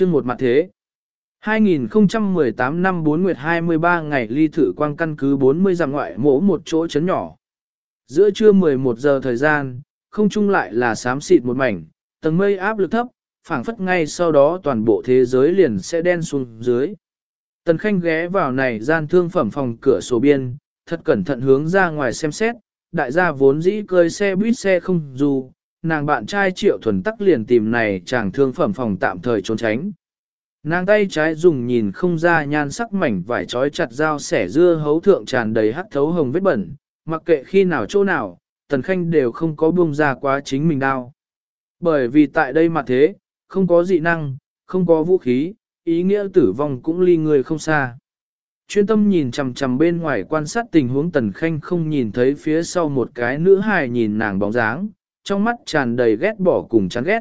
chương một mặt thế. 2018 năm 4 nguyệt 23 ngày ly thử quang căn cứ 40 dặm ngoại mỗ một chỗ chấn nhỏ. Giữa trưa 11 giờ thời gian, không chung lại là xám xịt một mảnh, tầng mây áp lực thấp, phảng phất ngay sau đó toàn bộ thế giới liền sẽ đen xuống dưới. Tần Khanh ghé vào này gian thương phẩm phòng cửa sổ biên, thật cẩn thận hướng ra ngoài xem xét, đại gia vốn dĩ cơi xe buýt xe không dù, nàng bạn trai triệu thuần tắc liền tìm này chàng thương phẩm phòng tạm thời trốn tránh. Nàng tay trái dùng nhìn không ra nhan sắc mảnh vải trói chặt dao sẻ dưa hấu thượng tràn đầy hắc thấu hồng vết bẩn, mặc kệ khi nào chỗ nào, tần khanh đều không có buông ra quá chính mình đau. Bởi vì tại đây mà thế, không có dị năng, không có vũ khí, ý nghĩa tử vong cũng ly người không xa. Chuyên tâm nhìn chằm chằm bên ngoài quan sát tình huống tần khanh không nhìn thấy phía sau một cái nữ hài nhìn nàng bóng dáng, trong mắt tràn đầy ghét bỏ cùng chán ghét.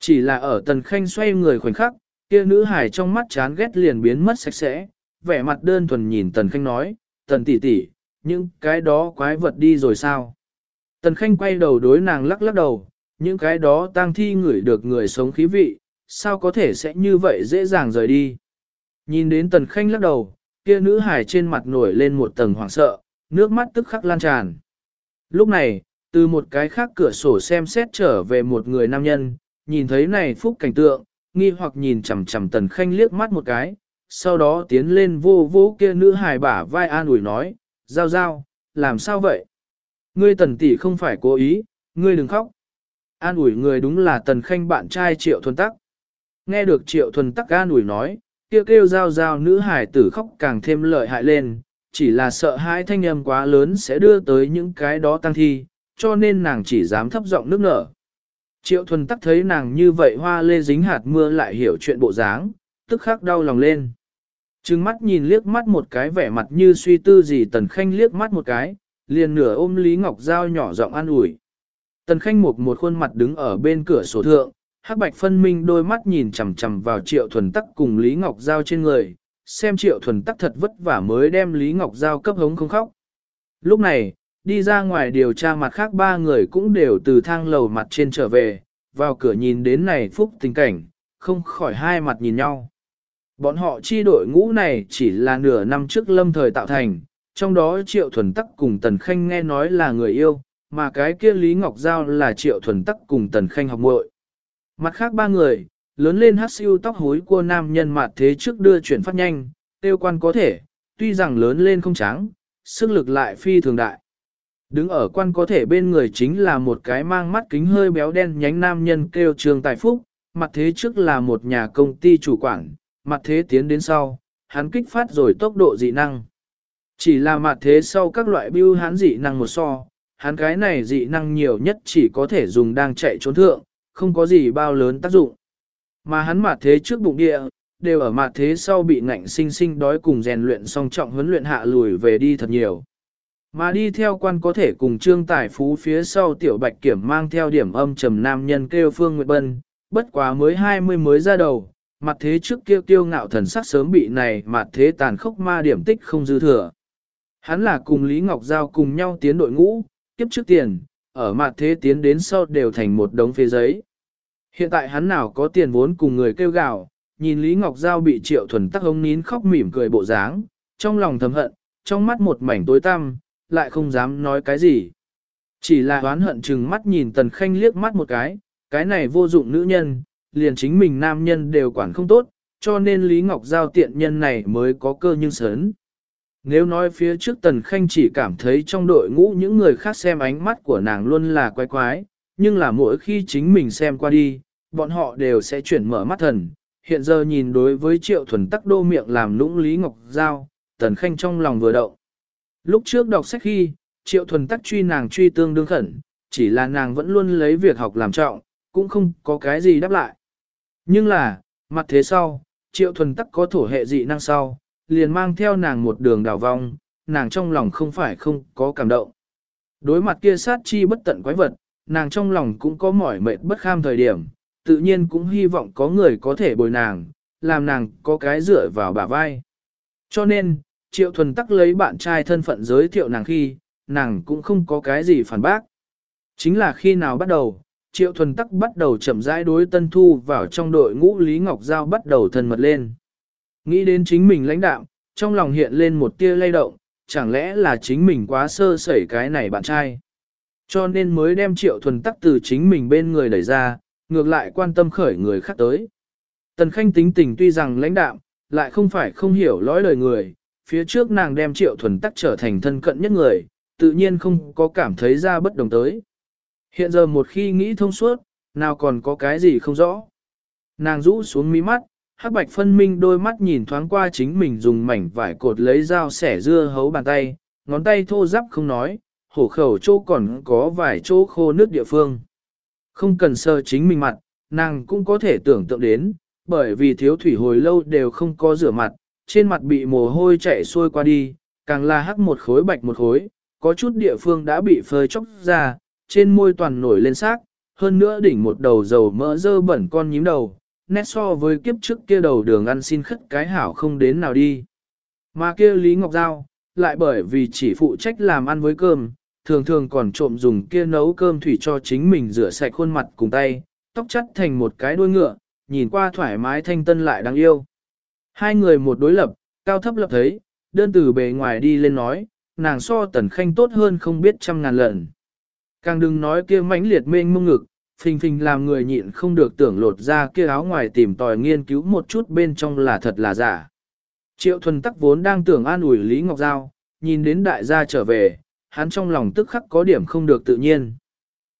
Chỉ là ở tần khanh xoay người khoảnh khắc, kia nữ hài trong mắt chán ghét liền biến mất sạch sẽ, vẻ mặt đơn thuần nhìn tần khanh nói, tần tỷ tỷ, những cái đó quái vật đi rồi sao? Tần khanh quay đầu đối nàng lắc lắc đầu, những cái đó tang thi ngửi được người sống khí vị, sao có thể sẽ như vậy dễ dàng rời đi? Nhìn đến tần khanh lắc đầu, kia nữ hài trên mặt nổi lên một tầng hoảng sợ, nước mắt tức khắc lan tràn. Lúc này, từ một cái khác cửa sổ xem xét trở về một người nam nhân, nhìn thấy này phúc cảnh tượng, nghi hoặc nhìn chằm chằm tần khanh liếc mắt một cái, sau đó tiến lên vô vô kia nữ hài bả vai an ủi nói, giao giao, làm sao vậy? Ngươi tần tỷ không phải cố ý, ngươi đừng khóc. An ủi người đúng là tần khanh bạn trai triệu thuần tắc. Nghe được triệu thuần tắc an ủi nói, kia kêu, kêu giao giao nữ hài tử khóc càng thêm lợi hại lên, chỉ là sợ hãi thanh âm quá lớn sẽ đưa tới những cái đó tăng thi, cho nên nàng chỉ dám thấp giọng nước nở. Triệu thuần tắc thấy nàng như vậy hoa lê dính hạt mưa lại hiểu chuyện bộ dáng, tức khắc đau lòng lên. Trừng mắt nhìn liếc mắt một cái vẻ mặt như suy tư gì tần khanh liếc mắt một cái, liền nửa ôm Lý Ngọc Giao nhỏ giọng an ủi. Tần khanh một một khuôn mặt đứng ở bên cửa sổ thượng, hắc bạch phân minh đôi mắt nhìn chằm chằm vào triệu thuần tắc cùng Lý Ngọc Giao trên người, xem triệu thuần tắc thật vất vả mới đem Lý Ngọc Giao cấp hống không khóc. Lúc này, đi ra ngoài điều tra mặt khác ba người cũng đều từ thang lầu mặt trên trở về, vào cửa nhìn đến này phúc tình cảnh, không khỏi hai mặt nhìn nhau. Bọn họ chi đội ngũ này chỉ là nửa năm trước lâm thời tạo thành, trong đó Triệu Thuần Tắc cùng Tần Khanh nghe nói là người yêu, mà cái kia Lý Ngọc Giao là Triệu Thuần Tắc cùng Tần Khanh học muội. Mặt khác ba người, lớn lên hát siêu tóc hối của nam nhân mặt thế trước đưa chuyển phát nhanh, tiêu quan có thể, tuy rằng lớn lên không trắng, sức lực lại phi thường đại. Đứng ở quan có thể bên người chính là một cái mang mắt kính hơi béo đen nhánh nam nhân kêu trường tài phúc, mặt thế trước là một nhà công ty chủ quản, mặt thế tiến đến sau, hắn kích phát rồi tốc độ dị năng. Chỉ là mặt thế sau các loại bưu hắn dị năng một so, hắn cái này dị năng nhiều nhất chỉ có thể dùng đang chạy trốn thượng, không có gì bao lớn tác dụng. Mà hắn mặt thế trước bụng địa, đều ở mặt thế sau bị ngạnh sinh sinh đói cùng rèn luyện song trọng huấn luyện hạ lùi về đi thật nhiều. Mà đi theo quan có thể cùng trương tài phú phía sau tiểu bạch kiểm mang theo điểm âm trầm nam nhân kêu Phương Nguyệt Bân, bất quá mới 20 mới ra đầu, mặt thế trước kia tiêu ngạo thần sắc sớm bị này mặt thế tàn khốc ma điểm tích không dư thừa. Hắn là cùng Lý Ngọc Giao cùng nhau tiến đội ngũ, kiếp trước tiền, ở mặt thế tiến đến sau đều thành một đống phê giấy. Hiện tại hắn nào có tiền vốn cùng người kêu gào, nhìn Lý Ngọc Giao bị triệu thuần tắc hông nín khóc mỉm cười bộ dáng, trong lòng thầm hận, trong mắt một mảnh tối tăm, lại không dám nói cái gì. Chỉ là oán hận chừng mắt nhìn Tần Khanh liếc mắt một cái, cái này vô dụng nữ nhân, liền chính mình nam nhân đều quản không tốt, cho nên Lý Ngọc Giao tiện nhân này mới có cơ nhưng sớn. Nếu nói phía trước Tần Khanh chỉ cảm thấy trong đội ngũ những người khác xem ánh mắt của nàng luôn là quái quái, nhưng là mỗi khi chính mình xem qua đi, bọn họ đều sẽ chuyển mở mắt thần. Hiện giờ nhìn đối với triệu thuần tắc đô miệng làm lũng Lý Ngọc Giao, Tần Khanh trong lòng vừa động. Lúc trước đọc sách khi, triệu thuần tắc truy nàng truy tương đương khẩn, chỉ là nàng vẫn luôn lấy việc học làm trọng, cũng không có cái gì đáp lại. Nhưng là, mặt thế sau, triệu thuần tắc có thổ hệ dị năng sau, liền mang theo nàng một đường đảo vong, nàng trong lòng không phải không có cảm động. Đối mặt kia sát chi bất tận quái vật, nàng trong lòng cũng có mỏi mệt bất kham thời điểm, tự nhiên cũng hy vọng có người có thể bồi nàng, làm nàng có cái dựa vào bả vai. Cho nên, triệu thuần tắc lấy bạn trai thân phận giới thiệu nàng khi, nàng cũng không có cái gì phản bác. Chính là khi nào bắt đầu, Triệu Thuần Tắc bắt đầu chậm rãi đối Tân Thu vào trong đội ngũ Lý Ngọc Giao bắt đầu thân mật lên. Nghĩ đến chính mình lãnh đạo, trong lòng hiện lên một tia lay động, chẳng lẽ là chính mình quá sơ sẩy cái này bạn trai. Cho nên mới đem Triệu Thuần Tắc từ chính mình bên người đẩy ra, ngược lại quan tâm khởi người khác tới. Tần Khanh tính tình tuy rằng lãnh đạm, lại không phải không hiểu lõi lời người, phía trước nàng đem Triệu Thuần Tắc trở thành thân cận nhất người, tự nhiên không có cảm thấy ra bất đồng tới. Hiện giờ một khi nghĩ thông suốt, nào còn có cái gì không rõ. Nàng rũ xuống mí mắt, hắc bạch phân minh đôi mắt nhìn thoáng qua chính mình dùng mảnh vải cột lấy dao xẻ dưa hấu bàn tay, ngón tay thô ráp không nói, hổ khẩu chỗ còn có vài chỗ khô nước địa phương. Không cần sơ chính mình mặt, nàng cũng có thể tưởng tượng đến, bởi vì thiếu thủy hồi lâu đều không có rửa mặt, trên mặt bị mồ hôi chảy xuôi qua đi, càng là hắc một khối bạch một khối, có chút địa phương đã bị phơi chóc ra, trên môi toàn nổi lên xác, hơn nữa đỉnh một đầu dầu mỡ dơ bẩn con nhím đầu, nét so với kiếp trước kia đầu đường ăn xin khất cái hảo không đến nào đi. Mà kia Lý Ngọc Giao, lại bởi vì chỉ phụ trách làm ăn với cơm, thường thường còn trộm dùng kia nấu cơm thủy cho chính mình rửa sạch khuôn mặt cùng tay, tóc chắt thành một cái đuôi ngựa, nhìn qua thoải mái thanh tân lại đáng yêu. Hai người một đối lập, cao thấp lập thấy, đơn từ bề ngoài đi lên nói, nàng so tần khanh tốt hơn không biết trăm ngàn lần. Càng đừng nói kia mãnh liệt mênh mông ngực, phình phình làm người nhịn không được tưởng lột ra kia áo ngoài tìm tòi nghiên cứu một chút bên trong là thật là giả. Triệu thuần tắc vốn đang tưởng an ủi Lý Ngọc Giao, nhìn đến đại gia trở về, hắn trong lòng tức khắc có điểm không được tự nhiên.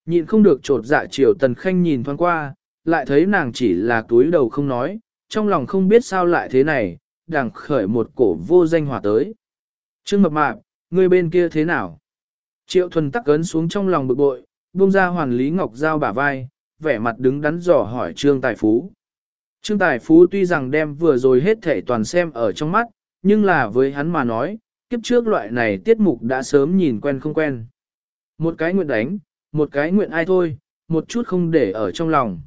Nhịn không được trột dạ Triệu Tần Khanh nhìn thoáng qua, lại thấy nàng chỉ là túi đầu không nói, trong lòng không biết sao lại thế này, đằng khởi một cổ vô danh hỏa tới. Trương mập mạp, người bên kia thế nào? Triệu thuần tắc ấn xuống trong lòng bực bội, buông ra hoàn Lý Ngọc Giao bả vai, vẻ mặt đứng đắn dò hỏi Trương Tài Phú. Trương Tài Phú tuy rằng đem vừa rồi hết thể toàn xem ở trong mắt, nhưng là với hắn mà nói, kiếp trước loại này tiết mục đã sớm nhìn quen không quen. Một cái nguyện đánh, một cái nguyện ai thôi, một chút không để ở trong lòng.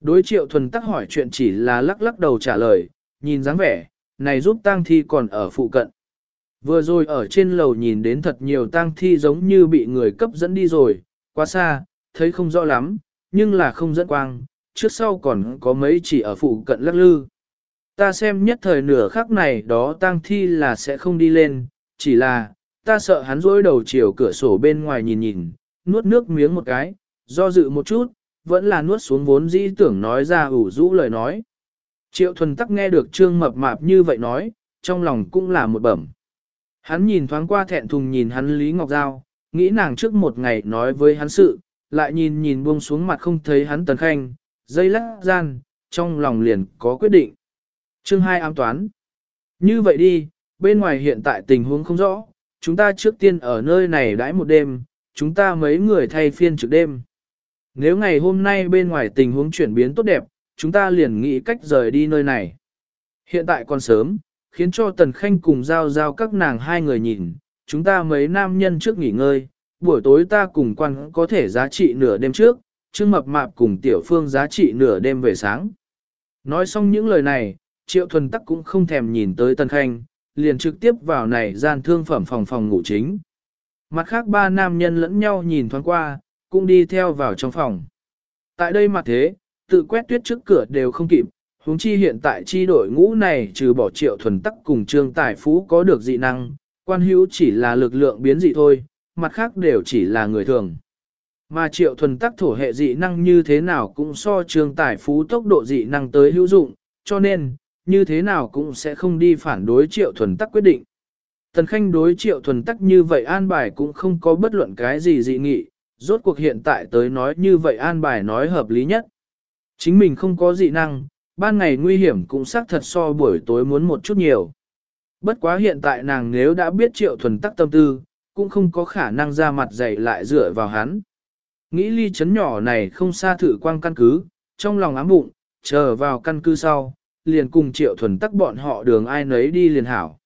Đối triệu thuần tắc hỏi chuyện chỉ là lắc lắc đầu trả lời, nhìn dáng vẻ, này giúp tang thi còn ở phụ cận. Vừa rồi ở trên lầu nhìn đến thật nhiều tang thi giống như bị người cấp dẫn đi rồi, quá xa, thấy không rõ lắm, nhưng là không dẫn quang, trước sau còn có mấy chỉ ở phụ cận lắc lư. Ta xem nhất thời nửa khắc này đó tang thi là sẽ không đi lên, chỉ là, ta sợ hắn rối đầu chiều cửa sổ bên ngoài nhìn nhìn, nuốt nước miếng một cái, do dự một chút, vẫn là nuốt xuống vốn dĩ tưởng nói ra ủ rũ lời nói. Triệu thuần tắc nghe được trương mập mạp như vậy nói, trong lòng cũng là một bẩm. Hắn nhìn thoáng qua thẹn thùng nhìn hắn Lý Ngọc Giao, nghĩ nàng trước một ngày nói với hắn sự, lại nhìn nhìn buông xuống mặt không thấy hắn tần khanh, dây lắc gian, trong lòng liền có quyết định. Chương 2 ám toán. Như vậy đi, bên ngoài hiện tại tình huống không rõ, chúng ta trước tiên ở nơi này đãi một đêm, chúng ta mấy người thay phiên trực đêm. Nếu ngày hôm nay bên ngoài tình huống chuyển biến tốt đẹp, chúng ta liền nghĩ cách rời đi nơi này. Hiện tại còn sớm, khiến cho Tần Khanh cùng giao giao các nàng hai người nhìn, chúng ta mấy nam nhân trước nghỉ ngơi, buổi tối ta cùng quan có thể giá trị nửa đêm trước, Trương Mập Mạp cùng Tiểu Phương giá trị nửa đêm về sáng. Nói xong những lời này, Triệu Thuần Tắc cũng không thèm nhìn tới Tần Khanh, liền trực tiếp vào này gian thương phẩm phòng phòng ngủ chính. Mặt khác ba nam nhân lẫn nhau nhìn thoáng qua, cũng đi theo vào trong phòng. Tại đây mặt thế, tự quét tuyết trước cửa đều không kịp, huống chi hiện tại chi đội ngũ này trừ bỏ triệu thuần tắc cùng trương tài phú có được dị năng, quan hữu chỉ là lực lượng biến dị thôi, mặt khác đều chỉ là người thường. Mà triệu thuần tắc thổ hệ dị năng như thế nào cũng so trương tài phú tốc độ dị năng tới hữu dụng, cho nên, như thế nào cũng sẽ không đi phản đối triệu thuần tắc quyết định. Tần Khanh đối triệu thuần tắc như vậy an bài cũng không có bất luận cái gì dị nghị, rốt cuộc hiện tại tới nói như vậy an bài nói hợp lý nhất. Chính mình không có dị năng, ban ngày nguy hiểm cũng xác thật so buổi tối muốn một chút nhiều. Bất quá hiện tại nàng nếu đã biết triệu thuần tắc tâm tư, cũng không có khả năng ra mặt dày lại dựa vào hắn. Nghĩ ly chấn nhỏ này không xa thử quang căn cứ, trong lòng ám bụng, chờ vào căn cứ sau, liền cùng triệu thuần tắc bọn họ đường ai nấy đi liền hảo.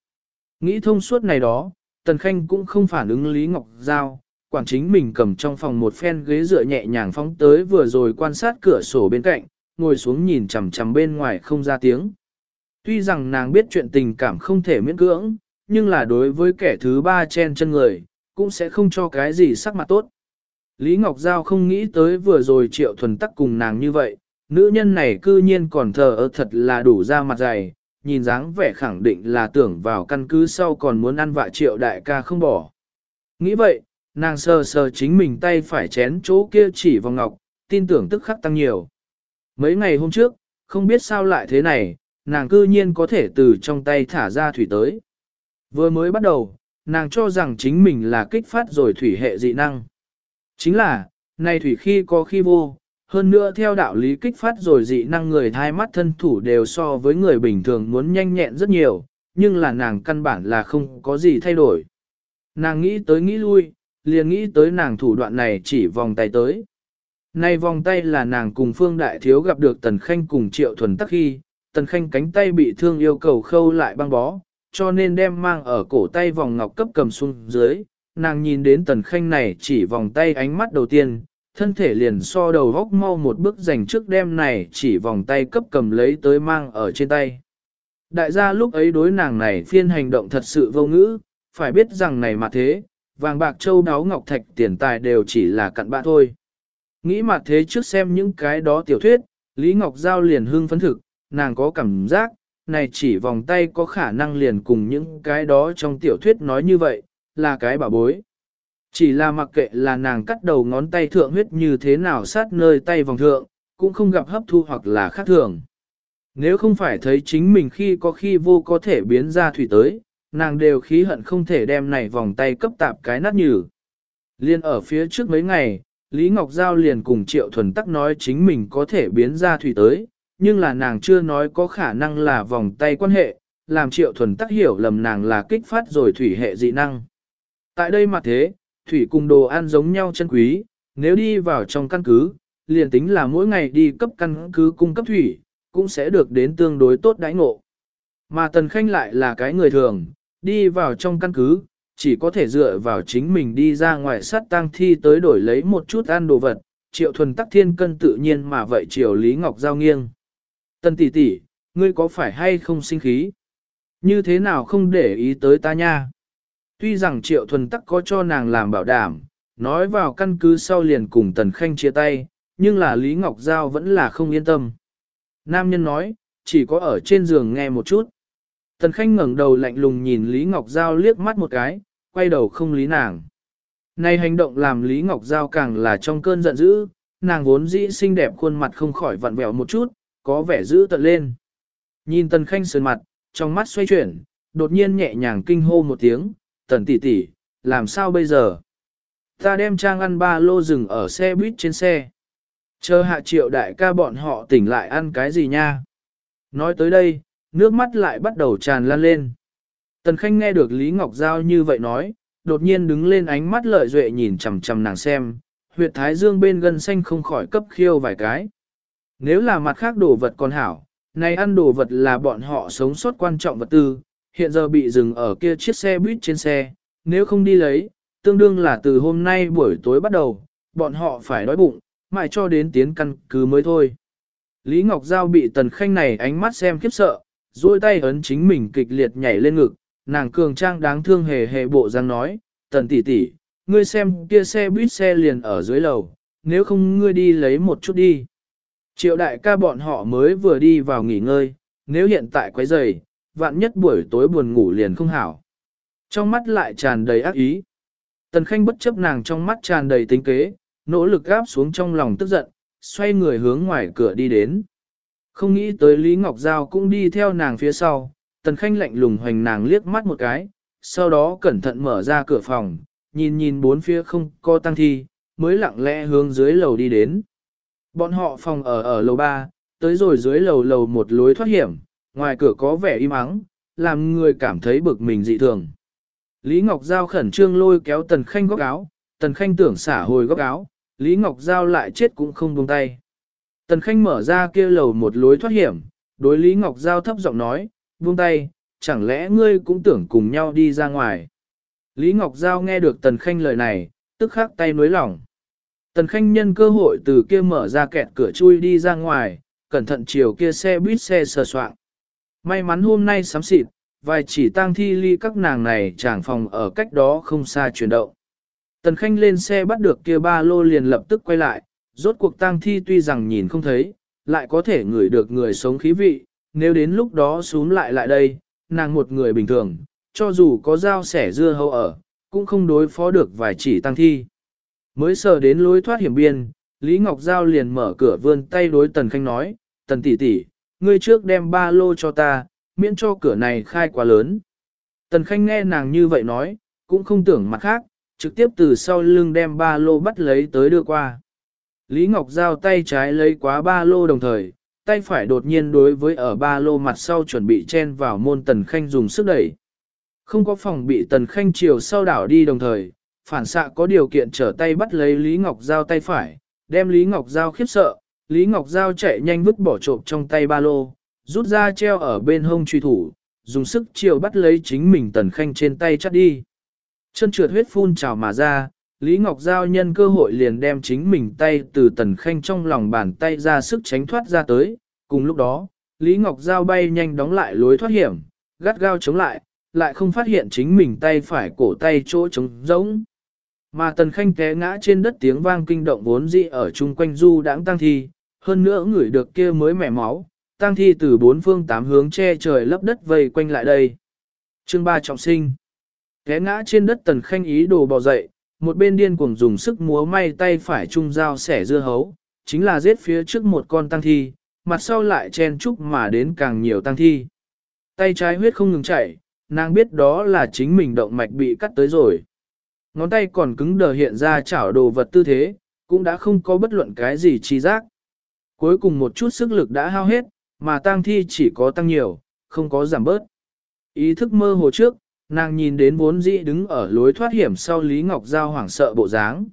Nghĩ thông suốt này đó, Tần Khanh cũng không phản ứng Lý Ngọc Giao, quản chính mình cầm trong phòng một phen ghế dựa nhẹ nhàng phóng tới vừa rồi quan sát cửa sổ bên cạnh, ngồi xuống nhìn chằm chằm bên ngoài không ra tiếng. Tuy rằng nàng biết chuyện tình cảm không thể miễn cưỡng, nhưng là đối với kẻ thứ ba chen chân người, cũng sẽ không cho cái gì sắc mặt tốt. Lý Ngọc Giao không nghĩ tới vừa rồi triệu thuần tắc cùng nàng như vậy, nữ nhân này cư nhiên còn thờ ơ thật là đủ ra mặt dày, nhìn dáng vẻ khẳng định là tưởng vào căn cứ sau còn muốn ăn vạ triệu đại ca không bỏ. Nghĩ vậy, nàng sờ sờ chính mình tay phải chén chỗ kia chỉ vào ngọc, tin tưởng tức khắc tăng nhiều. Mấy ngày hôm trước, không biết sao lại thế này, nàng cư nhiên có thể từ trong tay thả ra thủy tới. Vừa mới bắt đầu, nàng cho rằng chính mình là kích phát rồi thủy hệ dị năng. Chính là, này thủy khi có khi vô, hơn nữa theo đạo lý kích phát rồi dị năng người thai mắt thân thủ đều so với người bình thường muốn nhanh nhẹn rất nhiều, nhưng là nàng căn bản là không có gì thay đổi. Nàng nghĩ tới nghĩ lui, liền nghĩ tới nàng thủ đoạn này chỉ vòng tay tới. nay vòng tay là nàng cùng Phương Đại Thiếu gặp được Tần Khanh cùng Triệu Thuần Tắc khi, Tần Khanh cánh tay bị thương yêu cầu khâu lại băng bó, cho nên đem mang ở cổ tay vòng ngọc cấp cầm xuống dưới. Nàng nhìn đến Tần Khanh này chỉ vòng tay ánh mắt đầu tiên, thân thể liền so đầu góc mau một bước dành trước đem này chỉ vòng tay cấp cầm lấy tới mang ở trên tay. Đại gia lúc ấy đối nàng này phiên hành động thật sự vô ngữ, phải biết rằng này mà thế, vàng bạc châu đáo ngọc thạch tiền tài đều chỉ là cặn bã thôi. Nghĩ mà thế trước xem những cái đó tiểu thuyết, Lý Ngọc Giao liền hưng phấn thực, nàng có cảm giác, này chỉ vòng tay có khả năng liền cùng những cái đó trong tiểu thuyết nói như vậy, là cái bảo bối. Chỉ là mặc kệ là nàng cắt đầu ngón tay thượng huyết như thế nào sát nơi tay vòng thượng, cũng không gặp hấp thu hoặc là khác thường. Nếu không phải thấy chính mình khi có khi vô có thể biến ra thủy tới, nàng đều khí hận không thể đem này vòng tay cấp tạp cái nát nhừ. Liên ở phía trước mấy ngày, Lý Ngọc Giao liền cùng Triệu Thuần Tắc nói chính mình có thể biến ra thủy tới, nhưng là nàng chưa nói có khả năng là vòng tay quan hệ, làm Triệu Thuần Tắc hiểu lầm nàng là kích phát rồi thủy hệ dị năng. Tại đây mà thế, thủy cùng đồ ăn giống nhau chân quý, nếu đi vào trong căn cứ, liền tính là mỗi ngày đi cấp căn cứ cung cấp thủy, cũng sẽ được đến tương đối tốt đãi ngộ. Mà Tần Khanh lại là cái người thường, đi vào trong căn cứ, chỉ có thể dựa vào chính mình đi ra ngoài sát tang thi tới đổi lấy một chút ăn đồ vật, triệu thuần tắc thiên cân tự nhiên mà vậy triều Lý Ngọc Giao nghiêng. Tần tỷ tỷ, ngươi có phải hay không sinh khí? Như thế nào không để ý tới ta nha? Tuy rằng triệu thuần tắc có cho nàng làm bảo đảm, nói vào căn cứ sau liền cùng Tần Khanh chia tay, nhưng là Lý Ngọc Giao vẫn là không yên tâm. Nam nhân nói, chỉ có ở trên giường nghe một chút. Tần Khanh ngẩng đầu lạnh lùng nhìn Lý Ngọc Giao liếc mắt một cái, quay đầu không lý nàng. Này hành động làm Lý Ngọc Giao càng là trong cơn giận dữ, nàng vốn dĩ xinh đẹp khuôn mặt không khỏi vặn vẹo một chút, có vẻ dữ tận lên. Nhìn Tần Khanh sườn mặt, trong mắt xoay chuyển, đột nhiên nhẹ nhàng kinh hô một tiếng, Tần tỷ tỷ, làm sao bây giờ? Ta đem trang ăn ba lô rừng ở xe buýt trên xe. Chờ hạ triệu đại ca bọn họ tỉnh lại ăn cái gì nha? Nói tới đây, nước mắt lại bắt đầu tràn lan lên. Tần Khanh nghe được Lý Ngọc Giao như vậy nói, đột nhiên đứng lên ánh mắt lợi duệ nhìn chằm chằm nàng xem, huyệt thái dương bên gân xanh không khỏi cấp khiêu vài cái. Nếu là mặt khác đồ vật còn hảo, này ăn đồ vật là bọn họ sống sót quan trọng vật tư, hiện giờ bị dừng ở kia chiếc xe buýt trên xe, nếu không đi lấy, tương đương là từ hôm nay buổi tối bắt đầu, bọn họ phải đói bụng, mãi cho đến tiến căn cứ mới thôi. Lý Ngọc Giao bị tần khanh này ánh mắt xem khiếp sợ, duỗi tay ấn chính mình kịch liệt nhảy lên ngực, nàng cường trang đáng thương hề hề bộ răng nói, tần tỷ tỷ, ngươi xem kia xe buýt xe liền ở dưới lầu, nếu không ngươi đi lấy một chút đi. Triệu đại ca bọn họ mới vừa đi vào nghỉ ngơi, nếu hiện tại quấy rầy, vạn nhất buổi tối buồn ngủ liền không hảo. Trong mắt lại tràn đầy ác ý. Tần Khanh bất chấp nàng trong mắt tràn đầy tính kế, nỗ lực gáp xuống trong lòng tức giận, xoay người hướng ngoài cửa đi đến. Không nghĩ tới Lý Ngọc Giao cũng đi theo nàng phía sau, Tần Khanh lạnh lùng hoành nàng liếc mắt một cái, sau đó cẩn thận mở ra cửa phòng, nhìn nhìn bốn phía không có tăng thi, mới lặng lẽ hướng dưới lầu đi đến. Bọn họ phòng ở ở lầu 3, tới rồi dưới lầu lầu một lối thoát hiểm, ngoài cửa có vẻ im ắng, làm người cảm thấy bực mình dị thường. Lý Ngọc Giao khẩn trương lôi kéo Tần Khanh góc áo, Tần Khanh tưởng xả hồi góc áo, Lý Ngọc Giao lại chết cũng không buông tay. Tần Khanh mở ra kia lầu một lối thoát hiểm, đối Lý Ngọc Giao thấp giọng nói, buông tay, chẳng lẽ ngươi cũng tưởng cùng nhau đi ra ngoài. Lý Ngọc Giao nghe được Tần Khanh lời này, tức khắc tay nối lỏng. Tần Khanh nhân cơ hội từ kia mở ra kẹt cửa chui đi ra ngoài, cẩn thận chiều kia xe buýt xe sờ soạn. May mắn hôm nay sám xịt, vài chỉ tang thi ly các nàng này chẳng phòng ở cách đó không xa chuyển động. Tần Khanh lên xe bắt được kia ba lô liền lập tức quay lại, rốt cuộc tang thi tuy rằng nhìn không thấy, lại có thể ngửi được người sống khí vị, nếu đến lúc đó xuống lại lại đây, nàng một người bình thường, cho dù có dao sẻ dưa hấu ở, cũng không đối phó được vài chỉ tăng thi. Mới sờ đến lối thoát hiểm biên, Lý Ngọc Giao liền mở cửa vươn tay đối Tần Khanh nói, Tần tỷ tỷ, ngươi trước đem ba lô cho ta, miễn cho cửa này khai quá lớn. Tần Khanh nghe nàng như vậy nói, cũng không tưởng mặt khác, trực tiếp từ sau lưng đem ba lô bắt lấy tới đưa qua. Lý Ngọc Giao tay trái lấy quá ba lô đồng thời, tay phải đột nhiên đối với ở ba lô mặt sau chuẩn bị chen vào môn Tần Khanh dùng sức đẩy. Không có phòng bị Tần Khanh chiều sau đảo đi đồng thời, phản xạ có điều kiện trở tay bắt lấy Lý Ngọc Giao tay phải, đem Lý Ngọc Giao khiếp sợ, Lý Ngọc Giao chạy nhanh vứt bỏ trộm trong tay ba lô, rút ra treo ở bên hông truy thủ, dùng sức chiều bắt lấy chính mình Tần Khanh trên tay chắt đi. Chân trượt huyết phun trào mà ra, Lý Ngọc Giao nhân cơ hội liền đem chính mình tay từ Tần Khanh trong lòng bàn tay ra sức tránh thoát ra tới. Cùng lúc đó, Lý Ngọc Giao bay nhanh đóng lại lối thoát hiểm, gắt gao chống lại, lại không phát hiện chính mình tay phải cổ tay chỗ trống rỗng. Mà Tần Khanh té ngã trên đất tiếng vang kinh động vốn dị ở chung quanh du đãng tăng thi, hơn nữa người được kia mới mẻ máu, tăng thi từ bốn phương tám hướng che trời lấp đất vây quanh lại đây. Chương 3 trọng sinh Té ngã trên đất Tần Khanh ý đồ bò dậy, một bên điên cuồng dùng sức múa may tay phải trung dao xẻ dưa hấu, chính là giết phía trước một con tăng thi, mặt sau lại chen chúc mà đến càng nhiều tăng thi. Tay trái huyết không ngừng chảy, nàng biết đó là chính mình động mạch bị cắt tới rồi. Ngón tay còn cứng đờ hiện ra chảo đồ vật tư thế, cũng đã không có bất luận cái gì chi giác. Cuối cùng một chút sức lực đã hao hết, mà tăng thi chỉ có tăng nhiều, không có giảm bớt. Ý thức mơ hồ trước, nàng nhìn đến vốn dĩ đứng ở lối thoát hiểm sau Lý Ngọc Giao hoảng sợ bộ dáng.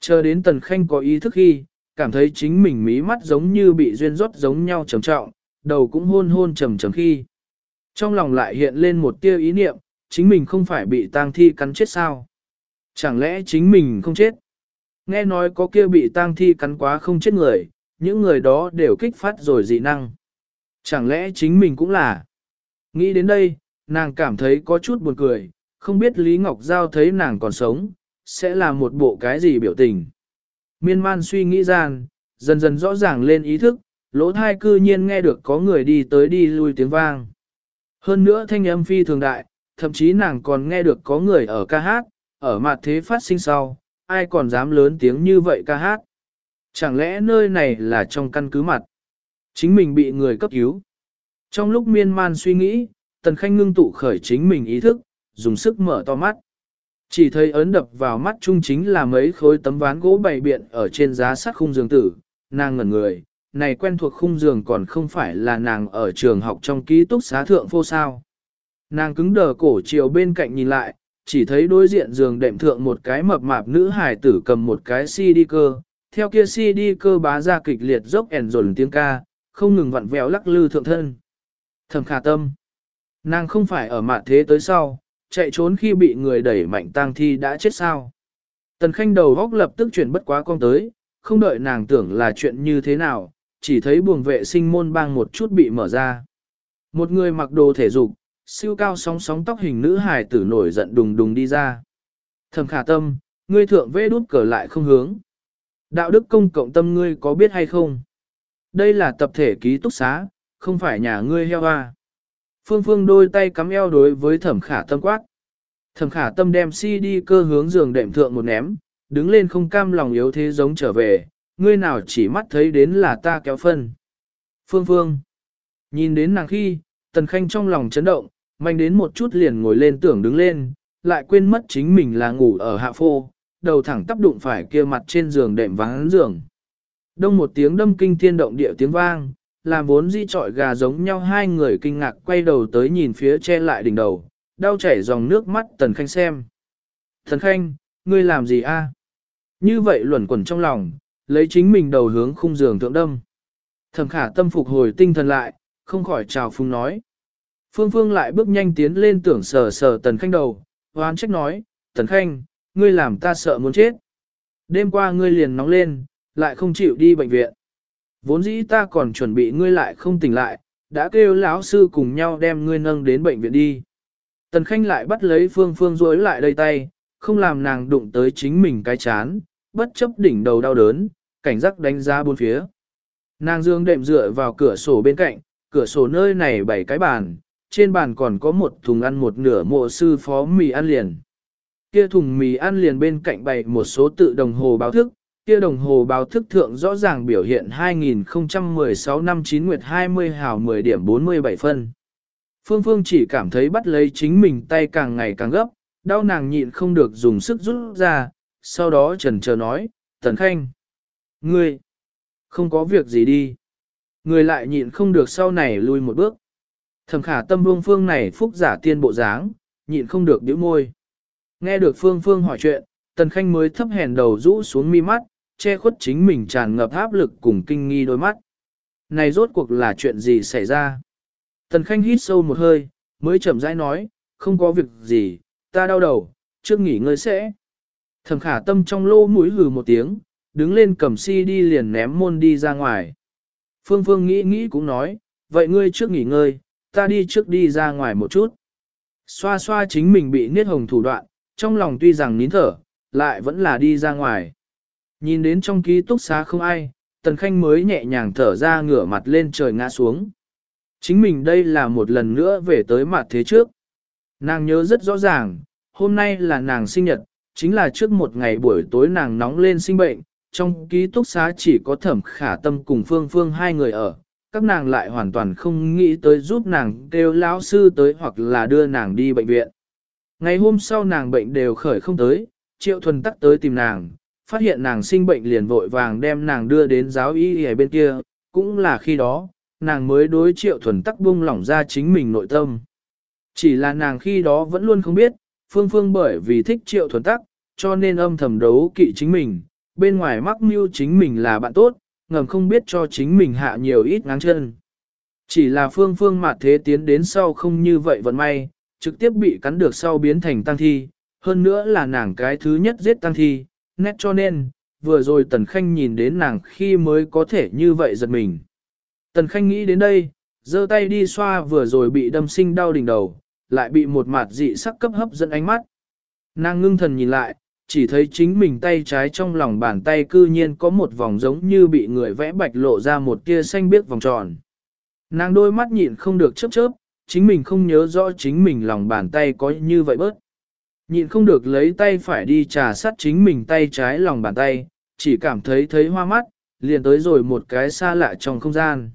Chờ đến Tần Khanh có ý thức khi, cảm thấy chính mình mí mắt giống như bị duyên rót giống nhau trầm trọng, đầu cũng hôn hôn trầm trầm khi. Trong lòng lại hiện lên một tia ý niệm, chính mình không phải bị tang thi cắn chết sao? Chẳng lẽ chính mình không chết? Nghe nói có kia bị tang thi cắn quá không chết người, những người đó đều kích phát rồi dị năng. Chẳng lẽ chính mình cũng là? Nghĩ đến đây, nàng cảm thấy có chút buồn cười, không biết Lý Ngọc Giao thấy nàng còn sống, sẽ là một bộ cái gì biểu tình. Miên man suy nghĩ gian, dần dần rõ ràng lên ý thức, lỗ thai cư nhiên nghe được có người đi tới đi lui tiếng vang. Hơn nữa thanh âm phi thường đại, thậm chí nàng còn nghe được có người ở ca hát, ở mặt thế phát sinh sau, ai còn dám lớn tiếng như vậy ca hát. Chẳng lẽ nơi này là trong căn cứ mặt? Chính mình bị người cấp cứu. Trong lúc miên man suy nghĩ, Tần Khanh ngưng tụ khởi chính mình ý thức, dùng sức mở to mắt. Chỉ thấy ấn đập vào mắt chung chính là mấy khối tấm ván gỗ bày biện ở trên giá sắt khung giường tử, nàng ngẩn người, này quen thuộc khung giường còn không phải là nàng ở trường học trong ký túc xá thượng phô sao. Nàng cứng đờ cổ chiều bên cạnh nhìn lại, chỉ thấy đối diện giường đệm thượng một cái mập mạp nữ hài tử cầm một cái CD cơ, theo kia CD cơ bá ra kịch liệt dốc ẻn dồn tiếng ca, không ngừng vặn vẹo lắc lư thượng thân. Thầm khả tâm. Nàng không phải ở mạn thế tới sau, chạy trốn khi bị người đẩy mạnh tang thi đã chết sao. Tần khanh đầu góc lập tức chuyển bất quá con tới, không đợi nàng tưởng là chuyện như thế nào, chỉ thấy buồng vệ sinh môn bang một chút bị mở ra. Một người mặc đồ thể dục, siêu cao sóng sóng tóc hình nữ hài tử nổi giận đùng đùng đi ra. Thầm khả tâm, ngươi thượng vê đút cờ lại không hướng. Đạo đức công cộng tâm ngươi có biết hay không? Đây là tập thể ký túc xá, không phải nhà ngươi heo hoa. Phương Phương đôi tay cắm eo đối với thẩm khả tâm quát. Thẩm khả tâm đem si đi cơ hướng giường đệm thượng một ném, đứng lên không cam lòng yếu thế giống trở về, ngươi nào chỉ mắt thấy đến là ta kéo phân. Phương Phương. Nhìn đến nàng khi, Tần Khanh trong lòng chấn động, manh đến một chút liền ngồi lên tưởng đứng lên, lại quên mất chính mình là ngủ ở hạ phô, đầu thẳng tắp đụng phải kia mặt trên giường đệm vắng giường. Đông một tiếng đâm kinh thiên động địa tiếng vang, làm vốn di trọi gà giống nhau hai người kinh ngạc quay đầu tới nhìn phía che lại đỉnh đầu, đau chảy dòng nước mắt Tần Khanh xem. Tần Khanh, ngươi làm gì a? Như vậy luẩn quẩn trong lòng, lấy chính mình đầu hướng khung giường thượng đâm. Thẩm khả tâm phục hồi tinh thần lại, không khỏi chào phung nói. Phương Phương lại bước nhanh tiến lên tưởng sờ sờ Tần Khanh đầu, hoán trách nói, Tần Khanh, ngươi làm ta sợ muốn chết. Đêm qua ngươi liền nóng lên, lại không chịu đi bệnh viện. Vốn dĩ ta còn chuẩn bị ngươi lại không tỉnh lại, đã kêu lão sư cùng nhau đem ngươi nâng đến bệnh viện đi. Tần Khanh lại bắt lấy Phương Phương rối lại đây tay, không làm nàng đụng tới chính mình cái chán, bất chấp đỉnh đầu đau đớn, cảnh giác đánh giá bốn phía. Nàng dương đệm dựa vào cửa sổ bên cạnh, cửa sổ nơi này bảy cái bàn, trên bàn còn có một thùng ăn một nửa mộ sư phó mì ăn liền. Kia thùng mì ăn liền bên cạnh bày một số tự đồng hồ báo thức, kia đồng hồ báo thức thượng rõ ràng biểu hiện 2016 năm 9 nguyệt 20 hào 10 điểm 47 phân. Phương Phương chỉ cảm thấy bắt lấy chính mình tay càng ngày càng gấp, đau nàng nhịn không được dùng sức rút ra, sau đó trần chờ nói, Tần Khanh. Ngươi, không có việc gì đi. Người lại nhịn không được sau này lui một bước. Thầm khả tâm vương phương này phúc giả tiên bộ dáng, nhịn không được điếu môi. Nghe được phương phương hỏi chuyện, Tần Khanh mới thấp hèn đầu rũ xuống mi mắt, che khuất chính mình tràn ngập áp lực cùng kinh nghi đôi mắt. Này rốt cuộc là chuyện gì xảy ra? Tần Khanh hít sâu một hơi, mới chậm rãi nói, không có việc gì, ta đau đầu, trước nghỉ ngơi sẽ. Thẩm khả tâm trong lô mũi hừ một tiếng, đứng lên cầm si đi liền ném môn đi ra ngoài. Phương Phương nghĩ nghĩ cũng nói, vậy ngươi trước nghỉ ngơi, ta đi trước đi ra ngoài một chút. Xoa xoa chính mình bị niết hồng thủ đoạn, trong lòng tuy rằng nín thở, lại vẫn là đi ra ngoài. Nhìn đến trong ký túc xá không ai, Tần Khanh mới nhẹ nhàng thở ra ngửa mặt lên trời ngã xuống. Chính mình đây là một lần nữa về tới mặt thế trước. Nàng nhớ rất rõ ràng, hôm nay là nàng sinh nhật, chính là trước một ngày buổi tối nàng nóng lên sinh bệnh, trong ký túc xá chỉ có thẩm khả tâm cùng phương phương hai người ở, các nàng lại hoàn toàn không nghĩ tới giúp nàng kêu lão sư tới hoặc là đưa nàng đi bệnh viện. Ngày hôm sau nàng bệnh đều khởi không tới, triệu thuần tắc tới tìm nàng, phát hiện nàng sinh bệnh liền vội vàng đem nàng đưa đến giáo y ở bên kia, cũng là khi đó, nàng mới đối triệu thuần tắc buông lỏng ra chính mình nội tâm. Chỉ là nàng khi đó vẫn luôn không biết, phương phương bởi vì thích triệu thuần tắc, cho nên âm thầm đấu kỵ chính mình, bên ngoài mắc mưu chính mình là bạn tốt, ngầm không biết cho chính mình hạ nhiều ít ngáng chân. Chỉ là phương phương mặt thế tiến đến sau không như vậy vẫn may, trực tiếp bị cắn được sau biến thành tăng thi, hơn nữa là nàng cái thứ nhất giết tăng thi, nét cho nên, vừa rồi Tần Khanh nhìn đến nàng khi mới có thể như vậy giật mình. Tần Khanh nghĩ đến đây, giơ tay đi xoa vừa rồi bị đâm sinh đau đỉnh đầu, lại bị một mặt dị sắc cấp hấp dẫn ánh mắt. Nàng ngưng thần nhìn lại, chỉ thấy chính mình tay trái trong lòng bàn tay cư nhiên có một vòng giống như bị người vẽ bạch lộ ra một tia xanh biếc vòng tròn. Nàng đôi mắt nhịn không được chớp chớp, chính mình không nhớ rõ chính mình lòng bàn tay có như vậy bớt. Nhịn không được lấy tay phải đi trà sát chính mình tay trái lòng bàn tay, chỉ cảm thấy thấy hoa mắt, liền tới rồi một cái xa lạ trong không gian.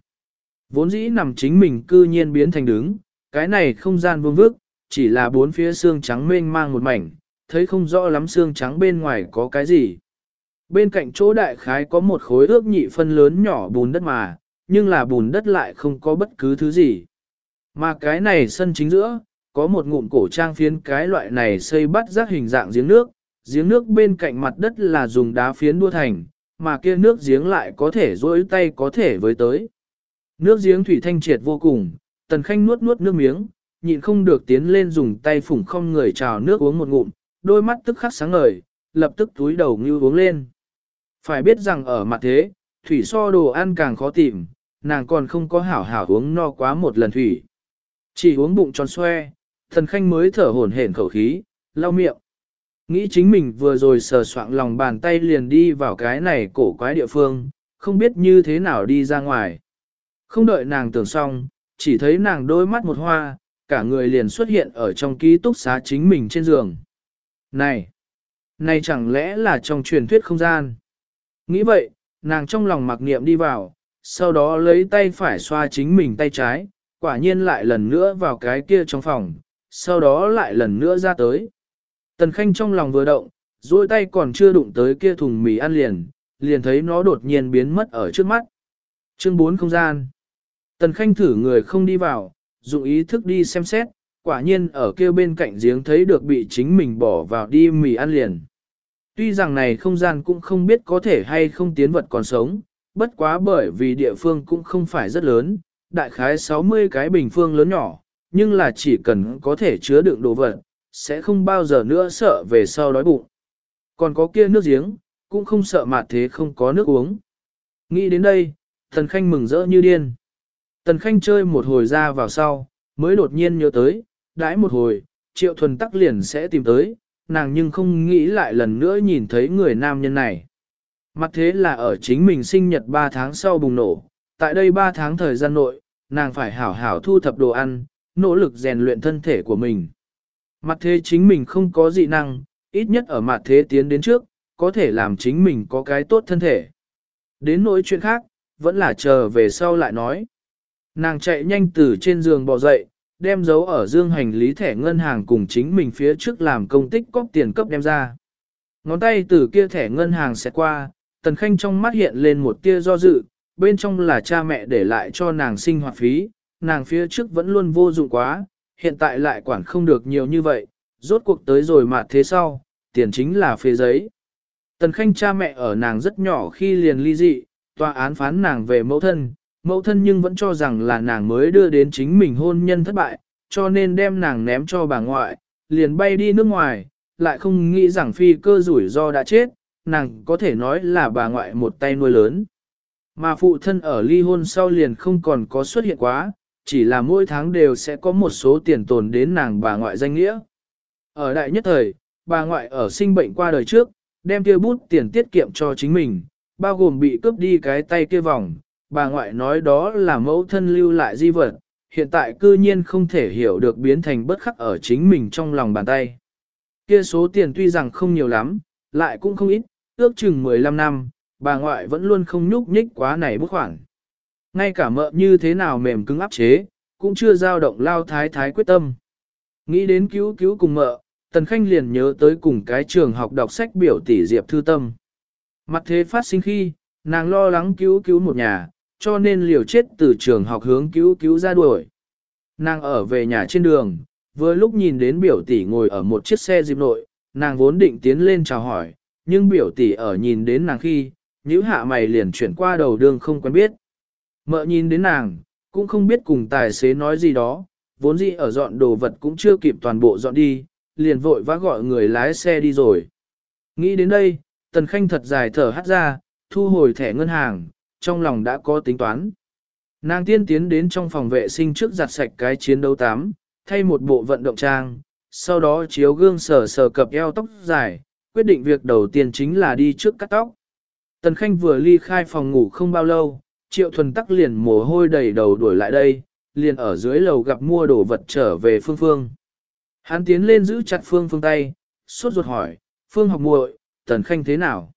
Vốn dĩ nằm chính mình cư nhiên biến thành đứng, cái này không gian vương vức, chỉ là bốn phía xương trắng mênh mang một mảnh, thấy không rõ lắm xương trắng bên ngoài có cái gì. Bên cạnh chỗ đại khái có một khối ước nhị phân lớn nhỏ bùn đất mà, nhưng là bùn đất lại không có bất cứ thứ gì. Mà cái này sân chính giữa, có một ngụm cổ trang phiến cái loại này xây bắt rác hình dạng giếng nước, giếng nước bên cạnh mặt đất là dùng đá phiến đua thành, mà kia nước giếng lại có thể rỗi tay có thể với tới. Nước giếng thủy thanh triệt vô cùng, tần khanh nuốt nuốt nước miếng, nhịn không được tiến lên dùng tay phủng không người trào nước uống một ngụm, đôi mắt tức khắc sáng ngời, lập tức túi đầu như uống lên. Phải biết rằng ở mặt thế, thủy so đồ ăn càng khó tìm, nàng còn không có hảo hảo uống no quá một lần thủy. Chỉ uống bụng tròn xoe, thần khanh mới thở hổn hển khẩu khí, lau miệng. Nghĩ chính mình vừa rồi sờ soạng lòng bàn tay liền đi vào cái này cổ quái địa phương, không biết như thế nào đi ra ngoài. Không đợi nàng tưởng xong, chỉ thấy nàng đôi mắt một hoa, cả người liền xuất hiện ở trong ký túc xá chính mình trên giường. Này! Này chẳng lẽ là trong truyền thuyết không gian? Nghĩ vậy, nàng trong lòng mặc niệm đi vào, sau đó lấy tay phải xoa chính mình tay trái, quả nhiên lại lần nữa vào cái kia trong phòng, sau đó lại lần nữa ra tới. Tần Khanh trong lòng vừa động, duỗi tay còn chưa đụng tới kia thùng mì ăn liền, liền thấy nó đột nhiên biến mất ở trước mắt. Chương 4 không gian. Tần Khanh thử người không đi vào, dụng ý thức đi xem xét, quả nhiên ở kia bên cạnh giếng thấy được bị chính mình bỏ vào đi mì ăn liền. Tuy rằng này không gian cũng không biết có thể hay không tiến vật còn sống, bất quá bởi vì địa phương cũng không phải rất lớn, đại khái 60 cái bình phương lớn nhỏ, nhưng là chỉ cần có thể chứa đựng đồ vật, sẽ không bao giờ nữa sợ về sau đói bụng. Còn có kia nước giếng, cũng không sợ mà thế không có nước uống. Nghĩ đến đây, Tần Khanh mừng rỡ như điên. Tần Khanh chơi một hồi ra vào sau, mới đột nhiên nhớ tới, đãi một hồi, triệu thuần tắc liền sẽ tìm tới, nàng nhưng không nghĩ lại lần nữa nhìn thấy người nam nhân này. Mặt thế là ở chính mình sinh nhật 3 tháng sau bùng nổ, tại đây 3 tháng thời gian nội, nàng phải hảo hảo thu thập đồ ăn, nỗ lực rèn luyện thân thể của mình. Mặt thế chính mình không có dị năng, ít nhất ở mặt thế tiến đến trước, có thể làm chính mình có cái tốt thân thể. Đến nỗi chuyện khác, vẫn là chờ về sau lại nói. Nàng chạy nhanh từ trên giường bò dậy, đem dấu ở dương hành lý thẻ ngân hàng cùng chính mình phía trước làm công tích cóp tiền cấp đem ra. Ngón tay từ kia thẻ ngân hàng sẽ qua, tần khanh trong mắt hiện lên một tia do dự, bên trong là cha mẹ để lại cho nàng sinh hoạt phí, nàng phía trước vẫn luôn vô dụng quá, hiện tại lại quản không được nhiều như vậy, rốt cuộc tới rồi mà thế sau, tiền chính là phê giấy. Tần Khanh cha mẹ ở nàng rất nhỏ khi liền ly dị, tòa án phán nàng về mẫu thân, mẫu thân nhưng vẫn cho rằng là nàng mới đưa đến chính mình hôn nhân thất bại, cho nên đem nàng ném cho bà ngoại, liền bay đi nước ngoài, lại không nghĩ rằng phi cơ rủi ro đã chết, nàng có thể nói là bà ngoại một tay nuôi lớn. Mà phụ thân ở ly hôn sau liền không còn có xuất hiện quá, chỉ là mỗi tháng đều sẽ có một số tiền tồn đến nàng bà ngoại danh nghĩa. Ở đại nhất thời, bà ngoại ở sinh bệnh qua đời trước, đem kia bút tiền tiết kiệm cho chính mình, bao gồm bị cướp đi cái tay kia vòng, bà ngoại nói đó là mẫu thân lưu lại di vật, hiện tại cư nhiên không thể hiểu được biến thành bất khắc ở chính mình trong lòng bàn tay. Kia số tiền tuy rằng không nhiều lắm, lại cũng không ít, ước chừng 15 năm, bà ngoại vẫn luôn không nhúc nhích quá này bức khoản. Ngay cả mợ như thế nào mềm cứng áp chế, cũng chưa dao động lao thái thái quyết tâm. Nghĩ đến cứu cứu cùng mợ, Tần Khanh liền nhớ tới cùng cái trường học đọc sách biểu tỷ Diệp Thư Tâm. Mặt thế phát sinh khi, nàng lo lắng cứu cứu một nhà, cho nên liều chết từ trường học hướng cứu cứu ra đuổi. Nàng ở về nhà trên đường, vừa lúc nhìn đến biểu tỷ ngồi ở một chiếc xe dịp nội, nàng vốn định tiến lên chào hỏi, nhưng biểu tỷ ở nhìn đến nàng khi, nhíu hạ mày liền chuyển qua đầu đường không quen biết. Mợ nhìn đến nàng, cũng không biết cùng tài xế nói gì đó, vốn dĩ ở dọn đồ vật cũng chưa kịp toàn bộ dọn đi, liền vội vã gọi người lái xe đi rồi. Nghĩ đến đây, Tần Khanh thật dài thở hắt ra, thu hồi thẻ ngân hàng, trong lòng đã có tính toán. Nàng tiên tiến đến trong phòng vệ sinh trước giặt sạch cái chiến đấu tám, thay một bộ vận động trang, sau đó chiếu gương sờ sờ cập eo tóc dài, quyết định việc đầu tiên chính là đi trước cắt tóc. Tần Khanh vừa ly khai phòng ngủ không bao lâu, Triệu Thuần Tắc liền mồ hôi đầy đầu đuổi lại đây, liền ở dưới lầu gặp mua đồ vật trở về Phương Phương. Hắn tiến lên giữ chặt Phương Phương tay, sốt ruột hỏi, Phương học muội, Tần Khanh thế nào?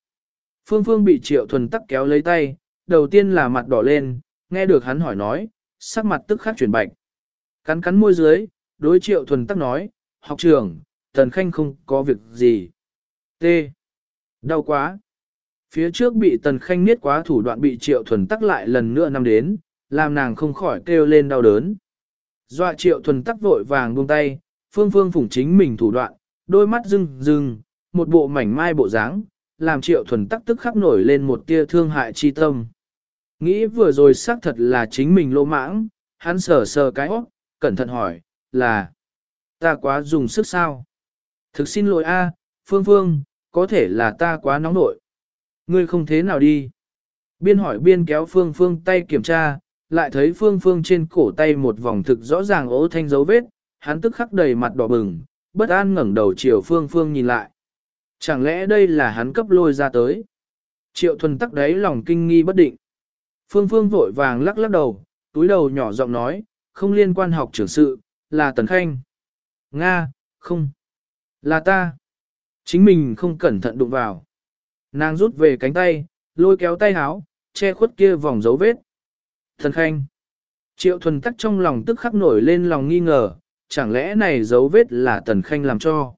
Phương Phương bị Triệu Thuần Tắc kéo lấy tay, đầu tiên là mặt đỏ lên, nghe được hắn hỏi nói, sắc mặt tức khắc chuyển bạch. Cắn cắn môi dưới, đối Triệu Thuần Tắc nói, học trưởng, Tần Khanh không có việc gì. T. Đau quá. Phía trước bị Tần Khanh niết quá thủ đoạn bị Triệu Thuần Tắc lại lần nữa năm đến, làm nàng không khỏi kêu lên đau đớn. Dọa Triệu Thuần Tắc vội vàng buông tay, Phương Phương phủng chính mình thủ đoạn, đôi mắt rưng rưng, một bộ mảnh mai bộ dáng, làm Triệu Thuần Tắc tức khắc nổi lên một tia thương hại chi tâm. Nghĩ vừa rồi xác thật là chính mình lỗ mãng, hắn sờ sờ cái óc, cẩn thận hỏi, là ta quá dùng sức sao? Thực xin lỗi a, Phương Phương, có thể là ta quá nóng nội. Ngươi không thế nào đi. Biên hỏi biên kéo Phương Phương tay kiểm tra, lại thấy Phương Phương trên cổ tay một vòng thực rõ ràng ố thanh dấu vết, hắn tức khắc đầy mặt đỏ bừng, bất an ngẩng đầu chiều Phương Phương nhìn lại. Chẳng lẽ đây là hắn cấp lôi ra tới? Triệu thuần tắc đấy lòng kinh nghi bất định. Phương Phương vội vàng lắc lắc đầu, túi đầu nhỏ giọng nói, không liên quan học trưởng sự, là Tần Khanh. Nga, không. Là ta. Chính mình không cẩn thận đụng vào. Nàng rút về cánh tay, lôi kéo tay háo, che khuất kia vòng dấu vết. Thần Khanh. Triệu thuần tắc trong lòng tức khắc nổi lên lòng nghi ngờ, chẳng lẽ này dấu vết là Tần Khanh làm cho.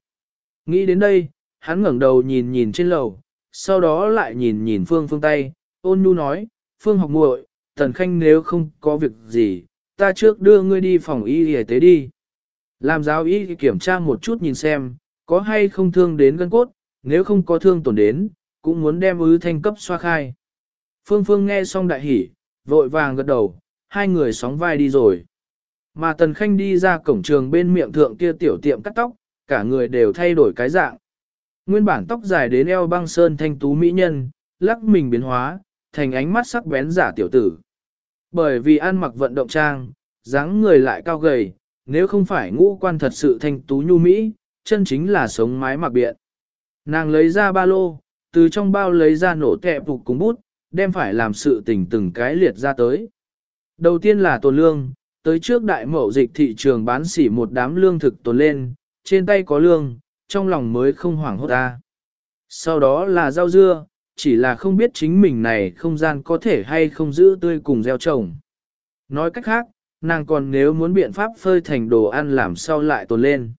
Nghĩ đến đây, hắn ngẩng đầu nhìn nhìn trên lầu, sau đó lại nhìn nhìn Phương Phương tay, ôn nhu nói, Phương học muội, Tần Khanh nếu không có việc gì, ta trước đưa ngươi đi phòng y y tế đi. Làm giáo y kiểm tra một chút nhìn xem, có hay không thương đến gân cốt, nếu không có thương tổn đến, cũng muốn đem ứ thanh cấp xoa khai. Phương Phương nghe xong đại hỉ, vội vàng gật đầu, hai người sóng vai đi rồi. Mà Tần Khanh đi ra cổng trường bên miệng thượng kia tiểu tiệm cắt tóc, cả người đều thay đổi cái dạng. Nguyên bản tóc dài đến eo băng sơn thanh tú mỹ nhân, lắc mình biến hóa, thành ánh mắt sắc bén giả tiểu tử. Bởi vì ăn mặc vận động trang, dáng người lại cao gầy, nếu không phải ngũ quan thật sự thanh tú nhu mỹ, chân chính là sống mái mặc biện. Nàng lấy ra ba lô, từ trong bao lấy ra nổ kẹp phục cùng bút, đem phải làm sự tình từng cái liệt ra tới. Đầu tiên là tồn lương, tới trước đại mậu dịch thị trường bán xỉ một đám lương thực tồn lên, trên tay có lương, trong lòng mới không hoảng hốt ta. Sau đó là rau dưa, chỉ là không biết chính mình này không gian có thể hay không giữ tươi cùng gieo trồng. Nói cách khác, nàng còn nếu muốn biện pháp phơi thành đồ ăn làm sao lại tồn lên.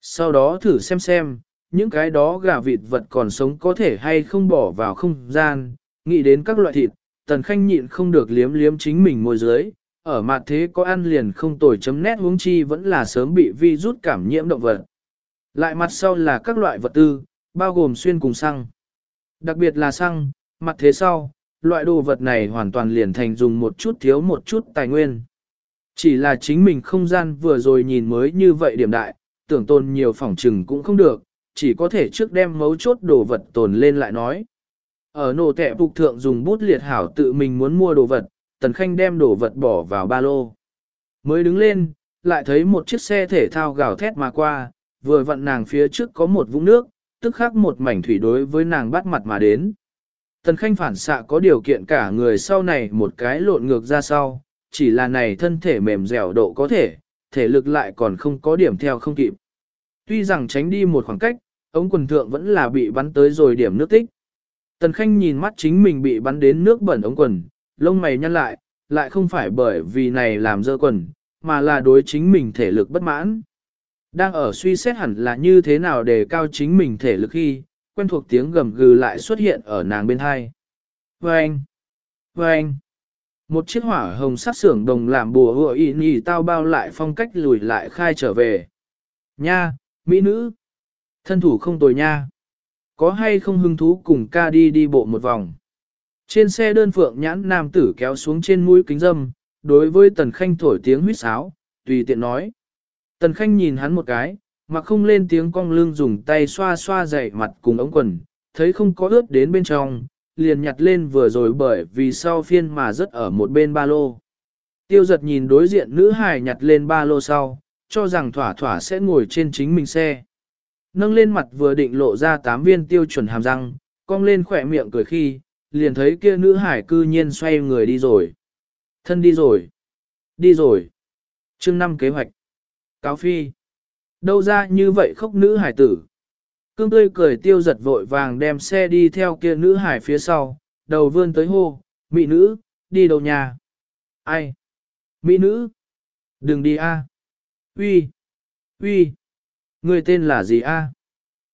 Sau đó thử xem xem, những cái đó gà vịt vật còn sống có thể hay không bỏ vào không gian, nghĩ đến các loại thịt, tần khanh nhịn không được liếm liếm chính mình môi dưới, ở mặt thế có ăn liền không tồi chấm nét uống chi vẫn là sớm bị vi rút cảm nhiễm động vật. Lại mặt sau là các loại vật tư, bao gồm xuyên cùng xăng. Đặc biệt là xăng, mặt thế sau, loại đồ vật này hoàn toàn liền thành dùng một chút thiếu một chút tài nguyên. Chỉ là chính mình không gian vừa rồi nhìn mới như vậy điểm đại, tưởng tồn nhiều phỏng trừng cũng không được, chỉ có thể trước đem mấu chốt đồ vật tồn lên lại nói. Ở nổ tệ phục thượng dùng bút liệt hảo tự mình muốn mua đồ vật, Tần Khanh đem đồ vật bỏ vào ba lô. Mới đứng lên, lại thấy một chiếc xe thể thao gào thét mà qua, vừa vặn nàng phía trước có một vũng nước, tức khắc một mảnh thủy đối với nàng bắt mặt mà đến. Tần Khanh phản xạ có điều kiện cả người sau này một cái lộn ngược ra sau, chỉ là này thân thể mềm dẻo độ có thể, thể lực lại còn không có điểm theo không kịp. Tuy rằng tránh đi một khoảng cách, ống quần thượng vẫn là bị bắn tới rồi điểm nước tích. Tần Khanh nhìn mắt chính mình bị bắn đến nước bẩn ống quần, lông mày nhăn lại, lại không phải bởi vì này làm dơ quần, mà là đối chính mình thể lực bất mãn. Đang ở suy xét hẳn là như thế nào để cao chính mình thể lực khi, quen thuộc tiếng gầm gừ lại xuất hiện ở nàng bên hai. Vâng! Vâng! Một chiếc hỏa hồng sắc xưởng đồng làm bùa hựa y nhì tao bao lại phong cách lùi lại khai trở về. Nha, mỹ nữ! Thân thủ không tồi nha! Có hay không hứng thú cùng ca đi đi bộ một vòng? Trên xe đơn phượng nhãn nam tử kéo xuống trên mũi kính dâm, đối với tần khanh thổi tiếng huýt sáo, tùy tiện nói. Tần khanh nhìn hắn một cái, mà không lên tiếng cong lưng dùng tay xoa xoa dậy mặt cùng ống quần, thấy không có ướt đến bên trong, liền nhặt lên vừa rồi bởi vì sau phiên mà rất ở một bên ba lô. Tiêu giật nhìn đối diện nữ hài nhặt lên ba lô sau, cho rằng thỏa thỏa sẽ ngồi trên chính mình xe. Nâng lên mặt vừa định lộ ra tám viên tiêu chuẩn hàm răng, cong lên khỏe miệng cười khi, liền thấy kia nữ hải cư nhiên xoay người đi rồi. Thân đi rồi. Đi rồi. chương năm kế hoạch. Cáo phi. Đâu ra như vậy khóc nữ hải tử. Cương tươi cười tiêu giật vội vàng đem xe đi theo kia nữ hải phía sau, đầu vươn tới hô, mỹ nữ, đi đâu nhà? Ai? Mỹ nữ? Đừng đi a. Uy, uy, người tên là gì a?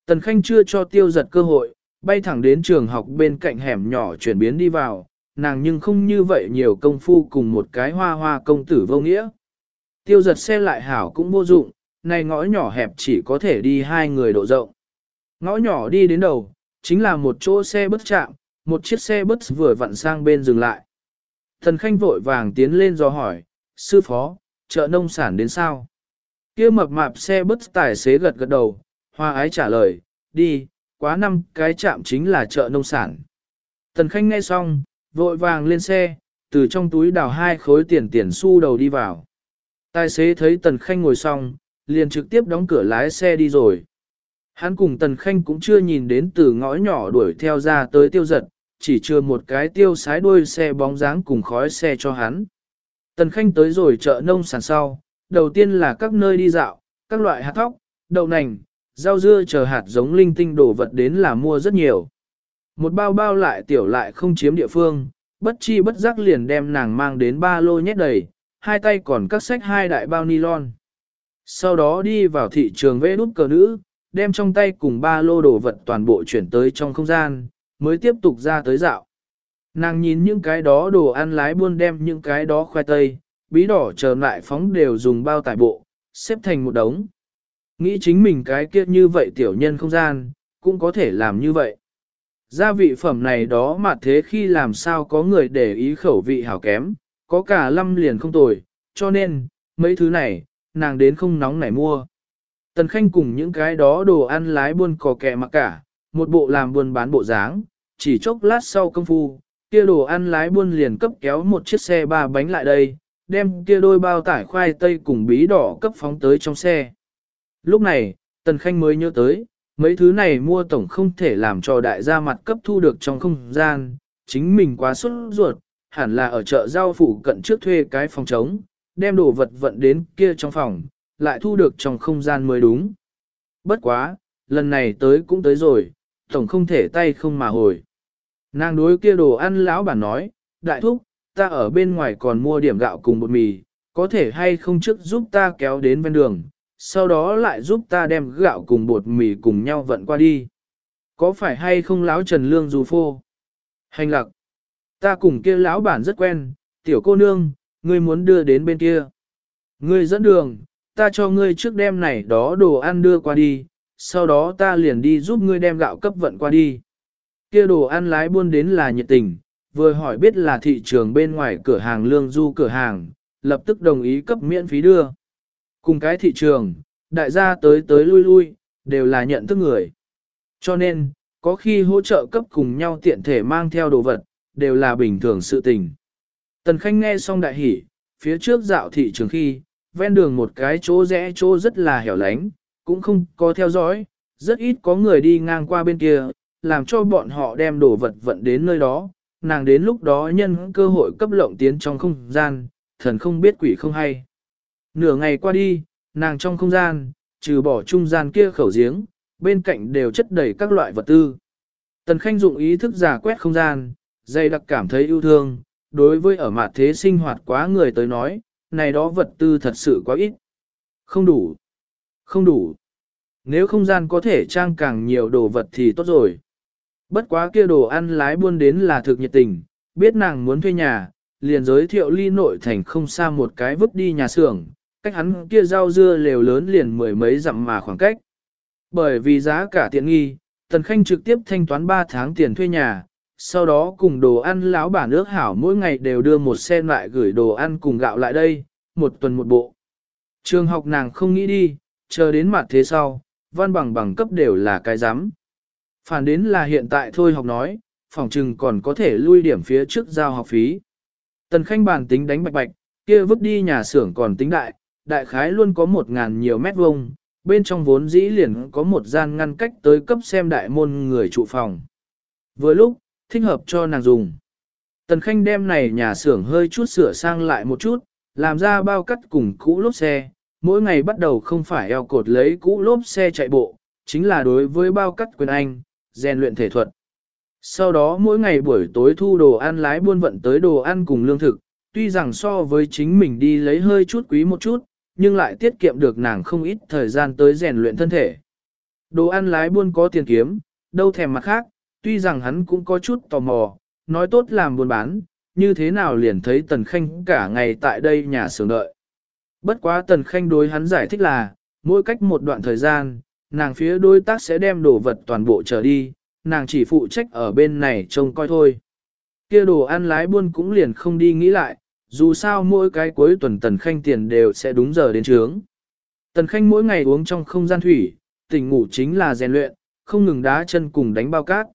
Tần Khanh chưa cho tiêu giật cơ hội, bay thẳng đến trường học bên cạnh hẻm nhỏ chuyển biến đi vào, nàng nhưng không như vậy nhiều công phu cùng một cái hoa hoa công tử vô nghĩa. Tiêu giật xe lại hảo cũng vô dụng, này ngõ nhỏ hẹp chỉ có thể đi hai người độ rộng. Ngõ nhỏ đi đến đầu, chính là một chỗ xe bất chạm, một chiếc xe bất vừa vặn sang bên dừng lại. Thần Khanh vội vàng tiến lên do hỏi, sư phó, chợ nông sản đến sao? Kia mập mạp xe bất tài xế gật gật đầu, hoa ái trả lời, đi, quá năm cái chạm chính là chợ nông sản. Tần Khanh nghe xong, vội vàng lên xe, từ trong túi đào hai khối tiền tiền xu đầu đi vào. Tài xế thấy Tần Khanh ngồi xong, liền trực tiếp đóng cửa lái xe đi rồi. Hắn cùng Tần Khanh cũng chưa nhìn đến từ ngõ nhỏ đuổi theo ra tới tiêu giật, chỉ chưa một cái tiêu sái đuôi xe bóng dáng cùng khói xe cho hắn. Tần Khanh tới rồi chợ nông sản sau, đầu tiên là các nơi đi dạo, các loại hạt thóc, đậu nành, rau dưa chờ hạt giống linh tinh đồ vật đến là mua rất nhiều. Một bao bao lại tiểu lại không chiếm địa phương, bất chi bất giác liền đem nàng mang đến ba lô nhét đầy, hai tay còn cắt sách hai đại bao nylon. Sau đó đi vào thị trường vẽ nút cờ nữ, đem trong tay cùng ba lô đồ vật toàn bộ chuyển tới trong không gian, mới tiếp tục ra tới dạo. Nàng nhìn những cái đó đồ ăn lái buôn đem những cái đó khoai tây, bí đỏ chờ lại phóng đều dùng bao tải bộ, xếp thành một đống. Nghĩ chính mình cái kia như vậy tiểu nhân không gian, cũng có thể làm như vậy. Gia vị phẩm này đó mà thế khi làm sao có người để ý khẩu vị hảo kém, có cả lâm liền không tồi, cho nên, mấy thứ này, nàng đến không nóng nảy mua. Tần Khanh cùng những cái đó đồ ăn lái buôn cò kẹ mặc cả, một bộ làm buôn bán bộ dáng, chỉ chốc lát sau công phu, kia đồ ăn lái buôn liền cấp kéo một chiếc xe ba bánh lại đây, đem kia đôi bao tải khoai tây cùng bí đỏ cấp phóng tới trong xe. Lúc này, Tần Khanh mới nhớ tới, mấy thứ này mua tổng không thể làm cho đại gia mặt cấp thu được trong không gian, chính mình quá xuất ruột, hẳn là ở chợ giao phủ cận trước thuê cái phòng trống, đem đồ vật vận đến kia trong phòng, lại thu được trong không gian mới đúng. Bất quá, lần này tới cũng tới rồi, tổng không thể tay không mà hồi. Nàng đối kia đồ ăn lão bản nói, đại thúc, ta ở bên ngoài còn mua điểm gạo cùng bột mì, có thể hay không trước giúp ta kéo đến ven đường, sau đó lại giúp ta đem gạo cùng bột mì cùng nhau vận qua đi. Có phải hay không lão Trần Lương dù phô? Hành lạc. Ta cùng kia lão bản rất quen, tiểu cô nương, ngươi muốn đưa đến bên kia. Ngươi dẫn đường, ta cho ngươi trước đem này đó đồ ăn đưa qua đi, sau đó ta liền đi giúp ngươi đem gạo cấp vận qua đi. Kia đồ ăn lái buôn đến là nhiệt tình, vừa hỏi biết là thị trường bên ngoài cửa hàng lương du cửa hàng, lập tức đồng ý cấp miễn phí đưa. Cùng cái thị trường, đại gia tới tới lui lui, đều là nhận thức người. Cho nên, có khi hỗ trợ cấp cùng nhau tiện thể mang theo đồ vật, đều là bình thường sự tình. Tần Khanh nghe xong đại hỉ, phía trước dạo thị trường khi, ven đường một cái chỗ rẽ chỗ rất là hẻo lánh, cũng không có theo dõi, rất ít có người đi ngang qua bên kia, làm cho bọn họ đem đồ vật vận đến nơi đó, nàng đến lúc đó nhân cơ hội cấp lộng tiến trong không gian, thần không biết quỷ không hay. Nửa ngày qua đi, nàng trong không gian, trừ bỏ trung gian kia khẩu giếng, bên cạnh đều chất đầy các loại vật tư. Tần Khanh dụng ý thức giả quét không gian, dây đặc cảm thấy yêu thương, đối với ở mặt thế sinh hoạt quá người tới nói, này đó vật tư thật sự quá ít. Không đủ. Không đủ. Nếu không gian có thể trang càng nhiều đồ vật thì tốt rồi. Bất quá kia đồ ăn lái buôn đến là thực nhiệt tình, biết nàng muốn thuê nhà, liền giới thiệu ly nội thành không xa một cái vứt đi nhà xưởng, cách hắn kia rau dưa lều lớn liền mười mấy dặm mà khoảng cách. Bởi vì giá cả tiện nghi, Tần Khanh trực tiếp thanh toán 3 tháng tiền thuê nhà, sau đó cùng đồ ăn lão bản ước hảo mỗi ngày đều đưa một xe lại gửi đồ ăn cùng gạo lại đây, một tuần một bộ. Trường học nàng không nghĩ đi, chờ đến mặt thế sau, văn bằng bằng cấp đều là cái giám. Phản đến là hiện tại thôi học nói, phòng trừng còn có thể lui điểm phía trước giao học phí. Tần Khanh bàn tính đánh bạch bạch, kia vứt đi nhà xưởng còn tính đại, đại khái luôn có một ngàn nhiều mét vuông, bên trong vốn dĩ liền có một gian ngăn cách tới cấp xem đại môn người trụ phòng. Với lúc, thích hợp cho nàng dùng. Tần Khanh đem này nhà xưởng hơi chút sửa sang lại một chút, làm ra bao cắt cùng cũ lốp xe, mỗi ngày bắt đầu không phải eo cột lấy cũ lốp xe chạy bộ, chính là đối với bao cắt quyền anh, rèn luyện thể thuật. Sau đó mỗi ngày buổi tối thu đồ ăn lái buôn vận tới đồ ăn cùng lương thực, tuy rằng so với chính mình đi lấy hơi chút quý một chút, nhưng lại tiết kiệm được nàng không ít thời gian tới rèn luyện thân thể. Đồ ăn lái buôn có tiền kiếm, đâu thèm mặt khác, tuy rằng hắn cũng có chút tò mò, nói tốt làm buôn bán, như thế nào liền thấy Tần Khanh cả ngày tại đây nhà xưởng đợi. Bất quá Tần Khanh đối hắn giải thích là, mỗi cách một đoạn thời gian, nàng phía đối tác sẽ đem đồ vật toàn bộ trở đi, nàng chỉ phụ trách ở bên này trông coi thôi. Kia đồ ăn lái buôn cũng liền không đi nghĩ lại, dù sao mỗi cái cuối tuần Tần Khanh tiền đều sẽ đúng giờ đến trướng. Tần Khanh mỗi ngày uống trong không gian thủy, tỉnh ngủ chính là rèn luyện, không ngừng đá chân cùng đánh bao cát.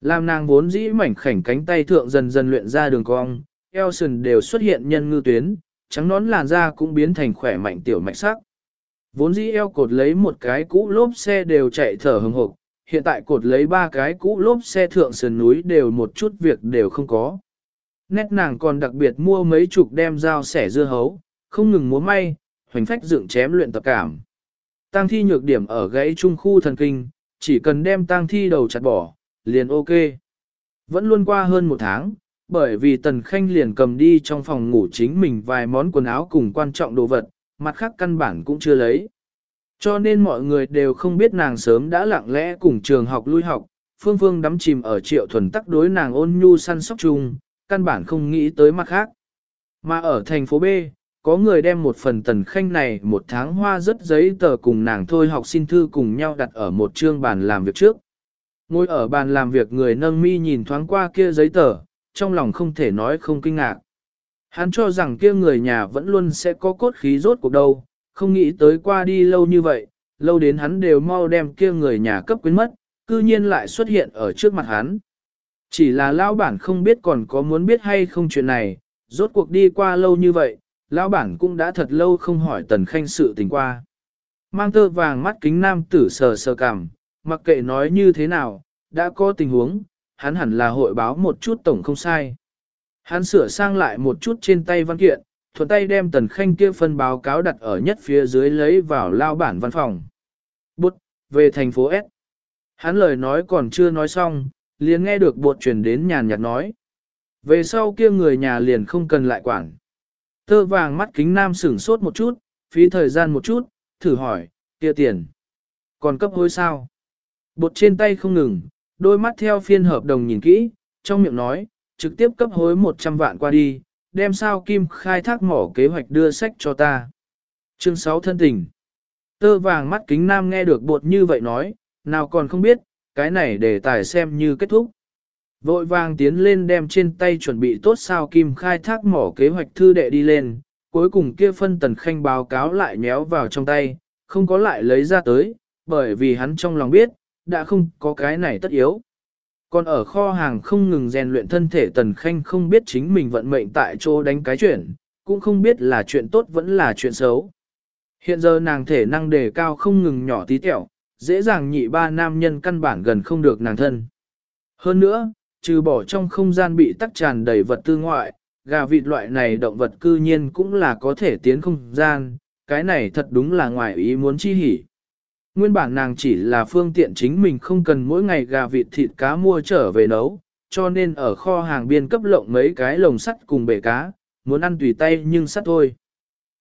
Làm nàng vốn dĩ mảnh khảnh cánh tay thượng dần dần luyện ra đường cong, eo sườn đều xuất hiện nhân ngư tuyến, trắng nón làn da cũng biến thành khỏe mạnh tiểu mạch sắc. Vốn dĩ eo cột lấy một cái cũ lốp xe đều chạy thở hừng hực, hiện tại cột lấy ba cái cũ lốp xe thượng sườn núi đều một chút việc đều không có. Nét nàng còn đặc biệt mua mấy chục đem dao sẻ dưa hấu, không ngừng múa may, hoành phách dựng chém luyện tập cảm. Tăng thi nhược điểm ở gãy trung khu thần kinh, chỉ cần đem tăng thi đầu chặt bỏ, liền ok. Vẫn luôn qua hơn một tháng, bởi vì Tần Khanh liền cầm đi trong phòng ngủ chính mình vài món quần áo cùng quan trọng đồ vật, mặt khác căn bản cũng chưa lấy. Cho nên mọi người đều không biết nàng sớm đã lặng lẽ cùng trường học lui học, phương phương đắm chìm ở triệu thuần tắc đối nàng ôn nhu săn sóc chung, căn bản không nghĩ tới mặt khác. Mà ở thành phố B, có người đem một phần tần khanh này một tháng hoa rất giấy tờ cùng nàng thôi học xin thư cùng nhau đặt ở một chương bàn làm việc trước. Ngồi ở bàn làm việc người nâng mi nhìn thoáng qua kia giấy tờ, trong lòng không thể nói không kinh ngạc. Hắn cho rằng kia người nhà vẫn luôn sẽ có cốt khí rốt cuộc đâu, không nghĩ tới qua đi lâu như vậy, lâu đến hắn đều mau đem kia người nhà cấp quyến mất, cư nhiên lại xuất hiện ở trước mặt hắn. Chỉ là lão bản không biết còn có muốn biết hay không chuyện này, rốt cuộc đi qua lâu như vậy, lão bản cũng đã thật lâu không hỏi tần khanh sự tình qua. mang tơ vàng mắt kính nam tử sờ sờ cảm, mặc kệ nói như thế nào, đã có tình huống, hắn hẳn là hội báo một chút tổng không sai. Hắn sửa sang lại một chút trên tay văn kiện, thuận tay đem tần khanh kia phân báo cáo đặt ở nhất phía dưới lấy vào lao bản văn phòng. Bút, về thành phố S. Hắn lời nói còn chưa nói xong, liền nghe được bột chuyển đến nhàn nhạt nói. Về sau kia người nhà liền không cần lại quản. Tơ vàng mắt kính nam sửng sốt một chút, phí thời gian một chút, thử hỏi, kia tiền. Còn cấp hối sao? Bột trên tay không ngừng, đôi mắt theo phiên hợp đồng nhìn kỹ, trong miệng nói, trực tiếp cấp hối 100 vạn qua đi, đem sao kim khai thác mỏ kế hoạch đưa sách cho ta. Chương 6 thân tình. Tơ vàng mắt kính nam nghe được bột như vậy nói, nào còn không biết, cái này để tài xem như kết thúc. Vội vàng tiến lên đem trên tay chuẩn bị tốt sao kim khai thác mỏ kế hoạch thư đệ đi lên, cuối cùng kia phân tần khanh báo cáo lại nhéo vào trong tay, không có lại lấy ra tới, bởi vì hắn trong lòng biết, đã không có cái này tất yếu. Còn ở kho hàng không ngừng rèn luyện thân thể tần khanh không biết chính mình vận mệnh tại chỗ đánh cái chuyện, cũng không biết là chuyện tốt vẫn là chuyện xấu. Hiện giờ nàng thể năng đề cao không ngừng nhỏ tí tẹo, dễ dàng nhị ba nam nhân căn bản gần không được nàng thân. Hơn nữa, trừ bỏ trong không gian bị tắc tràn đầy vật tư ngoại, gà vịt loại này động vật cư nhiên cũng là có thể tiến không gian, cái này thật đúng là ngoài ý muốn chi hỉ. Nguyên bản nàng chỉ là phương tiện chính mình không cần mỗi ngày gà vịt thịt cá mua trở về nấu, cho nên ở kho hàng biên cấp lộng mấy cái lồng sắt cùng bể cá, muốn ăn tùy tay nhưng sắt thôi.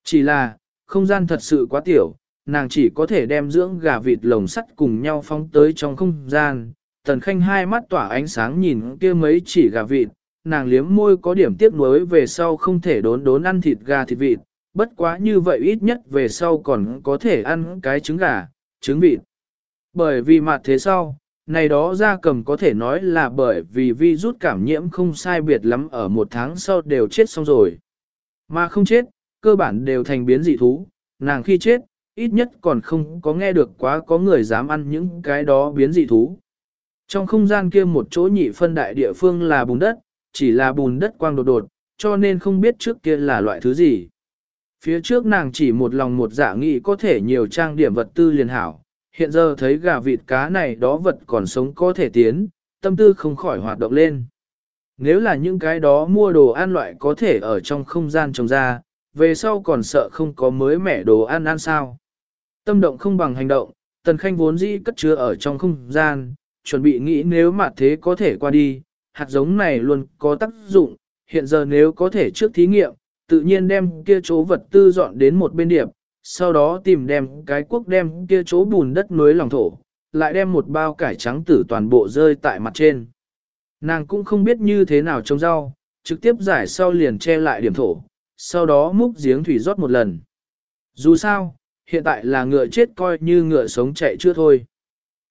Chỉ là, không gian thật sự quá tiểu, nàng chỉ có thể đem dưỡng gà vịt lồng sắt cùng nhau phóng tới trong không gian. Tần Khanh hai mắt tỏa ánh sáng nhìn kia mấy chỉ gà vịt, nàng liếm môi có điểm tiếc nuối về sau không thể đốn đốn ăn thịt gà thịt vịt, bất quá như vậy ít nhất về sau còn có thể ăn cái trứng gà, trứng vịt. Bởi vì mặt thế sau, này đó ra cầm có thể nói là bởi vì vi rút cảm nhiễm không sai biệt lắm ở một tháng sau đều chết xong rồi. Mà không chết, cơ bản đều thành biến dị thú, nàng khi chết, ít nhất còn không có nghe được quá có người dám ăn những cái đó biến dị thú. Trong không gian kia một chỗ nhị phân đại địa phương là bùn đất, chỉ là bùn đất quang đột đột, cho nên không biết trước kia là loại thứ gì. Phía trước nàng chỉ một lòng một dạ nghĩ có thể nhiều trang điểm vật tư liền hảo, hiện giờ thấy gà vịt cá này đó vật còn sống có thể tiến, tâm tư không khỏi hoạt động lên. Nếu là những cái đó mua đồ ăn loại có thể ở trong không gian trồng ra, về sau còn sợ không có mới mẻ đồ ăn ăn sao. Tâm động không bằng hành động, tần khanh vốn dĩ cất chứa ở trong không gian, chuẩn bị nghĩ nếu mà thế có thể qua đi, hạt giống này luôn có tác dụng, hiện giờ nếu có thể trước thí nghiệm, tự nhiên đem kia chỗ vật tư dọn đến một bên điệp, sau đó tìm đem cái quốc đem kia chỗ bùn đất núi lòng thổ, lại đem một bao cải trắng tử toàn bộ rơi tại mặt trên. Nàng cũng không biết như thế nào trồng rau, trực tiếp giải sau liền che lại điểm thổ, sau đó múc giếng thủy rót một lần. Dù sao, hiện tại là ngựa chết coi như ngựa sống chạy chưa thôi.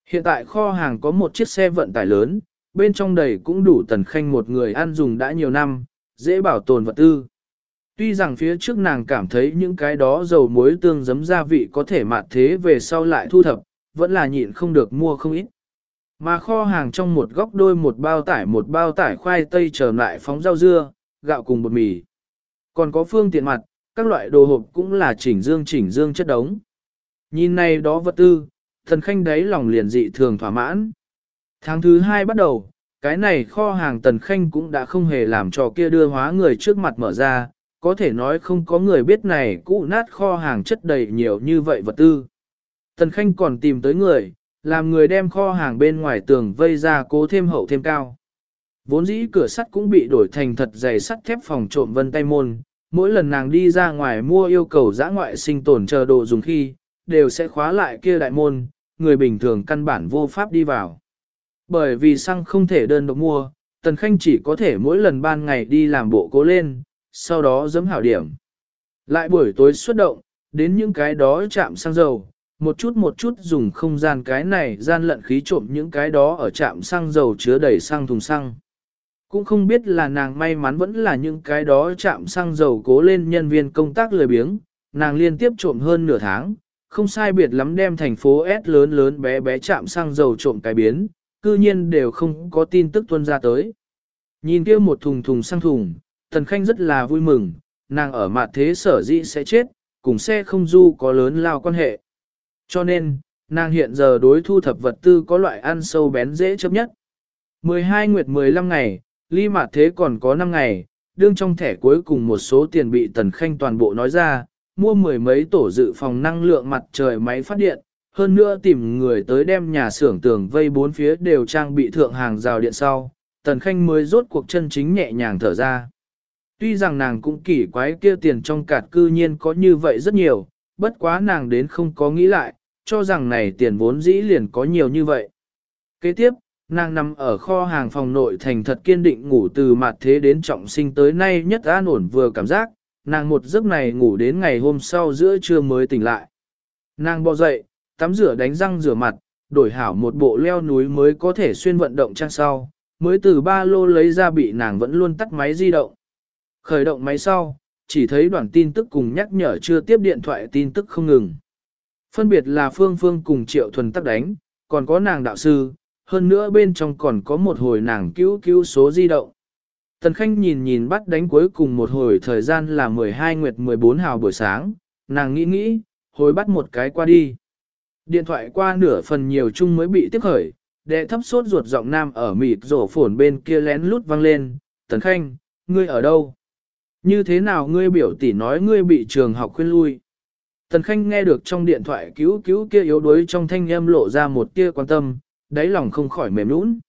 Hiện tại kho hàng có một chiếc xe vận tải lớn, bên trong đầy cũng đủ tần khanh một người ăn dùng đã nhiều năm, dễ bảo tồn vật tư. Tuy rằng phía trước nàng cảm thấy những cái đó dầu muối tương giấm gia vị có thể mạt thế về sau lại thu thập, vẫn là nhịn không được mua không ít. Mà kho hàng trong một góc đôi một bao tải một bao tải khoai tây trở lại phóng rau dưa, gạo cùng bột mì. Còn có phương tiện mặt, các loại đồ hộp cũng là chỉnh dương chỉnh dương chất đống. Nhìn này đó vật tư, thần khanh đấy lòng liền dị thường thỏa mãn. Tháng thứ hai bắt đầu, cái này kho hàng tần khanh cũng đã không hề làm cho kia đưa hóa người trước mặt mở ra, có thể nói không có người biết này cũ nát kho hàng chất đầy nhiều như vậy vật tư. Tần khanh còn tìm tới người, làm người đem kho hàng bên ngoài tường vây ra cố thêm hậu thêm cao. Vốn dĩ cửa sắt cũng bị đổi thành thật dày sắt thép phòng trộm vân tay môn, mỗi lần nàng đi ra ngoài mua yêu cầu giã ngoại sinh tồn chờ đồ dùng khi, đều sẽ khóa lại kia đại môn, người bình thường căn bản vô pháp đi vào. Bởi vì xăng không thể đơn độc mua, Tần Khanh chỉ có thể mỗi lần ban ngày đi làm bộ cố lên, sau đó giấm hảo điểm. Lại buổi tối xuất động, đến những cái đó chạm xăng dầu, một chút một chút dùng không gian cái này gian lận khí trộm những cái đó ở trạm xăng dầu chứa đầy xăng thùng xăng. Cũng không biết là nàng may mắn vẫn là những cái đó chạm xăng dầu cố lên nhân viên công tác lười biếng, nàng liên tiếp trộm hơn nửa tháng, không sai biệt lắm đem thành phố S lớn lớn bé bé chạm xăng dầu trộm cái biến, cư nhiên đều không có tin tức tuân ra tới. Nhìn kia một thùng thùng xăng thùng, Tần Khanh rất là vui mừng, nàng ở mặt thế sở dĩ sẽ chết, cùng xe không du có lớn lao quan hệ. Cho nên, nàng hiện giờ đối thu thập vật tư có loại ăn sâu bén dễ chấp nhất. 12 nguyệt 15 ngày, ly mạt thế còn có 5 ngày, đương trong thẻ cuối cùng một số tiền bị tần khanh toàn bộ nói ra, mua mười mấy tổ dự phòng năng lượng mặt trời máy phát điện, hơn nữa tìm người tới đem nhà xưởng tường vây bốn phía đều trang bị thượng hàng rào điện sau, tần khanh mới rốt cuộc chân chính nhẹ nhàng thở ra. Tuy rằng nàng cũng kỳ quái kia tiền trong cạt cư nhiên có như vậy rất nhiều, bất quá nàng đến không có nghĩ lại, cho rằng này tiền vốn dĩ liền có nhiều như vậy. Kế tiếp, nàng nằm ở kho hàng phòng nội thành thật kiên định ngủ từ mặt thế đến trọng sinh tới nay nhất an ổn vừa cảm giác, nàng một giấc này ngủ đến ngày hôm sau giữa trưa mới tỉnh lại. Nàng bò dậy, tắm rửa đánh răng rửa mặt, đổi hảo một bộ leo núi mới có thể xuyên vận động trang sau, mới từ ba lô lấy ra bị nàng vẫn luôn tắt máy di động. Khởi động máy sau, chỉ thấy đoạn tin tức cùng nhắc nhở chưa tiếp điện thoại tin tức không ngừng. Phân biệt là Phương Phương cùng Triệu Thuần tắc đánh, còn có nàng đạo sư, hơn nữa bên trong còn có một hồi nàng cứu cứu số di động. Tần Khanh nhìn nhìn bắt đánh cuối cùng một hồi thời gian là 12 nguyệt 14 hào buổi sáng, nàng nghĩ nghĩ, hồi bắt một cái qua đi. Điện thoại qua nửa phần nhiều chung mới bị tiếp khởi, đệ thấp sốt ruột giọng nam ở mịt rổ phổn bên kia lén lút vang lên, Tần Khanh, ngươi ở đâu? Như thế nào ngươi biểu tỷ nói ngươi bị trường học khuyên lui? Tần Khanh nghe được trong điện thoại cứu cứu kia yếu đuối trong thanh âm lộ ra một tia quan tâm, đáy lòng không khỏi mềm nũng.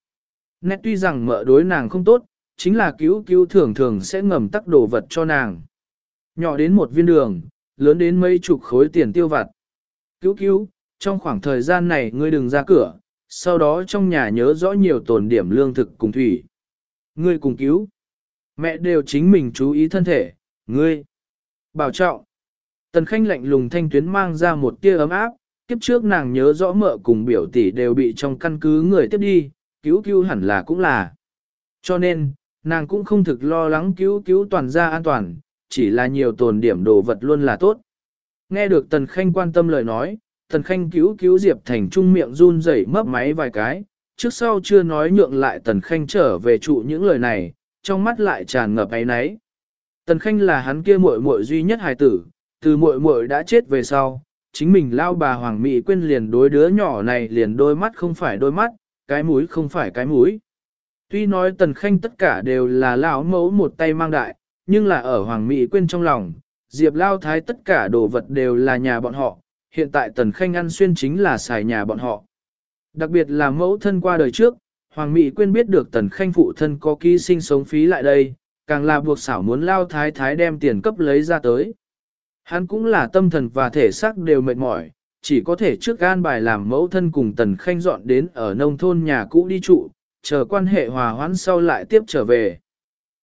Nét tuy rằng mợ đối nàng không tốt, chính là cứu cứu thường thường sẽ ngầm tắc đồ vật cho nàng. Nhỏ đến một viên đường, lớn đến mấy chục khối tiền tiêu vặt. Cứu cứu, trong khoảng thời gian này ngươi đừng ra cửa, sau đó trong nhà nhớ rõ nhiều tồn điểm lương thực cùng thủy. Ngươi cùng cứu. Mẹ đều chính mình chú ý thân thể, ngươi. Bảo trọng. Tần Khanh lạnh lùng thanh tuyến mang ra một tia ấm áp, kiếp trước nàng nhớ rõ mợ cùng biểu tỷ đều bị trong căn cứ người tiếp đi, cứu cứu hẳn là cũng là. Cho nên, nàng cũng không thực lo lắng cứu cứu toàn gia an toàn, chỉ là nhiều tồn điểm đồ vật luôn là tốt. Nghe được Tần Khanh quan tâm lời nói, Tần Khanh cứu cứu Diệp Thành Trung miệng run rẩy mấp máy vài cái, trước sau chưa nói nhượng lại Tần Khanh trở về trụ những lời này, trong mắt lại tràn ngập ấy náy. Tần Khanh là hắn kia muội muội duy nhất hài tử, từ muội muội đã chết về sau, chính mình lao bà Hoàng Mỹ quên liền đối đứa nhỏ này liền đôi mắt không phải đôi mắt, cái mũi không phải cái mũi. Tuy nói Tần Khanh tất cả đều là lão mẫu một tay mang đại, nhưng là ở Hoàng Mỹ quên trong lòng, Diệp Lao Thái tất cả đồ vật đều là nhà bọn họ, hiện tại Tần Khanh ăn xuyên chính là xài nhà bọn họ. Đặc biệt là mẫu thân qua đời trước, Hoàng Mỹ Quyên biết được Tần Khanh phụ thân có ký sinh sống phí lại đây, càng là buộc xảo muốn Lao Thái Thái đem tiền cấp lấy ra tới. Hắn cũng là tâm thần và thể xác đều mệt mỏi, chỉ có thể trước gan bài làm mẫu thân cùng Tần Khanh dọn đến ở nông thôn nhà cũ đi trụ, chờ quan hệ hòa hoãn sau lại tiếp trở về.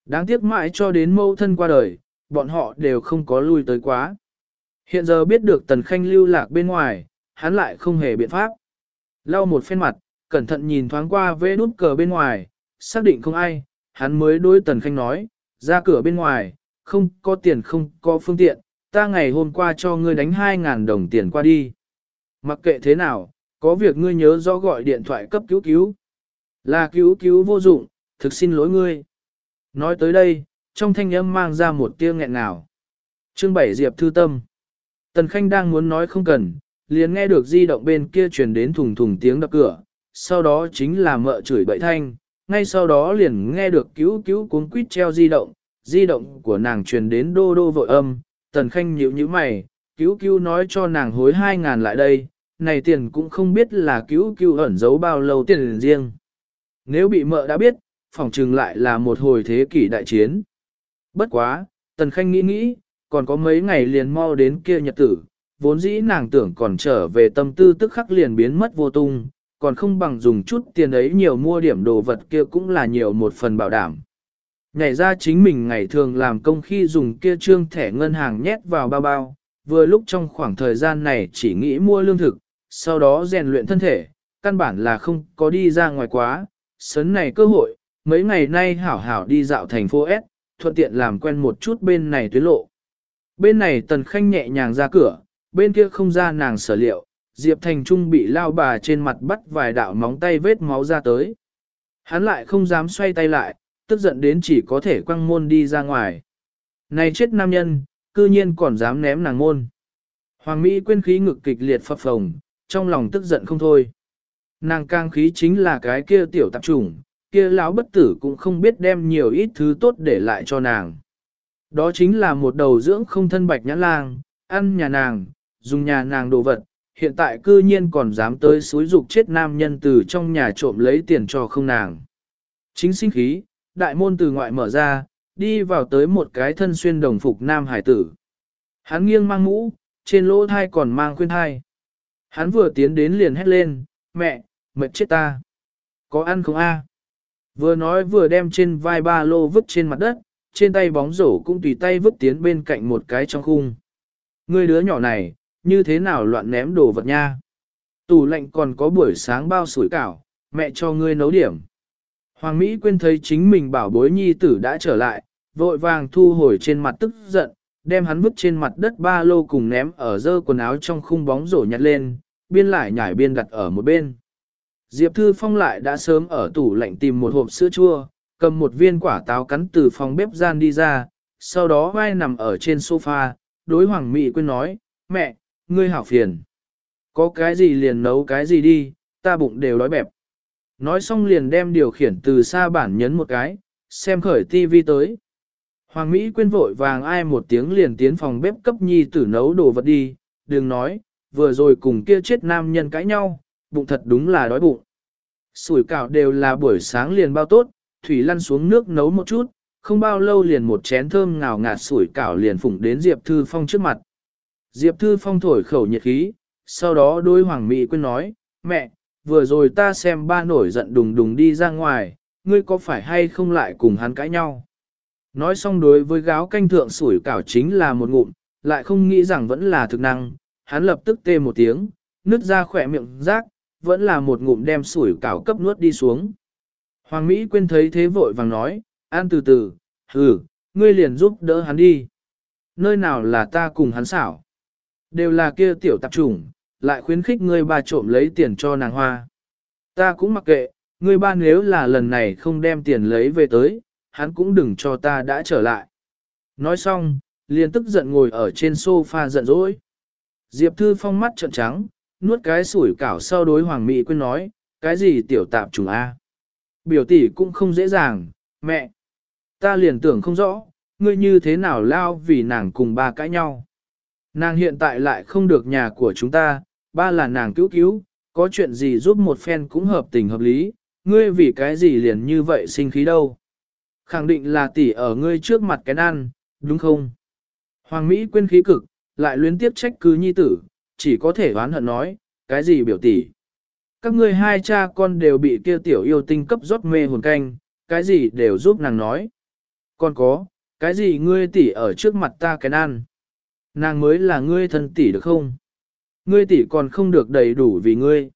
Đáng tiếc mãi cho đến mẫu thân qua đời, bọn họ đều không có lui tới quá. Hiện giờ biết được Tần Khanh lưu lạc bên ngoài, hắn lại không hề biện pháp. Lau một phen mặt, cẩn thận nhìn thoáng qua vế nút cờ bên ngoài, xác định không ai, hắn mới đối Tần Khanh nói, ra cửa bên ngoài, không có tiền không có phương tiện, ta ngày hôm qua cho ngươi đánh 2.000 đồng tiền qua đi. Mặc kệ thế nào, có việc ngươi nhớ rõ gọi điện thoại cấp cứu cứu. Là cứu cứu vô dụng, thực xin lỗi ngươi. Nói tới đây, trong thanh âm mang ra một tiếng nghẹn ngào. Chương 7 Diệp Thư Tâm Tần Khanh đang muốn nói không cần, liền nghe được di động bên kia truyền đến thùng thùng tiếng đập cửa, sau đó chính là mợ chửi bậy thanh, ngay sau đó liền nghe được cứu cứu cuốn quýt treo di động, di động của nàng truyền đến đô đô vội âm, Tần Khanh nhíu nhíu mày, cứu cứu nói cho nàng hối hai ngàn lại đây, này tiền cũng không biết là cứu cứu ẩn giấu bao lâu tiền riêng. Nếu bị mợ đã biết, phỏng trừng lại là một hồi thế kỷ đại chiến. Bất quá, Tần Khanh nghĩ nghĩ, còn có mấy ngày liền mau đến kia nhật tử, vốn dĩ nàng tưởng còn trở về tâm tư tức khắc liền biến mất vô tung, còn không bằng dùng chút tiền ấy nhiều mua điểm đồ vật kia cũng là nhiều một phần bảo đảm. Nhảy ra chính mình ngày thường làm công khi dùng kia trương thẻ ngân hàng nhét vào bao bao, vừa lúc trong khoảng thời gian này chỉ nghĩ mua lương thực, sau đó rèn luyện thân thể, căn bản là không có đi ra ngoài quá, sấn này cơ hội, mấy ngày nay hảo hảo đi dạo thành phố S, thuận tiện làm quen một chút bên này tuyến lộ. Bên này tần khanh nhẹ nhàng ra cửa, bên kia không ra nàng sở liệu, Diệp Thành Trung bị lao bà trên mặt bắt vài đạo móng tay vết máu ra tới. Hắn lại không dám xoay tay lại, tức giận đến chỉ có thể quăng môn đi ra ngoài. Này chết nam nhân, cư nhiên còn dám ném nàng môn. Hoàng Mỹ quên khí ngực kịch liệt phập phồng, trong lòng tức giận không thôi. Nàng càng khí chính là cái kia tiểu tạp trùng, kia lão bất tử cũng không biết đem nhiều ít thứ tốt để lại cho nàng. Đó chính là một đầu dưỡng không thân bạch nhãn lang, ăn nhà nàng, dùng nhà nàng đồ vật, hiện tại cư nhiên còn dám tới suối dục chết nam nhân từ trong nhà trộm lấy tiền cho không nàng. Chính sinh khí, đại môn từ ngoại mở ra, đi vào tới một cái thân xuyên đồng phục nam hải tử. Hắn nghiêng mang mũ, trên lỗ thai còn mang khuyên thai. Hắn vừa tiến đến liền hét lên, mẹ, mệt chết ta. Có ăn không a? Vừa nói vừa đem trên vai ba lô vứt trên mặt đất, trên tay bóng rổ cũng tùy tay vứt tiến bên cạnh một cái trong khung. Người đứa nhỏ này, như thế nào loạn ném đồ vật nha? Tủ lạnh còn có buổi sáng bao sủi cảo, mẹ cho ngươi nấu điểm. Hoàng Mỹ quên thấy chính mình bảo bối nhi tử đã trở lại, vội vàng thu hồi trên mặt tức giận, đem hắn vứt trên mặt đất ba lô cùng ném ở dơ quần áo trong khung bóng rổ nhặt lên, biên lại nhảy biên đặt ở một bên. Diệp Thư Phong lại đã sớm ở tủ lạnh tìm một hộp sữa chua, cầm một viên quả táo cắn từ phòng bếp gian đi ra, sau đó vai nằm ở trên sofa, đối Hoàng Mỹ quên nói, mẹ, ngươi hảo phiền. Có cái gì liền nấu cái gì đi, ta bụng đều đói bẹp. Nói xong liền đem điều khiển từ xa bản nhấn một cái, xem khởi tivi tới. Hoàng Mỹ quên vội vàng ai một tiếng liền tiến phòng bếp cấp nhi tử nấu đồ vật đi, đừng nói, vừa rồi cùng kia chết nam nhân cãi nhau, bụng thật đúng là đói bụng. Sủi cảo đều là buổi sáng liền bao tốt, thủy lăn xuống nước nấu một chút, không bao lâu liền một chén thơm ngào ngạt sủi cảo liền phụng đến Diệp Thư Phong trước mặt. Diệp Thư Phong thổi khẩu nhiệt khí, sau đó đôi Hoàng Mỹ Quyên nói, mẹ, vừa rồi ta xem ba nổi giận đùng đùng đi ra ngoài, ngươi có phải hay không lại cùng hắn cãi nhau? Nói xong đối với gáo canh thượng sủi cảo chính là một ngụm, lại không nghĩ rằng vẫn là thực năng, hắn lập tức tê một tiếng, nứt ra khỏe miệng rác, vẫn là một ngụm đem sủi cảo cấp nuốt đi xuống. Hoàng Mỹ Quyên thấy thế vội vàng nói, an từ từ, hừ, ngươi liền giúp đỡ hắn đi. Nơi nào là ta cùng hắn xảo? Đều là kia tiểu tạp chủng, lại khuyến khích ngươi ba trộm lấy tiền cho nàng hoa. Ta cũng mặc kệ, ngươi ba nếu là lần này không đem tiền lấy về tới, hắn cũng đừng cho ta đã trở lại. Nói xong, liền tức giận ngồi ở trên sofa giận dỗi. Diệp Thư Phong mắt trợn trắng, nuốt cái sủi cảo sau đối Hoàng Mỹ Quyên nói, cái gì tiểu tạp trùng A. Biểu tỷ cũng không dễ dàng, mẹ. Ta liền tưởng không rõ, ngươi như thế nào lao vì nàng cùng ba cãi nhau. Nàng hiện tại lại không được nhà của chúng ta, ba là nàng cứu cứu, có chuyện gì giúp một phen cũng hợp tình hợp lý, ngươi vì cái gì liền như vậy sinh khí đâu. Khẳng định là tỷ ở ngươi trước mặt cái ăn, đúng không? Hoàng Mỹ quên khí cực, lại luyến tiếp trách cứ nhi tử, chỉ có thể oán hận nói, cái gì biểu tỷ? Các ngươi hai cha con đều bị kia tiểu yêu tinh cấp rót mê hồn canh, cái gì đều giúp nàng nói. Còn có, cái gì ngươi tỷ ở trước mặt ta cái ăn? Nàng mới là ngươi thân tỷ được không? Ngươi tỷ còn không được đầy đủ vì ngươi.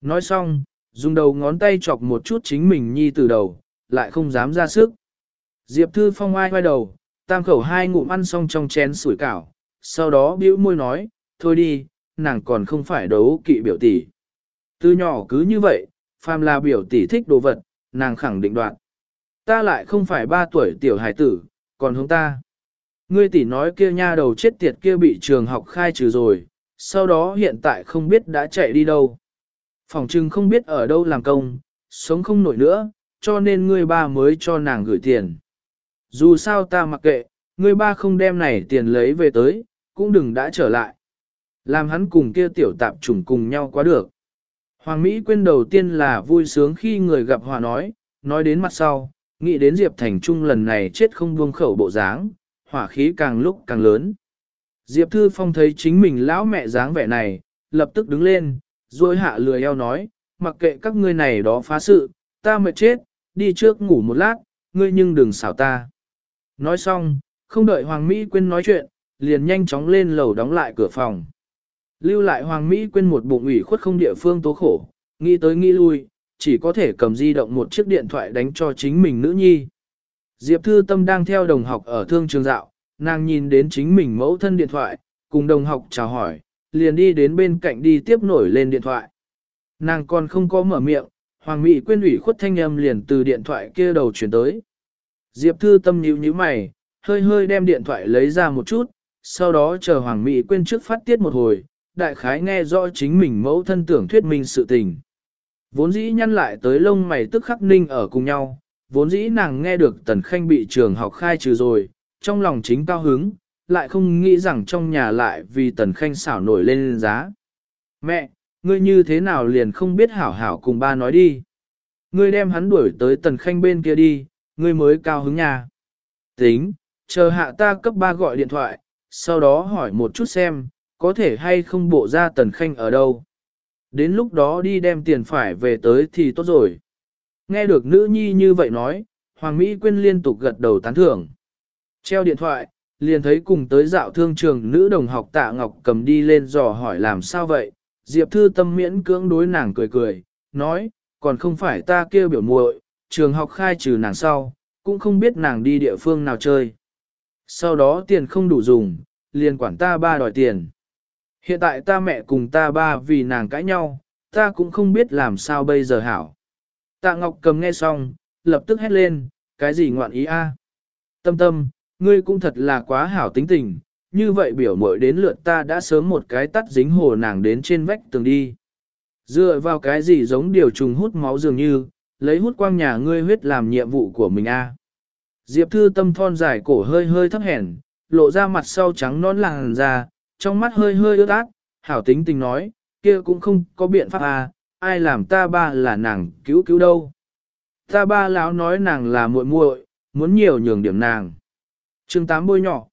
Nói xong, dùng đầu ngón tay chọc một chút chính mình nhi từ đầu, lại không dám ra sức. Diệp Thư Phong ai quay đầu, tam khẩu hai ngụm ăn xong trong chén sủi cảo, sau đó bĩu môi nói, thôi đi, nàng còn không phải đấu kỵ biểu tỷ. Từ nhỏ cứ như vậy, phàm là biểu tỷ thích đồ vật, nàng khẳng định đoạn. Ta lại không phải ba tuổi tiểu hải tử, còn hướng ta. Ngươi tỷ nói kia nha đầu chết tiệt kia bị trường học khai trừ rồi, sau đó hiện tại không biết đã chạy đi đâu. Phòng trưng không biết ở đâu làm công, sống không nổi nữa, cho nên ngươi ba mới cho nàng gửi tiền. Dù sao ta mặc kệ, ngươi ba không đem này tiền lấy về tới, cũng đừng đã trở lại. Làm hắn cùng kia tiểu tạp chủng cùng nhau quá được. Hoàng Mỹ quên đầu tiên là vui sướng khi người gặp hòa nói, nói đến mặt sau, nghĩ đến Diệp Thành Trung lần này chết không buông khẩu bộ dáng, hỏa khí càng lúc càng lớn. Diệp Thư Phong thấy chính mình lão mẹ dáng vẻ này, lập tức đứng lên, rồi hạ lười eo nói, mặc kệ các ngươi này đó phá sự, ta mệt chết, đi trước ngủ một lát, ngươi nhưng đừng xảo ta. Nói xong, không đợi Hoàng Mỹ Quyên nói chuyện, liền nhanh chóng lên lầu đóng lại cửa phòng. Lưu lại Hoàng Mỹ Quyên một bụng ủy khuất không địa phương tố khổ, nghĩ tới nghĩ lui, chỉ có thể cầm di động một chiếc điện thoại đánh cho chính mình nữ nhi. Diệp Thư Tâm đang theo đồng học ở thương trường dạo, nàng nhìn đến chính mình mẫu thân điện thoại, cùng đồng học chào hỏi, liền đi đến bên cạnh đi tiếp nổi lên điện thoại. Nàng còn không có mở miệng, Hoàng Mỹ quên ủy khuất thanh âm liền từ điện thoại kia đầu chuyển tới. Diệp Thư Tâm nhíu nhíu mày, hơi hơi đem điện thoại lấy ra một chút, sau đó chờ Hoàng Mỹ quên trước phát tiết một hồi, đại khái nghe rõ chính mình mẫu thân tưởng thuyết minh sự tình. Vốn dĩ nhăn lại tới lông mày tức khắc ninh ở cùng nhau, vốn dĩ nàng nghe được Tần Khanh bị trường học khai trừ rồi, trong lòng chính cao hứng, lại không nghĩ rằng trong nhà lại vì Tần Khanh xảo nổi lên giá. Mẹ, ngươi như thế nào liền không biết hảo hảo cùng ba nói đi. Ngươi đem hắn đuổi tới Tần Khanh bên kia đi, ngươi mới cao hứng nhà. Tính, chờ hạ ta cấp ba gọi điện thoại, sau đó hỏi một chút xem, có thể hay không bộ ra Tần Khanh ở đâu. Đến lúc đó đi đem tiền phải về tới thì tốt rồi. Nghe được nữ nhi như vậy nói, Hoàng Mỹ Quyên liên tục gật đầu tán thưởng. Treo điện thoại, liền thấy cùng tới dạo thương trường nữ đồng học tạ ngọc cầm đi lên dò hỏi làm sao vậy. Diệp Thư Tâm miễn cưỡng đối nàng cười cười, nói, còn không phải ta kêu biểu muội, trường học khai trừ nàng sau, cũng không biết nàng đi địa phương nào chơi. Sau đó tiền không đủ dùng, liền quản ta ba đòi tiền. Hiện tại ta mẹ cùng ta ba vì nàng cãi nhau, ta cũng không biết làm sao bây giờ hảo. Tạ Ngọc cầm nghe xong, lập tức hét lên, cái gì ngoạn ý a? Tâm tâm, ngươi cũng thật là quá hảo tính tình, như vậy biểu mội đến lượt ta đã sớm một cái tắt dính hồ nàng đến trên vách tường đi. Dựa vào cái gì giống điều trùng hút máu dường như, lấy hút quang nhà ngươi huyết làm nhiệm vụ của mình a. Diệp thư tâm thon dài cổ hơi hơi thấp hèn, lộ ra mặt sau trắng non làng ra, trong mắt hơi hơi ướt át, hảo tính tình nói, kia cũng không có biện pháp a, ai làm ta ba là nàng cứu cứu đâu. Ta ba lão nói nàng là muội muội, muốn nhiều nhường điểm nàng. chương tám bôi nhỏ.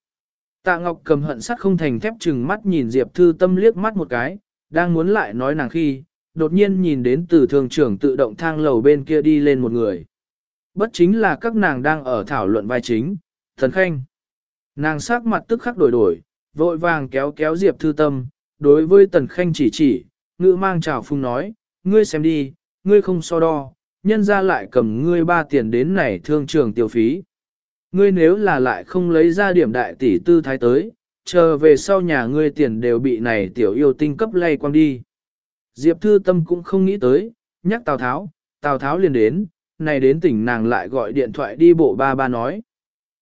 Tạ Ngọc cầm hận sắt không thành thép chừng mắt nhìn Diệp Thư Tâm liếc mắt một cái, đang muốn lại nói nàng khi, đột nhiên nhìn đến từ thường trưởng tự động thang lầu bên kia đi lên một người. Bất chính là các nàng đang ở thảo luận vai chính, thần khanh. Nàng sắc mặt tức khắc đổi đổi, vội vàng kéo kéo Diệp Thư Tâm, đối với tần khanh chỉ chỉ, ngữ mang trào phung nói, ngươi xem đi, ngươi không so đo, nhân ra lại cầm ngươi ba tiền đến này thương trường tiêu phí. Ngươi nếu là lại không lấy ra điểm đại tỷ tư thái tới, chờ về sau nhà ngươi tiền đều bị này tiểu yêu tinh cấp lay quăng đi. Diệp Thư Tâm cũng không nghĩ tới, nhắc Tào Tháo, Tào Tháo liền đến, này đến tỉnh nàng lại gọi điện thoại đi bộ ba ba nói.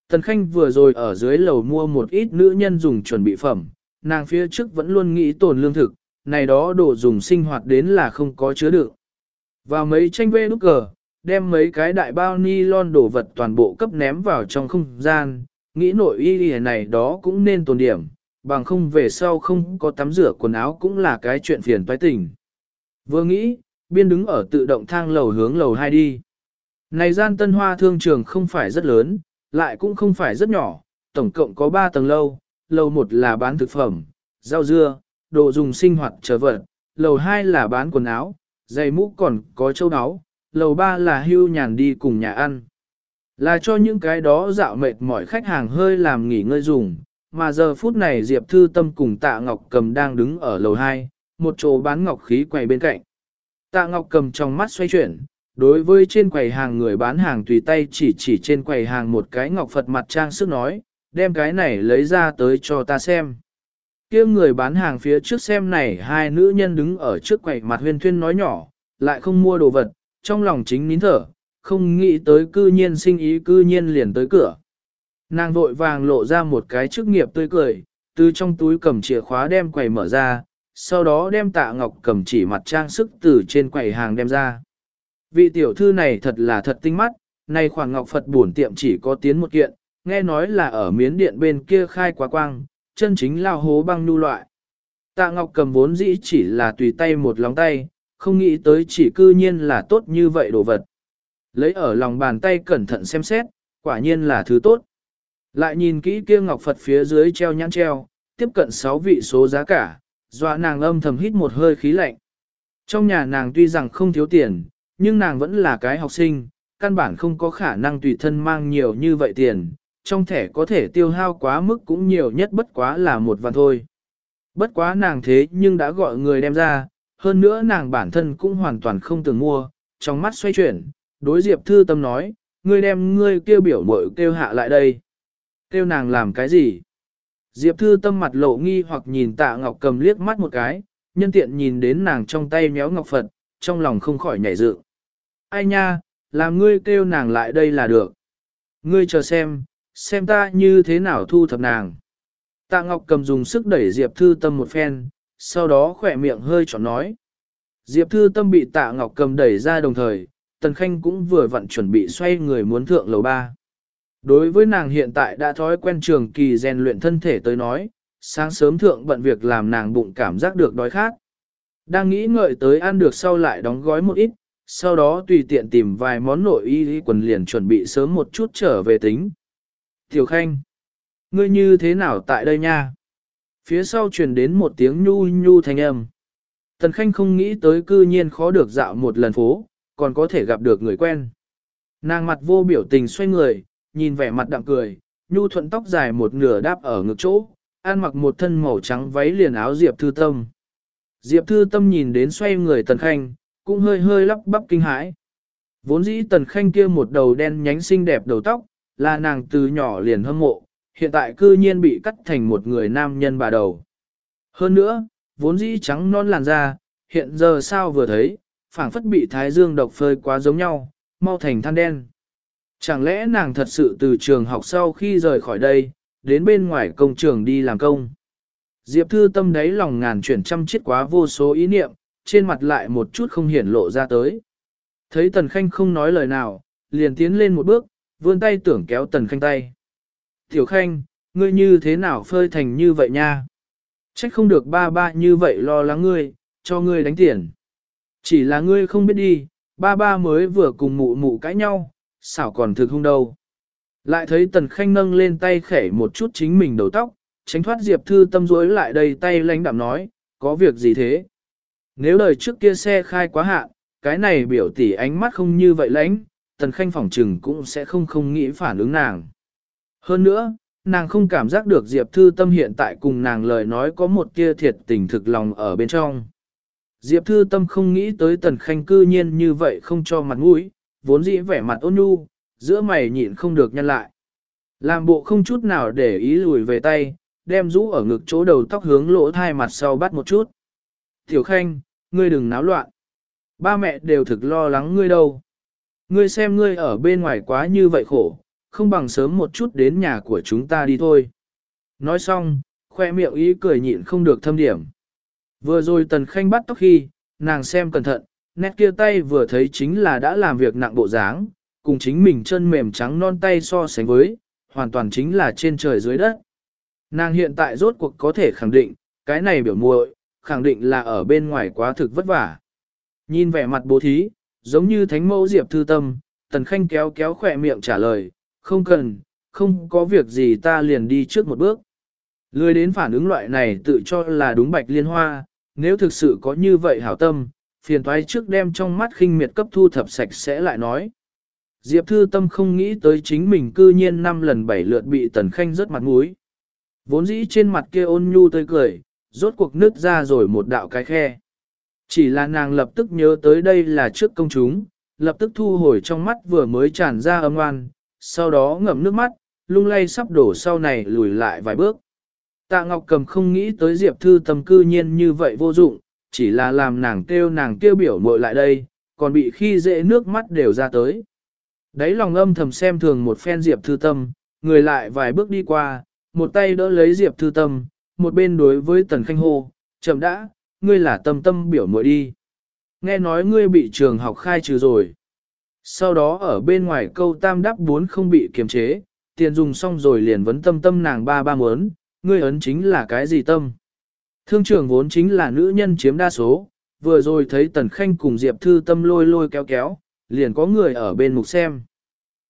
Tần Khanh vừa rồi ở dưới lầu mua một ít nữ nhân dùng chuẩn bị phẩm, nàng phía trước vẫn luôn nghĩ tồn lương thực, này đó đồ dùng sinh hoạt đến là không có chứa đựng. Vào mấy tranh vê nút cờ, đem mấy cái đại bao ni lon đồ vật toàn bộ cấp ném vào trong không gian, nghĩ nội y này đó cũng nên tồn điểm, bằng không về sau không có tắm rửa quần áo cũng là cái chuyện phiền toái tình. Vừa nghĩ, biên đứng ở tự động thang lầu hướng lầu 2 đi. Này gian tân hoa thương trường không phải rất lớn, lại cũng không phải rất nhỏ, tổng cộng có 3 tầng lâu, lầu 1 là bán thực phẩm, rau dưa, đồ dùng sinh hoạt trở vật, lầu 2 là bán quần áo, giày mũ còn có châu áo, lầu 3 là hưu nhàn đi cùng nhà ăn. Là cho những cái đó dạo mệt mỏi khách hàng hơi làm nghỉ ngơi dùng, mà giờ phút này Diệp Thư Tâm cùng Tạ Ngọc Cầm đang đứng ở lầu 2, một chỗ bán ngọc khí quầy bên cạnh. Tạ Ngọc Cầm trong mắt xoay chuyển, đối với trên quầy hàng người bán hàng tùy tay chỉ chỉ trên quầy hàng một cái ngọc Phật mặt trang sức nói, đem cái này lấy ra tới cho ta xem kia người bán hàng phía trước xem này hai nữ nhân đứng ở trước quầy mặt huyên thuyên nói nhỏ, lại không mua đồ vật, trong lòng chính nín thở, không nghĩ tới cư nhiên sinh ý cư nhiên liền tới cửa. Nàng vội vàng lộ ra một cái chức nghiệp tươi cười, từ trong túi cầm chìa khóa đem quầy mở ra, sau đó đem tạ ngọc cầm chỉ mặt trang sức từ trên quầy hàng đem ra. Vị tiểu thư này thật là thật tinh mắt, này khoảng ngọc Phật bổn tiệm chỉ có tiến một kiện, nghe nói là ở miến điện bên kia khai quá quang, chân chính lao hố băng nhu loại. Tạ Ngọc cầm vốn dĩ chỉ là tùy tay một lòng tay, không nghĩ tới chỉ cư nhiên là tốt như vậy đồ vật. Lấy ở lòng bàn tay cẩn thận xem xét, quả nhiên là thứ tốt. Lại nhìn kỹ kia ngọc Phật phía dưới treo nhãn treo, tiếp cận 6 vị số giá cả, dọa nàng âm thầm hít một hơi khí lạnh. Trong nhà nàng tuy rằng không thiếu tiền, nhưng nàng vẫn là cái học sinh, căn bản không có khả năng tùy thân mang nhiều như vậy tiền, trong thẻ có thể tiêu hao quá mức cũng nhiều nhất bất quá là một vạn thôi. Bất quá nàng thế nhưng đã gọi người đem ra, hơn nữa nàng bản thân cũng hoàn toàn không từng mua, trong mắt xoay chuyển, đối Diệp Thư Tâm nói, ngươi đem ngươi kêu biểu mội kêu hạ lại đây. Kêu nàng làm cái gì? Diệp Thư Tâm mặt lộ nghi hoặc nhìn tạ Ngọc cầm liếc mắt một cái, nhân tiện nhìn đến nàng trong tay méo Ngọc Phật, trong lòng không khỏi nhảy dựng. Ai nha, làm ngươi kêu nàng lại đây là được. Ngươi chờ xem, xem ta như thế nào thu thập nàng. Tạ Ngọc cầm dùng sức đẩy Diệp Thư Tâm một phen, sau đó khỏe miệng hơi chọn nói. Diệp Thư Tâm bị Tạ Ngọc cầm đẩy ra đồng thời, Tần Khanh cũng vừa vặn chuẩn bị xoay người muốn thượng lầu ba. Đối với nàng hiện tại đã thói quen trường kỳ rèn luyện thân thể tới nói, sáng sớm thượng bận việc làm nàng bụng cảm giác được đói khát. Đang nghĩ ngợi tới ăn được sau lại đóng gói một ít, sau đó tùy tiện tìm vài món nội y quần liền chuẩn bị sớm một chút trở về tính. Tiểu Khanh, ngươi như thế nào tại đây nha? Phía sau truyền đến một tiếng nhu nhu thanh âm. Tần Khanh không nghĩ tới cư nhiên khó được dạo một lần phố, còn có thể gặp được người quen. Nàng mặt vô biểu tình xoay người, nhìn vẻ mặt đạm cười, nhu thuận tóc dài một nửa đáp ở ngực chỗ, ăn mặc một thân màu trắng váy liền áo Diệp Thư Tâm. Diệp Thư Tâm nhìn đến xoay người Tần Khanh, cũng hơi hơi lắp bắp kinh hãi. Vốn dĩ Tần Khanh kia một đầu đen nhánh xinh đẹp đầu tóc, là nàng từ nhỏ liền hâm mộ, hiện tại cư nhiên bị cắt thành một người nam nhân bà đầu. Hơn nữa, vốn dĩ trắng non làn da, hiện giờ sao vừa thấy, phảng phất bị thái dương độc phơi quá giống nhau, mau thành than đen. Chẳng lẽ nàng thật sự từ trường học sau khi rời khỏi đây, đến bên ngoài công trường đi làm công. Diệp Thư Tâm đáy lòng ngàn chuyển trăm chiết quá vô số ý niệm, trên mặt lại một chút không hiển lộ ra tới. Thấy Tần Khanh không nói lời nào, liền tiến lên một bước, vươn tay tưởng kéo Tần Khanh tay. Tiểu Khanh, ngươi như thế nào phơi thành như vậy nha? Trách không được ba ba như vậy lo lắng ngươi, cho ngươi đánh tiền. Chỉ là ngươi không biết đi, ba ba mới vừa cùng mụ mụ cãi nhau, xảo còn thực không đâu. Lại thấy Tần Khanh nâng lên tay khẻ một chút chính mình đầu tóc, tránh thoát Diệp Thư tâm rối lại đây tay lãnh đạm nói, có việc gì thế? Nếu lời trước kia xe khai quá hạn, cái này biểu tỷ ánh mắt không như vậy lãnh, Tần Khanh phỏng trừng cũng sẽ không không nghĩ phản ứng nàng. Hơn nữa, nàng không cảm giác được Diệp Thư Tâm hiện tại cùng nàng lời nói có một tia thiệt tình thực lòng ở bên trong. Diệp Thư Tâm không nghĩ tới Tần Khanh cư nhiên như vậy không cho mặt mũi, vốn dĩ vẻ mặt ôn nhu, giữa mày nhịn không được nhăn lại. Làm bộ không chút nào để ý lùi về tay, đem rũ ở ngực chỗ đầu tóc hướng lỗ thai mặt sau bắt một chút. Tiểu Khanh, ngươi đừng náo loạn. Ba mẹ đều thực lo lắng ngươi đâu. Ngươi xem ngươi ở bên ngoài quá như vậy khổ, không bằng sớm một chút đến nhà của chúng ta đi thôi. Nói xong, khoe miệng ý cười nhịn không được thâm điểm. Vừa rồi Tần Khanh bắt tóc khi, nàng xem cẩn thận, nét kia tay vừa thấy chính là đã làm việc nặng bộ dáng, cùng chính mình chân mềm trắng non tay so sánh với, hoàn toàn chính là trên trời dưới đất. Nàng hiện tại rốt cuộc có thể khẳng định, cái này biểu muội, khẳng định là ở bên ngoài quá thực vất vả. Nhìn vẻ mặt bố thí, giống như thánh mẫu diệp thư tâm, tần khanh kéo kéo khỏe miệng trả lời, không cần, không có việc gì ta liền đi trước một bước. Lười đến phản ứng loại này tự cho là đúng bạch liên hoa, nếu thực sự có như vậy hảo tâm, phiền toái trước đem trong mắt khinh miệt cấp thu thập sạch sẽ lại nói. Diệp Thư Tâm không nghĩ tới chính mình cư nhiên năm lần bảy lượt bị Tần Khanh rớt mặt mũi. Vốn dĩ trên mặt kia ôn nhu tươi cười, rốt cuộc nứt ra rồi một đạo cái khe. Chỉ là nàng lập tức nhớ tới đây là trước công chúng, lập tức thu hồi trong mắt vừa mới tràn ra âm oan, sau đó ngậm nước mắt, lung lay sắp đổ sau này lùi lại vài bước. Tạ Ngọc Cầm không nghĩ tới Diệp Thư Tâm cư nhiên như vậy vô dụng, chỉ là làm nàng kêu nàng kêu biểu muội lại đây, còn bị khi dễ nước mắt đều ra tới. Đấy lòng âm thầm xem thường một phen Diệp Thư Tâm, người lại vài bước đi qua, một tay đỡ lấy Diệp Thư Tâm, một bên đối với Tần Khanh hô, chậm đã, ngươi là tâm tâm biểu muội đi. Nghe nói ngươi bị trường học khai trừ rồi. Sau đó ở bên ngoài câu tam đáp bốn không bị kiềm chế, tiền dùng xong rồi liền vấn tâm tâm nàng ba ba muốn, ngươi ấn chính là cái gì tâm. Thương trưởng vốn chính là nữ nhân chiếm đa số, vừa rồi thấy Tần Khanh cùng Diệp Thư Tâm lôi lôi kéo kéo, liền có người ở bên mục xem.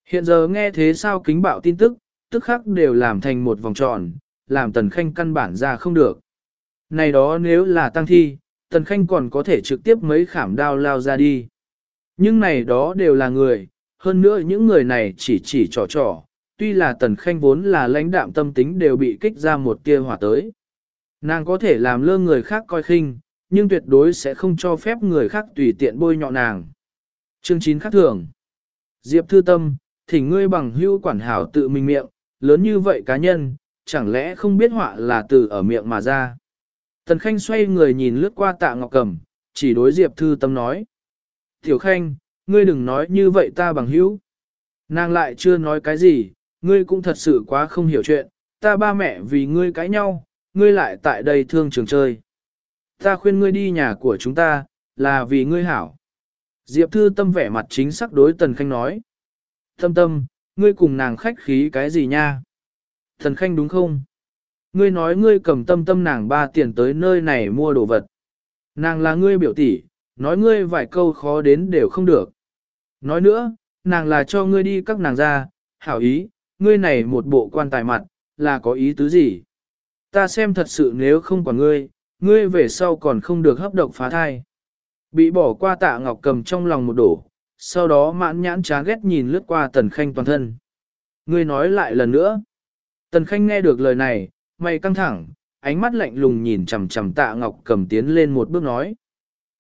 Hiện giờ nghe thế sao kính bạo tin tức, tức khắc đều làm thành một vòng tròn, làm Tần Khanh căn bản ra không được. Này đó nếu là tăng thi, Tần Khanh còn có thể trực tiếp mấy khảm đao lao ra đi. Nhưng này đó đều là người, hơn nữa những người này chỉ chỉ trò trò, tuy là Tần Khanh vốn là lãnh đạm tâm tính đều bị kích ra một tia hỏa tới. Nàng có thể làm lơ người khác coi khinh, nhưng tuyệt đối sẽ không cho phép người khác tùy tiện bôi nhọ nàng. Chương 9 khắc thường. Diệp Thư Tâm, thỉnh ngươi bằng hưu quản hảo tự mình miệng, lớn như vậy cá nhân, chẳng lẽ không biết họa là từ ở miệng mà ra. Tần Khanh xoay người nhìn lướt qua tạ ngọc cầm, chỉ đối Diệp Thư Tâm nói. Tiểu Khanh, ngươi đừng nói như vậy ta bằng hữu. Nàng lại chưa nói cái gì, ngươi cũng thật sự quá không hiểu chuyện, ta ba mẹ vì ngươi cãi nhau, ngươi lại tại đây thương trường chơi. Ta khuyên ngươi đi nhà của chúng ta, là vì ngươi hảo. Diệp Thư Tâm vẻ mặt chính xác đối Tần Khanh nói. Tâm tâm, ngươi cùng nàng khách khí cái gì nha? Tần Khanh đúng không? Ngươi nói ngươi cầm tâm tâm nàng ba tiền tới nơi này mua đồ vật. Nàng là ngươi biểu tỷ, nói ngươi vài câu khó đến đều không được. Nói nữa, nàng là cho ngươi đi các nàng ra, hảo ý, ngươi này một bộ quan tài mặt, là có ý tứ gì? Ta xem thật sự nếu không còn ngươi, ngươi về sau còn không được hấp độc phá thai. Bị bỏ qua tạ ngọc cầm trong lòng một đổ, sau đó mãn nhãn chán ghét nhìn lướt qua tần khanh toàn thân. Ngươi nói lại lần nữa. Tần khanh nghe được lời này, mày căng thẳng, ánh mắt lạnh lùng nhìn chằm chằm tạ ngọc cầm tiến lên một bước nói.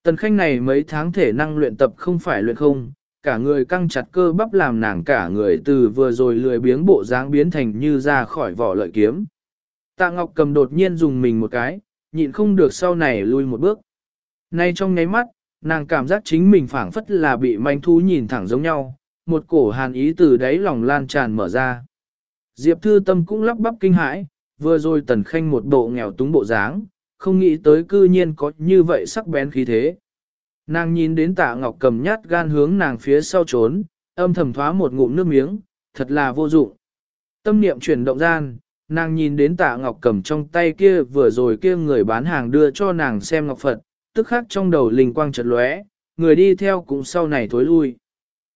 Tần khanh này mấy tháng thể năng luyện tập không phải luyện không, cả người căng chặt cơ bắp làm nàng cả người từ vừa rồi lười biếng bộ dáng biến thành như ra khỏi vỏ lợi kiếm. Tạ Ngọc cầm đột nhiên dùng mình một cái, nhịn không được sau này lui một bước. Nay trong nháy mắt, nàng cảm giác chính mình phảng phất là bị manh thú nhìn thẳng giống nhau, một cổ hàn ý từ đáy lòng lan tràn mở ra. Diệp Thư Tâm cũng lắp bắp kinh hãi, vừa rồi tần khanh một bộ nghèo túng bộ dáng, không nghĩ tới cư nhiên có như vậy sắc bén khí thế. Nàng nhìn đến tạ ngọc cầm nhát gan hướng nàng phía sau trốn, âm thầm thoá một ngụm nước miếng, thật là vô dụng. Tâm niệm chuyển động gian, nàng nhìn đến tạ ngọc cầm trong tay kia vừa rồi kia người bán hàng đưa cho nàng xem ngọc Phật, tức khắc trong đầu linh quang chợt lóe, người đi theo cũng sau này thối lui.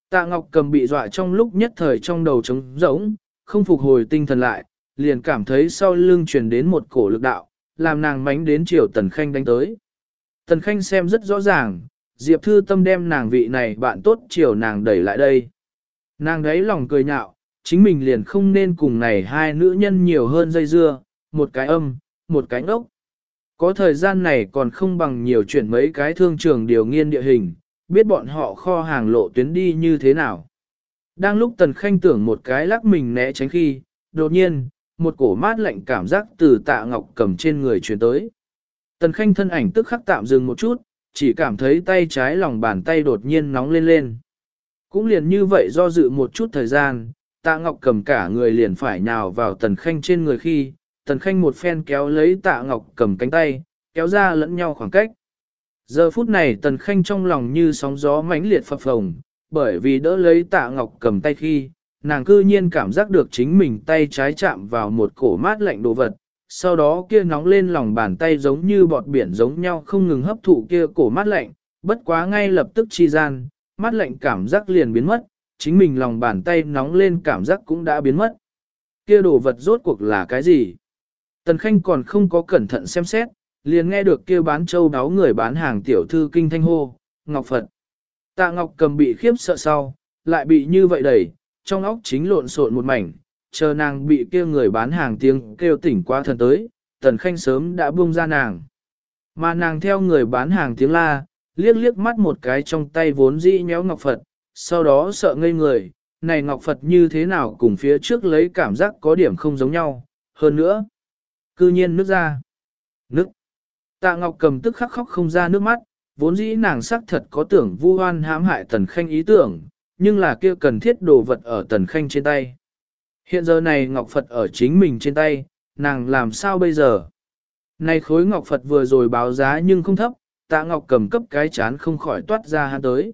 Tạ ngọc cầm bị dọa trong lúc nhất thời trong đầu trống rỗng, không phục hồi tinh thần lại, liền cảm thấy sau lưng truyền đến một cổ lực đạo, làm nàng mánh đến chiều tần khanh đánh tới. Tần khanh xem rất rõ ràng, Diệp Thư Tâm đem nàng vị này bạn tốt chiều nàng đẩy lại đây. Nàng đấy lòng cười nhạo, chính mình liền không nên cùng này hai nữ nhân nhiều hơn dây dưa, một cái âm, một cái ngốc. Có thời gian này còn không bằng nhiều chuyện mấy cái thương trường điều nghiên địa hình, biết bọn họ kho hàng lộ tuyến đi như thế nào. Đang lúc Tần Khanh tưởng một cái lắc mình né tránh khi, đột nhiên, một cổ mát lạnh cảm giác từ tạ ngọc cầm trên người truyền tới. Tần Khanh thân ảnh tức khắc tạm dừng một chút, chỉ cảm thấy tay trái lòng bàn tay đột nhiên nóng lên lên. Cũng liền như vậy do dự một chút thời gian, tạ ngọc cầm cả người liền phải nhào vào tần khanh trên người khi, tần khanh một phen kéo lấy tạ ngọc cầm cánh tay, kéo ra lẫn nhau khoảng cách. Giờ phút này tần khanh trong lòng như sóng gió mãnh liệt phập phồng, bởi vì đỡ lấy tạ ngọc cầm tay khi, nàng cư nhiên cảm giác được chính mình tay trái chạm vào một cổ mát lạnh đồ vật, sau đó kia nóng lên lòng bàn tay giống như bọt biển giống nhau không ngừng hấp thụ kia cổ mát lạnh, bất quá ngay lập tức chi gian, mát lạnh cảm giác liền biến mất, chính mình lòng bàn tay nóng lên cảm giác cũng đã biến mất. Kia đồ vật rốt cuộc là cái gì? Tần Khanh còn không có cẩn thận xem xét, liền nghe được kia bán châu đáo người bán hàng tiểu thư kinh thanh hô, Ngọc Phật. Tạ Ngọc cầm bị khiếp sợ sau, lại bị như vậy đẩy, trong óc chính lộn xộn một mảnh, chờ nàng bị kia người bán hàng tiếng kêu tỉnh qua thần tới, tần khanh sớm đã buông ra nàng. Mà nàng theo người bán hàng tiếng la, liếc liếc mắt một cái trong tay vốn dĩ nhéo ngọc Phật, sau đó sợ ngây người, này ngọc Phật như thế nào cùng phía trước lấy cảm giác có điểm không giống nhau, hơn nữa. Cư nhiên nước ra. Nước. Tạ ngọc cầm tức khắc khóc không ra nước mắt, vốn dĩ nàng sắc thật có tưởng vu hoan hãm hại tần khanh ý tưởng, nhưng là kia cần thiết đồ vật ở tần khanh trên tay. Hiện giờ này Ngọc Phật ở chính mình trên tay, nàng làm sao bây giờ? Này khối Ngọc Phật vừa rồi báo giá nhưng không thấp, tạ Ngọc cầm cấp cái chán không khỏi toát ra hắn tới.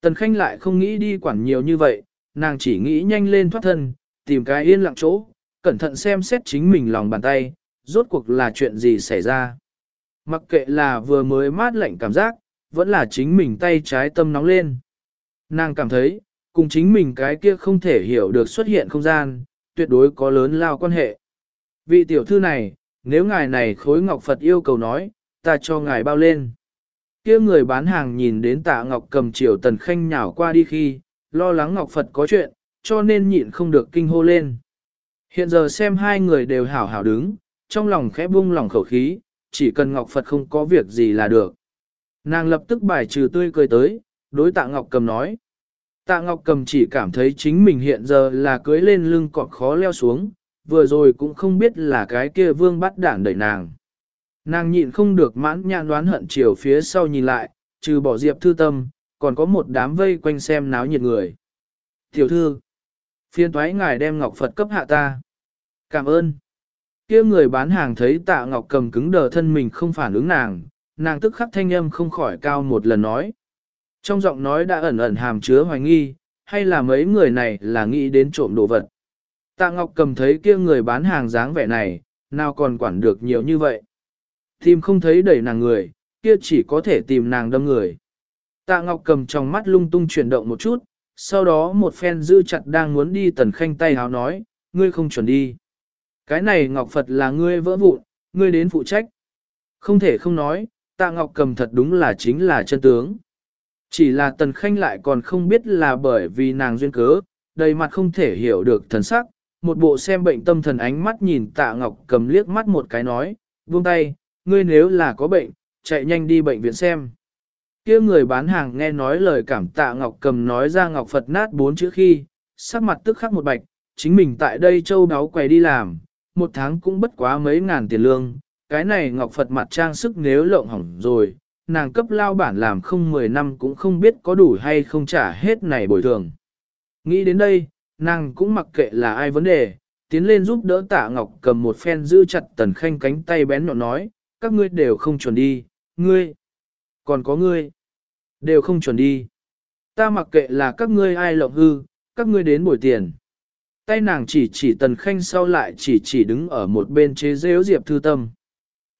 Tần Khanh lại không nghĩ đi quản nhiều như vậy, nàng chỉ nghĩ nhanh lên thoát thân, tìm cái yên lặng chỗ, cẩn thận xem xét chính mình lòng bàn tay, rốt cuộc là chuyện gì xảy ra. Mặc kệ là vừa mới mát lạnh cảm giác, vẫn là chính mình tay trái tâm nóng lên. Nàng cảm thấy, cùng chính mình cái kia không thể hiểu được xuất hiện không gian, tuyệt đối có lớn lao quan hệ. Vị tiểu thư này, nếu ngài này khối ngọc Phật yêu cầu nói, ta cho ngài bao lên. Kia người bán hàng nhìn đến tạ ngọc cầm chiều tần khanh nhào qua đi khi, lo lắng ngọc Phật có chuyện, cho nên nhịn không được kinh hô lên. Hiện giờ xem hai người đều hảo hảo đứng, trong lòng khẽ buông lòng khẩu khí, chỉ cần ngọc Phật không có việc gì là được. Nàng lập tức bài trừ tươi cười tới, đối tạ ngọc cầm nói. Tạ Ngọc Cầm chỉ cảm thấy chính mình hiện giờ là cưới lên lưng cọt khó leo xuống, vừa rồi cũng không biết là cái kia vương bắt đảng đẩy nàng. Nàng nhịn không được mãn nhãn đoán hận chiều phía sau nhìn lại, trừ bỏ diệp thư tâm, còn có một đám vây quanh xem náo nhiệt người. Tiểu thư, phiên thoái ngài đem Ngọc Phật cấp hạ ta. Cảm ơn. kia người bán hàng thấy tạ ngọc cầm cứng đờ thân mình không phản ứng nàng, nàng tức khắc thanh âm không khỏi cao một lần nói. Trong giọng nói đã ẩn ẩn hàm chứa hoài nghi, hay là mấy người này là nghĩ đến trộm đồ vật. Tạ Ngọc cầm thấy kia người bán hàng dáng vẻ này, nào còn quản được nhiều như vậy. Tìm không thấy đẩy nàng người, kia chỉ có thể tìm nàng đâm người. Tạ Ngọc cầm trong mắt lung tung chuyển động một chút, sau đó một phen giữ chặt đang muốn đi tần khanh tay háo nói, ngươi không chuẩn đi. Cái này Ngọc Phật là ngươi vỡ vụn, ngươi đến phụ trách. Không thể không nói, tạ Ngọc cầm thật đúng là chính là chân tướng. Chỉ là tần khanh lại còn không biết là bởi vì nàng duyên cớ, đầy mặt không thể hiểu được thần sắc, một bộ xem bệnh tâm thần ánh mắt nhìn tạ Ngọc cầm liếc mắt một cái nói, buông tay, ngươi nếu là có bệnh, chạy nhanh đi bệnh viện xem. kia người bán hàng nghe nói lời cảm tạ Ngọc cầm nói ra Ngọc Phật nát bốn chữ khi, sắc mặt tức khắc một bạch, chính mình tại đây châu đáo quầy đi làm, một tháng cũng bất quá mấy ngàn tiền lương, cái này Ngọc Phật mặt trang sức nếu lộng hỏng rồi, nàng cấp lao bản làm không 10 năm cũng không biết có đủ hay không trả hết này bồi thường. Nghĩ đến đây, nàng cũng mặc kệ là ai vấn đề, tiến lên giúp đỡ tạ Ngọc cầm một phen giữ chặt tần khanh cánh tay bén nhọn nói, các ngươi đều không chuẩn đi, ngươi, còn có ngươi, đều không chuẩn đi. Ta mặc kệ là các ngươi ai lộng hư, các ngươi đến bồi tiền. Tay nàng chỉ chỉ tần khanh sau lại chỉ chỉ đứng ở một bên chế rêu Diệp Thư Tâm.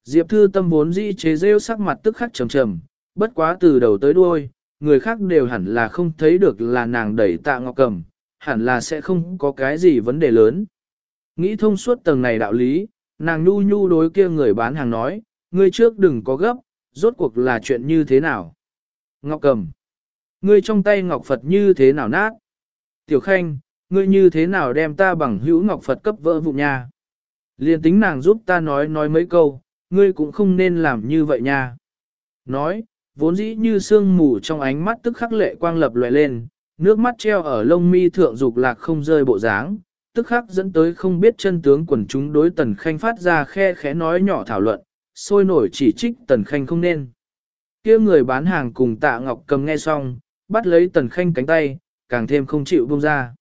Diệp Thư Tâm vốn dĩ chế rêu sắc mặt tức khắc trầm trầm, bất quá từ đầu tới đuôi, người khác đều hẳn là không thấy được là nàng đẩy tạ ngọc cầm, hẳn là sẽ không có cái gì vấn đề lớn. Nghĩ thông suốt tầng này đạo lý, nàng nhu nhu đối kia người bán hàng nói, ngươi trước đừng có gấp, rốt cuộc là chuyện như thế nào. Ngọc cầm, ngươi trong tay Ngọc Phật như thế nào nát? Tiểu Khanh, ngươi như thế nào đem ta bằng hữu Ngọc Phật cấp vỡ vụ nha? Liên tính nàng giúp ta nói nói mấy câu, ngươi cũng không nên làm như vậy nha. Nói, vốn dĩ như sương mù trong ánh mắt tức khắc lệ quang lập lòe lên, nước mắt treo ở lông mi thượng dục lạc không rơi bộ dáng, tức khắc dẫn tới không biết chân tướng quần chúng đối tần khanh phát ra khe khẽ nói nhỏ thảo luận, sôi nổi chỉ trích tần khanh không nên. kia người bán hàng cùng tạ ngọc cầm nghe xong, bắt lấy tần khanh cánh tay, càng thêm không chịu buông ra.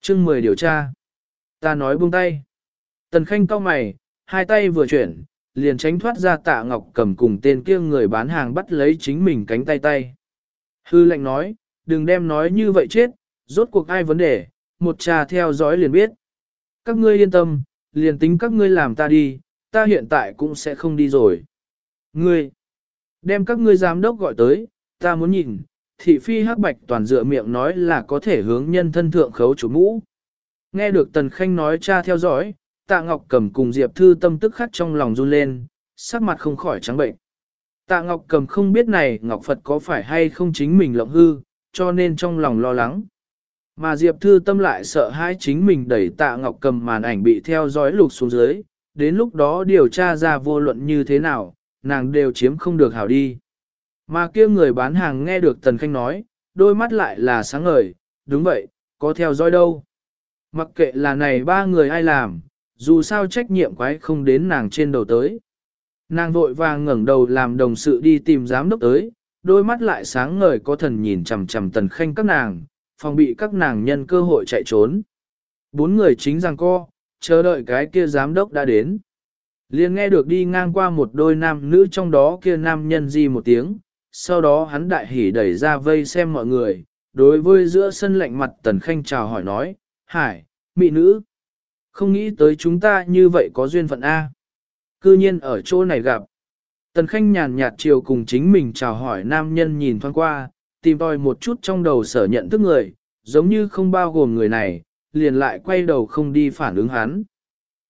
chương 10 điều tra. Ta nói buông tay. Tần khanh cau mày, hai tay vừa chuyển, liền tránh thoát ra tạ ngọc cầm cùng tên kia người bán hàng bắt lấy chính mình cánh tay tay. Hư lệnh nói, đừng đem nói như vậy chết, rốt cuộc ai vấn đề, một trà theo dõi liền biết. Các ngươi yên tâm, liền tính các ngươi làm ta đi, ta hiện tại cũng sẽ không đi rồi. Ngươi, đem các ngươi giám đốc gọi tới, ta muốn nhìn, thị phi hắc bạch toàn dựa miệng nói là có thể hướng nhân thân thượng khấu chủ mũ. Nghe được Tần Khanh nói cha theo dõi, Tạ Ngọc cầm cùng Diệp Thư tâm tức khắc trong lòng run lên, sắc mặt không khỏi trắng bệnh. Tạ Ngọc cầm không biết này Ngọc Phật có phải hay không chính mình lộng hư, cho nên trong lòng lo lắng. Mà Diệp Thư tâm lại sợ hai chính mình đẩy Tạ Ngọc cầm màn ảnh bị theo dõi lục xuống dưới, đến lúc đó điều tra ra vô luận như thế nào, nàng đều chiếm không được hảo đi. Mà kia người bán hàng nghe được Tần Khanh nói, đôi mắt lại là sáng ngời, đúng vậy, có theo dõi đâu. Mặc kệ là này ba người ai làm, dù sao trách nhiệm quái không đến nàng trên đầu tới. Nàng vội vàng ngẩng đầu làm đồng sự đi tìm giám đốc tới, đôi mắt lại sáng ngời có thần nhìn chằm chằm tần khanh các nàng, phòng bị các nàng nhân cơ hội chạy trốn. Bốn người chính rằng co, chờ đợi cái kia giám đốc đã đến. liền nghe được đi ngang qua một đôi nam nữ trong đó kia nam nhân di một tiếng, sau đó hắn đại hỉ đẩy ra vây xem mọi người, đối với giữa sân lạnh mặt tần khanh chào hỏi nói, hải, mị nữ. Không nghĩ tới chúng ta như vậy có duyên phận A. Cư nhiên ở chỗ này gặp. Tần Khanh nhàn nhạt chiều cùng chính mình chào hỏi nam nhân nhìn thoáng qua, tìm tòi một chút trong đầu sở nhận thức người, giống như không bao gồm người này, liền lại quay đầu không đi phản ứng hắn.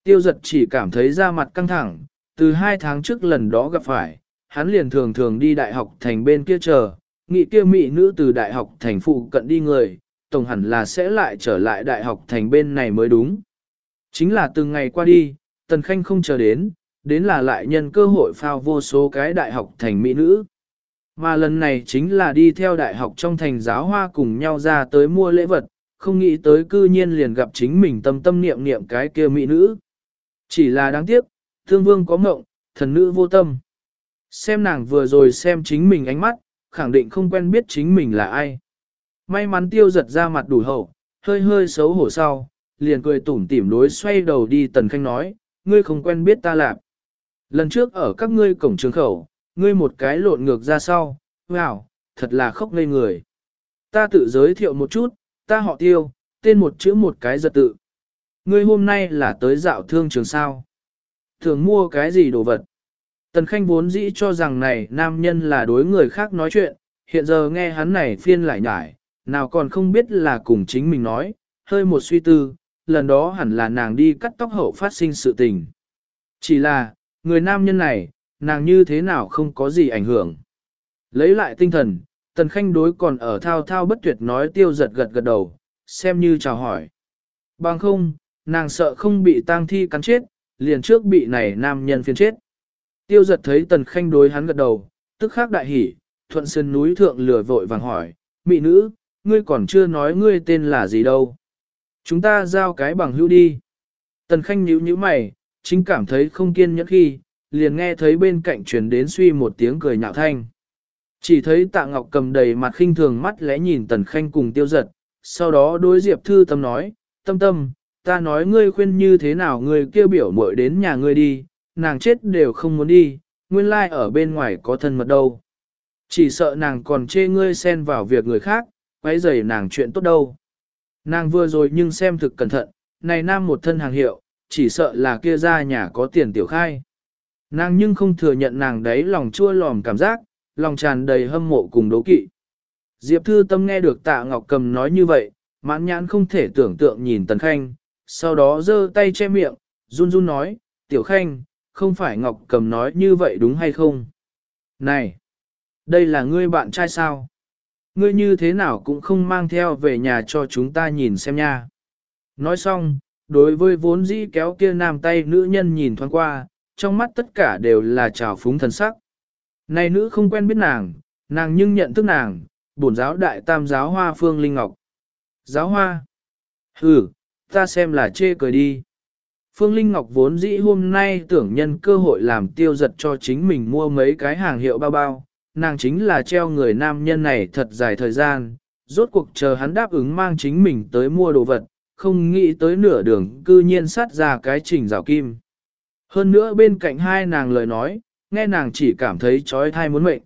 Tiêu giật chỉ cảm thấy da mặt căng thẳng, từ hai tháng trước lần đó gặp phải, hắn liền thường thường đi đại học thành bên kia chờ, nghị kia mỹ nữ từ đại học thành phụ cận đi người, tổng hẳn là sẽ lại trở lại đại học thành bên này mới đúng. Chính là từng ngày qua đi, Tần Khanh không chờ đến, đến là lại nhân cơ hội phao vô số cái đại học thành mỹ nữ. Mà lần này chính là đi theo đại học trong thành giáo hoa cùng nhau ra tới mua lễ vật, không nghĩ tới cư nhiên liền gặp chính mình tâm tâm niệm niệm cái kia mỹ nữ. Chỉ là đáng tiếc, thương vương có mộng, thần nữ vô tâm. Xem nàng vừa rồi xem chính mình ánh mắt, khẳng định không quen biết chính mình là ai. May mắn tiêu giật ra mặt đủ hậu, hơi hơi xấu hổ sau, liền cười tủm tỉm đối xoay đầu đi Tần Khanh nói, ngươi không quen biết ta lạp. Lần trước ở các ngươi cổng trường khẩu, ngươi một cái lộn ngược ra sau, wow, thật là khóc ngây người. Ta tự giới thiệu một chút, ta họ tiêu, tên một chữ một cái giật tự. Ngươi hôm nay là tới dạo thương trường sao. Thường mua cái gì đồ vật. Tần Khanh vốn dĩ cho rằng này nam nhân là đối người khác nói chuyện, hiện giờ nghe hắn này phiên lại nhải, nào còn không biết là cùng chính mình nói, hơi một suy tư, lần đó hẳn là nàng đi cắt tóc hậu phát sinh sự tình. Chỉ là, người nam nhân này, nàng như thế nào không có gì ảnh hưởng. Lấy lại tinh thần, Tần Khanh đối còn ở thao thao bất tuyệt nói tiêu giật gật gật đầu, xem như chào hỏi. Bằng không, nàng sợ không bị tang thi cắn chết, liền trước bị này nam nhân phiền chết. Tiêu giật thấy Tần Khanh đối hắn gật đầu, tức khắc đại hỉ, thuận sơn núi thượng lửa vội vàng hỏi, mị nữ, ngươi còn chưa nói ngươi tên là gì đâu. Chúng ta giao cái bằng hữu đi. Tần Khanh nhíu nhíu mày, chính cảm thấy không kiên nhẫn khi, liền nghe thấy bên cạnh truyền đến suy một tiếng cười nhạo thanh. Chỉ thấy tạ ngọc cầm đầy mặt khinh thường mắt lẽ nhìn tần khanh cùng tiêu giật, sau đó đối diệp thư tâm nói, tâm tâm, ta nói ngươi khuyên như thế nào ngươi kêu biểu muội đến nhà ngươi đi, nàng chết đều không muốn đi, nguyên lai like ở bên ngoài có thân mật đâu. Chỉ sợ nàng còn chê ngươi xen vào việc người khác, quấy rầy nàng chuyện tốt đâu. Nàng vừa rồi nhưng xem thực cẩn thận, này nam một thân hàng hiệu, chỉ sợ là kia ra nhà có tiền tiểu khai. Nàng nhưng không thừa nhận nàng đấy lòng chua lòm cảm giác, lòng tràn đầy hâm mộ cùng đố kỵ. Diệp Thư Tâm nghe được Tạ Ngọc Cầm nói như vậy, mãn nhãn không thể tưởng tượng nhìn Tần Khanh, sau đó giơ tay che miệng, run run nói, Tiểu Khanh, không phải Ngọc Cầm nói như vậy đúng hay không? Này, đây là ngươi bạn trai sao? Ngươi như thế nào cũng không mang theo về nhà cho chúng ta nhìn xem nha. Nói xong, đối với vốn dĩ kéo kia nam tay nữ nhân nhìn thoáng qua, trong mắt tất cả đều là trào phúng thần sắc. Này nữ không quen biết nàng, nàng nhưng nhận thức nàng, bổn giáo đại tam giáo hoa phương linh ngọc. Giáo hoa? Ừ, ta xem là chê cười đi. Phương Linh Ngọc vốn dĩ hôm nay tưởng nhân cơ hội làm tiêu giật cho chính mình mua mấy cái hàng hiệu bao bao, nàng chính là treo người nam nhân này thật dài thời gian, rốt cuộc chờ hắn đáp ứng mang chính mình tới mua đồ vật, không nghĩ tới nửa đường cư nhiên sát ra cái trình rào kim. Hơn nữa bên cạnh hai nàng lời nói, nghe nàng chỉ cảm thấy trói thai muốn mệnh.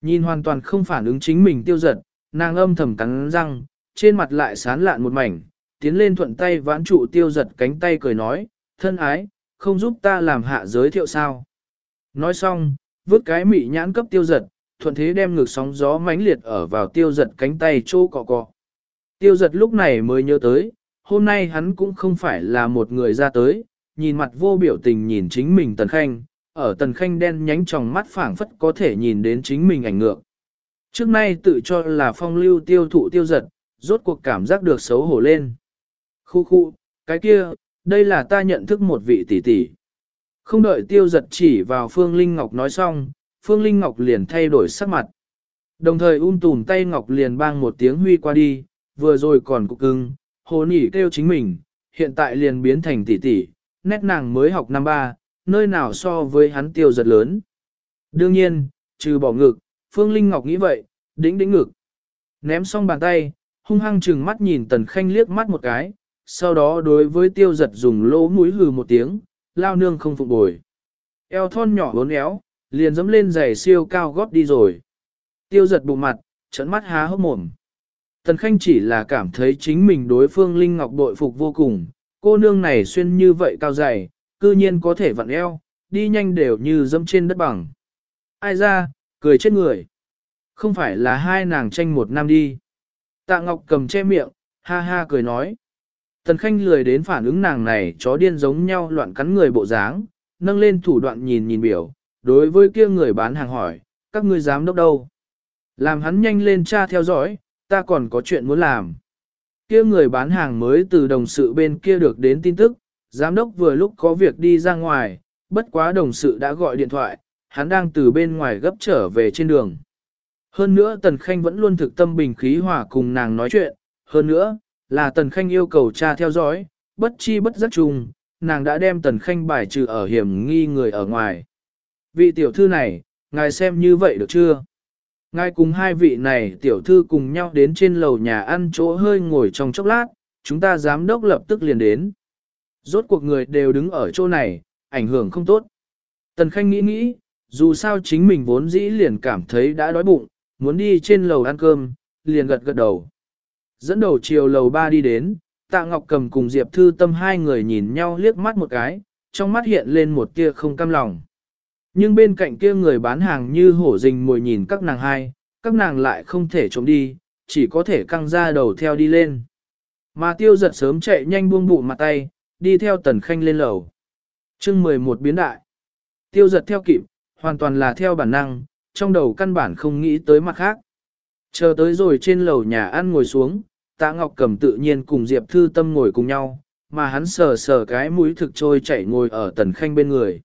Nhìn hoàn toàn không phản ứng chính mình tiêu giật, nàng âm thầm cắn răng, trên mặt lại sán lạn một mảnh, tiến lên thuận tay vãn trụ tiêu giật cánh tay cười nói, thân ái, không giúp ta làm hạ giới thiệu sao. Nói xong, vứt cái mị nhãn cấp tiêu giật, thuận thế đem ngược sóng gió mãnh liệt ở vào tiêu giật cánh tay chỗ cọ cọ. Tiêu giật lúc này mới nhớ tới, hôm nay hắn cũng không phải là một người ra tới, nhìn mặt vô biểu tình nhìn chính mình tần khanh, ở tần khanh đen nhánh trong mắt phảng phất có thể nhìn đến chính mình ảnh ngược. Trước nay tự cho là phong lưu tiêu thụ tiêu giật, rốt cuộc cảm giác được xấu hổ lên. Khu khu, cái kia, đây là ta nhận thức một vị tỷ tỷ. Không đợi tiêu giật chỉ vào Phương Linh Ngọc nói xong, Phương Linh Ngọc liền thay đổi sắc mặt. Đồng thời un tùm tay Ngọc liền bang một tiếng huy qua đi, vừa rồi còn cục cưng, hồ nỉ kêu chính mình, hiện tại liền biến thành tỷ tỷ, nét nàng mới học năm ba, nơi nào so với hắn tiêu giật lớn. Đương nhiên, trừ bỏ ngực, Phương Linh Ngọc nghĩ vậy, đĩnh đĩnh ngực. Ném xong bàn tay, hung hăng chừng mắt nhìn Tần Khanh liếc mắt một cái, sau đó đối với tiêu giật dùng lỗ mũi hừ một tiếng, lao nương không phục bồi. Eo thon nhỏ bốn éo, liền dẫm lên giày siêu cao gót đi rồi. Tiêu giật bụng mặt, trận mắt há hốc mồm. Tần Khanh chỉ là cảm thấy chính mình đối phương Linh Ngọc bội phục vô cùng, cô nương này xuyên như vậy cao dày, cư nhiên có thể vặn eo, đi nhanh đều như dẫm trên đất bằng. Ai ra, cười chết người. Không phải là hai nàng tranh một năm đi. Tạ Ngọc cầm che miệng, ha ha cười nói. Tần Khanh lười đến phản ứng nàng này chó điên giống nhau loạn cắn người bộ dáng, nâng lên thủ đoạn nhìn nhìn biểu, đối với kia người bán hàng hỏi, các ngươi dám đốc đâu? Làm hắn nhanh lên tra theo dõi, ta còn có chuyện muốn làm. Kia người bán hàng mới từ đồng sự bên kia được đến tin tức, giám đốc vừa lúc có việc đi ra ngoài, bất quá đồng sự đã gọi điện thoại, hắn đang từ bên ngoài gấp trở về trên đường. Hơn nữa Tần Khanh vẫn luôn thực tâm bình khí hòa cùng nàng nói chuyện, hơn nữa, là Tần Khanh yêu cầu cha theo dõi, bất chi bất giác chung, nàng đã đem Tần Khanh bài trừ ở hiểm nghi người ở ngoài. Vị tiểu thư này, ngài xem như vậy được chưa? Ngài cùng hai vị này tiểu thư cùng nhau đến trên lầu nhà ăn chỗ hơi ngồi trong chốc lát, chúng ta giám đốc lập tức liền đến. Rốt cuộc người đều đứng ở chỗ này, ảnh hưởng không tốt. Tần Khanh nghĩ nghĩ, dù sao chính mình vốn dĩ liền cảm thấy đã đói bụng, muốn đi trên lầu ăn cơm, liền gật gật đầu. Dẫn đầu chiều lầu ba đi đến, Tạ Ngọc Cầm cùng Diệp Thư Tâm hai người nhìn nhau liếc mắt một cái, trong mắt hiện lên một tia không cam lòng. Nhưng bên cạnh kia người bán hàng như hổ rình mồi nhìn các nàng hai, các nàng lại không thể trốn đi, chỉ có thể căng ra đầu theo đi lên. Mà tiêu giật sớm chạy nhanh buông bụng mặt tay, đi theo tần khanh lên lầu. chương 11 biến đại. Tiêu giật theo kịp, hoàn toàn là theo bản năng, trong đầu căn bản không nghĩ tới mặt khác. Chờ tới rồi trên lầu nhà ăn ngồi xuống, tạ ngọc cầm tự nhiên cùng Diệp Thư Tâm ngồi cùng nhau, mà hắn sờ sờ cái mũi thực trôi chảy ngồi ở tần khanh bên người.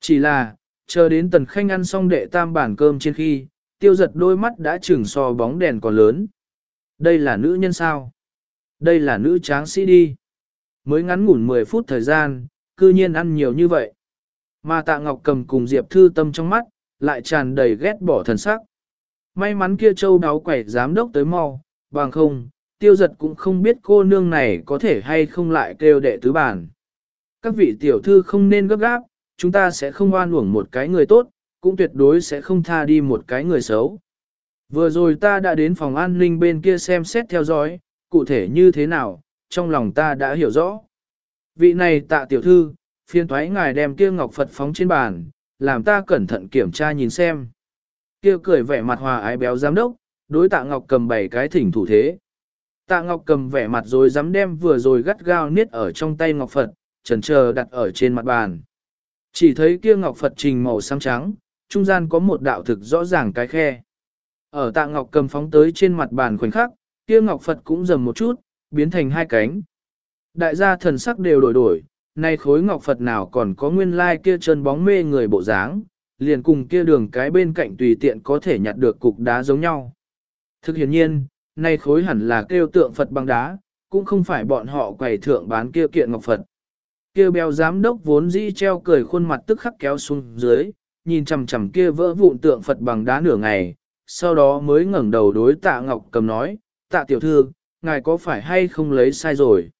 Chỉ là, chờ đến tần khanh ăn xong đệ tam bản cơm trên khi, tiêu giật đôi mắt đã trừng so bóng đèn còn lớn. Đây là nữ nhân sao? Đây là nữ tráng sĩ đi. Mới ngắn ngủn 10 phút thời gian, cư nhiên ăn nhiều như vậy. Mà tạ ngọc cầm cùng Diệp Thư Tâm trong mắt, lại tràn đầy ghét bỏ thần sắc. May mắn kia châu đáo quẩy giám đốc tới mau, bằng không, tiêu giật cũng không biết cô nương này có thể hay không lại kêu đệ tứ bản. Các vị tiểu thư không nên gấp gáp, chúng ta sẽ không oan uổng một cái người tốt, cũng tuyệt đối sẽ không tha đi một cái người xấu. Vừa rồi ta đã đến phòng an ninh bên kia xem xét theo dõi, cụ thể như thế nào, trong lòng ta đã hiểu rõ. Vị này tạ tiểu thư, phiên thoái ngài đem kia ngọc Phật phóng trên bàn, làm ta cẩn thận kiểm tra nhìn xem. Kia cười vẻ mặt hòa ái béo giám đốc, đối tạ ngọc cầm bảy cái thỉnh thủ thế. Tạ ngọc cầm vẻ mặt rồi dám đem vừa rồi gắt gao niết ở trong tay ngọc Phật, trần chờ đặt ở trên mặt bàn. Chỉ thấy kia ngọc Phật trình màu xám trắng, trung gian có một đạo thực rõ ràng cái khe. Ở tạ ngọc cầm phóng tới trên mặt bàn khoảnh khắc, kia ngọc Phật cũng dầm một chút, biến thành hai cánh. Đại gia thần sắc đều đổi đổi, nay khối ngọc Phật nào còn có nguyên lai kia chân bóng mê người bộ dáng, liền cùng kia đường cái bên cạnh tùy tiện có thể nhặt được cục đá giống nhau. Thực hiện nhiên, nay khối hẳn là kêu tượng Phật bằng đá, cũng không phải bọn họ quầy thượng bán kia kiện ngọc Phật. kêu béo giám đốc vốn dĩ treo cười khuôn mặt tức khắc kéo xuống dưới, nhìn chằm chằm kia vỡ vụn tượng Phật bằng đá nửa ngày, sau đó mới ngẩng đầu đối tạ ngọc cầm nói, tạ tiểu thư, ngài có phải hay không lấy sai rồi?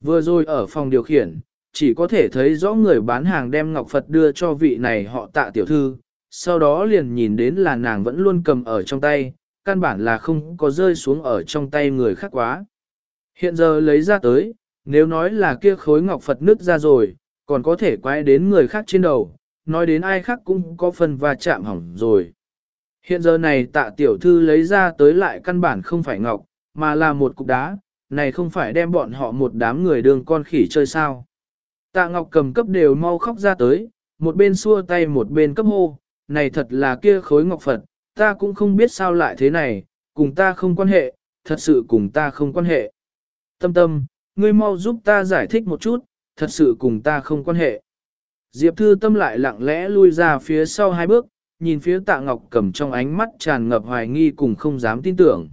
Vừa rồi ở phòng điều khiển, chỉ có thể thấy rõ người bán hàng đem ngọc Phật đưa cho vị này họ tạ tiểu thư, sau đó liền nhìn đến là nàng vẫn luôn cầm ở trong tay, căn bản là không có rơi xuống ở trong tay người khác quá. Hiện giờ lấy ra tới, nếu nói là kia khối ngọc Phật nứt ra rồi, còn có thể quay đến người khác trên đầu, nói đến ai khác cũng có phần va chạm hỏng rồi. Hiện giờ này tạ tiểu thư lấy ra tới lại căn bản không phải ngọc, mà là một cục đá, này không phải đem bọn họ một đám người đường con khỉ chơi sao. Tạ ngọc cầm cấp đều mau khóc ra tới, một bên xua tay một bên cấp hô, này thật là kia khối ngọc Phật, ta cũng không biết sao lại thế này, cùng ta không quan hệ, thật sự cùng ta không quan hệ. Tâm tâm, ngươi mau giúp ta giải thích một chút, thật sự cùng ta không quan hệ. Diệp Thư Tâm lại lặng lẽ lui ra phía sau hai bước, nhìn phía tạ ngọc cầm trong ánh mắt tràn ngập hoài nghi cùng không dám tin tưởng.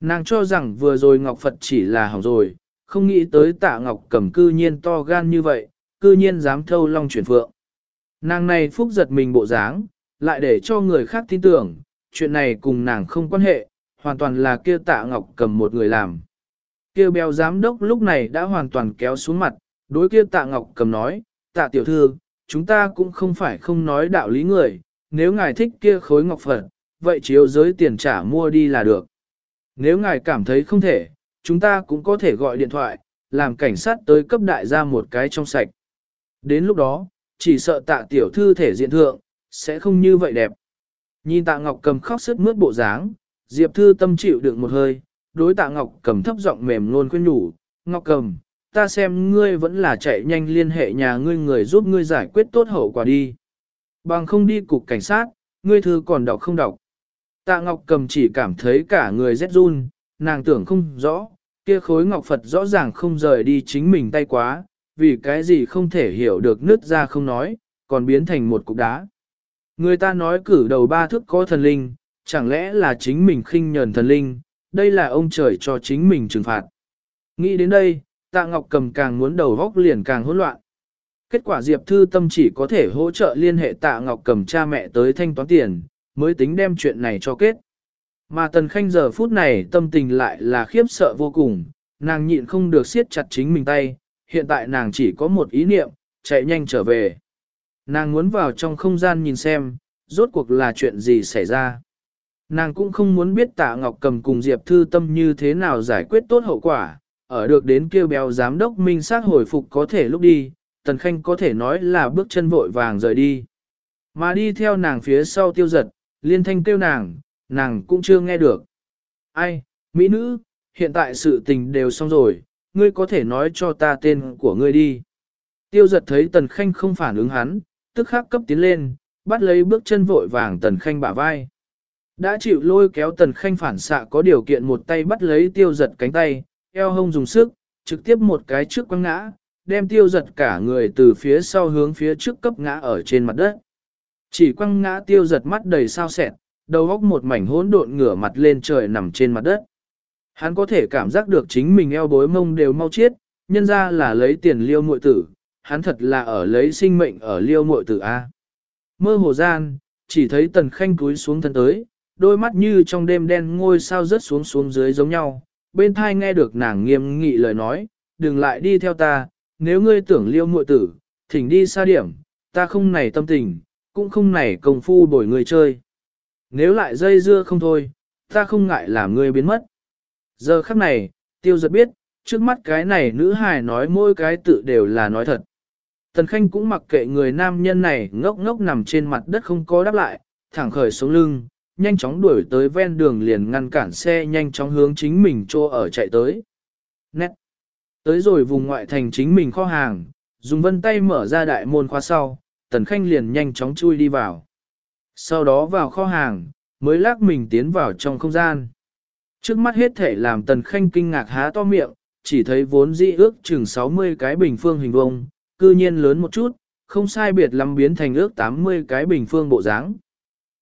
Nàng cho rằng vừa rồi ngọc Phật chỉ là hỏng rồi, không nghĩ tới tạ ngọc cầm cư nhiên to gan như vậy, cư nhiên dám thâu long chuyển phượng. Nàng này phúc giật mình bộ dáng, lại để cho người khác tin tưởng, chuyện này cùng nàng không quan hệ, hoàn toàn là kia tạ ngọc cầm một người làm. Kia béo giám đốc lúc này đã hoàn toàn kéo xuống mặt, đối kia tạ ngọc cầm nói, tạ tiểu thư, chúng ta cũng không phải không nói đạo lý người, nếu ngài thích kia khối ngọc Phật, vậy chiếu giới tiền trả mua đi là được. Nếu ngài cảm thấy không thể, chúng ta cũng có thể gọi điện thoại, làm cảnh sát tới cấp đại ra một cái trong sạch. Đến lúc đó, chỉ sợ tạ tiểu thư thể diện thượng, sẽ không như vậy đẹp. Nhìn tạ ngọc cầm khóc sức mướt bộ dáng, Diệp thư tâm chịu đựng một hơi, đối tạ ngọc cầm thấp giọng mềm luôn khuyên nhủ, ngọc cầm, ta xem ngươi vẫn là chạy nhanh liên hệ nhà ngươi người giúp ngươi giải quyết tốt hậu quả đi. Bằng không đi cục cảnh sát, ngươi thư còn đọc không đọc. Tạ Ngọc Cầm chỉ cảm thấy cả người rét run, nàng tưởng không rõ, kia khối Ngọc Phật rõ ràng không rời đi chính mình tay quá, vì cái gì không thể hiểu được nứt ra không nói, còn biến thành một cục đá. Người ta nói cử đầu ba thước có thần linh, chẳng lẽ là chính mình khinh nhờn thần linh, đây là ông trời cho chính mình trừng phạt. Nghĩ đến đây, Tạ Ngọc Cầm càng muốn đầu góc liền càng hỗn loạn. Kết quả Diệp Thư Tâm chỉ có thể hỗ trợ liên hệ Tạ Ngọc Cầm cha mẹ tới thanh toán tiền, mới tính đem chuyện này cho kết. Mà Tần Khanh giờ phút này tâm tình lại là khiếp sợ vô cùng, nàng nhịn không được siết chặt chính mình tay, hiện tại nàng chỉ có một ý niệm, chạy nhanh trở về. Nàng muốn vào trong không gian nhìn xem, rốt cuộc là chuyện gì xảy ra. Nàng cũng không muốn biết tạ Ngọc Cầm cùng Diệp Thư Tâm như thế nào giải quyết tốt hậu quả, ở được đến kêu béo giám đốc minh sát hồi phục có thể lúc đi, Tần Khanh có thể nói là bước chân vội vàng rời đi. Mà đi theo nàng phía sau tiêu giật, liên thanh kêu nàng, nàng cũng chưa nghe được. Ai, mỹ nữ, hiện tại sự tình đều xong rồi, ngươi có thể nói cho ta tên của ngươi đi. Tiêu giật thấy Tần Khanh không phản ứng hắn, tức khắc cấp tiến lên, bắt lấy bước chân vội vàng Tần Khanh bả vai. Đã chịu lôi kéo Tần Khanh phản xạ có điều kiện một tay bắt lấy tiêu giật cánh tay, eo hông dùng sức, trực tiếp một cái trước quăng ngã, đem tiêu giật cả người từ phía sau hướng phía trước cấp ngã ở trên mặt đất. Chỉ quăng ngã tiêu giật mắt đầy sao sẹt, đầu góc một mảnh hỗn độn ngửa mặt lên trời nằm trên mặt đất. Hắn có thể cảm giác được chính mình eo bối mông đều mau chết, nhân ra là lấy tiền liêu muội tử, hắn thật là ở lấy sinh mệnh ở liêu muội tử A. Mơ hồ gian, chỉ thấy tần khanh cúi xuống thân tới, đôi mắt như trong đêm đen ngôi sao rớt xuống xuống dưới giống nhau, bên thai nghe được nàng nghiêm nghị lời nói, đừng lại đi theo ta, nếu ngươi tưởng liêu muội tử, thỉnh đi xa điểm, ta không nảy tâm tình, cũng không nảy công phu bồi người chơi. Nếu lại dây dưa không thôi, ta không ngại làm ngươi biến mất. Giờ khắc này, tiêu giật biết, trước mắt cái này nữ hài nói mỗi cái tự đều là nói thật. Tần Khanh cũng mặc kệ người nam nhân này ngốc ngốc nằm trên mặt đất không có đáp lại, thẳng khởi xuống lưng, nhanh chóng đuổi tới ven đường liền ngăn cản xe nhanh chóng hướng chính mình chỗ ở chạy tới. Nét! Tới rồi vùng ngoại thành chính mình kho hàng, dùng vân tay mở ra đại môn khóa sau, Tần Khanh liền nhanh chóng chui đi vào. Sau đó vào kho hàng, mới lắc mình tiến vào trong không gian. Trước mắt hết thể làm Tần Khanh kinh ngạc há to miệng, chỉ thấy vốn dĩ ước chừng 60 cái bình phương hình vuông, cư nhiên lớn một chút, không sai biệt lắm biến thành ước 80 cái bình phương bộ dáng.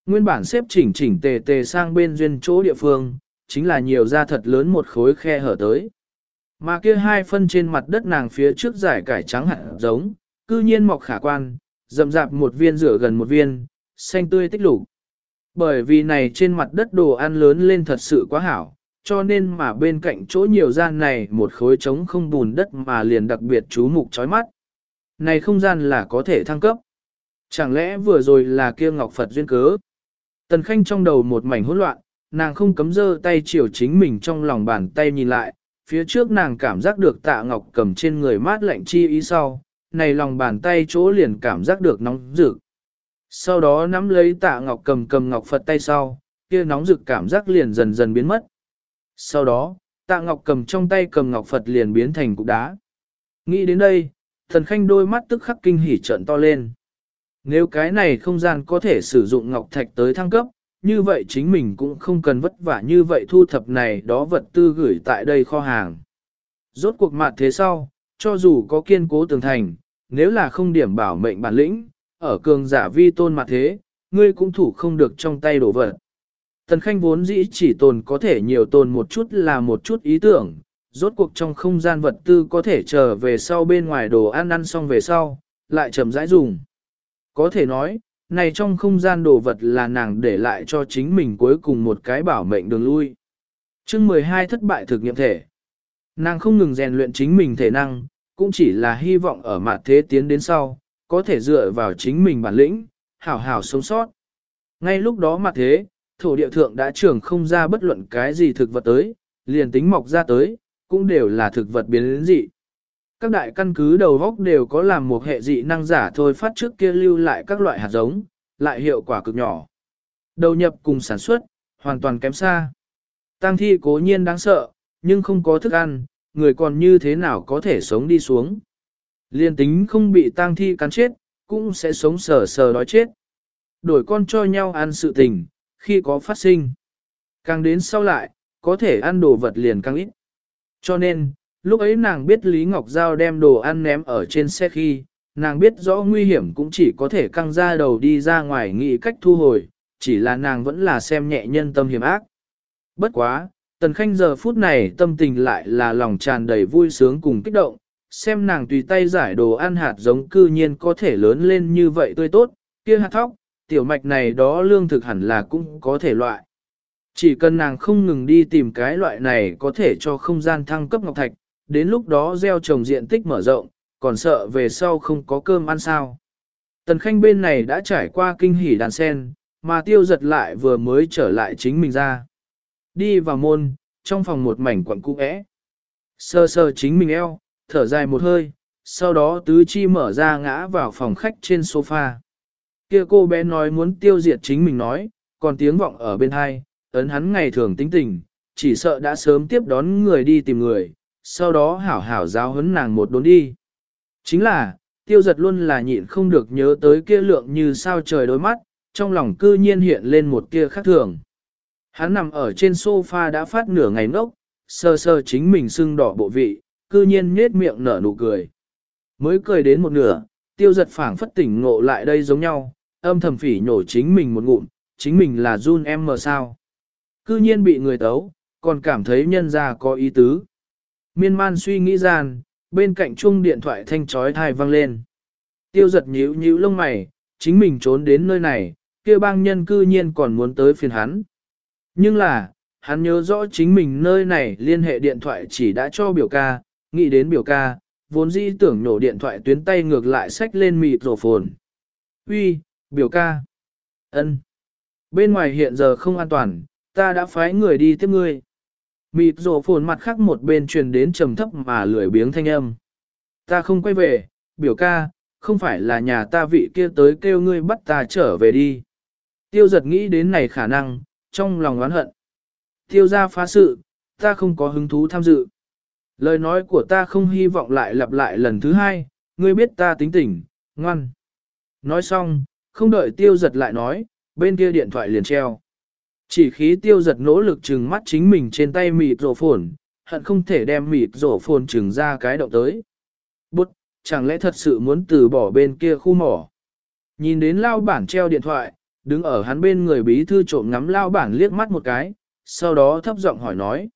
Nguyên bản xếp chỉnh chỉnh tề tề sang bên duyên chỗ địa phương, chính là nhiều ra thật lớn một khối khe hở tới. Mà kia hai phân trên mặt đất nàng phía trước giải cải trắng hạt giống, cư nhiên mọc khả quan, rậm rạp một viên rửa gần một viên, xanh tươi tích lục. Bởi vì này trên mặt đất đồ ăn lớn lên thật sự quá hảo, cho nên mà bên cạnh chỗ nhiều gian này một khối trống không bùn đất mà liền đặc biệt chú mục chói mắt. Này không gian là có thể thăng cấp. Chẳng lẽ vừa rồi là kia Ngọc Phật duyên cớ? Tần Khanh trong đầu một mảnh hỗn loạn, nàng không cấm dơ tay chiều chính mình trong lòng bàn tay nhìn lại, phía trước nàng cảm giác được tạ Ngọc cầm trên người mát lạnh chi ý sau, này lòng bàn tay chỗ liền cảm giác được nóng rực. Sau đó nắm lấy tạ Ngọc cầm cầm Ngọc Phật tay sau, kia nóng rực cảm giác liền dần dần biến mất. Sau đó, tạ Ngọc cầm trong tay cầm Ngọc Phật liền biến thành cục đá. Nghĩ đến đây, thần khanh đôi mắt tức khắc kinh hỉ trợn to lên. Nếu cái này không gian có thể sử dụng ngọc thạch tới thăng cấp, như vậy chính mình cũng không cần vất vả như vậy thu thập này đó vật tư gửi tại đây kho hàng. Rốt cuộc mặt thế sau, cho dù có kiên cố tường thành, nếu là không điểm bảo mệnh bản lĩnh, ở cường giả vi tôn mặt thế, ngươi cũng thủ không được trong tay đổ vật. Tần Khanh vốn dĩ chỉ tồn có thể nhiều tồn một chút là một chút ý tưởng, rốt cuộc trong không gian vật tư có thể trở về sau bên ngoài đồ ăn ăn xong về sau, lại chậm rãi dùng. Có thể nói, này trong không gian đồ vật là nàng để lại cho chính mình cuối cùng một cái bảo mệnh đường lui. chương 12 thất bại thực nghiệm thể. Nàng không ngừng rèn luyện chính mình thể năng, cũng chỉ là hy vọng ở mặt thế tiến đến sau, có thể dựa vào chính mình bản lĩnh, hảo hảo sống sót. Ngay lúc đó mặt thế, thổ địa thượng đã trưởng không ra bất luận cái gì thực vật tới, liền tính mọc ra tới, cũng đều là thực vật biến đến dị. Các đại căn cứ đầu góc đều có làm một hệ dị năng giả thôi phát trước kia lưu lại các loại hạt giống, lại hiệu quả cực nhỏ. Đầu nhập cùng sản xuất, hoàn toàn kém xa. Tăng thi cố nhiên đáng sợ, nhưng không có thức ăn, người còn như thế nào có thể sống đi xuống. Liên tính không bị tang thi cắn chết, cũng sẽ sống sờ sờ đói chết. Đổi con cho nhau ăn sự tình, khi có phát sinh. Càng đến sau lại, có thể ăn đồ vật liền càng ít. Cho nên, lúc ấy nàng biết Lý Ngọc Giao đem đồ ăn ném ở trên xe khi, nàng biết rõ nguy hiểm cũng chỉ có thể căng ra đầu đi ra ngoài nghĩ cách thu hồi, chỉ là nàng vẫn là xem nhẹ nhân tâm hiểm ác. Bất quá, Tần Khanh giờ phút này tâm tình lại là lòng tràn đầy vui sướng cùng kích động, xem nàng tùy tay giải đồ ăn hạt giống cư nhiên có thể lớn lên như vậy tươi tốt, kia hạt thóc, tiểu mạch này đó lương thực hẳn là cũng có thể loại. Chỉ cần nàng không ngừng đi tìm cái loại này có thể cho không gian thăng cấp ngọc thạch, đến lúc đó gieo trồng diện tích mở rộng, còn sợ về sau không có cơm ăn sao. Tần Khanh bên này đã trải qua kinh hỉ đàn sen, mà tiêu giật lại vừa mới trở lại chính mình ra. Đi vào môn, trong phòng một mảnh quặng cũ ẽ. Sơ sơ chính mình eo, thở dài một hơi, sau đó tứ chi mở ra ngã vào phòng khách trên sofa. Kia cô bé nói muốn tiêu diệt chính mình nói, còn tiếng vọng ở bên hai, ấn hắn ngày thường tính tình, chỉ sợ đã sớm tiếp đón người đi tìm người, sau đó hảo hảo giáo huấn nàng một đốn đi. Chính là, tiêu giật luôn là nhịn không được nhớ tới kia lượng như sao trời đôi mắt, trong lòng cư nhiên hiện lên một kia khác thường. Hắn nằm ở trên sofa đã phát nửa ngày ngốc, sơ sơ chính mình sưng đỏ bộ vị, cư nhiên nhết miệng nở nụ cười. Mới cười đến một nửa, tiêu giật phảng phất tỉnh ngộ lại đây giống nhau, âm thầm phỉ nhổ chính mình một ngụm, chính mình là Jun em mờ sao. Cư nhiên bị người tấu, còn cảm thấy nhân ra có ý tứ. Miên man suy nghĩ gian, bên cạnh chung điện thoại thanh chói thai vang lên. Tiêu giật nhíu nhíu lông mày, chính mình trốn đến nơi này, kia bang nhân cư nhiên còn muốn tới phiền hắn. Nhưng là, hắn nhớ rõ chính mình nơi này liên hệ điện thoại chỉ đã cho biểu ca, nghĩ đến biểu ca, vốn dĩ tưởng nổ điện thoại tuyến tay ngược lại xách lên mịt rổ phồn. Uy, biểu ca. ân, Bên ngoài hiện giờ không an toàn, ta đã phái người đi tiếp ngươi. Mịt rổ phồn mặt khác một bên truyền đến trầm thấp mà lười biếng thanh âm. Ta không quay về, biểu ca, không phải là nhà ta vị kia tới kêu ngươi bắt ta trở về đi. Tiêu giật nghĩ đến này khả năng, trong lòng oán hận. Tiêu ra phá sự, ta không có hứng thú tham dự. Lời nói của ta không hy vọng lại lặp lại lần thứ hai, ngươi biết ta tính tình, ngoan. Nói xong, không đợi tiêu giật lại nói, bên kia điện thoại liền treo. Chỉ khí tiêu giật nỗ lực trừng mắt chính mình trên tay mịt rổ phồn, hận không thể đem mịt rổ phồn trừng ra cái động tới. Bút, chẳng lẽ thật sự muốn từ bỏ bên kia khu mỏ. Nhìn đến lao bản treo điện thoại, đứng ở hắn bên người bí thư trộm ngắm lao bản liếc mắt một cái, sau đó thấp giọng hỏi nói.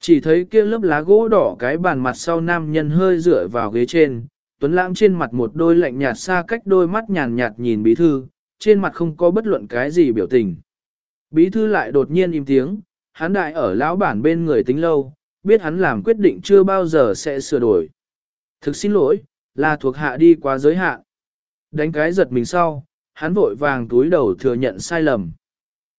Chỉ thấy kia lớp lá gỗ đỏ cái bàn mặt sau nam nhân hơi dựa vào ghế trên, tuấn lãng trên mặt một đôi lạnh nhạt xa cách đôi mắt nhàn nhạt nhìn bí thư, trên mặt không có bất luận cái gì biểu tình. Bí thư lại đột nhiên im tiếng, hắn đại ở lão bản bên người tính lâu, biết hắn làm quyết định chưa bao giờ sẽ sửa đổi. Thực xin lỗi, là thuộc hạ đi quá giới hạn. Đánh cái giật mình sau, hắn vội vàng túi đầu thừa nhận sai lầm.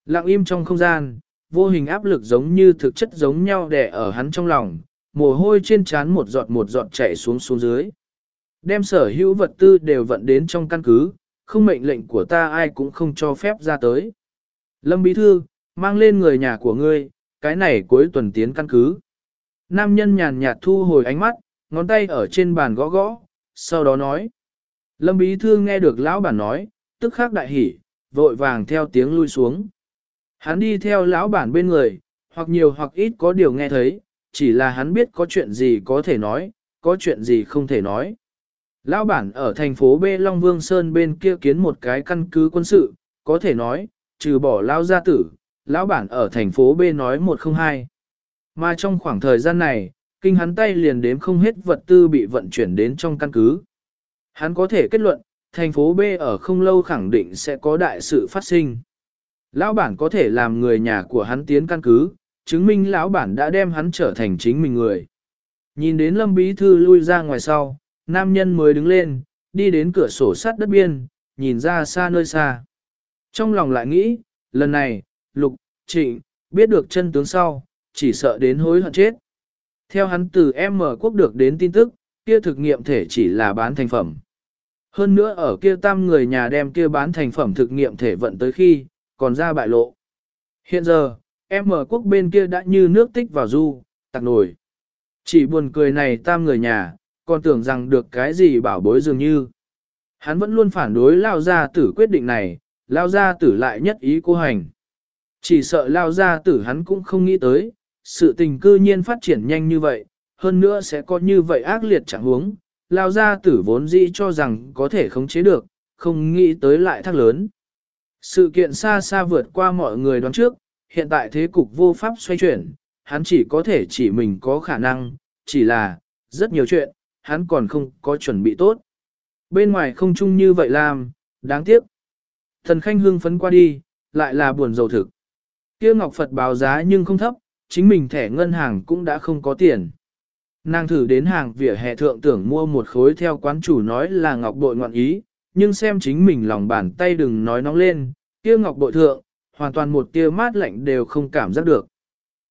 Lặng im trong không gian, vô hình áp lực giống như thực chất giống nhau đè ở hắn trong lòng, mồ hôi trên trán một giọt một giọt chảy xuống xuống dưới. Đem sở hữu vật tư đều vận đến trong căn cứ, không mệnh lệnh của ta ai cũng không cho phép ra tới. Lâm Bí Thư, mang lên người nhà của ngươi, cái này cuối tuần tiến căn cứ. Nam nhân nhàn nhạt thu hồi ánh mắt, ngón tay ở trên bàn gõ gõ, sau đó nói. Lâm Bí Thư nghe được lão bản nói, tức khắc đại hỉ, vội vàng theo tiếng lui xuống. Hắn đi theo lão bản bên người, hoặc nhiều hoặc ít có điều nghe thấy, chỉ là hắn biết có chuyện gì có thể nói, có chuyện gì không thể nói. Lão bản ở thành phố B Long Vương Sơn bên kia kiến một cái căn cứ quân sự, có thể nói, trừ bỏ lão gia tử, lão bản ở thành phố B nói 102. Mà trong khoảng thời gian này, kinh hắn tay liền đếm không hết vật tư bị vận chuyển đến trong căn cứ. Hắn có thể kết luận, thành phố B ở không lâu khẳng định sẽ có đại sự phát sinh. Lão bản có thể làm người nhà của hắn tiến căn cứ, chứng minh lão bản đã đem hắn trở thành chính mình người. Nhìn đến Lâm Bí Thư lui ra ngoài sau, nam nhân mới đứng lên, đi đến cửa sổ sắt đất biên, nhìn ra xa nơi xa. Trong lòng lại nghĩ, lần này, Lục, Trịnh, biết được chân tướng sau, chỉ sợ đến hối hận chết. Theo hắn từ M quốc được đến tin tức, kia thực nghiệm thể chỉ là bán thành phẩm. Hơn nữa ở kia tam người nhà đem kia bán thành phẩm thực nghiệm thể vận tới khi, còn ra bại lộ. Hiện giờ, M quốc bên kia đã như nước tích vào du, tặc nổi. Chỉ buồn cười này tam người nhà, còn tưởng rằng được cái gì bảo bối dường như. Hắn vẫn luôn phản đối lao ra tử quyết định này, lao gia tử lại nhất ý cô hành. Chỉ sợ lao gia tử hắn cũng không nghĩ tới, sự tình cư nhiên phát triển nhanh như vậy, hơn nữa sẽ có như vậy ác liệt chẳng huống, lao gia tử vốn dĩ cho rằng có thể khống chế được, không nghĩ tới lại thác lớn. Sự kiện xa xa vượt qua mọi người đoán trước, hiện tại thế cục vô pháp xoay chuyển, hắn chỉ có thể chỉ mình có khả năng, chỉ là, rất nhiều chuyện, hắn còn không có chuẩn bị tốt. Bên ngoài không chung như vậy làm, đáng tiếc. Thần Khanh hương phấn qua đi, lại là buồn dầu thực. Kia Ngọc Phật báo giá nhưng không thấp, chính mình thẻ ngân hàng cũng đã không có tiền. Nàng thử đến hàng vỉa hè thượng tưởng mua một khối theo quán chủ nói là ngọc bội ngoạn ý, nhưng xem chính mình lòng bàn tay đừng nói nóng lên, kia ngọc bội thượng, hoàn toàn một tia mát lạnh đều không cảm giác được.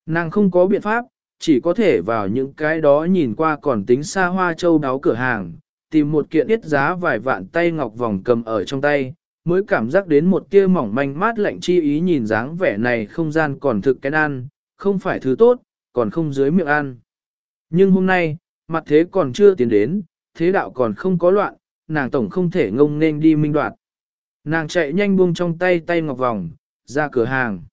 Nàng không có biện pháp, chỉ có thể vào những cái đó nhìn qua còn tính xa hoa châu đáo cửa hàng, tìm một kiện ít giá vài vạn tay ngọc vòng cầm ở trong tay, mới cảm giác đến một tia mỏng manh mát lạnh chi ý nhìn dáng vẻ này không gian còn thực cái ăn, không phải thứ tốt, còn không dưới miệng ăn. Nhưng hôm nay, mặt thế còn chưa tiến đến, thế đạo còn không có loạn, nàng tổng không thể ngông nên đi minh đoạt. Nàng chạy nhanh buông trong tay tay ngọc vòng, ra cửa hàng.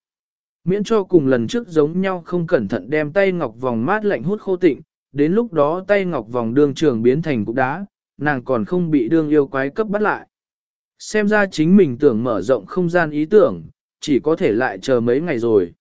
Miễn cho cùng lần trước giống nhau không cẩn thận đem tay ngọc vòng mát lạnh hút khô tịnh, đến lúc đó tay ngọc vòng đường trường biến thành cục đá, nàng còn không bị đương yêu quái cấp bắt lại. Xem ra chính mình tưởng mở rộng không gian ý tưởng, chỉ có thể lại chờ mấy ngày rồi.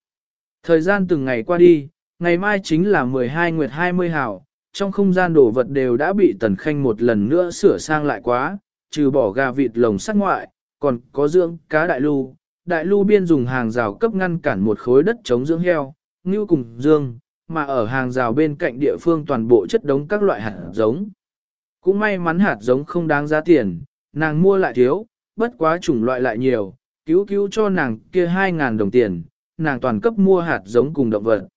Thời gian từng ngày qua đi, ngày mai chính là 12 nguyệt 20 hào, trong không gian đồ vật đều đã bị tần khanh một lần nữa sửa sang lại quá, trừ bỏ gà vịt lồng sắt ngoại, còn có dưỡng cá đại lưu. Đại lưu biên dùng hàng rào cấp ngăn cản một khối đất chống dưỡng heo, ngưu cùng dương, mà ở hàng rào bên cạnh địa phương toàn bộ chất đống các loại hạt giống. Cũng may mắn hạt giống không đáng giá tiền, nàng mua lại thiếu, bất quá chủng loại lại nhiều, cứu cứu cho nàng kia 2.000 đồng tiền, nàng toàn cấp mua hạt giống cùng động vật.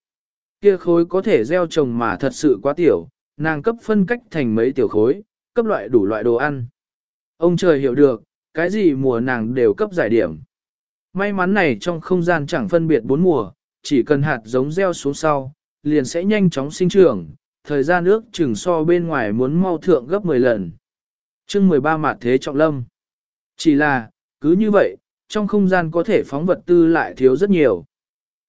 Kia khối có thể gieo trồng mà thật sự quá tiểu, nàng cấp phân cách thành mấy tiểu khối, cấp loại đủ loại đồ ăn. Ông trời hiểu được, cái gì mùa nàng đều cấp giải điểm. May mắn này trong không gian chẳng phân biệt bốn mùa, chỉ cần hạt giống gieo xuống sau, liền sẽ nhanh chóng sinh trưởng, thời gian nước chừng so bên ngoài muốn mau thượng gấp 10 lần. chương 13 mạt thế trọng lâm. Chỉ là, cứ như vậy, trong không gian có thể phóng vật tư lại thiếu rất nhiều.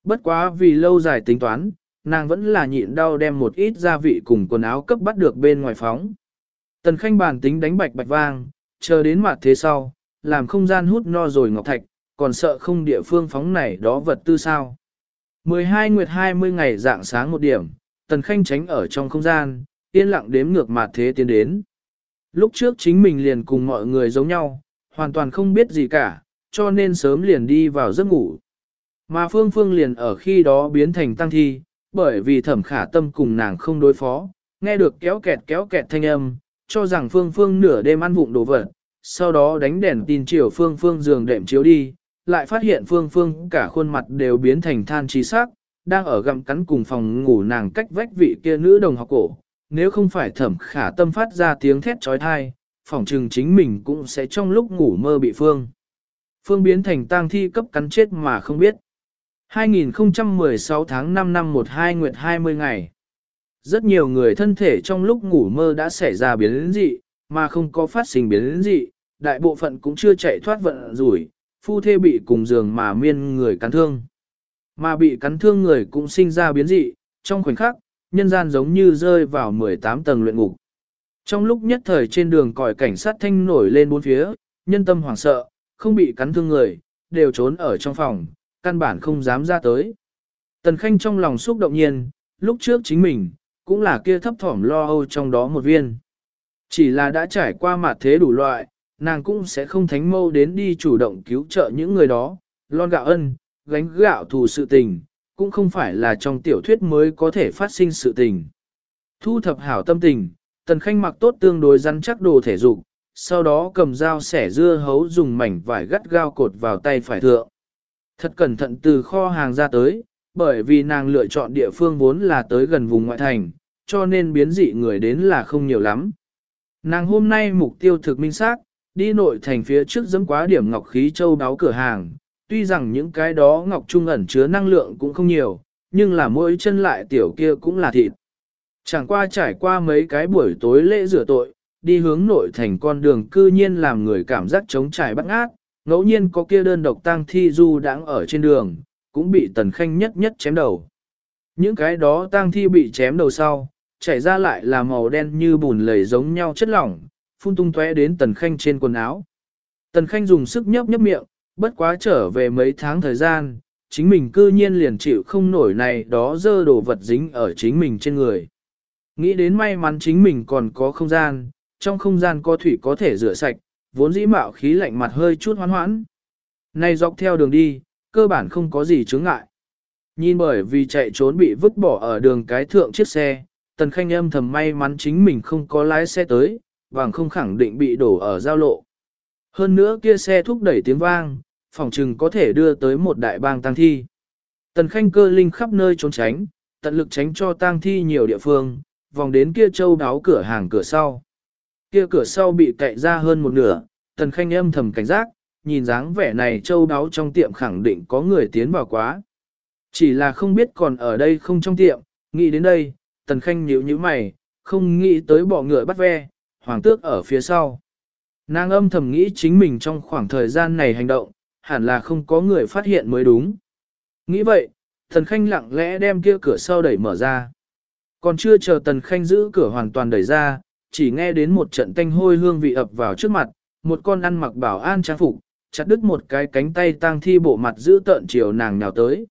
Bất quá vì lâu dài tính toán, nàng vẫn là nhịn đau đem một ít gia vị cùng quần áo cấp bắt được bên ngoài phóng. Tần khanh bản tính đánh bạch bạch vang, chờ đến mặt thế sau, làm không gian hút no rồi ngọc thạch, còn sợ không địa phương phóng này đó vật tư sao. 12 nguyệt 20 ngày dạng sáng một điểm, tần khanh tránh ở trong không gian, yên lặng đếm ngược mặt thế tiến đến. Lúc trước chính mình liền cùng mọi người giống nhau, hoàn toàn không biết gì cả, cho nên sớm liền đi vào giấc ngủ. Mà Phương Phương liền ở khi đó biến thành tăng thi, bởi vì thẩm khả tâm cùng nàng không đối phó, nghe được kéo kẹt kéo kẹt thanh âm, cho rằng Phương Phương nửa đêm ăn vụng đồ vật, sau đó đánh đèn tin chiều Phương Phương giường đệm chiếu đi, lại phát hiện Phương Phương cả khuôn mặt đều biến thành than trí sắc, đang ở gặm cắn cùng phòng ngủ nàng cách vách vị kia nữ đồng học cổ. Nếu không phải thẩm khả tâm phát ra tiếng thét trói thai, Phỏng trừng chính mình cũng sẽ trong lúc ngủ mơ bị Phương. Phương biến thành tang thi cấp cắn chết mà không biết. 2016 tháng 5 năm 12 nguyệt 20 ngày. Rất nhiều người thân thể trong lúc ngủ mơ đã xảy ra biến dị, mà không có phát sinh biến dị, đại bộ phận cũng chưa chạy thoát vận rủi, phu thê bị cùng giường mà miên người cắn thương. Mà bị cắn thương người cũng sinh ra biến dị, trong khoảnh khắc, nhân gian giống như rơi vào 18 tầng luyện ngục. Trong lúc nhất thời trên đường còi cảnh sát thanh nổi lên bốn phía, nhân tâm hoảng sợ, không bị cắn thương người, đều trốn ở trong phòng, căn bản không dám ra tới. Tần Khanh trong lòng xúc động nhiên, lúc trước chính mình, cũng là kia thấp thỏm lo âu trong đó một viên. Chỉ là đã trải qua mặt thế đủ loại, nàng cũng sẽ không thánh mâu đến đi chủ động cứu trợ những người đó, lon gạo ân, gánh gạo thù sự tình, cũng không phải là trong tiểu thuyết mới có thể phát sinh sự tình. Thu thập hảo tâm tình, Tần Khanh mặc tốt tương đối rắn chắc đồ thể dục, sau đó cầm dao xẻ dưa hấu dùng mảnh vải gắt gao cột vào tay phải thượng. Thật cẩn thận từ kho hàng ra tới, bởi vì nàng lựa chọn địa phương vốn là tới gần vùng ngoại thành, cho nên biến dị người đến là không nhiều lắm. Nàng hôm nay mục tiêu thực minh xác, đi nội thành phía trước dẫm quá điểm ngọc khí châu đáo cửa hàng, tuy rằng những cái đó ngọc trung ẩn chứa năng lượng cũng không nhiều, nhưng là mỗi chân lại tiểu kia cũng là thịt. Chẳng qua trải qua mấy cái buổi tối lễ rửa tội, đi hướng nội thành con đường cư nhiên làm người cảm giác trống trải bắt ngát, ngẫu nhiên có kia đơn độc tang thi du đang ở trên đường, cũng bị tần khanh nhất nhất chém đầu. Những cái đó tang thi bị chém đầu sau, chảy ra lại là màu đen như bùn lầy giống nhau chất lỏng, phun tung tóe đến tần khanh trên quần áo. Tần khanh dùng sức nhấp nhấp miệng, bất quá trở về mấy tháng thời gian, chính mình cư nhiên liền chịu không nổi này đó dơ đồ vật dính ở chính mình trên người. Nghĩ đến may mắn chính mình còn có không gian, trong không gian có thủy có thể rửa sạch, vốn dĩ mạo khí lạnh mặt hơi chút hoán hoãn. Nay dọc theo đường đi, cơ bản không có gì chướng ngại. Nhìn bởi vì chạy trốn bị vứt bỏ ở đường cái thượng chiếc xe, tần khanh âm thầm may mắn chính mình không có lái xe tới, bằng không khẳng định bị đổ ở giao lộ. Hơn nữa kia xe thúc đẩy tiếng vang, phòng trừng có thể đưa tới một đại bang tăng thi. Tần khanh cơ linh khắp nơi trốn tránh, tận lực tránh cho tang thi nhiều địa phương, vòng đến kia châu đáo cửa hàng cửa sau. Kia cửa sau bị cậy ra hơn một nửa, tần khanh âm thầm cảnh giác, nhìn dáng vẻ này châu đáo trong tiệm khẳng định có người tiến vào quá. Chỉ là không biết còn ở đây không trong tiệm, nghĩ đến đây, tần khanh nhíu như mày, không nghĩ tới bỏ ngựa bắt ve, hoàng tước ở phía sau. Nàng âm thầm nghĩ chính mình trong khoảng thời gian này hành động, hẳn là không có người phát hiện mới đúng. Nghĩ vậy, thần Khanh lặng lẽ đem kia cửa sau đẩy mở ra. Còn chưa chờ Tần Khanh giữ cửa hoàn toàn đẩy ra, chỉ nghe đến một trận tanh hôi hương vị ập vào trước mặt, một con ăn mặc bảo an trang phục, chặt đứt một cái cánh tay tang thi bộ mặt giữ tợn chiều nàng nhào tới.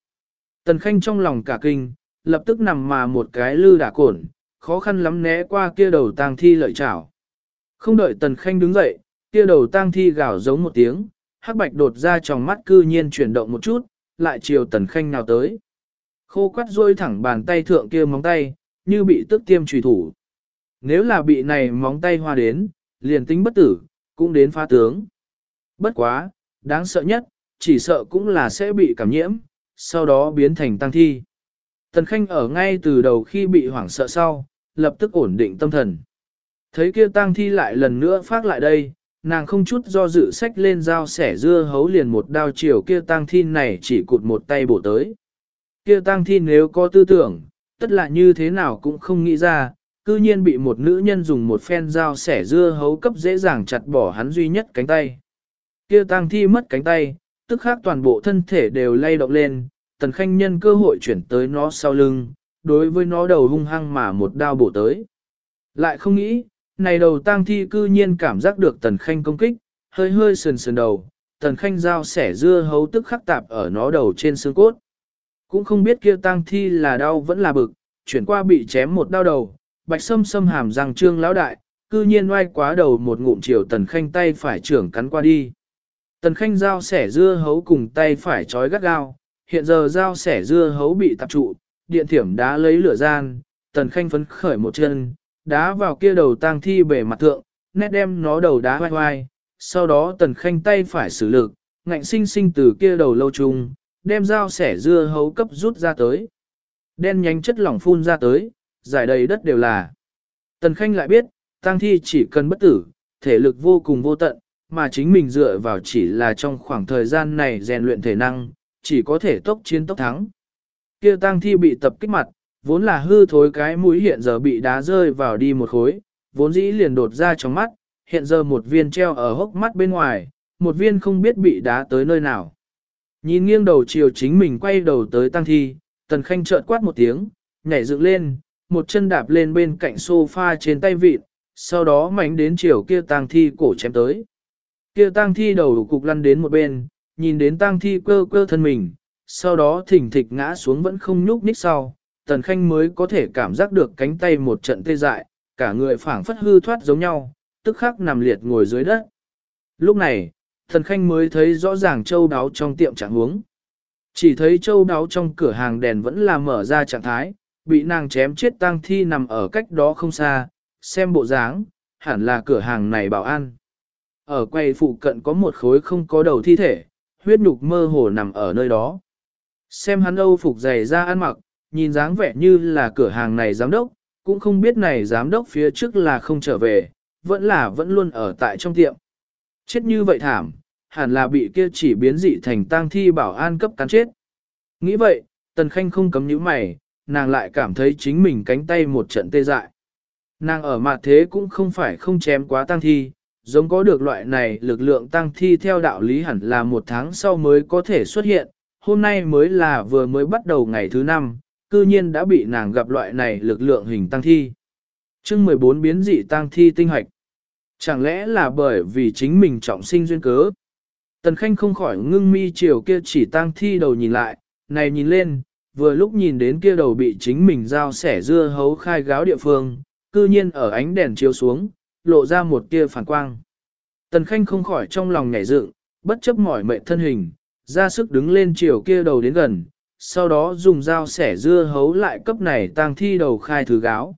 Tần Khanh trong lòng cả kinh, lập tức nằm mà một cái lư đả cổn, khó khăn lắm né qua kia đầu tang thi lợi chảo. Không đợi Tần Khanh đứng dậy, kia đầu tang thi gào giống một tiếng, hắc bạch đột ra trong mắt cư nhiên chuyển động một chút, lại chiều Tần Khanh nào tới. Khô quắt rôi thẳng bàn tay thượng kia móng tay, như bị tức tiêm trùy thủ. Nếu là bị này móng tay hoa đến, liền tính bất tử, cũng đến phá tướng. Bất quá, đáng sợ nhất, chỉ sợ cũng là sẽ bị cảm nhiễm, sau đó biến thành tăng thi. Tần Khanh ở ngay từ đầu khi bị hoảng sợ sau, lập tức ổn định tâm thần. Thấy kia tăng thi lại lần nữa phát lại đây, nàng không chút do dự sách lên dao sẻ dưa hấu liền một đao chiều kia tăng thi này chỉ cụt một tay bổ tới. Kia tăng thi nếu có tư tưởng, tất là như thế nào cũng không nghĩ ra, cư nhiên bị một nữ nhân dùng một phen dao sẻ dưa hấu cấp dễ dàng chặt bỏ hắn duy nhất cánh tay. Kia tang thi mất cánh tay, tức khác toàn bộ thân thể đều lay động lên, tần khanh nhân cơ hội chuyển tới nó sau lưng, đối với nó đầu hung hăng mà một đao bổ tới. Lại không nghĩ, này đầu tang thi cư nhiên cảm giác được tần khanh công kích, hơi hơi sườn sườn đầu, tần khanh dao sẻ dưa hấu tức khắc tạp ở nó đầu trên xương cốt. Cũng không biết kia tang thi là đau vẫn là bực, chuyển qua bị chém một đau đầu, bạch sâm sâm hàm răng trương lão đại, cư nhiên oai quá đầu một ngụm chiều tần khanh tay phải trưởng cắn qua đi. Tần khanh dao sẻ dưa hấu cùng tay phải trói gắt gao, hiện giờ dao sẻ dưa hấu bị tập trụ, điện thiểm đá lấy lửa gian, tần khanh phấn khởi một chân, đá vào kia đầu tang thi bể mặt thượng, nét đem nó đầu đá hoai hoai, sau đó tần khanh tay phải xử lực, ngạnh sinh sinh từ kia đầu lâu trùng, đem dao sẻ dưa hấu cấp rút ra tới. Đen nhánh chất lỏng phun ra tới, giải đầy đất đều là. Tần khanh lại biết, tang thi chỉ cần bất tử, thể lực vô cùng vô tận, mà chính mình dựa vào chỉ là trong khoảng thời gian này rèn luyện thể năng, chỉ có thể tốc chiến tốc thắng. Kia tang thi bị tập kích mặt, vốn là hư thối cái mũi hiện giờ bị đá rơi vào đi một khối, vốn dĩ liền đột ra trong mắt, hiện giờ một viên treo ở hốc mắt bên ngoài, một viên không biết bị đá tới nơi nào. Nhìn nghiêng đầu chiều chính mình quay đầu tới tăng thi, tần khanh chợt quát một tiếng, nhảy dựng lên, một chân đạp lên bên cạnh sofa trên tay vịt, sau đó mảnh đến chiều kia tăng thi cổ chém tới. Kia tăng thi đầu cục lăn đến một bên, nhìn đến tăng thi quơ quơ thân mình, sau đó thỉnh thịch ngã xuống vẫn không nhúc nhích sau, tần khanh mới có thể cảm giác được cánh tay một trận tê dại, cả người phảng phất hư thoát giống nhau, tức khắc nằm liệt ngồi dưới đất. Lúc này, Thần khanh mới thấy rõ ràng châu đáo trong tiệm trạng huống. Chỉ thấy châu đáo trong cửa hàng đèn vẫn là mở ra trạng thái, bị nàng chém chết tang thi nằm ở cách đó không xa, xem bộ dáng, hẳn là cửa hàng này bảo an. Ở quầy phụ cận có một khối không có đầu thi thể, huyết nhục mơ hồ nằm ở nơi đó. Xem hắn âu phục dày ra ăn mặc, nhìn dáng vẻ như là cửa hàng này giám đốc, cũng không biết này giám đốc phía trước là không trở về, vẫn là vẫn luôn ở tại trong tiệm. Chết như vậy thảm, hẳn là bị kia chỉ biến dị thành tang thi bảo an cấp cắn chết. Nghĩ vậy, Tần Khanh không cấm nhíu mày, nàng lại cảm thấy chính mình cánh tay một trận tê dại. Nàng ở mặt thế cũng không phải không chém quá tang thi, giống có được loại này lực lượng tăng thi theo đạo lý hẳn là một tháng sau mới có thể xuất hiện, hôm nay mới là vừa mới bắt đầu ngày thứ năm, cư nhiên đã bị nàng gặp loại này lực lượng hình tăng thi. chương 14 biến dị tăng thi tinh hoạch. Chẳng lẽ là bởi vì chính mình trọng sinh duyên cớ? Tần Khanh không khỏi ngưng mi chiều kia chỉ tang thi đầu nhìn lại, này nhìn lên, vừa lúc nhìn đến kia đầu bị chính mình giao sẻ dưa hấu khai gáo địa phương, cư nhiên ở ánh đèn chiếu xuống, lộ ra một tia phản quang. Tần Khanh không khỏi trong lòng nhảy dựng, bất chấp mỏi mệt thân hình, ra sức đứng lên chiều kia đầu đến gần, sau đó dùng dao sẻ dưa hấu lại cấp này tang thi đầu khai thứ gáo.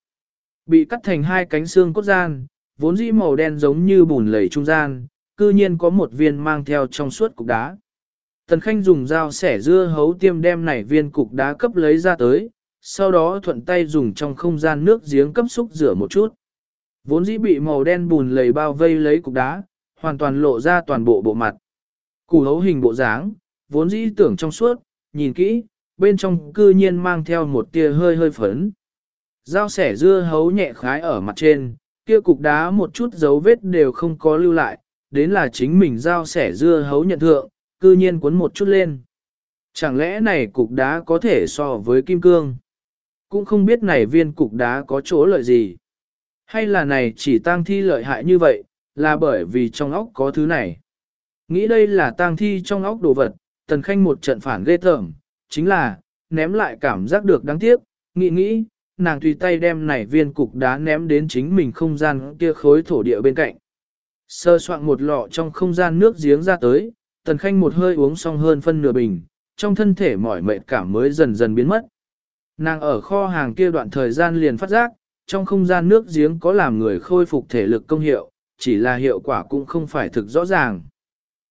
bị cắt thành hai cánh xương cốt gian, vốn dĩ màu đen giống như bùn lầy trung gian, cư nhiên có một viên mang theo trong suốt cục đá. Tần Khanh dùng dao xẻ dưa hấu tiêm đem nảy viên cục đá cấp lấy ra tới, sau đó thuận tay dùng trong không gian nước giếng cấp xúc rửa một chút. Vốn dĩ bị màu đen bùn lầy bao vây lấy cục đá, hoàn toàn lộ ra toàn bộ bộ mặt. Củ hấu hình bộ dáng, vốn dĩ tưởng trong suốt, nhìn kỹ, bên trong cư nhiên mang theo một tia hơi hơi phấn. Dao sẻ dưa hấu nhẹ khái ở mặt trên, kia cục đá một chút dấu vết đều không có lưu lại, đến là chính mình dao sẻ dưa hấu nhận thượng, cư nhiên cuốn một chút lên. Chẳng lẽ này cục đá có thể so với kim cương? Cũng không biết này viên cục đá có chỗ lợi gì. Hay là này chỉ tang thi lợi hại như vậy, là bởi vì trong óc có thứ này. Nghĩ đây là tang thi trong óc đồ vật, tần khanh một trận phản ghê tởm, chính là, ném lại cảm giác được đáng tiếc, nghĩ nghĩ, nàng tùy tay đem nảy viên cục đá ném đến chính mình không gian kia khối thổ địa bên cạnh. Sơ soạn một lọ trong không gian nước giếng ra tới, tần khanh một hơi uống xong hơn phân nửa bình, trong thân thể mỏi mệt cảm mới dần dần biến mất. Nàng ở kho hàng kia đoạn thời gian liền phát giác, trong không gian nước giếng có làm người khôi phục thể lực công hiệu, chỉ là hiệu quả cũng không phải thực rõ ràng.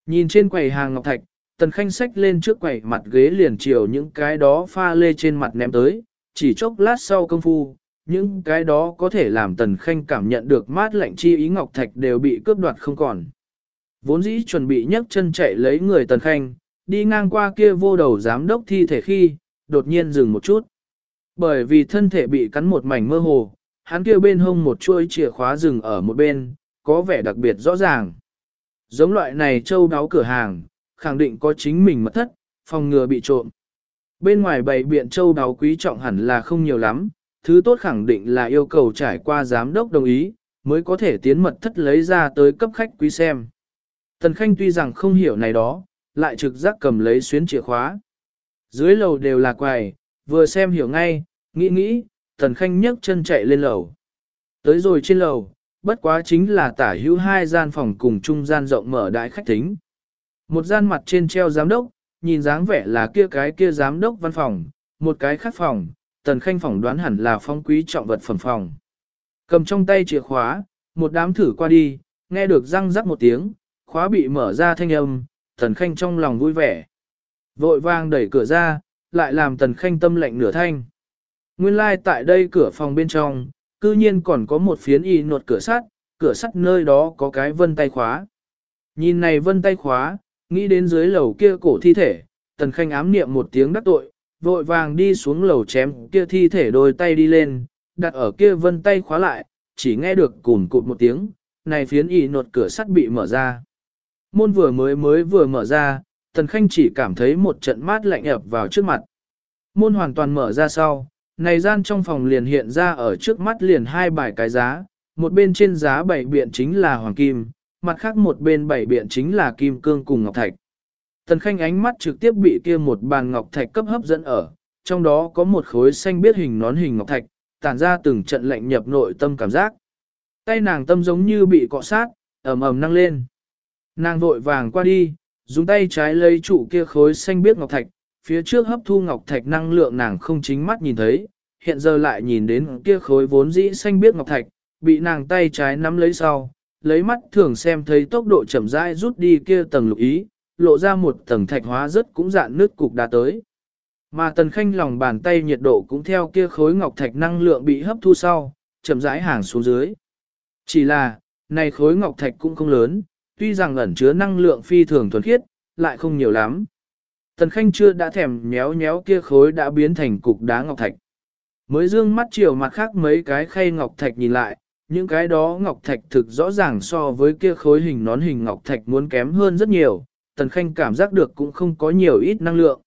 Nhìn trên quầy hàng ngọc thạch, tần khanh sách lên trước quầy mặt ghế liền chiều những cái đó pha lê trên mặt ném tới, chỉ chốc lát sau công phu, những cái đó có thể làm tần khanh cảm nhận được mát lạnh chi ý ngọc thạch đều bị cướp đoạt không còn. Vốn dĩ chuẩn bị nhấc chân chạy lấy người tần khanh, đi ngang qua kia vô đầu giám đốc thi thể khi, đột nhiên dừng một chút. Bởi vì thân thể bị cắn một mảnh mơ hồ, hắn kia bên hông một chuôi chìa khóa dừng ở một bên, có vẻ đặc biệt rõ ràng. Giống loại này châu đáo cửa hàng, khẳng định có chính mình mật thất, phòng ngừa bị trộm. Bên ngoài bày biện châu đáo quý trọng hẳn là không nhiều lắm, thứ tốt khẳng định là yêu cầu trải qua giám đốc đồng ý, mới có thể tiến mật thất lấy ra tới cấp khách quý xem. Tần Khanh tuy rằng không hiểu này đó, lại trực giác cầm lấy xuyến chìa khóa. Dưới lầu đều là quầy, vừa xem hiểu ngay, nghĩ nghĩ, Tần Khanh nhấc chân chạy lên lầu. Tới rồi trên lầu, bất quá chính là tả hữu hai gian phòng cùng trung gian rộng mở đại khách thính. Một gian mặt trên treo giám đốc, nhìn dáng vẻ là kia cái kia giám đốc văn phòng, một cái khác phòng, Tần Khanh phỏng đoán hẳn là phong quý trọng vật phẩm phòng. Cầm trong tay chìa khóa, một đám thử qua đi, nghe được răng rắc một tiếng, khóa bị mở ra thanh âm, Tần Khanh trong lòng vui vẻ. Vội vàng đẩy cửa ra, lại làm Tần Khanh tâm lệnh nửa thanh. Nguyên lai like tại đây cửa phòng bên trong, cư nhiên còn có một phiến y nột cửa sắt, cửa sắt nơi đó có cái vân tay khóa. Nhìn này vân tay khóa, nghĩ đến dưới lầu kia cổ thi thể, Tần Khanh ám niệm một tiếng đắc tội, vội vàng đi xuống lầu chém kia thi thể đôi tay đi lên, đặt ở kia vân tay khóa lại, chỉ nghe được cùn cụt một tiếng, này phiến y nột cửa sắt bị mở ra. Môn vừa mới mới vừa mở ra, Tần Khanh chỉ cảm thấy một trận mát lạnh ập vào trước mặt. Môn hoàn toàn mở ra sau, này gian trong phòng liền hiện ra ở trước mắt liền hai bài cái giá, một bên trên giá bảy biện chính là hoàng kim, mặt khác một bên bảy biện chính là kim cương cùng ngọc thạch. Tần Khanh ánh mắt trực tiếp bị kia một bàn ngọc thạch cấp hấp dẫn ở, trong đó có một khối xanh biết hình nón hình ngọc thạch, tản ra từng trận lạnh nhập nội tâm cảm giác. Tay nàng tâm giống như bị cọ sát, ầm ầm năng lên. Nàng vội vàng qua đi, dùng tay trái lấy trụ kia khối xanh biết ngọc thạch, phía trước hấp thu ngọc thạch năng lượng nàng không chính mắt nhìn thấy, hiện giờ lại nhìn đến kia khối vốn dĩ xanh biết ngọc thạch, bị nàng tay trái nắm lấy sau, lấy mắt thường xem thấy tốc độ chậm rãi rút đi kia tầng lục ý, lộ ra một tầng thạch hóa rất cũng dạn nước cục đã tới. Mà tần khanh lòng bàn tay nhiệt độ cũng theo kia khối ngọc thạch năng lượng bị hấp thu sau, chậm rãi hàng xuống dưới. Chỉ là, này khối ngọc thạch cũng không lớn, tuy rằng ẩn chứa năng lượng phi thường thuần khiết, lại không nhiều lắm. Tần Khanh chưa đã thèm nhéo nhéo kia khối đã biến thành cục đá ngọc thạch. Mới dương mắt chiều mặt khác mấy cái khay ngọc thạch nhìn lại, những cái đó ngọc thạch thực rõ ràng so với kia khối hình nón hình ngọc thạch muốn kém hơn rất nhiều, Tần Khanh cảm giác được cũng không có nhiều ít năng lượng.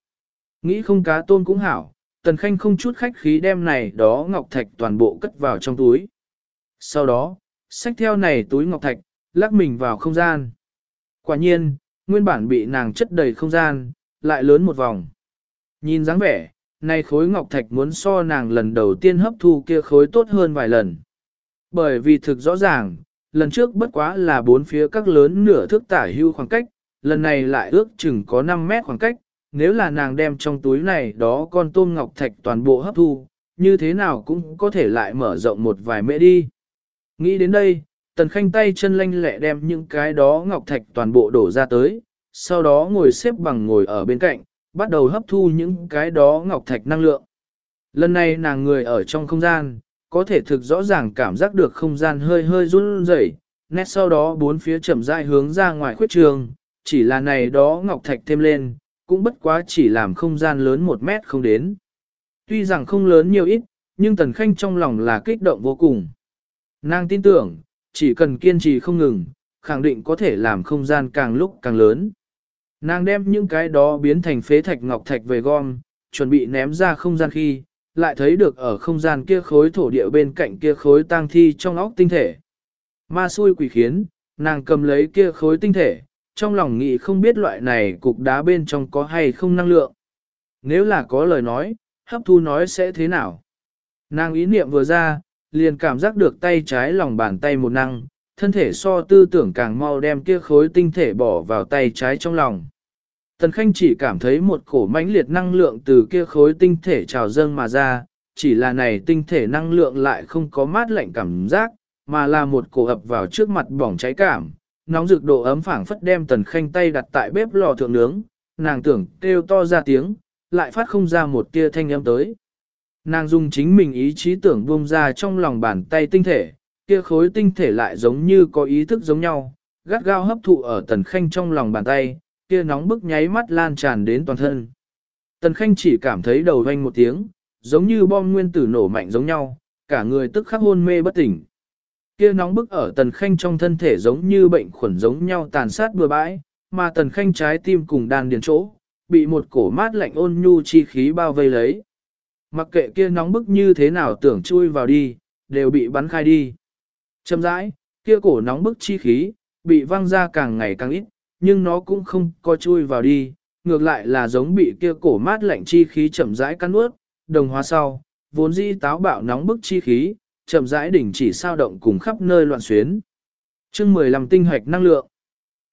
Nghĩ không cá tôm cũng hảo, Tần Khanh không chút khách khí đem này đó ngọc thạch toàn bộ cất vào trong túi. Sau đó, xách theo này túi ngọc thạch, lắc mình vào không gian. Quả nhiên, nguyên bản bị nàng chất đầy không gian, lại lớn một vòng. Nhìn dáng vẻ, này khối ngọc thạch muốn so nàng lần đầu tiên hấp thu kia khối tốt hơn vài lần. Bởi vì thực rõ ràng, lần trước bất quá là bốn phía các lớn nửa thước tả hưu khoảng cách, lần này lại ước chừng có 5 mét khoảng cách, nếu là nàng đem trong túi này đó con tôm ngọc thạch toàn bộ hấp thu, như thế nào cũng có thể lại mở rộng một vài mễ đi. Nghĩ đến đây, tần khanh tay chân lanh lẹ đem những cái đó ngọc thạch toàn bộ đổ ra tới, sau đó ngồi xếp bằng ngồi ở bên cạnh, bắt đầu hấp thu những cái đó ngọc thạch năng lượng. Lần này nàng người ở trong không gian, có thể thực rõ ràng cảm giác được không gian hơi hơi run rẩy, nét sau đó bốn phía chậm rãi hướng ra ngoài khuyết trường, chỉ là này đó ngọc thạch thêm lên, cũng bất quá chỉ làm không gian lớn một mét không đến. Tuy rằng không lớn nhiều ít, nhưng Tần Khanh trong lòng là kích động vô cùng. Nàng tin tưởng, chỉ cần kiên trì không ngừng, khẳng định có thể làm không gian càng lúc càng lớn. Nàng đem những cái đó biến thành phế thạch ngọc thạch về gom, chuẩn bị ném ra không gian khi, lại thấy được ở không gian kia khối thổ địa bên cạnh kia khối tang thi trong óc tinh thể. Ma xui quỷ khiến, nàng cầm lấy kia khối tinh thể, trong lòng nghĩ không biết loại này cục đá bên trong có hay không năng lượng. Nếu là có lời nói, hấp thu nói sẽ thế nào? Nàng ý niệm vừa ra, liền cảm giác được tay trái lòng bàn tay một năng, thân thể so tư tưởng càng mau đem kia khối tinh thể bỏ vào tay trái trong lòng. Tần Khanh chỉ cảm thấy một cổ mãnh liệt năng lượng từ kia khối tinh thể trào dâng mà ra, chỉ là này tinh thể năng lượng lại không có mát lạnh cảm giác, mà là một cổ ập vào trước mặt bỏng cháy cảm, nóng rực độ ấm phảng phất đem Tần Khanh tay đặt tại bếp lò thượng nướng, nàng tưởng kêu to ra tiếng, lại phát không ra một tia thanh âm tới. Nàng dùng chính mình ý chí tưởng buông ra trong lòng bàn tay tinh thể, kia khối tinh thể lại giống như có ý thức giống nhau, gắt gao hấp thụ ở Tần Khanh trong lòng bàn tay, kia nóng bức nháy mắt lan tràn đến toàn thân. Tần Khanh chỉ cảm thấy đầu vanh một tiếng, giống như bom nguyên tử nổ mạnh giống nhau, cả người tức khắc hôn mê bất tỉnh. Kia nóng bức ở Tần Khanh trong thân thể giống như bệnh khuẩn giống nhau tàn sát bừa bãi, mà Tần Khanh trái tim cùng đàn điền chỗ, bị một cổ mát lạnh ôn nhu chi khí bao vây lấy. Mặc kệ kia nóng bức như thế nào tưởng chui vào đi, đều bị bắn khai đi. Chậm rãi, kia cổ nóng bức chi khí, bị văng ra càng ngày càng ít, nhưng nó cũng không có chui vào đi, ngược lại là giống bị kia cổ mát lạnh chi khí chậm rãi cắn nuốt, đồng hóa sau, vốn dĩ táo bạo nóng bức chi khí, chậm rãi đỉnh chỉ sao động cùng khắp nơi loạn xuyến. Chương 15 tinh hoạch năng lượng.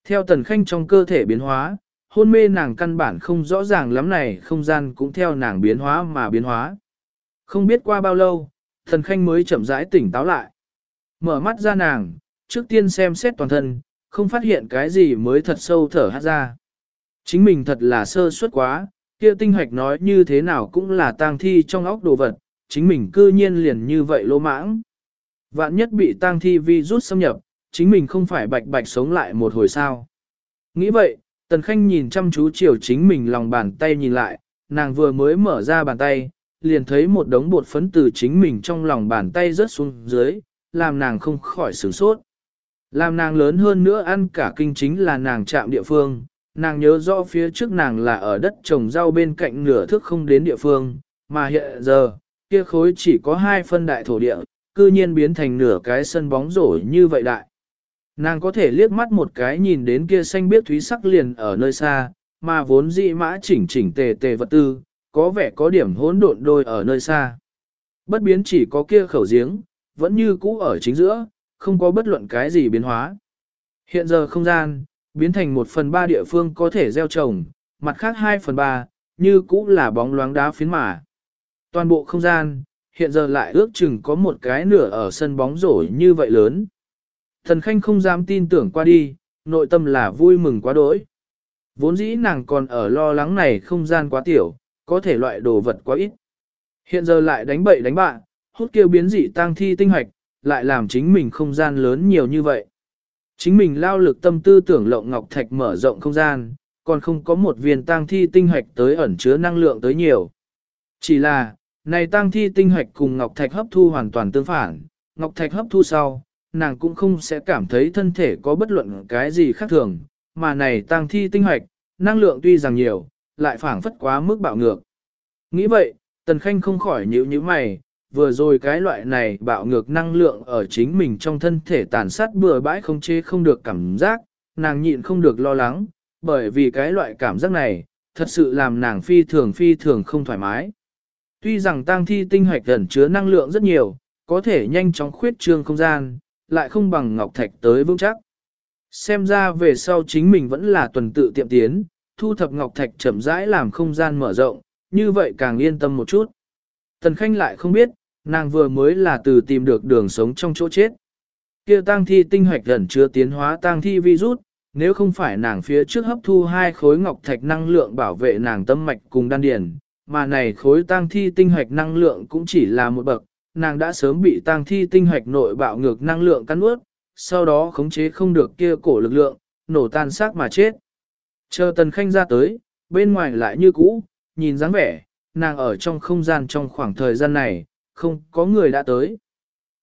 Theo tần khanh trong cơ thể biến hóa, hôn mê nàng căn bản không rõ ràng lắm này, không gian cũng theo nàng biến hóa mà biến hóa. Không biết qua bao lâu, thần khanh mới chậm rãi tỉnh táo lại. Mở mắt ra nàng, trước tiên xem xét toàn thân, không phát hiện cái gì mới thật sâu thở hát ra. Chính mình thật là sơ suất quá, kia tinh hoạch nói như thế nào cũng là tang thi trong óc đồ vật, chính mình cư nhiên liền như vậy lỗ mãng. Vạn nhất bị tang thi vi rút xâm nhập, chính mình không phải bạch bạch sống lại một hồi sao. Nghĩ vậy, Tần Khanh nhìn chăm chú chiều chính mình lòng bàn tay nhìn lại, nàng vừa mới mở ra bàn tay, liền thấy một đống bột phấn từ chính mình trong lòng bàn tay rớt xuống dưới, làm nàng không khỏi sửng sốt. Làm nàng lớn hơn nữa ăn cả kinh chính là nàng chạm địa phương, nàng nhớ rõ phía trước nàng là ở đất trồng rau bên cạnh nửa thước không đến địa phương, mà hiện giờ, kia khối chỉ có hai phân đại thổ địa, cư nhiên biến thành nửa cái sân bóng rổ như vậy đại. Nàng có thể liếc mắt một cái nhìn đến kia xanh biếc thúy sắc liền ở nơi xa, mà vốn dị mã chỉnh chỉnh tề tề vật tư, có vẻ có điểm hỗn độn đôi ở nơi xa. Bất biến chỉ có kia khẩu giếng, vẫn như cũ ở chính giữa, không có bất luận cái gì biến hóa. Hiện giờ không gian, biến thành một phần ba địa phương có thể gieo trồng, mặt khác hai phần ba, như cũ là bóng loáng đá phiến mà. Toàn bộ không gian, hiện giờ lại ước chừng có một cái nửa ở sân bóng rổ như vậy lớn. Thần Khanh không dám tin tưởng qua đi, nội tâm là vui mừng quá đỗi. Vốn dĩ nàng còn ở lo lắng này không gian quá tiểu, có thể loại đồ vật quá ít. Hiện giờ lại đánh bậy đánh bạ, hút kêu biến dị tăng thi tinh hoạch, lại làm chính mình không gian lớn nhiều như vậy. Chính mình lao lực tâm tư tưởng lộng ngọc thạch mở rộng không gian, còn không có một viên tang thi tinh hoạch tới ẩn chứa năng lượng tới nhiều. Chỉ là, này tang thi tinh hoạch cùng ngọc thạch hấp thu hoàn toàn tương phản, ngọc thạch hấp thu sau, nàng cũng không sẽ cảm thấy thân thể có bất luận cái gì khác thường, mà này tang thi tinh hoạch, năng lượng tuy rằng nhiều, lại phản phất quá mức bạo ngược. Nghĩ vậy, Tần Khanh không khỏi nhíu nhíu mày, vừa rồi cái loại này bạo ngược năng lượng ở chính mình trong thân thể tàn sát bừa bãi không chế không được cảm giác, nàng nhịn không được lo lắng, bởi vì cái loại cảm giác này, thật sự làm nàng phi thường phi thường không thoải mái. Tuy rằng tang thi tinh hoạch gần chứa năng lượng rất nhiều, có thể nhanh chóng khuyết trương không gian, lại không bằng ngọc thạch tới vững chắc. Xem ra về sau chính mình vẫn là tuần tự tiệm tiến, thu thập ngọc thạch chậm rãi làm không gian mở rộng, như vậy càng yên tâm một chút. Tần Khanh lại không biết, nàng vừa mới là từ tìm được đường sống trong chỗ chết. Kia tang thi tinh hoạch gần chứa tiến hóa tang thi virus, nếu không phải nàng phía trước hấp thu hai khối ngọc thạch năng lượng bảo vệ nàng tâm mạch cùng đan điền, mà này khối tang thi tinh hoạch năng lượng cũng chỉ là một bậc, nàng đã sớm bị tang thi tinh hoạch nội bạo ngược năng lượng cắn nuốt, sau đó khống chế không được kia cổ lực lượng, nổ tan xác mà chết. Chờ tần khanh ra tới, bên ngoài lại như cũ, nhìn dáng vẻ, nàng ở trong không gian trong khoảng thời gian này, không có người đã tới.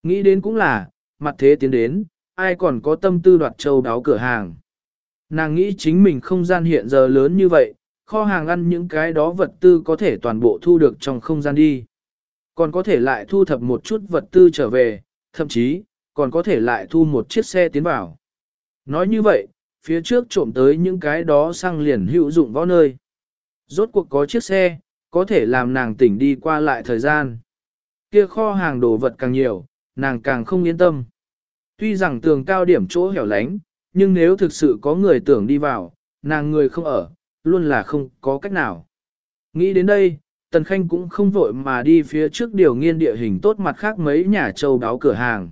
Nghĩ đến cũng là, mặt thế tiến đến, ai còn có tâm tư đoạt châu đáo cửa hàng. Nàng nghĩ chính mình không gian hiện giờ lớn như vậy, kho hàng ăn những cái đó vật tư có thể toàn bộ thu được trong không gian đi. Còn có thể lại thu thập một chút vật tư trở về, thậm chí, còn có thể lại thu một chiếc xe tiến vào. Nói như vậy, phía trước trộm tới những cái đó sang liền hữu dụng võ nơi. Rốt cuộc có chiếc xe, có thể làm nàng tỉnh đi qua lại thời gian. Kia kho hàng đồ vật càng nhiều, nàng càng không yên tâm. Tuy rằng tường cao điểm chỗ hẻo lánh, nhưng nếu thực sự có người tưởng đi vào, nàng người không ở, luôn là không có cách nào. Nghĩ đến đây, Tần Khanh cũng không vội mà đi phía trước điều nghiên địa hình tốt mặt khác mấy nhà châu đáo cửa hàng.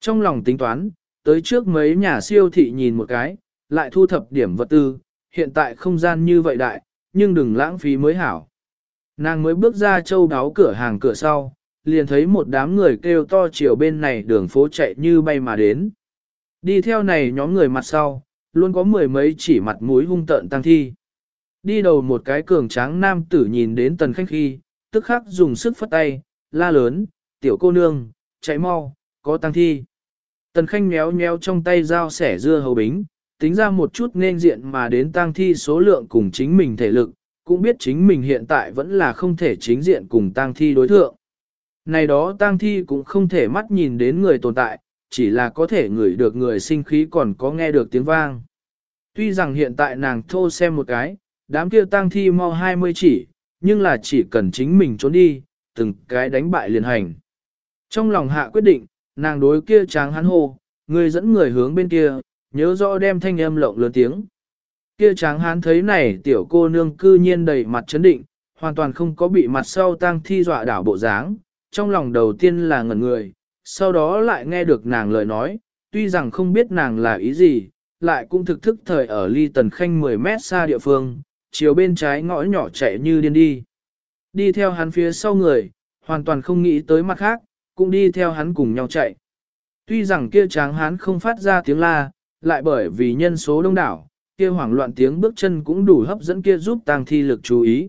Trong lòng tính toán, tới trước mấy nhà siêu thị nhìn một cái, lại thu thập điểm vật tư, hiện tại không gian như vậy đại, nhưng đừng lãng phí mới hảo. Nàng mới bước ra châu đáo cửa hàng cửa sau, liền thấy một đám người kêu to chiều bên này đường phố chạy như bay mà đến. Đi theo này nhóm người mặt sau, luôn có mười mấy chỉ mặt mũi hung tợn tăng thi. Đi đầu một cái cường tráng nam tử nhìn đến tần khách khi, tức khắc dùng sức phất tay, la lớn, tiểu cô nương, chạy mau, có tăng thi. Tần khanh méo méo trong tay dao sẻ dưa hầu bính, tính ra một chút nên diện mà đến tăng thi số lượng cùng chính mình thể lực, cũng biết chính mình hiện tại vẫn là không thể chính diện cùng tăng thi đối thượng. Này đó tang thi cũng không thể mắt nhìn đến người tồn tại, chỉ là có thể ngửi được người sinh khí còn có nghe được tiếng vang. Tuy rằng hiện tại nàng thô xem một cái, đám kia tang thi mau 20 chỉ, nhưng là chỉ cần chính mình trốn đi, từng cái đánh bại liền hành. Trong lòng hạ quyết định, nàng đối kia tráng hắn hô, người dẫn người hướng bên kia, nhớ rõ đem thanh âm lộng lớn tiếng. Kia tráng hán thấy này tiểu cô nương cư nhiên đầy mặt chấn định, hoàn toàn không có bị mặt sau tang thi dọa đảo bộ dáng, trong lòng đầu tiên là ngẩn người, sau đó lại nghe được nàng lời nói, tuy rằng không biết nàng là ý gì, lại cũng thực thức thời ở ly tần khanh 10 mét xa địa phương, chiều bên trái ngõ nhỏ chạy như điên đi. Đi theo hắn phía sau người, hoàn toàn không nghĩ tới mặt khác, cũng đi theo hắn cùng nhau chạy. Tuy rằng kia tráng hắn không phát ra tiếng la, lại bởi vì nhân số đông đảo, kia hoảng loạn tiếng bước chân cũng đủ hấp dẫn kia giúp tang thi lực chú ý.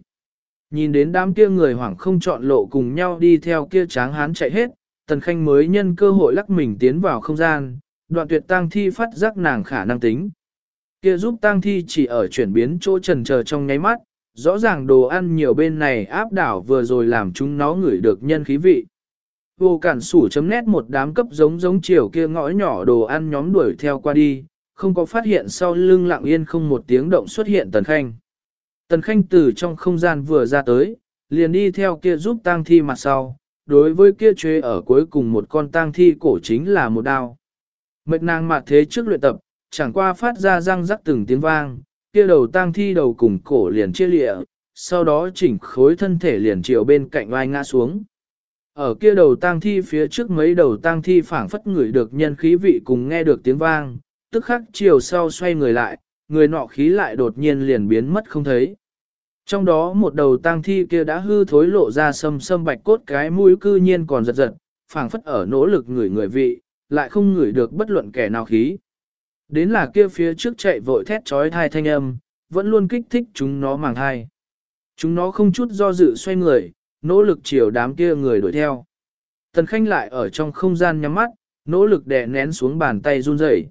Nhìn đến đám kia người hoảng không chọn lộ cùng nhau đi theo kia tráng hán chạy hết, tần khanh mới nhân cơ hội lắc mình tiến vào không gian, đoạn tuyệt tang thi phát giác nàng khả năng tính. Kia giúp tang thi chỉ ở chuyển biến chỗ trần chờ trong nháy mắt, rõ ràng đồ ăn nhiều bên này áp đảo vừa rồi làm chúng nó ngửi được nhân khí vị. Vô cản sủ chấm nét một đám cấp giống giống chiều kia ngõ nhỏ đồ ăn nhóm đuổi theo qua đi, không có phát hiện sau lưng lặng yên không một tiếng động xuất hiện tần khanh. Tần khanh từ trong không gian vừa ra tới, liền đi theo kia giúp tang thi mặt sau, đối với kia chế ở cuối cùng một con tang thi cổ chính là một đao. Mệt nàng mặt thế trước luyện tập, chẳng qua phát ra răng rắc từng tiếng vang, kia đầu tang thi đầu cùng cổ liền chia lịa, sau đó chỉnh khối thân thể liền chiều bên cạnh oai ngã xuống. Ở kia đầu tang thi phía trước mấy đầu tang thi phảng phất ngửi được nhân khí vị cùng nghe được tiếng vang, tức khắc chiều sau xoay người lại, người nọ khí lại đột nhiên liền biến mất không thấy. Trong đó một đầu tang thi kia đã hư thối lộ ra sâm sâm bạch cốt cái mũi cư nhiên còn giật giật, phảng phất ở nỗ lực ngửi người vị, lại không ngửi được bất luận kẻ nào khí. Đến là kia phía trước chạy vội thét trói thai thanh âm, vẫn luôn kích thích chúng nó màng thai. Chúng nó không chút do dự xoay người, nỗ lực chiều đám kia người đuổi theo. Tần Khanh lại ở trong không gian nhắm mắt, nỗ lực đè nén xuống bàn tay run rẩy.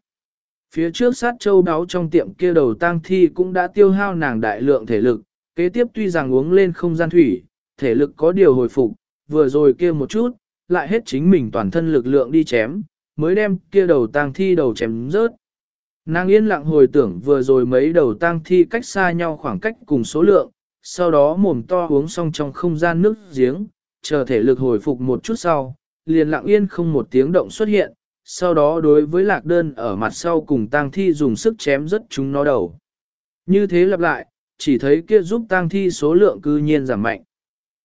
Phía trước sát châu đáo trong tiệm kia đầu tang thi cũng đã tiêu hao nàng đại lượng thể lực, kế tiếp tuy rằng uống lên không gian thủy, thể lực có điều hồi phục, vừa rồi kia một chút, lại hết chính mình toàn thân lực lượng đi chém, mới đem kia đầu tang thi đầu chém rớt. Nàng yên lặng hồi tưởng vừa rồi mấy đầu tang thi cách xa nhau khoảng cách cùng số lượng, sau đó mồm to uống xong trong không gian nước giếng, chờ thể lực hồi phục một chút sau, liền lặng yên không một tiếng động xuất hiện, sau đó đối với lạc đơn ở mặt sau cùng tang thi dùng sức chém rất chúng nó đầu. Như thế lặp lại, chỉ thấy kia giúp tang thi số lượng cư nhiên giảm mạnh.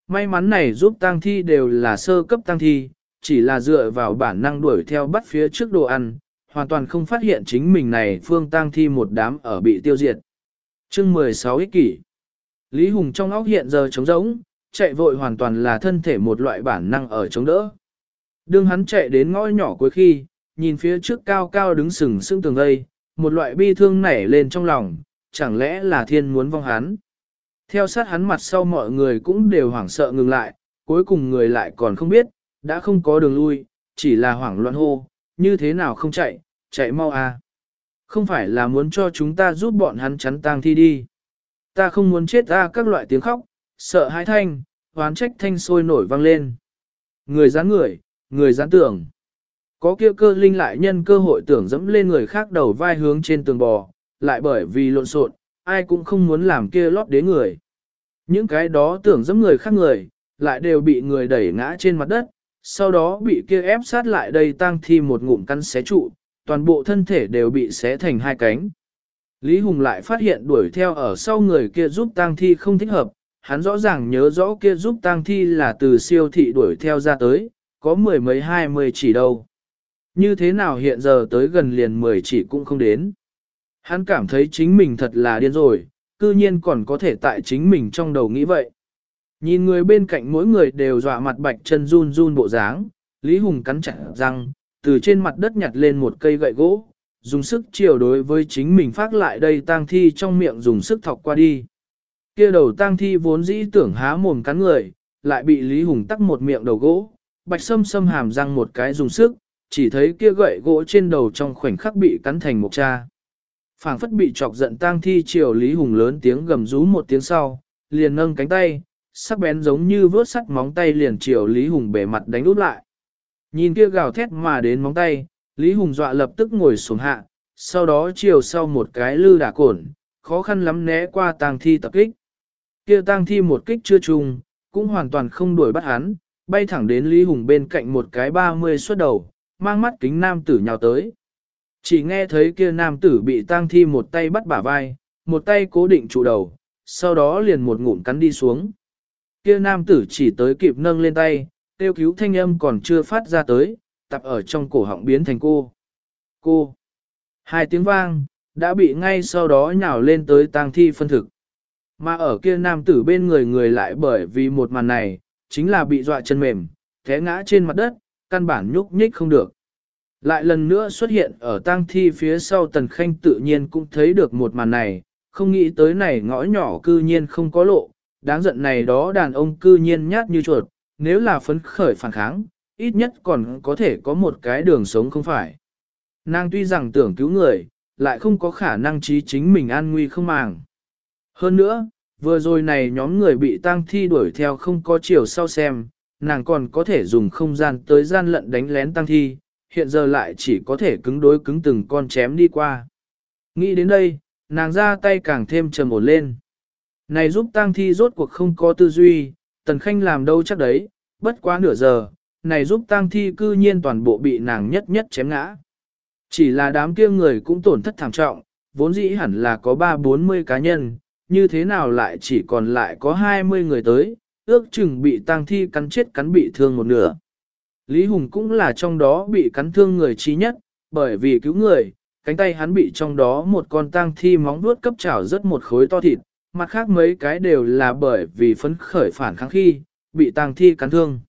May mắn này giúp tang thi đều là sơ cấp tang thi, chỉ là dựa vào bản năng đuổi theo bắt phía trước đồ ăn, hoàn toàn không phát hiện chính mình này phương tang thi một đám ở bị tiêu diệt. Chương 16 ích kỷ Lý Hùng trong óc hiện giờ trống rỗng, chạy vội hoàn toàn là thân thể một loại bản năng ở chống đỡ. Đương hắn chạy đến ngõ nhỏ cuối khi, nhìn phía trước cao cao đứng sừng sững tường gây, một loại bi thương nảy lên trong lòng, chẳng lẽ là thiên muốn vong hắn. Theo sát hắn mặt sau mọi người cũng đều hoảng sợ ngừng lại, cuối cùng người lại còn không biết, đã không có đường lui, chỉ là hoảng loạn hô, như thế nào không chạy, chạy mau à. Không phải là muốn cho chúng ta giúp bọn hắn chắn tang thi đi. Ta không muốn chết ra các loại tiếng khóc, sợ hãi thanh, hoán trách thanh sôi nổi vang lên. Người dán người, người dán tưởng. Có kia cơ linh lại nhân cơ hội tưởng dẫm lên người khác đầu vai hướng trên tường bò, lại bởi vì lộn xộn, ai cũng không muốn làm kia lót đế người. Những cái đó tưởng dẫm người khác người, lại đều bị người đẩy ngã trên mặt đất, sau đó bị kia ép sát lại đây tăng thi một ngụm căn xé trụ, toàn bộ thân thể đều bị xé thành hai cánh. Lý Hùng lại phát hiện đuổi theo ở sau người kia giúp tang thi không thích hợp, hắn rõ ràng nhớ rõ kia giúp tang thi là từ siêu thị đuổi theo ra tới, có mười mấy hai mươi chỉ đâu. Như thế nào hiện giờ tới gần liền mười chỉ cũng không đến. Hắn cảm thấy chính mình thật là điên rồi, cư nhiên còn có thể tại chính mình trong đầu nghĩ vậy. Nhìn người bên cạnh mỗi người đều dọa mặt bạch chân run run bộ dáng, Lý Hùng cắn chặt răng, từ trên mặt đất nhặt lên một cây gậy gỗ, dùng sức chiều đối với chính mình phát lại đây tang thi trong miệng dùng sức thọc qua đi. Kia đầu tang thi vốn dĩ tưởng há mồm cắn người, lại bị Lý Hùng tắc một miệng đầu gỗ, bạch sâm sâm hàm răng một cái dùng sức, chỉ thấy kia gậy gỗ trên đầu trong khoảnh khắc bị cắn thành một cha. phảng phất bị chọc giận tang thi triều Lý Hùng lớn tiếng gầm rú một tiếng sau, liền nâng cánh tay, sắc bén giống như vớt sắt móng tay liền triều Lý Hùng bể mặt đánh úp lại. Nhìn kia gào thét mà đến móng tay, Lý Hùng dọa lập tức ngồi xuống hạ, sau đó chiều sau một cái lư đả cổn, khó khăn lắm né qua tang thi tập kích. Kia tang thi một kích chưa trùng, cũng hoàn toàn không đuổi bắt hắn, bay thẳng đến Lý Hùng bên cạnh một cái ba mươi xuất đầu, mang mắt kính nam tử nhào tới. Chỉ nghe thấy kia nam tử bị tang thi một tay bắt bả vai, một tay cố định trụ đầu, sau đó liền một ngụm cắn đi xuống. Kia nam tử chỉ tới kịp nâng lên tay, tiêu cứu thanh âm còn chưa phát ra tới, tập ở trong cổ họng biến thành cô. Cô. Hai tiếng vang, đã bị ngay sau đó nhào lên tới tang thi phân thực. Mà ở kia nam tử bên người người lại bởi vì một màn này, chính là bị dọa chân mềm, té ngã trên mặt đất, căn bản nhúc nhích không được. Lại lần nữa xuất hiện ở tang thi phía sau tần khanh tự nhiên cũng thấy được một màn này, không nghĩ tới này ngõ nhỏ cư nhiên không có lộ, đáng giận này đó đàn ông cư nhiên nhát như chuột, nếu là phấn khởi phản kháng, ít nhất còn có thể có một cái đường sống không phải. Nàng tuy rằng tưởng cứu người, lại không có khả năng trí chính mình an nguy không màng. Hơn nữa, vừa rồi này nhóm người bị tang thi đuổi theo không có chiều sau xem, nàng còn có thể dùng không gian tới gian lận đánh lén tang thi, hiện giờ lại chỉ có thể cứng đối cứng từng con chém đi qua. Nghĩ đến đây, nàng ra tay càng thêm trầm ổn lên. Này giúp tang thi rốt cuộc không có tư duy, tần khanh làm đâu chắc đấy, bất quá nửa giờ, này giúp tang thi cư nhiên toàn bộ bị nàng nhất nhất chém ngã. Chỉ là đám kia người cũng tổn thất thảm trọng, vốn dĩ hẳn là có 3-40 cá nhân, như thế nào lại chỉ còn lại có 20 người tới, ước chừng bị tang thi cắn chết cắn bị thương một nửa. Lý Hùng cũng là trong đó bị cắn thương người trí nhất, bởi vì cứu người, cánh tay hắn bị trong đó một con tang thi móng vuốt cấp chảo rất một khối to thịt, mặt khác mấy cái đều là bởi vì phấn khởi phản kháng khi, bị tang thi cắn thương.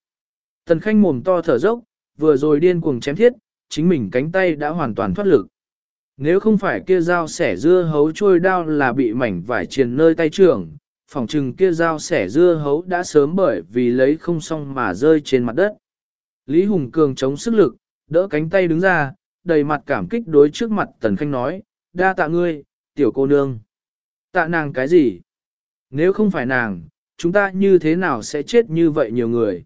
Tần Khanh mồm to thở dốc, vừa rồi điên cuồng chém thiết, chính mình cánh tay đã hoàn toàn thoát lực. Nếu không phải kia dao sẻ dưa hấu trôi đao là bị mảnh vải triền nơi tay trưởng, phòng trừng kia dao sẻ dưa hấu đã sớm bởi vì lấy không xong mà rơi trên mặt đất. Lý Hùng Cường chống sức lực, đỡ cánh tay đứng ra, đầy mặt cảm kích đối trước mặt Tần Khanh nói, đa tạ ngươi, tiểu cô nương. Tạ nàng cái gì? Nếu không phải nàng, chúng ta như thế nào sẽ chết như vậy nhiều người?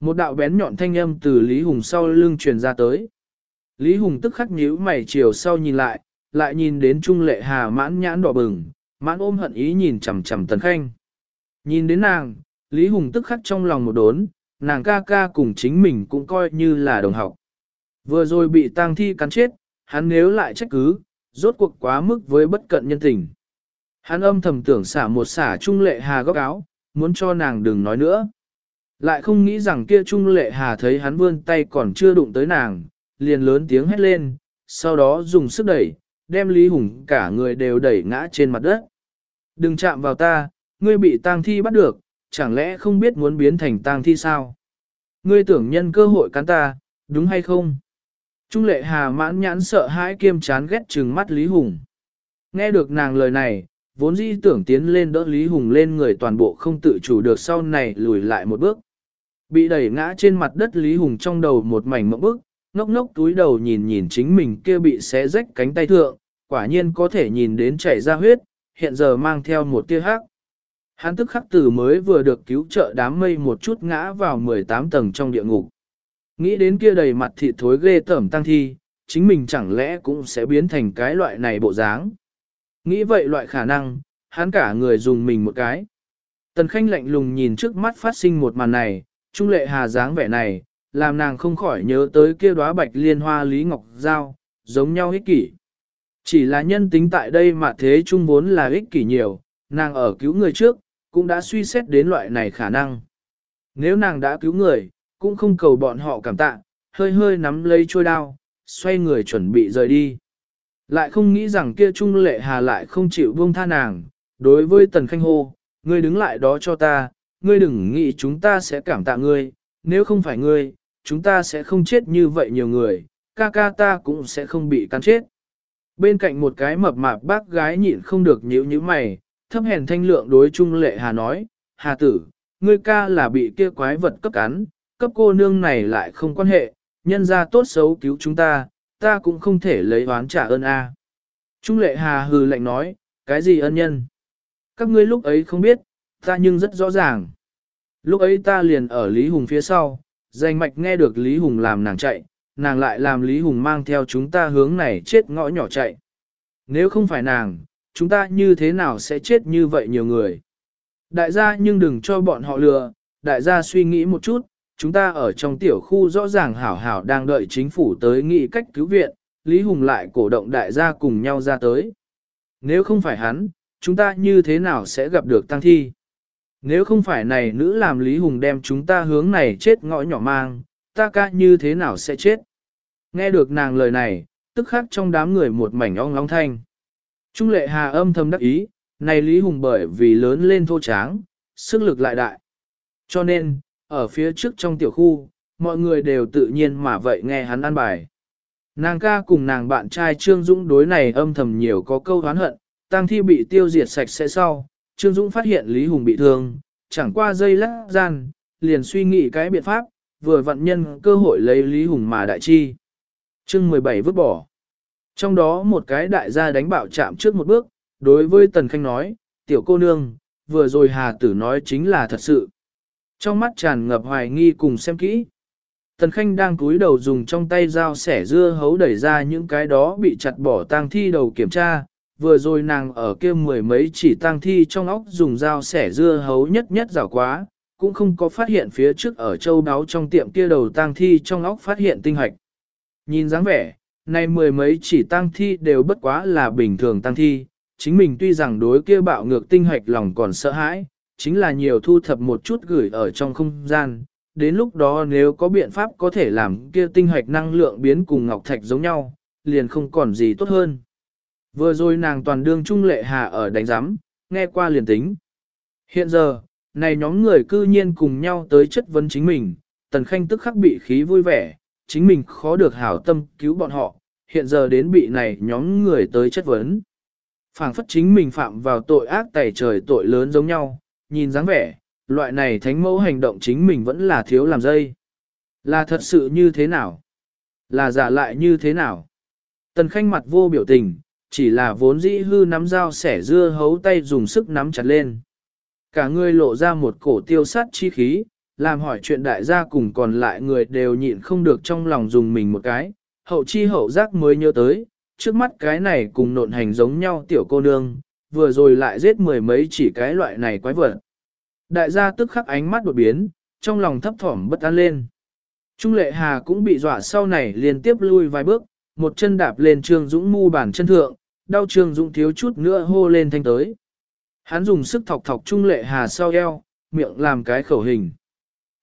Một đạo bén nhọn thanh âm từ Lý Hùng sau lưng truyền ra tới. Lý Hùng tức khắc nhíu mày chiều sau nhìn lại, lại nhìn đến Trung Lệ Hà mãn nhãn đỏ bừng, mãn ôm hận ý nhìn chằm chằm Tần Khanh. Nhìn đến nàng, Lý Hùng tức khắc trong lòng một đốn, nàng ca ca cùng chính mình cũng coi như là đồng học. Vừa rồi bị tang thi cắn chết, hắn nếu lại trách cứ, rốt cuộc quá mức với bất cận nhân tình. Hắn âm thầm tưởng xả một xả Trung Lệ Hà góc áo, muốn cho nàng đừng nói nữa. Lại không nghĩ rằng kia Trung Lệ Hà thấy hắn vươn tay còn chưa đụng tới nàng, liền lớn tiếng hét lên, sau đó dùng sức đẩy, đem Lý Hùng cả người đều đẩy ngã trên mặt đất. Đừng chạm vào ta, ngươi bị tang thi bắt được, chẳng lẽ không biết muốn biến thành tang thi sao? Ngươi tưởng nhân cơ hội cắn ta, đúng hay không? Trung lệ hà mãn nhãn sợ hãi kiêm chán ghét trừng mắt Lý Hùng. Nghe được nàng lời này, vốn dĩ tưởng tiến lên đỡ Lý Hùng lên người toàn bộ không tự chủ được sau này lùi lại một bước. Bị đẩy ngã trên mặt đất Lý Hùng trong đầu một mảnh mộng bức, ngốc ngốc túi đầu nhìn nhìn chính mình kia bị xé rách cánh tay thượng, quả nhiên có thể nhìn đến chảy ra huyết, hiện giờ mang theo một tia hắc. Hắn tức khắc từ mới vừa được cứu trợ đám mây một chút ngã vào 18 tầng trong địa ngục. Nghĩ đến kia đầy mặt thịt thối ghê tởm tăng thi, chính mình chẳng lẽ cũng sẽ biến thành cái loại này bộ dáng. Nghĩ vậy loại khả năng, hắn cả người dùng mình một cái. Tần Khanh lạnh lùng nhìn trước mắt phát sinh một màn này, trung lệ hà dáng vẻ này, làm nàng không khỏi nhớ tới kia đóa bạch liên hoa Lý Ngọc Giao, giống nhau ích kỷ. Chỉ là nhân tính tại đây mà thế trung vốn là ích kỷ nhiều, nàng ở cứu người trước, cũng đã suy xét đến loại này khả năng. Nếu nàng đã cứu người, cũng không cầu bọn họ cảm tạ, hơi hơi nắm lấy trôi đao, xoay người chuẩn bị rời đi. Lại không nghĩ rằng kia Trung Lệ Hà lại không chịu buông tha nàng, đối với Tần Khanh hô, ngươi đứng lại đó cho ta, ngươi đừng nghĩ chúng ta sẽ cảm tạ ngươi, nếu không phải ngươi, chúng ta sẽ không chết như vậy nhiều người, ca ca ta cũng sẽ không bị cắn chết. Bên cạnh một cái mập mạp bác gái nhịn không được nhíu nhíu mày, thấp hèn thanh lượng đối Trung Lệ Hà nói, Hà tử, ngươi ca là bị kia quái vật cấp cắn, cấp cô nương này lại không quan hệ, nhân ra tốt xấu cứu chúng ta, ta cũng không thể lấy oán trả ơn a. Trung Lệ Hà hừ lạnh nói, cái gì ân nhân? Các ngươi lúc ấy không biết, ta nhưng rất rõ ràng. Lúc ấy ta liền ở Lý Hùng phía sau, danh mạch nghe được Lý Hùng làm nàng chạy, nàng lại làm Lý Hùng mang theo chúng ta hướng này chết ngõ nhỏ chạy. Nếu không phải nàng, chúng ta như thế nào sẽ chết như vậy nhiều người? Đại gia nhưng đừng cho bọn họ lừa, đại gia suy nghĩ một chút, chúng ta ở trong tiểu khu rõ ràng hảo hảo đang đợi chính phủ tới nghị cách cứu viện, Lý Hùng lại cổ động đại gia cùng nhau ra tới. Nếu không phải hắn, chúng ta như thế nào sẽ gặp được tăng thi? Nếu không phải này nữ làm Lý Hùng đem chúng ta hướng này chết ngõ nhỏ mang, ta ca như thế nào sẽ chết? Nghe được nàng lời này, tức khắc trong đám người một mảnh ong long thanh. Trung lệ hà âm thầm đắc ý, này Lý Hùng bởi vì lớn lên thô tráng, sức lực lại đại. Cho nên, ở phía trước trong tiểu khu, mọi người đều tự nhiên mà vậy nghe hắn ăn bài. Nàng ca cùng nàng bạn trai Trương Dũng đối này âm thầm nhiều có câu oán hận, tang thi bị tiêu diệt sạch sẽ sau, Trương Dũng phát hiện Lý Hùng bị thương, chẳng qua dây lắc gian, liền suy nghĩ cái biện pháp, vừa vận nhân cơ hội lấy Lý Hùng mà đại chi. Chương 17 vứt bỏ. Trong đó một cái đại gia đánh bạo chạm trước một bước, đối với Tần Khanh nói, tiểu cô nương, vừa rồi Hà Tử nói chính là thật sự. Trong mắt tràn ngập hoài nghi cùng xem kỹ. Tần Khanh đang cúi đầu dùng trong tay dao sẻ dưa hấu đẩy ra những cái đó bị chặt bỏ tang thi đầu kiểm tra. Vừa rồi nàng ở kia mười mấy chỉ tang thi trong óc dùng dao sẻ dưa hấu nhất nhất rào quá, cũng không có phát hiện phía trước ở châu đáo trong tiệm kia đầu tang thi trong óc phát hiện tinh hạch Nhìn dáng vẻ, nay mười mấy chỉ tang thi đều bất quá là bình thường tang thi, chính mình tuy rằng đối kia bạo ngược tinh hạch lòng còn sợ hãi, chính là nhiều thu thập một chút gửi ở trong không gian, đến lúc đó nếu có biện pháp có thể làm kia tinh hoạch năng lượng biến cùng ngọc thạch giống nhau, liền không còn gì tốt hơn. Vừa rồi nàng toàn đương trung lệ hà ở đánh giám, nghe qua liền tính. Hiện giờ, này nhóm người cư nhiên cùng nhau tới chất vấn chính mình, tần khanh tức khắc bị khí vui vẻ, chính mình khó được hảo tâm cứu bọn họ, hiện giờ đến bị này nhóm người tới chất vấn. phảng phất chính mình phạm vào tội ác tẩy trời tội lớn giống nhau, nhìn dáng vẻ, loại này thánh mẫu hành động chính mình vẫn là thiếu làm dây. Là thật sự như thế nào? Là giả lại như thế nào? Tần khanh mặt vô biểu tình, chỉ là vốn dĩ hư nắm dao sẻ dưa hấu tay dùng sức nắm chặt lên. Cả người lộ ra một cổ tiêu sát chi khí, làm hỏi chuyện đại gia cùng còn lại người đều nhịn không được trong lòng dùng mình một cái, hậu chi hậu giác mới nhớ tới, trước mắt cái này cùng nộn hành giống nhau tiểu cô nương, vừa rồi lại giết mười mấy chỉ cái loại này quái vật. Đại gia tức khắc ánh mắt đột biến, trong lòng thấp thỏm bất an lên. Trung lệ hà cũng bị dọa sau này liên tiếp lui vài bước, một chân đạp lên Trương Dũng mu bản chân thượng, đau Trương Dũng thiếu chút nữa hô lên thanh tới. Hắn dùng sức thọc thọc Trung lệ hà sau eo, miệng làm cái khẩu hình.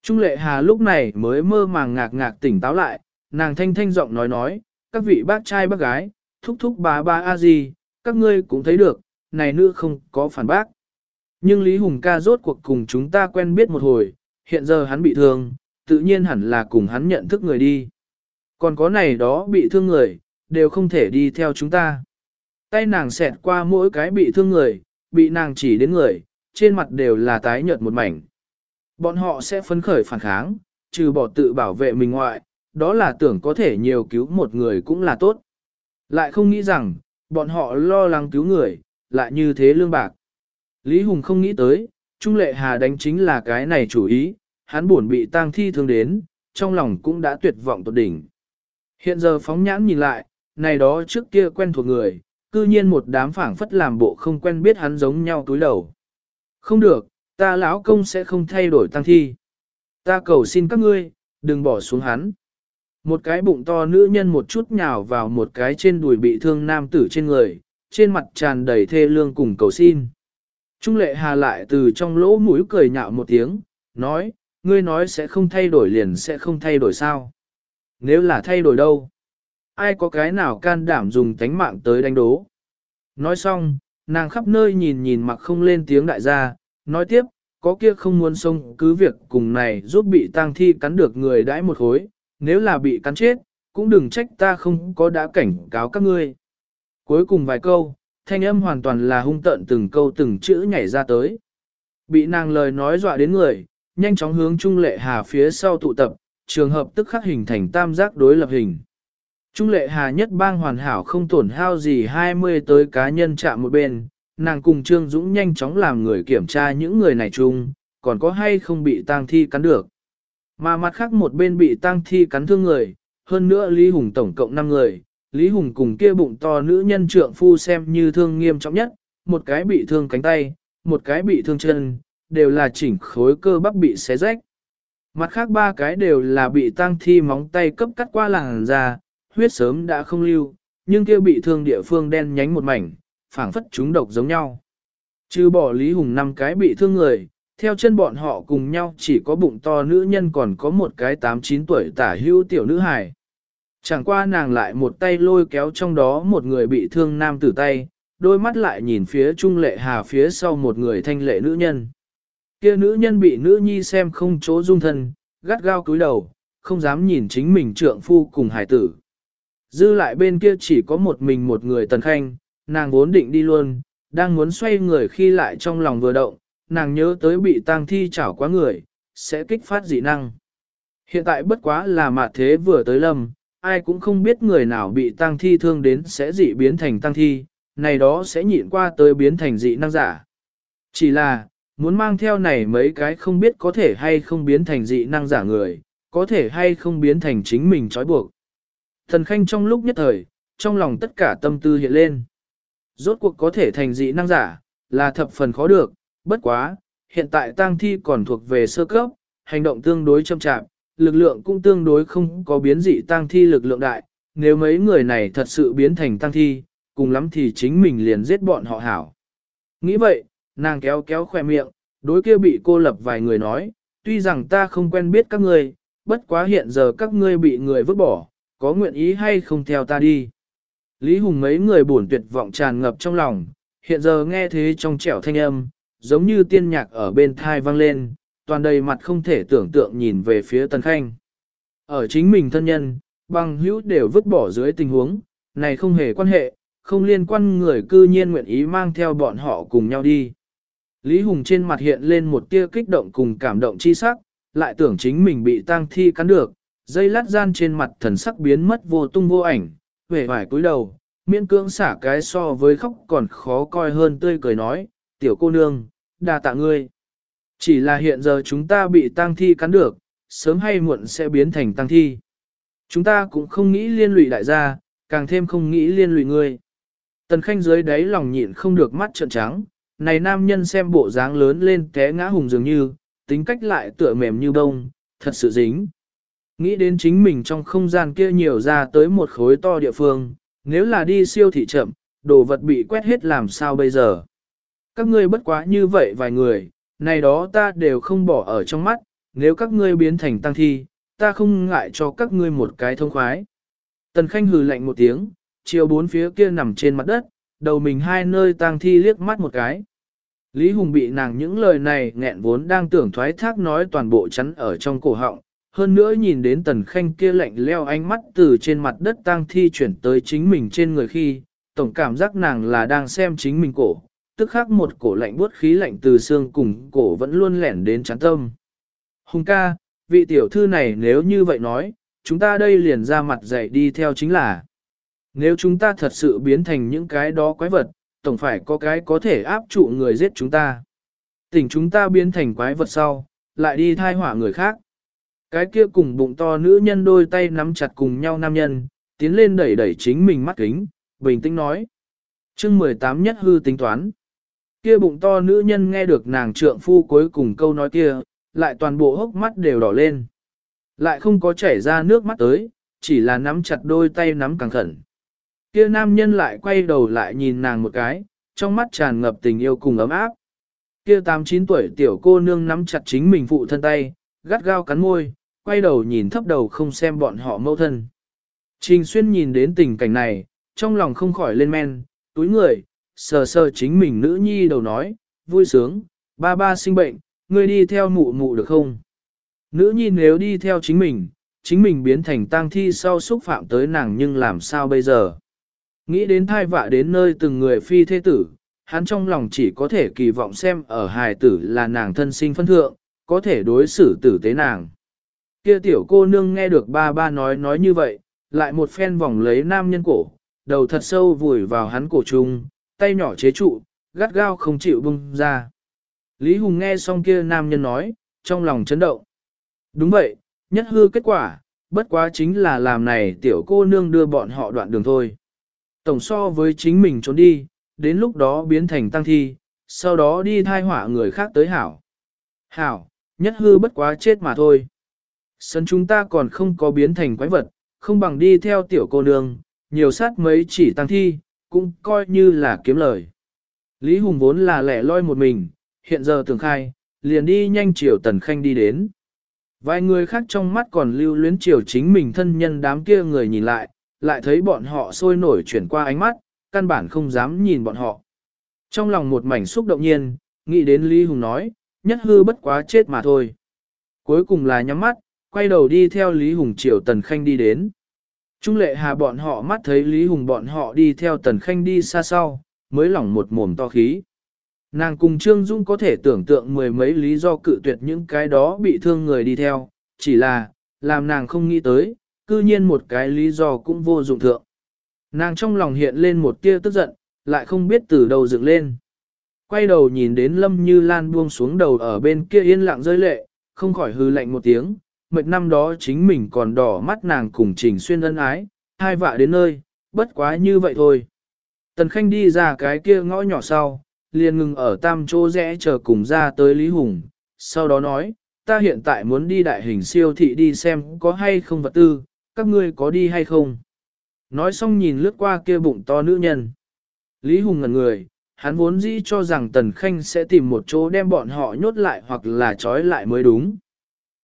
Trung lệ hà lúc này mới mơ màng ngạc ngạc tỉnh táo lại, nàng thanh thanh giọng nói nói, các vị bác trai bác gái, thúc thúc bá ba a gì, các ngươi cũng thấy được, này nữ không có phản bác. Nhưng Lý Hùng ca rốt cuộc cùng chúng ta quen biết một hồi, hiện giờ hắn bị thương, tự nhiên hẳn là cùng hắn nhận thức người đi. Còn có này đó bị thương người, đều không thể đi theo chúng ta. Tay nàng xẹt qua mỗi cái bị thương người, bị nàng chỉ đến người, trên mặt đều là tái nhợt một mảnh. Bọn họ sẽ phấn khởi phản kháng, trừ bỏ tự bảo vệ mình ngoại, đó là tưởng có thể nhiều cứu một người cũng là tốt. Lại không nghĩ rằng, bọn họ lo lắng cứu người, lại như thế lương bạc. Lý Hùng không nghĩ tới, Trung Lệ Hà đánh chính là cái này chủ ý, hắn buồn bị tang thi thương đến, trong lòng cũng đã tuyệt vọng tột đỉnh. Hiện giờ phóng nhãn nhìn lại, này đó trước kia quen thuộc người, cư nhiên một đám phảng phất làm bộ không quen biết hắn giống nhau túi đầu. Không được, ta lão công sẽ không thay đổi tăng thi. Ta cầu xin các ngươi, đừng bỏ xuống hắn. Một cái bụng to nữ nhân một chút nhào vào một cái trên đùi bị thương nam tử trên người, trên mặt tràn đầy thê lương cùng cầu xin. Trung lệ hà lại từ trong lỗ mũi cười nhạo một tiếng, nói, ngươi nói sẽ không thay đổi liền sẽ không thay đổi sao. Nếu là thay đổi đâu? Ai có cái nào can đảm dùng tánh mạng tới đánh đố? Nói xong, nàng khắp nơi nhìn nhìn mặc không lên tiếng đại gia, nói tiếp, có kia không muốn xông cứ việc cùng này giúp bị tang thi cắn được người đãi một khối, nếu là bị cắn chết, cũng đừng trách ta không có đã cảnh cáo các ngươi. Cuối cùng vài câu, thanh âm hoàn toàn là hung tợn từng câu từng chữ nhảy ra tới. Bị nàng lời nói dọa đến người, nhanh chóng hướng Trung Lệ Hà phía sau tụ tập, trường hợp tức khắc hình thành tam giác đối lập hình. Trung Lệ Hà nhất bang hoàn hảo không tổn hao gì 20 tới cá nhân chạm một bên, nàng cùng Trương Dũng nhanh chóng làm người kiểm tra những người này chung, còn có hay không bị tang thi cắn được. Mà mặt khác một bên bị tang thi cắn thương người, hơn nữa Lý Hùng tổng cộng 5 người, Lý Hùng cùng kia bụng to nữ nhân trượng phu xem như thương nghiêm trọng nhất, một cái bị thương cánh tay, một cái bị thương chân, đều là chỉnh khối cơ bắp bị xé rách. Mặt khác ba cái đều là bị tang thi móng tay cấp cắt qua làng ra, huyết sớm đã không lưu, nhưng kia bị thương địa phương đen nhánh một mảnh, phảng phất chúng độc giống nhau. Trừ bỏ Lý Hùng năm cái bị thương người, theo chân bọn họ cùng nhau chỉ có bụng to nữ nhân còn có một cái 8-9 tuổi tả hưu tiểu nữ hài. Chẳng qua nàng lại một tay lôi kéo trong đó một người bị thương nam tử tay, đôi mắt lại nhìn phía trung lệ hà phía sau một người thanh lệ nữ nhân. Kia nữ nhân bị nữ nhi xem không chỗ dung thân, gắt gao cúi đầu, không dám nhìn chính mình trượng phu cùng hải tử. Dư lại bên kia chỉ có một mình một người tần khanh, nàng vốn định đi luôn, đang muốn xoay người khi lại trong lòng vừa động, nàng nhớ tới bị tang thi chảo quá người, sẽ kích phát dị năng. Hiện tại bất quá là mạt thế vừa tới lâm, ai cũng không biết người nào bị tang thi thương đến sẽ dị biến thành tang thi, này đó sẽ nhịn qua tới biến thành dị năng giả. Chỉ là, muốn mang theo này mấy cái không biết có thể hay không biến thành dị năng giả người, có thể hay không biến thành chính mình trói buộc. Thần Khanh trong lúc nhất thời, trong lòng tất cả tâm tư hiện lên. Rốt cuộc có thể thành dị năng giả, là thập phần khó được, bất quá, hiện tại tang thi còn thuộc về sơ cấp, hành động tương đối chậm chạp, lực lượng cũng tương đối không có biến dị tang thi lực lượng đại, nếu mấy người này thật sự biến thành tang thi, cùng lắm thì chính mình liền giết bọn họ hảo. Nghĩ vậy, nàng kéo kéo khoe miệng, đối kia bị cô lập vài người nói, tuy rằng ta không quen biết các ngươi, bất quá hiện giờ các ngươi bị người vứt bỏ, có nguyện ý hay không theo ta đi. Lý Hùng mấy người buồn tuyệt vọng tràn ngập trong lòng, hiện giờ nghe thế trong trẻo thanh âm, giống như tiên nhạc ở bên thai vang lên, toàn đầy mặt không thể tưởng tượng nhìn về phía Tần Khanh. Ở chính mình thân nhân, bằng hữu đều vứt bỏ dưới tình huống, này không hề quan hệ, không liên quan người cư nhiên nguyện ý mang theo bọn họ cùng nhau đi. Lý Hùng trên mặt hiện lên một tia kích động cùng cảm động chi sắc, lại tưởng chính mình bị tang thi cắn được, dây lát gian trên mặt thần sắc biến mất vô tung vô ảnh, vẻ vải cúi đầu, miễn cưỡng xả cái so với khóc còn khó coi hơn tươi cười nói, tiểu cô nương, đa tạ ngươi. Chỉ là hiện giờ chúng ta bị tang thi cắn được, sớm hay muộn sẽ biến thành tang thi. Chúng ta cũng không nghĩ liên lụy đại gia, càng thêm không nghĩ liên lụy ngươi. Tần khanh dưới đáy lòng nhịn không được mắt trợn trắng, này nam nhân xem bộ dáng lớn lên té ngã hùng dường như, tính cách lại tựa mềm như bông, thật sự dính. Nghĩ đến chính mình trong không gian kia nhiều ra tới một khối to địa phương, nếu là đi siêu thị chậm, đồ vật bị quét hết làm sao bây giờ. Các ngươi bất quá như vậy vài người, này đó ta đều không bỏ ở trong mắt, nếu các ngươi biến thành tăng thi, ta không ngại cho các ngươi một cái thông khoái. Tần Khanh hừ lạnh một tiếng, chiều bốn phía kia nằm trên mặt đất, đầu mình hai nơi tang thi liếc mắt một cái. Lý Hùng bị nàng những lời này nghẹn vốn đang tưởng thoái thác nói toàn bộ chắn ở trong cổ họng, hơn nữa nhìn đến tần khanh kia lạnh leo ánh mắt từ trên mặt đất tang thi chuyển tới chính mình trên người khi, tổng cảm giác nàng là đang xem chính mình cổ, tức khắc một cổ lạnh buốt khí lạnh từ xương cùng cổ vẫn luôn lẻn đến chán tâm. Hùng ca, vị tiểu thư này nếu như vậy nói, chúng ta đây liền ra mặt dạy đi theo chính là. Nếu chúng ta thật sự biến thành những cái đó quái vật, tổng phải có cái có thể áp trụ người giết chúng ta. Tỉnh chúng ta biến thành quái vật sau, lại đi thai hỏa người khác. Cái kia cùng bụng to nữ nhân đôi tay nắm chặt cùng nhau nam nhân, tiến lên đẩy đẩy chính mình mắt kính, bình tĩnh nói. chương 18 nhất hư tính toán. Kia bụng to nữ nhân nghe được nàng trượng phu cuối cùng câu nói kia, lại toàn bộ hốc mắt đều đỏ lên. Lại không có chảy ra nước mắt tới, chỉ là nắm chặt đôi tay nắm càng khẩn. Kia nam nhân lại quay đầu lại nhìn nàng một cái, trong mắt tràn ngập tình yêu cùng ấm áp. Kia 8-9 tuổi tiểu cô nương nắm chặt chính mình phụ thân tay, gắt gao cắn môi, quay đầu nhìn thấp đầu không xem bọn họ mâu thân. Trình xuyên nhìn đến tình cảnh này, trong lòng không khỏi lên men, túi người, sờ sờ chính mình nữ nhi đầu nói, vui sướng, ba ba sinh bệnh, ngươi đi theo mụ mụ được không? Nữ nhi nếu đi theo chính mình, chính mình biến thành tang thi sau xúc phạm tới nàng nhưng làm sao bây giờ? Nghĩ đến thai vạ đến nơi từng người phi thế tử, hắn trong lòng chỉ có thể kỳ vọng xem ở hài tử là nàng thân sinh phân thượng, có thể đối xử tử tế nàng. Kia tiểu cô nương nghe được ba ba nói nói như vậy, lại một phen vòng lấy nam nhân cổ, đầu thật sâu vùi vào hắn cổ trung, tay nhỏ chế trụ, gắt gao không chịu bung ra. Lý Hùng nghe xong kia nam nhân nói, trong lòng chấn động. Đúng vậy, nhất hư kết quả, bất quá chính là làm này tiểu cô nương đưa bọn họ đoạn đường thôi. Tổng so với chính mình trốn đi, đến lúc đó biến thành tăng thi, sau đó đi thai hỏa người khác tới hảo. Hảo, nhất hư bất quá chết mà thôi. Sân chúng ta còn không có biến thành quái vật, không bằng đi theo tiểu cô nương, nhiều sát mấy chỉ tăng thi, cũng coi như là kiếm lời. Lý Hùng vốn là lẻ loi một mình, hiện giờ tưởng khai, liền đi nhanh chiều tần khanh đi đến. Vài người khác trong mắt còn lưu luyến chiều chính mình thân nhân đám kia người nhìn lại, lại thấy bọn họ sôi nổi chuyển qua ánh mắt, căn bản không dám nhìn bọn họ. Trong lòng một mảnh xúc động nhiên, nghĩ đến Lý Hùng nói, nhất hư bất quá chết mà thôi. Cuối cùng là nhắm mắt, quay đầu đi theo Lý Hùng chiều Tần Khanh đi đến. Trung lệ hà bọn họ mắt thấy Lý Hùng bọn họ đi theo Tần Khanh đi xa sau, mới lỏng một mồm to khí. Nàng cùng Trương Dung có thể tưởng tượng mười mấy lý do cự tuyệt những cái đó bị thương người đi theo, chỉ là, làm nàng không nghĩ tới, cư nhiên một cái lý do cũng vô dụng thượng. Nàng trong lòng hiện lên một tia tức giận, lại không biết từ đâu dựng lên. Quay đầu nhìn đến Lâm Như Lan buông xuống đầu ở bên kia yên lặng rơi lệ, không khỏi hư lạnh một tiếng, mệt năm đó chính mình còn đỏ mắt nàng cùng trình xuyên ân ái, hai vạ đến nơi, bất quá như vậy thôi. Tần Khanh đi ra cái kia ngõ nhỏ sau, liền ngừng ở tam chỗ rẽ chờ cùng ra tới Lý Hùng, sau đó nói, ta hiện tại muốn đi đại hình siêu thị đi xem có hay không vật tư, các ngươi có đi hay không? Nói xong nhìn lướt qua kia bụng to nữ nhân. Lý Hùng ngẩn người, hắn vốn dĩ cho rằng Tần Khanh sẽ tìm một chỗ đem bọn họ nhốt lại hoặc là trói lại mới đúng.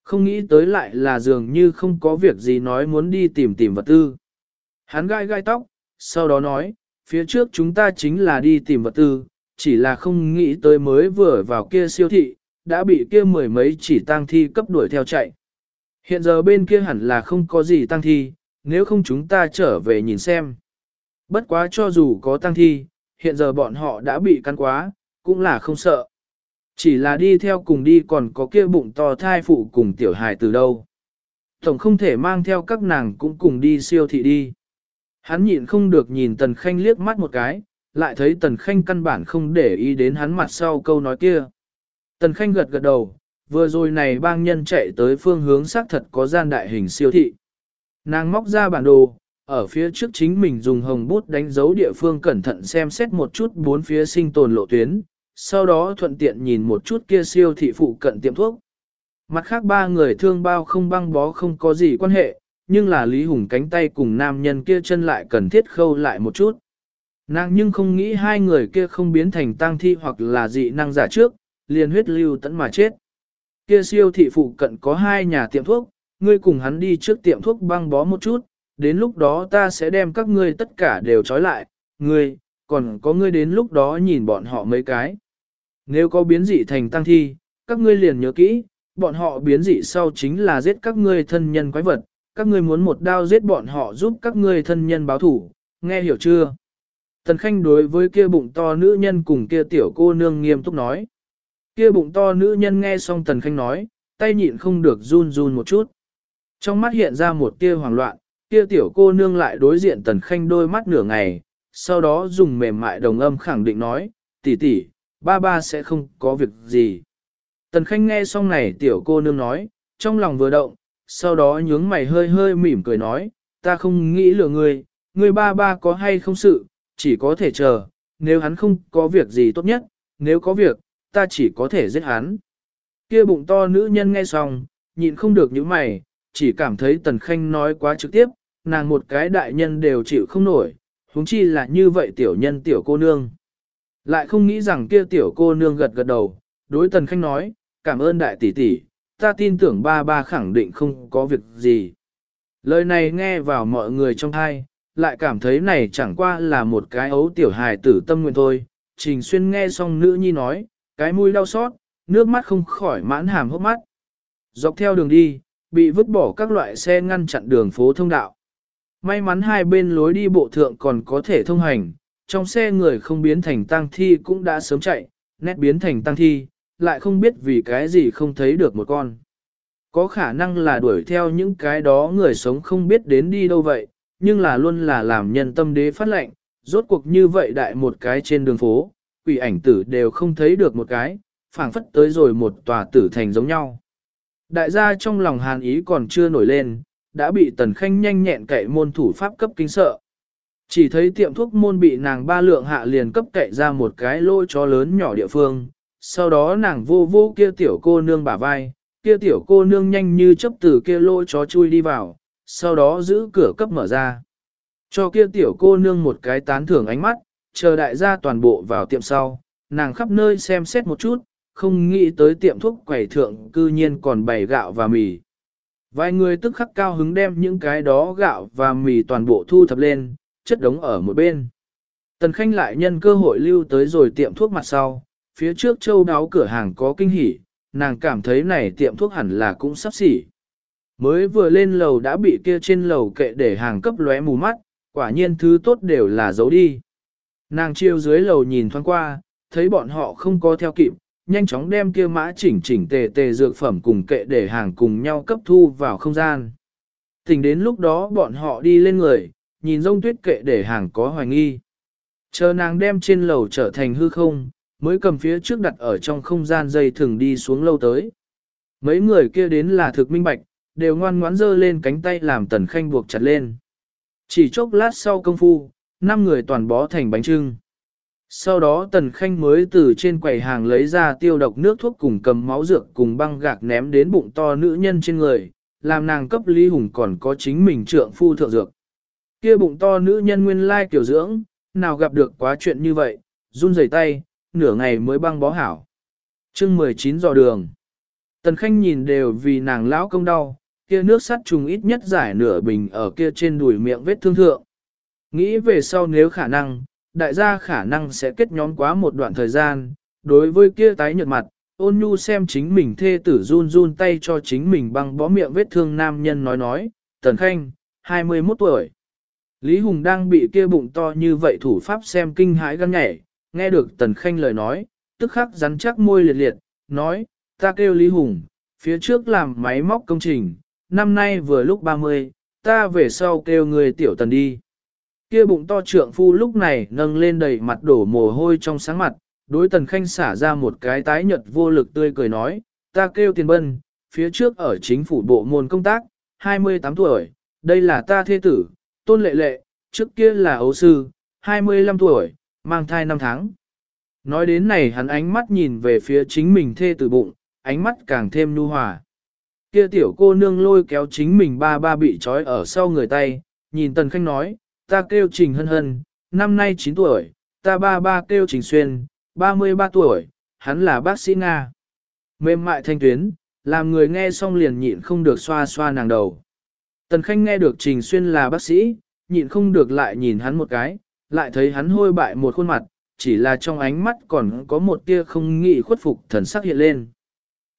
Không nghĩ tới lại là dường như không có việc gì nói muốn đi tìm tìm vật tư. Hắn gai gai tóc, sau đó nói, phía trước chúng ta chính là đi tìm vật tư, chỉ là không nghĩ tới mới vừa vào kia siêu thị, đã bị kia mười mấy chỉ tang thi cấp đuổi theo chạy. Hiện giờ bên kia hẳn là không có gì tăng thi, nếu không chúng ta trở về nhìn xem. Bất quá cho dù có tăng thi, hiện giờ bọn họ đã bị cắn quá, cũng là không sợ. Chỉ là đi theo cùng đi còn có kia bụng to thai phụ cùng tiểu hài từ đâu. Tổng không thể mang theo các nàng cũng cùng đi siêu thị đi. Hắn nhịn không được nhìn Tần Khanh liếc mắt một cái, lại thấy Tần Khanh căn bản không để ý đến hắn mặt sau câu nói kia. Tần Khanh gật gật đầu, vừa rồi này bang nhân chạy tới phương hướng xác thật có gian đại hình siêu thị. Nàng móc ra bản đồ, ở phía trước chính mình dùng hồng bút đánh dấu địa phương cẩn thận xem xét một chút bốn phía sinh tồn lộ tuyến, sau đó thuận tiện nhìn một chút kia siêu thị phụ cận tiệm thuốc. Mặt khác ba người thương bao không băng bó không có gì quan hệ, nhưng là Lý Hùng cánh tay cùng nam nhân kia chân lại cần thiết khâu lại một chút. Nàng nhưng không nghĩ hai người kia không biến thành tang thi hoặc là dị năng giả trước, liền huyết lưu tẫn mà chết. Kia siêu thị phụ cận có hai nhà tiệm thuốc, ngươi cùng hắn đi trước tiệm thuốc băng bó một chút, đến lúc đó ta sẽ đem các ngươi tất cả đều trói lại, ngươi, còn có ngươi đến lúc đó nhìn bọn họ mấy cái. Nếu có biến dị thành tăng thi, các ngươi liền nhớ kỹ, bọn họ biến dị sau chính là giết các ngươi thân nhân quái vật, các ngươi muốn một đao giết bọn họ giúp các ngươi thân nhân báo thủ, nghe hiểu chưa? Tần Khanh đối với kia bụng to nữ nhân cùng kia tiểu cô nương nghiêm túc nói. Kia bụng to nữ nhân nghe xong Tần Khanh nói, tay nhịn không được run run một chút. Trong mắt hiện ra một tia hoảng loạn, kia tiểu cô nương lại đối diện Tần Khanh đôi mắt nửa ngày, sau đó dùng mềm mại đồng âm khẳng định nói, tỷ tỷ, ba ba sẽ không có việc gì. Tần Khanh nghe xong này tiểu cô nương nói, trong lòng vừa động, sau đó nhướng mày hơi hơi mỉm cười nói, ta không nghĩ lừa ngươi, ngươi ba ba có hay không sự, chỉ có thể chờ, nếu hắn không có việc gì tốt nhất, nếu có việc, ta chỉ có thể giết hắn. Kia bụng to nữ nhân nghe xong, nhịn không được những mày, chỉ cảm thấy Tần Khanh nói quá trực tiếp, nàng một cái đại nhân đều chịu không nổi, huống chi là như vậy tiểu nhân tiểu cô nương. Lại không nghĩ rằng kia tiểu cô nương gật gật đầu, đối Tần Khanh nói, cảm ơn đại tỷ tỷ, ta tin tưởng ba ba khẳng định không có việc gì. Lời này nghe vào mọi người trong thai, lại cảm thấy này chẳng qua là một cái ấu tiểu hài tử tâm nguyện thôi. Trình xuyên nghe xong nữ nhi nói, cái mũi đau xót, nước mắt không khỏi mãn hàm hốc mắt. Dọc theo đường đi, bị vứt bỏ các loại xe ngăn chặn đường phố thông đạo. May mắn hai bên lối đi bộ thượng còn có thể thông hành, trong xe người không biến thành tang thi cũng đã sớm chạy, nét biến thành tang thi, lại không biết vì cái gì không thấy được một con. Có khả năng là đuổi theo những cái đó người sống không biết đến đi đâu vậy, nhưng là luôn là làm nhân tâm đế phát lệnh, rốt cuộc như vậy đại một cái trên đường phố, quỷ ảnh tử đều không thấy được một cái, phảng phất tới rồi một tòa tử thành giống nhau. Đại gia trong lòng hàn ý còn chưa nổi lên, đã bị tần khanh nhanh nhẹn cậy môn thủ pháp cấp kinh sợ. Chỉ thấy tiệm thuốc môn bị nàng ba lượng hạ liền cấp cậy ra một cái lỗ chó lớn nhỏ địa phương, sau đó nàng vô vô kia tiểu cô nương bả vai, kia tiểu cô nương nhanh như chấp từ kia lỗ chó chui đi vào, sau đó giữ cửa cấp mở ra. Cho kia tiểu cô nương một cái tán thưởng ánh mắt, chờ đại gia toàn bộ vào tiệm sau, nàng khắp nơi xem xét một chút, không nghĩ tới tiệm thuốc quầy thượng cư nhiên còn bày gạo và mì. Vài người tức khắc cao hứng đem những cái đó gạo và mì toàn bộ thu thập lên, chất đống ở một bên. Tần Khanh lại nhân cơ hội lưu tới rồi tiệm thuốc mặt sau, phía trước châu đáo cửa hàng có kinh hỉ, nàng cảm thấy này tiệm thuốc hẳn là cũng sắp xỉ. Mới vừa lên lầu đã bị kia trên lầu kệ để hàng cấp lóe mù mắt, quả nhiên thứ tốt đều là giấu đi. Nàng chiêu dưới lầu nhìn thoáng qua, thấy bọn họ không có theo kịp, nhanh chóng đem kia mã chỉnh chỉnh tề tề dược phẩm cùng kệ để hàng cùng nhau cấp thu vào không gian. Tình đến lúc đó bọn họ đi lên người, nhìn rông tuyết kệ để hàng có hoài nghi. Chờ nàng đem trên lầu trở thành hư không, mới cầm phía trước đặt ở trong không gian dây thừng đi xuống lâu tới. Mấy người kia đến là thực minh bạch, đều ngoan ngoãn dơ lên cánh tay làm tần khanh buộc chặt lên. Chỉ chốc lát sau công phu, năm người toàn bó thành bánh trưng. Sau đó tần khanh mới từ trên quầy hàng lấy ra tiêu độc nước thuốc cùng cầm máu dược cùng băng gạc ném đến bụng to nữ nhân trên người, làm nàng cấp ly hùng còn có chính mình trượng phu thượng dược. Kia bụng to nữ nhân nguyên lai kiểu dưỡng, nào gặp được quá chuyện như vậy, run rẩy tay, nửa ngày mới băng bó hảo. chương 19 dò đường. Tần Khanh nhìn đều vì nàng lão công đau, kia nước sắt trùng ít nhất giải nửa bình ở kia trên đùi miệng vết thương thượng. Nghĩ về sau nếu khả năng, đại gia khả năng sẽ kết nhóm quá một đoạn thời gian, đối với kia tái nhợt mặt, ôn nhu xem chính mình thê tử run run tay cho chính mình băng bó miệng vết thương nam nhân nói nói, Tần Khanh, 21 tuổi. Lý Hùng đang bị kia bụng to như vậy thủ pháp xem kinh hãi gan nhảy, nghe được Tần Khanh lời nói, tức khắc rắn chắc môi liệt liệt, nói, ta kêu Lý Hùng, phía trước làm máy móc công trình, năm nay vừa lúc 30, ta về sau kêu người tiểu tần đi. Kia bụng to trượng phu lúc này nâng lên đầy mặt đổ mồ hôi trong sáng mặt, đối Tần Khanh xả ra một cái tái nhật vô lực tươi cười nói, ta kêu tiền bân, phía trước ở chính phủ bộ môn công tác, 28 tuổi, đây là ta thê tử, tôn lệ lệ, trước kia là ấu sư, 25 tuổi, mang thai 5 tháng. Nói đến này hắn ánh mắt nhìn về phía chính mình thê tử bụng, ánh mắt càng thêm nhu hòa. Kia tiểu cô nương lôi kéo chính mình ba ba bị trói ở sau người tay, nhìn Tần Khanh nói, ta kêu Trình Hân Hân, năm nay 9 tuổi, ta ba ba kêu Trình Xuyên, 33 tuổi, hắn là bác sĩ Nga. Mềm mại thanh tuyến, làm người nghe xong liền nhịn không được xoa xoa nàng đầu. Tần Khanh nghe được Trình Xuyên là bác sĩ, nhịn không được lại nhìn hắn một cái, lại thấy hắn hôi bại một khuôn mặt, chỉ là trong ánh mắt còn có một tia không nghĩ khuất phục thần sắc hiện lên.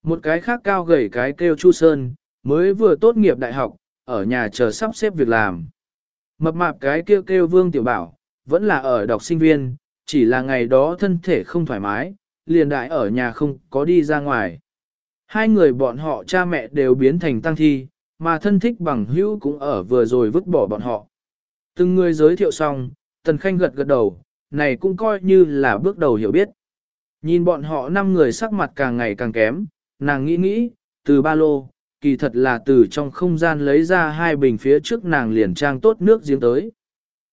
Một cái khác cao gầy cái kêu Chu Sơn, mới vừa tốt nghiệp đại học, ở nhà chờ sắp xếp việc làm. Mập mạp cái kêu kêu Vương Tiểu Bảo, vẫn là ở đọc sinh viên, chỉ là ngày đó thân thể không thoải mái, liền đại ở nhà không có đi ra ngoài. Hai người bọn họ cha mẹ đều biến thành tăng thi, mà thân thích bằng hữu cũng ở vừa rồi vứt bỏ bọn họ. Từng người giới thiệu xong, Tần Khanh gật gật đầu, này cũng coi như là bước đầu hiểu biết. Nhìn bọn họ năm người sắc mặt càng ngày càng kém, nàng nghĩ nghĩ, từ ba lô, kỳ thật là từ trong không gian lấy ra hai bình phía trước nàng liền trang tốt nước giếng tới.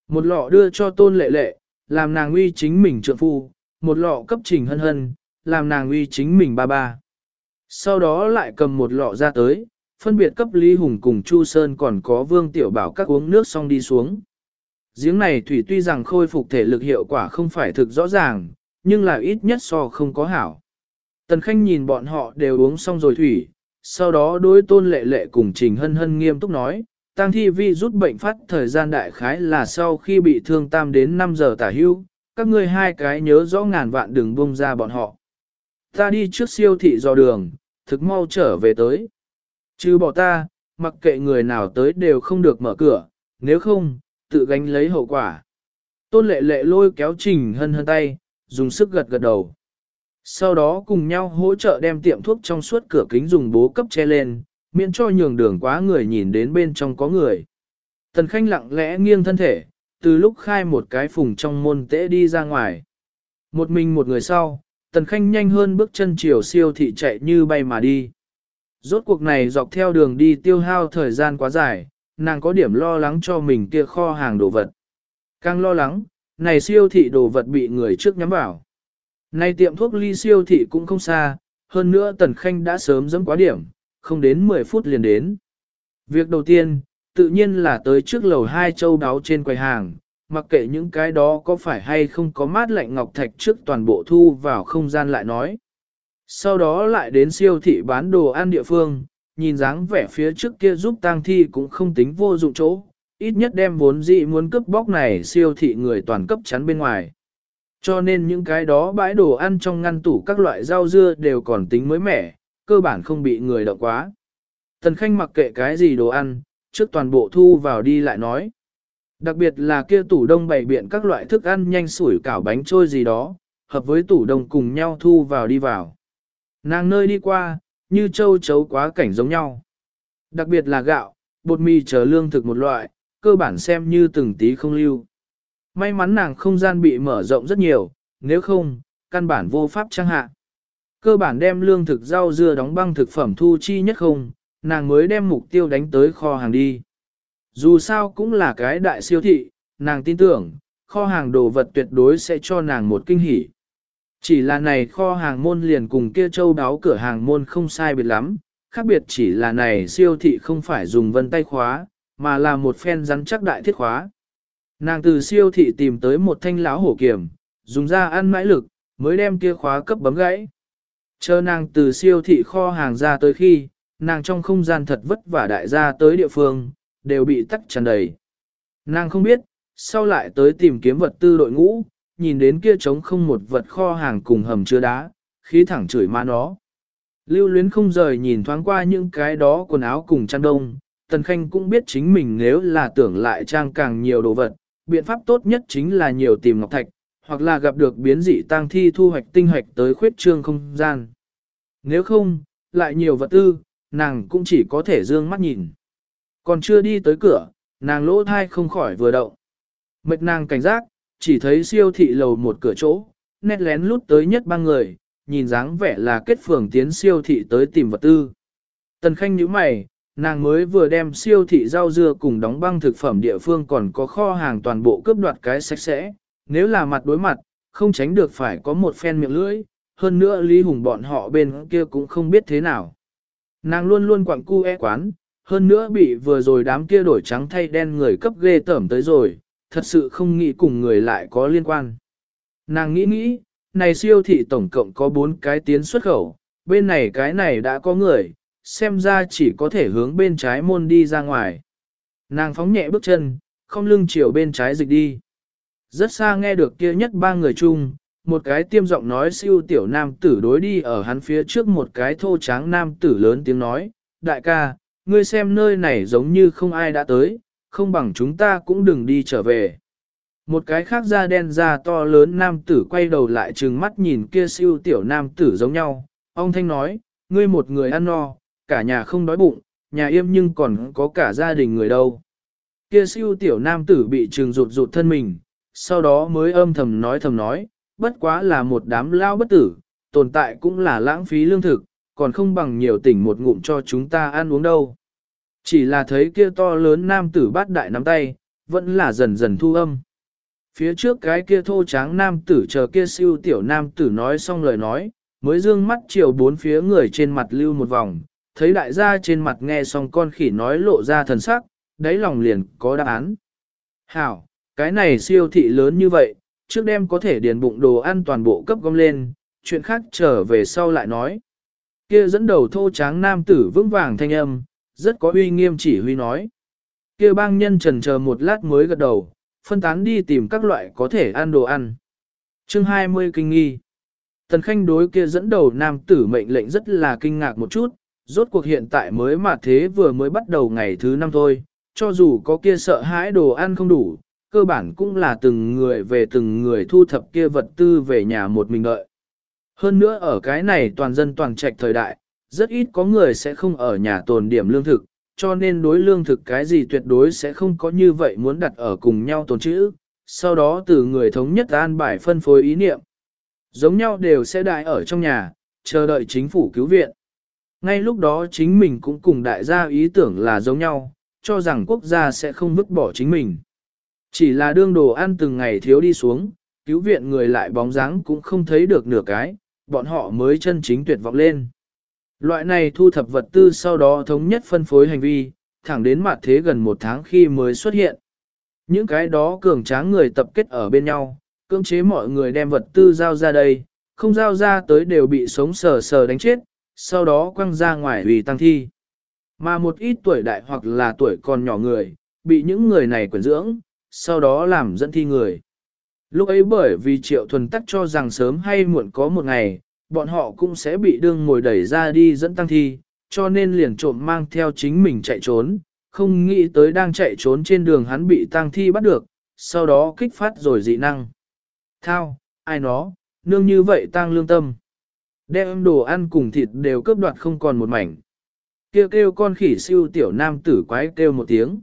Một lọ đưa cho tôn lệ lệ, làm nàng uy chính mình trượng phu, một lọ cấp trình hân hân, làm nàng uy chính mình ba ba. Sau đó lại cầm một lọ ra tới, phân biệt cấp Lý Hùng cùng Chu Sơn còn có Vương Tiểu Bảo các uống nước xong đi xuống. Giếng này thủy tuy rằng khôi phục thể lực hiệu quả không phải thực rõ ràng, nhưng là ít nhất so không có hảo. Tần Khanh nhìn bọn họ đều uống xong rồi thủy, sau đó đối tôn lệ lệ cùng Trình Hân Hân nghiêm túc nói, tăng thi vi rút bệnh phát thời gian đại khái là sau khi bị thương tam đến 5 giờ tả hưu, các ngươi hai cái nhớ rõ ngàn vạn đừng bông ra bọn họ. Ta đi trước siêu thị do đường, thực mau trở về tới. Chứ bỏ ta, mặc kệ người nào tới đều không được mở cửa, nếu không, tự gánh lấy hậu quả. Tôn lệ lệ lôi kéo trình hân hân tay, dùng sức gật gật đầu. Sau đó cùng nhau hỗ trợ đem tiệm thuốc trong suốt cửa kính dùng bố cấp che lên, miễn cho nhường đường quá người nhìn đến bên trong có người. Tần Khanh lặng lẽ nghiêng thân thể, từ lúc khai một cái phùng trong môn tễ đi ra ngoài. Một mình một người sau, Tần Khanh nhanh hơn bước chân chiều siêu thị chạy như bay mà đi. Rốt cuộc này dọc theo đường đi tiêu hao thời gian quá dài, nàng có điểm lo lắng cho mình kia kho hàng đồ vật. Càng lo lắng, này siêu thị đồ vật bị người trước nhắm vào. Này tiệm thuốc ly siêu thị cũng không xa, hơn nữa Tần Khanh đã sớm dẫm quá điểm, không đến 10 phút liền đến. Việc đầu tiên, tự nhiên là tới trước lầu hai châu đáo trên quầy hàng, mặc kệ những cái đó có phải hay không có mát lạnh ngọc thạch trước toàn bộ thu vào không gian lại nói. Sau đó lại đến siêu thị bán đồ ăn địa phương, nhìn dáng vẻ phía trước kia giúp tang thi cũng không tính vô dụng chỗ, ít nhất đem vốn dị muốn cướp bóc này siêu thị người toàn cấp chắn bên ngoài. Cho nên những cái đó bãi đồ ăn trong ngăn tủ các loại rau dưa đều còn tính mới mẻ, cơ bản không bị người động quá. Tần Khanh mặc kệ cái gì đồ ăn, trước toàn bộ thu vào đi lại nói. Đặc biệt là kia tủ đông bày biện các loại thức ăn nhanh sủi cảo bánh trôi gì đó, hợp với tủ đông cùng nhau thu vào đi vào. Nàng nơi đi qua, như châu chấu quá cảnh giống nhau. Đặc biệt là gạo, bột mì chờ lương thực một loại, cơ bản xem như từng tí không lưu. May mắn nàng không gian bị mở rộng rất nhiều, nếu không, căn bản vô pháp trang hạ. Cơ bản đem lương thực rau dưa đóng băng thực phẩm thu chi nhất không, nàng mới đem mục tiêu đánh tới kho hàng đi. Dù sao cũng là cái đại siêu thị, nàng tin tưởng, kho hàng đồ vật tuyệt đối sẽ cho nàng một kinh hỉ. Chỉ là này kho hàng môn liền cùng kia châu đáo cửa hàng môn không sai biệt lắm, khác biệt chỉ là này siêu thị không phải dùng vân tay khóa, mà là một phen rắn chắc đại thiết khóa. Nàng từ siêu thị tìm tới một thanh lão hổ kiểm, dùng ra ăn mãi lực, mới đem kia khóa cấp bấm gãy. Chờ nàng từ siêu thị kho hàng ra tới khi, nàng trong không gian thật vất vả đại gia tới địa phương, đều bị tắc tràn đầy. Nàng không biết, sau lại tới tìm kiếm vật tư đội ngũ, nhìn đến kia trống không một vật kho hàng cùng hầm chứa đá, khí thẳng chửi ma nó. Lưu luyến không rời nhìn thoáng qua những cái đó quần áo cùng chăn đông, Tần Khanh cũng biết chính mình nếu là tưởng lại trang càng nhiều đồ vật, biện pháp tốt nhất chính là nhiều tìm ngọc thạch, hoặc là gặp được biến dị tang thi thu hoạch tinh hoạch tới khuyết trương không gian. Nếu không, lại nhiều vật tư, nàng cũng chỉ có thể dương mắt nhìn. Còn chưa đi tới cửa, nàng lỗ thai không khỏi vừa động. Mệt nàng cảnh giác, chỉ thấy siêu thị lầu một cửa chỗ, nét lén lút tới nhất ba người, nhìn dáng vẻ là kết phường tiến siêu thị tới tìm vật tư. Tần khanh nhíu mày, nàng mới vừa đem siêu thị rau dưa cùng đóng băng thực phẩm địa phương còn có kho hàng toàn bộ cướp đoạt cái sạch sẽ, nếu là mặt đối mặt, không tránh được phải có một phen miệng lưỡi, hơn nữa Lý Hùng bọn họ bên kia cũng không biết thế nào. Nàng luôn luôn quặng cu e quán, hơn nữa bị vừa rồi đám kia đổi trắng thay đen người cấp ghê tởm tới rồi, thật sự không nghĩ cùng người lại có liên quan. Nàng nghĩ nghĩ, này siêu thị tổng cộng có 4 cái tiến xuất khẩu, bên này cái này đã có người, xem ra chỉ có thể hướng bên trái môn đi ra ngoài. Nàng phóng nhẹ bước chân, không lưng chiều bên trái dịch đi. Rất xa nghe được kia nhất ba người chung, một cái tiêm giọng nói siêu tiểu nam tử đối đi ở hắn phía trước một cái thô tráng nam tử lớn tiếng nói, đại ca, ngươi xem nơi này giống như không ai đã tới, không bằng chúng ta cũng đừng đi trở về. Một cái khác da đen da to lớn nam tử quay đầu lại trừng mắt nhìn kia siêu tiểu nam tử giống nhau, ông thanh nói, ngươi một người ăn no, cả nhà không đói bụng, nhà im nhưng còn có cả gia đình người đâu. Kia siêu tiểu nam tử bị trừng rụt rụt thân mình, sau đó mới âm thầm nói thầm nói, bất quá là một đám lao bất tử, tồn tại cũng là lãng phí lương thực, còn không bằng nhiều tỉnh một ngụm cho chúng ta ăn uống đâu. Chỉ là thấy kia to lớn nam tử bát đại nắm tay, vẫn là dần dần thu âm. Phía trước cái kia thô tráng nam tử chờ kia siêu tiểu nam tử nói xong lời nói, mới dương mắt chiều bốn phía người trên mặt lưu một vòng, thấy đại gia trên mặt nghe xong con khỉ nói lộ ra thần sắc, đáy lòng liền có đáp án. Hảo, cái này siêu thị lớn như vậy, trước đêm có thể điền bụng đồ ăn toàn bộ cấp gom lên, chuyện khác trở về sau lại nói. Kia dẫn đầu thô tráng nam tử vững vàng thanh âm, rất có uy nghiêm chỉ huy nói. Kia bang nhân trần chờ một lát mới gật đầu, phân tán đi tìm các loại có thể ăn đồ ăn. Chương 20 kinh nghi. Tần Khanh đối kia dẫn đầu nam tử mệnh lệnh rất là kinh ngạc một chút, rốt cuộc hiện tại mới mà thế vừa mới bắt đầu ngày thứ năm thôi, cho dù có kia sợ hãi đồ ăn không đủ, cơ bản cũng là từng người về từng người thu thập kia vật tư về nhà một mình đợi. Hơn nữa ở cái này toàn dân toàn trạch thời đại, rất ít có người sẽ không ở nhà tồn điểm lương thực, cho nên đối lương thực cái gì tuyệt đối sẽ không có như vậy muốn đặt ở cùng nhau tồn trữ, sau đó từ người thống nhất an bài phân phối ý niệm. Giống nhau đều sẽ đại ở trong nhà, chờ đợi chính phủ cứu viện. Ngay lúc đó chính mình cũng cùng đại gia ý tưởng là giống nhau, cho rằng quốc gia sẽ không vứt bỏ chính mình. Chỉ là đương đồ ăn từng ngày thiếu đi xuống, cứu viện người lại bóng dáng cũng không thấy được nửa cái, bọn họ mới chân chính tuyệt vọng lên. Loại này thu thập vật tư sau đó thống nhất phân phối hành vi, thẳng đến mặt thế gần một tháng khi mới xuất hiện. Những cái đó cường tráng người tập kết ở bên nhau, cưỡng chế mọi người đem vật tư giao ra đây, không giao ra tới đều bị sống sờ sờ đánh chết, sau đó quăng ra ngoài vì tăng thi. Mà một ít tuổi đại hoặc là tuổi còn nhỏ người, bị những người này quyển dưỡng, sau đó làm dẫn thi người. Lúc ấy bởi vì triệu thuần tắc cho rằng sớm hay muộn có một ngày, bọn họ cũng sẽ bị đương ngồi đẩy ra đi dẫn tăng thi, cho nên liền trộm mang theo chính mình chạy trốn, không nghĩ tới đang chạy trốn trên đường hắn bị tăng thi bắt được, sau đó kích phát rồi dị năng. Thao, ai nó, nương như vậy tăng lương tâm. Đem đồ ăn cùng thịt đều cướp đoạt không còn một mảnh. Kêu kêu con khỉ siêu tiểu nam tử quái kêu một tiếng.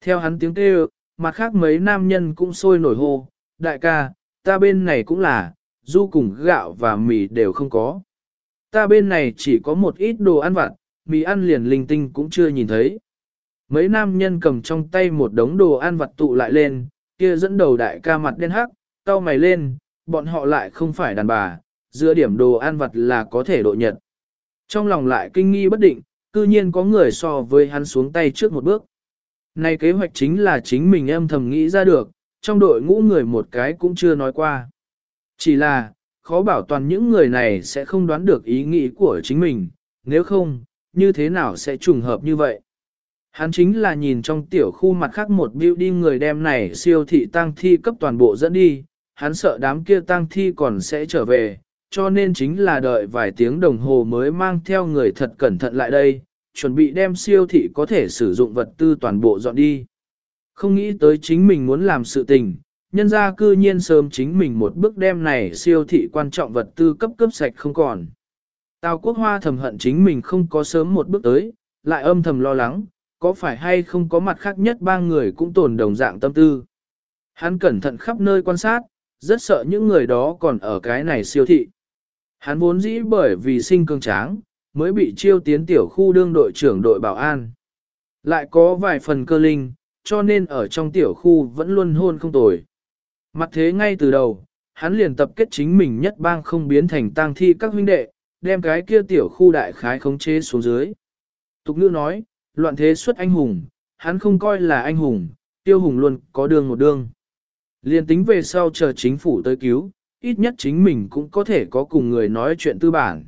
Theo hắn tiếng kêu, mặt khác mấy nam nhân cũng sôi nổi hô, đại ca, ta bên này cũng là, du cùng gạo và mì đều không có. Ta bên này chỉ có một ít đồ ăn vặt, mì ăn liền linh tinh cũng chưa nhìn thấy. Mấy nam nhân cầm trong tay một đống đồ ăn vặt tụ lại lên, kia dẫn đầu đại ca mặt đen hắc, cau mày lên, bọn họ lại không phải đàn bà, giữa điểm đồ ăn vặt là có thể độ nhật. Trong lòng lại kinh nghi bất định, cư nhiên có người so với hắn xuống tay trước một bước. Này kế hoạch chính là chính mình em thầm nghĩ ra được, trong đội ngũ người một cái cũng chưa nói qua. Chỉ là, khó bảo toàn những người này sẽ không đoán được ý nghĩ của chính mình, nếu không, như thế nào sẽ trùng hợp như vậy. Hắn chính là nhìn trong tiểu khu mặt khác một đi người đem này siêu thị tăng thi cấp toàn bộ dẫn đi, hắn sợ đám kia tăng thi còn sẽ trở về, cho nên chính là đợi vài tiếng đồng hồ mới mang theo người thật cẩn thận lại đây, chuẩn bị đem siêu thị có thể sử dụng vật tư toàn bộ dọn đi. Không nghĩ tới chính mình muốn làm sự tình, nhân ra cư nhiên sớm chính mình một bước đem này siêu thị quan trọng vật tư cấp cấp sạch không còn. Tào quốc hoa thầm hận chính mình không có sớm một bước tới, lại âm thầm lo lắng, có phải hay không có mặt khác nhất ba người cũng tồn đồng dạng tâm tư. Hắn cẩn thận khắp nơi quan sát, rất sợ những người đó còn ở cái này siêu thị. Hắn vốn dĩ bởi vì sinh cương tráng, mới bị chiêu tiến tiểu khu đương đội trưởng đội bảo an. Lại có vài phần cơ linh, cho nên ở trong tiểu khu vẫn luôn hôn không tồi. Mặt thế ngay từ đầu, hắn liền tập kết chính mình nhất bang không biến thành tang thi các huynh đệ, đem cái kia tiểu khu đại khái khống chế xuống dưới. Tục ngữ nói, loạn thế xuất anh hùng, hắn không coi là anh hùng, tiêu hùng luôn có đường một đường. Liên tính về sau chờ chính phủ tới cứu, ít nhất chính mình cũng có thể có cùng người nói chuyện tư bản.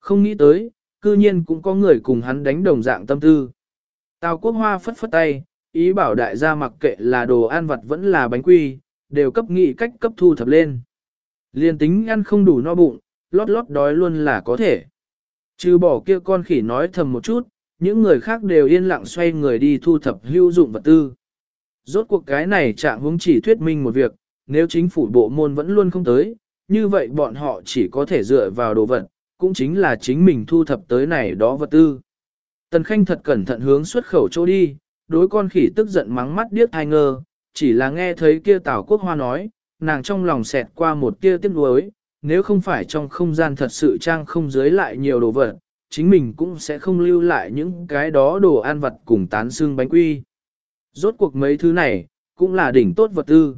Không nghĩ tới, cư nhiên cũng có người cùng hắn đánh đồng dạng tâm tư. Tào quốc hoa phất phất tay, ý bảo đại gia mặc kệ là đồ ăn vặt vẫn là bánh quy, đều cấp nghị cách cấp thu thập lên. Liên tính ăn không đủ no bụng, lót lót đói luôn là có thể. Trừ bỏ kia con khỉ nói thầm một chút, những người khác đều yên lặng xoay người đi thu thập hữu dụng vật tư. Rốt cuộc cái này trạng hướng chỉ thuyết minh một việc, nếu chính phủ bộ môn vẫn luôn không tới, như vậy bọn họ chỉ có thể dựa vào đồ vật, cũng chính là chính mình thu thập tới này đó vật tư. Tần Khanh thật cẩn thận hướng xuất khẩu chỗ đi, đối con khỉ tức giận mắng mắt điếc hai ngơ, chỉ là nghe thấy kia Tào Quốc Hoa nói, nàng trong lòng xẹt qua một tia tiếc nuối, nếu không phải trong không gian thật sự trang không dưới lại nhiều đồ vật, chính mình cũng sẽ không lưu lại những cái đó đồ ăn vật cùng tán xương bánh quy. Rốt cuộc mấy thứ này, cũng là đỉnh tốt vật tư.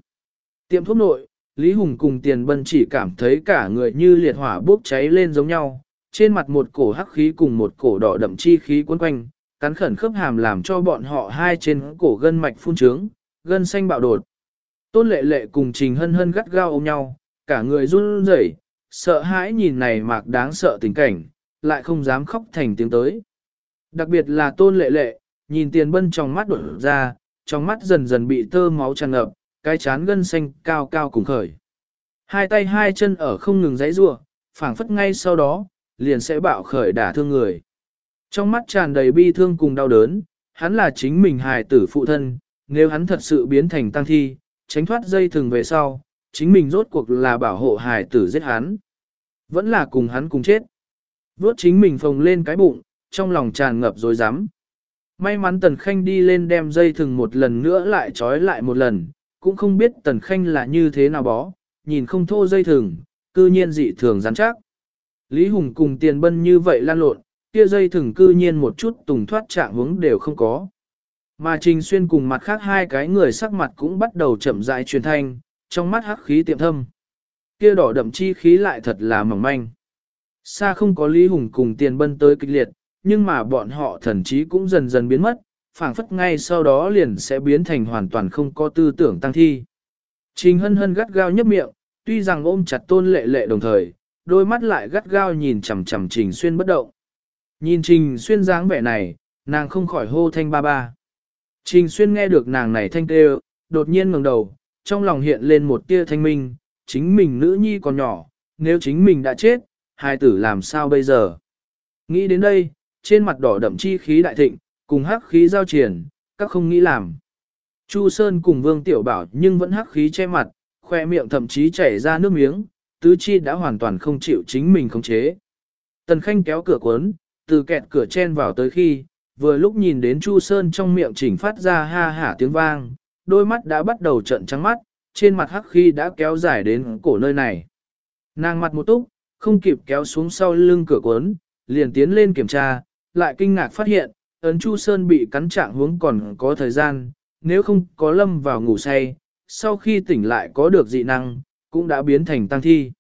Tiệm thuốc nội, Lý Hùng cùng Tiền Bân chỉ cảm thấy cả người như liệt hỏa bốc cháy lên giống nhau, trên mặt một cổ hắc khí cùng một cổ đỏ đậm chi khí cuốn quanh, cắn khẩn khớp hàm làm cho bọn họ hai trên cổ gân mạch phun trướng, gân xanh bạo đột. Tôn lệ lệ cùng Trình Hân Hân gắt gao ôm nhau, cả người run rẩy, sợ hãi nhìn này mạc đáng sợ tình cảnh, lại không dám khóc thành tiếng tới. Đặc biệt là tôn lệ lệ, nhìn tiền bân trong mắt đột ra, trong mắt dần dần bị tơ máu tràn ngập, cái chán gân xanh cao cao cùng khởi. Hai tay hai chân ở không ngừng giãy giụa, phảng phất ngay sau đó, liền sẽ bạo khởi đả thương người. Trong mắt tràn đầy bi thương cùng đau đớn, hắn là chính mình hài tử phụ thân, nếu hắn thật sự biến thành tăng thi, tránh thoát dây thừng về sau, chính mình rốt cuộc là bảo hộ hải tử giết hắn. Vẫn là cùng hắn cùng chết. Vốt chính mình phồng lên cái bụng, trong lòng tràn ngập rồi dám. May mắn Tần Khanh đi lên đem dây thừng một lần nữa lại trói lại một lần, cũng không biết Tần Khanh là như thế nào bó, nhìn không thô dây thừng, cư nhiên dị thường rắn chắc. Lý Hùng cùng tiền bân như vậy lan lộn, kia dây thừng cư nhiên một chút tùng thoát trạng hướng đều không có. Mà Trình Xuyên cùng mặt khác hai cái người sắc mặt cũng bắt đầu chậm rãi truyền thanh, trong mắt hắc khí tiệm thâm. Kia đỏ đậm chi khí lại thật là mỏng manh. Xa không có Lý Hùng cùng tiền bân tới kịch liệt, nhưng mà bọn họ thần chí cũng dần dần biến mất, phảng phất ngay sau đó liền sẽ biến thành hoàn toàn không có tư tưởng tăng thi. Trình hân hân gắt gao nhấp miệng, tuy rằng ôm chặt tôn lệ lệ đồng thời, đôi mắt lại gắt gao nhìn chằm chằm trình xuyên bất động. Nhìn trình xuyên dáng vẻ này, nàng không khỏi hô thanh ba ba. Trình xuyên nghe được nàng này thanh tê đột nhiên ngẩng đầu, trong lòng hiện lên một tia thanh minh, chính mình nữ nhi còn nhỏ, nếu chính mình đã chết, hai tử làm sao bây giờ? Nghĩ đến đây, trên mặt đỏ đậm chi khí đại thịnh, cùng hắc khí giao triển, các không nghĩ làm. Chu Sơn cùng Vương Tiểu Bảo nhưng vẫn hắc khí che mặt, khoe miệng thậm chí chảy ra nước miếng, tứ chi đã hoàn toàn không chịu chính mình khống chế. Tần Khanh kéo cửa cuốn, từ kẹt cửa chen vào tới khi, vừa lúc nhìn đến Chu Sơn trong miệng chỉnh phát ra ha hả tiếng vang, đôi mắt đã bắt đầu trận trắng mắt, trên mặt hắc khí đã kéo dài đến cổ nơi này. Nàng mặt một túc, không kịp kéo xuống sau lưng cửa cuốn, liền tiến lên kiểm tra, lại kinh ngạc phát hiện, ấn Chu Sơn bị cắn trạng hướng còn có thời gian, nếu không có lâm vào ngủ say, sau khi tỉnh lại có được dị năng, cũng đã biến thành tăng thi.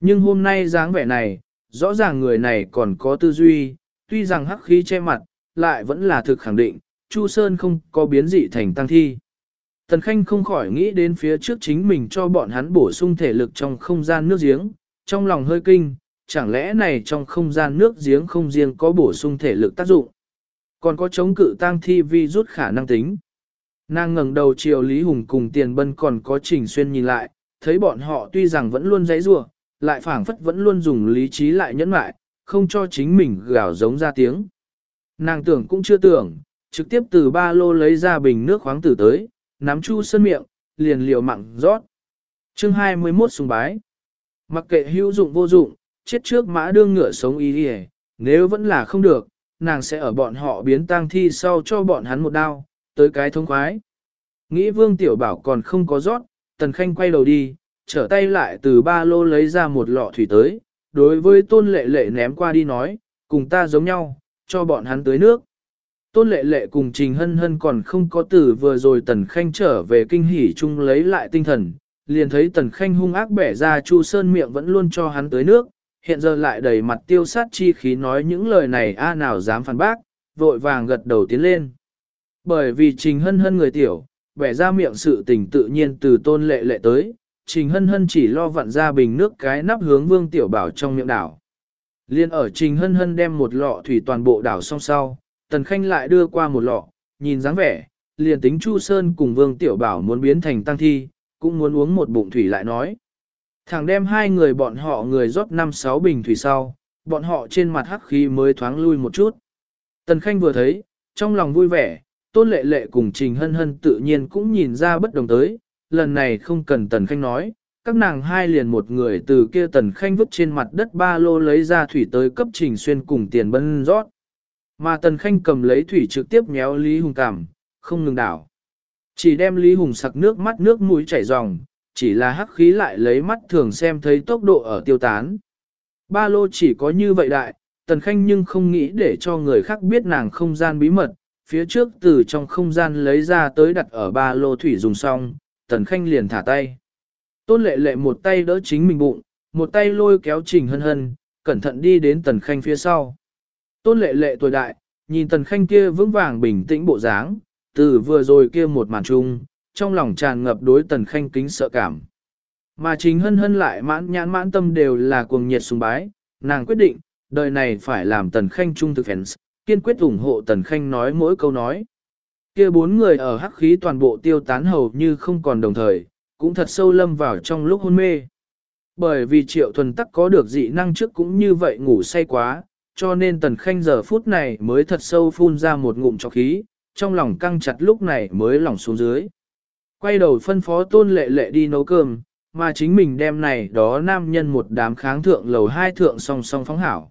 Nhưng hôm nay dáng vẻ này, rõ ràng người này còn có tư duy, tuy rằng hắc khí che mặt, lại vẫn là thực khẳng định, Chu Sơn không có biến dị thành tăng thi. Tần Khanh không khỏi nghĩ đến phía trước chính mình cho bọn hắn bổ sung thể lực trong không gian nước giếng, trong lòng hơi kinh, chẳng lẽ này trong không gian nước giếng không riêng có bổ sung thể lực tác dụng, còn có chống cự tăng thi vi rút khả năng tính. Nàng ngẩng đầu chiều Lý Hùng cùng tiền bân còn có trình xuyên nhìn lại, thấy bọn họ tuy rằng vẫn luôn dãy rủa lại phảng phất vẫn luôn dùng lý trí lại nhẫn lại, không cho chính mình gào giống ra tiếng. Nàng tưởng cũng chưa tưởng, trực tiếp từ ba lô lấy ra bình nước khoáng tử tới, nắm chu sân miệng, liền liều mặn rót. Chương 21 sùng bái. Mặc kệ hữu dụng vô dụng, chết trước mã đương ngựa sống ý đi nếu vẫn là không được, nàng sẽ ở bọn họ biến tang thi sau cho bọn hắn một đao, tới cái thông khoái. Nghĩ vương tiểu bảo còn không có rót, tần khanh quay đầu đi, trở tay lại từ ba lô lấy ra một lọ thủy tới, đối với tôn lệ lệ ném qua đi nói, cùng ta giống nhau, cho bọn hắn tới nước. Tôn lệ lệ cùng Trình Hân Hân còn không có từ vừa rồi Tần Khanh trở về kinh hỉ chung lấy lại tinh thần, liền thấy Tần Khanh hung ác bẻ ra Chu Sơn miệng vẫn luôn cho hắn tới nước, hiện giờ lại đầy mặt tiêu sát chi khí nói những lời này a nào dám phản bác, vội vàng gật đầu tiến lên. Bởi vì Trình Hân Hân người tiểu, bẻ ra miệng sự tình tự nhiên từ tôn lệ lệ tới, Trình Hân Hân chỉ lo vặn ra bình nước cái nắp hướng Vương Tiểu Bảo trong miệng đảo. Liên ở Trình Hân Hân đem một lọ thủy toàn bộ đảo xong sau, Tần Khanh lại đưa qua một lọ, nhìn dáng vẻ, liền tính Chu Sơn cùng Vương Tiểu Bảo muốn biến thành tăng thi, cũng muốn uống một bụng thủy lại nói. Thẳng đem hai người bọn họ người rót năm sáu bình thủy sau, bọn họ trên mặt hắc khí mới thoáng lui một chút. Tần Khanh vừa thấy, trong lòng vui vẻ, Tôn Lệ Lệ cùng Trình Hân Hân tự nhiên cũng nhìn ra bất đồng tới, lần này không cần Tần Khanh nói, các nàng hai liền một người từ kia Tần Khanh vứt trên mặt đất ba lô lấy ra thủy tới cấp Trình Xuyên cùng tiền bân rót. Mà Tần Khanh cầm lấy thủy trực tiếp méo Lý Hùng cảm, không ngừng đảo. Chỉ đem Lý Hùng sặc nước mắt nước mũi chảy ròng, chỉ là hắc khí lại lấy mắt thường xem thấy tốc độ ở tiêu tán. Ba lô chỉ có như vậy đại, Tần Khanh nhưng không nghĩ để cho người khác biết nàng không gian bí mật, phía trước từ trong không gian lấy ra tới đặt ở ba lô thủy dùng xong, Tần Khanh liền thả tay. Tôn lệ lệ một tay đỡ chính mình bụng, một tay lôi kéo trình hân hân, cẩn thận đi đến Tần Khanh phía sau. Tôn lệ lệ tuổi đại, nhìn Tần Khanh kia vững vàng bình tĩnh bộ dáng, từ vừa rồi kia một màn chung, trong lòng tràn ngập đối Tần Khanh kính sợ cảm. Mà chính hân hân lại mãn nhãn mãn tâm đều là cuồng nhiệt sùng bái, nàng quyết định, đời này phải làm Tần Khanh trung thực fans, kiên quyết ủng hộ Tần Khanh nói mỗi câu nói. kia bốn người ở hắc khí toàn bộ tiêu tán hầu như không còn đồng thời, cũng thật sâu lâm vào trong lúc hôn mê. Bởi vì triệu thuần tắc có được dị năng trước cũng như vậy ngủ say quá, cho nên Tần Khanh giờ phút này mới thật sâu phun ra một ngụm cho khí, trong lòng căng chặt lúc này mới lỏng xuống dưới. Quay đầu phân phó tôn lệ lệ đi nấu cơm, mà chính mình đem này đó nam nhân một đám kháng thượng lầu hai thượng song song phóng hảo.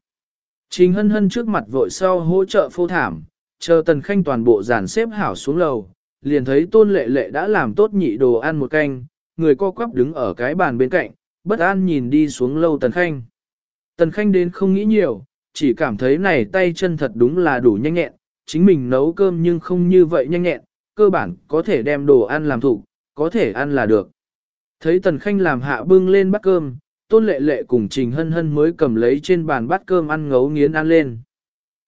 Trình hân hân trước mặt vội sau hỗ trợ phô thảm, chờ tần khanh toàn bộ dàn xếp hảo xuống lầu, liền thấy tôn lệ lệ đã làm tốt nhị đồ ăn một canh, người co quắp đứng ở cái bàn bên cạnh, bất an nhìn đi xuống lâu tần khanh. Tần khanh đến không nghĩ nhiều, chỉ cảm thấy này tay chân thật đúng là đủ nhanh nhẹn, chính mình nấu cơm nhưng không như vậy nhanh nhẹn, cơ bản có thể đem đồ ăn làm thủ, có thể ăn là được. Thấy tần khanh làm hạ bưng lên bát cơm, tôn lệ lệ cùng trình hân hân mới cầm lấy trên bàn bát cơm ăn ngấu nghiến ăn lên.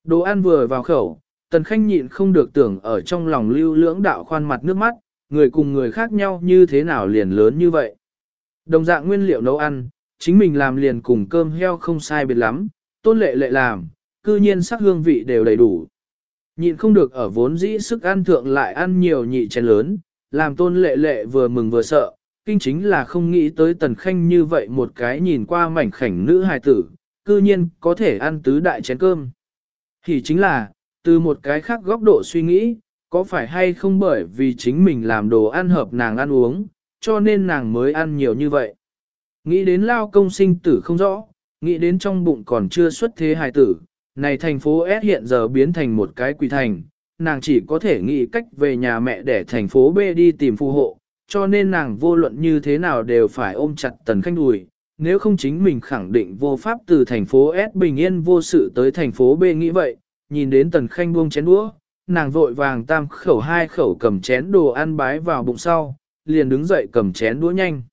Đồ ăn vừa vào khẩu, tần khanh nhịn không được tưởng ở trong lòng lưu lưỡng đạo khoan mặt nước mắt, người cùng người khác nhau như thế nào liền lớn như vậy. Đồng dạng nguyên liệu nấu ăn, chính mình làm liền cùng cơm heo không sai biệt lắm, tôn lệ lệ làm, cư nhiên sắc hương vị đều đầy đủ. Nhịn không được ở vốn dĩ sức ăn thượng lại ăn nhiều nhị chén lớn, làm tôn lệ lệ vừa mừng vừa sợ, kinh chính là không nghĩ tới tần khanh như vậy một cái nhìn qua mảnh khảnh nữ hài tử, cư nhiên có thể ăn tứ đại chén cơm. Thì chính là, từ một cái khác góc độ suy nghĩ, có phải hay không bởi vì chính mình làm đồ ăn hợp nàng ăn uống, cho nên nàng mới ăn nhiều như vậy. Nghĩ đến lao công sinh tử không rõ, nghĩ đến trong bụng còn chưa xuất thế hài tử, này thành phố S hiện giờ biến thành một cái quỷ thành, nàng chỉ có thể nghĩ cách về nhà mẹ để thành phố B đi tìm phù hộ, cho nên nàng vô luận như thế nào đều phải ôm chặt tần khanh đùi, nếu không chính mình khẳng định vô pháp từ thành phố S bình yên vô sự tới thành phố B nghĩ vậy, nhìn đến tần khanh buông chén đũa, nàng vội vàng tam khẩu hai khẩu cầm chén đồ ăn bái vào bụng sau, liền đứng dậy cầm chén đũa nhanh.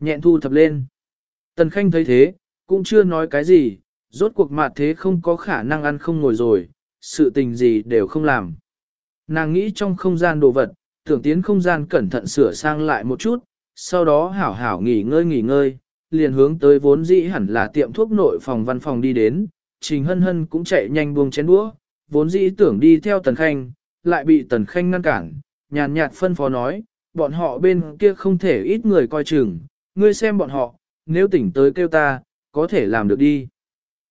Nhẹn thu thập lên. Tần khanh thấy thế, cũng chưa nói cái gì, rốt cuộc mặt thế không có khả năng ăn không ngồi rồi, sự tình gì đều không làm. Nàng nghĩ trong không gian đồ vật, tưởng tiến không gian cẩn thận sửa sang lại một chút, sau đó hảo hảo nghỉ ngơi nghỉ ngơi, liền hướng tới vốn dĩ hẳn là tiệm thuốc nội phòng văn phòng đi đến, Trình Hân Hân cũng chạy nhanh buông chén đũa, vốn dĩ tưởng đi theo Tần Khanh, lại bị Tần Khanh ngăn cản, nhàn nhạt phân phó nói, bọn họ bên kia không thể ít người coi chừng, ngươi xem bọn họ, nếu tỉnh tới kêu ta, có thể làm được đi.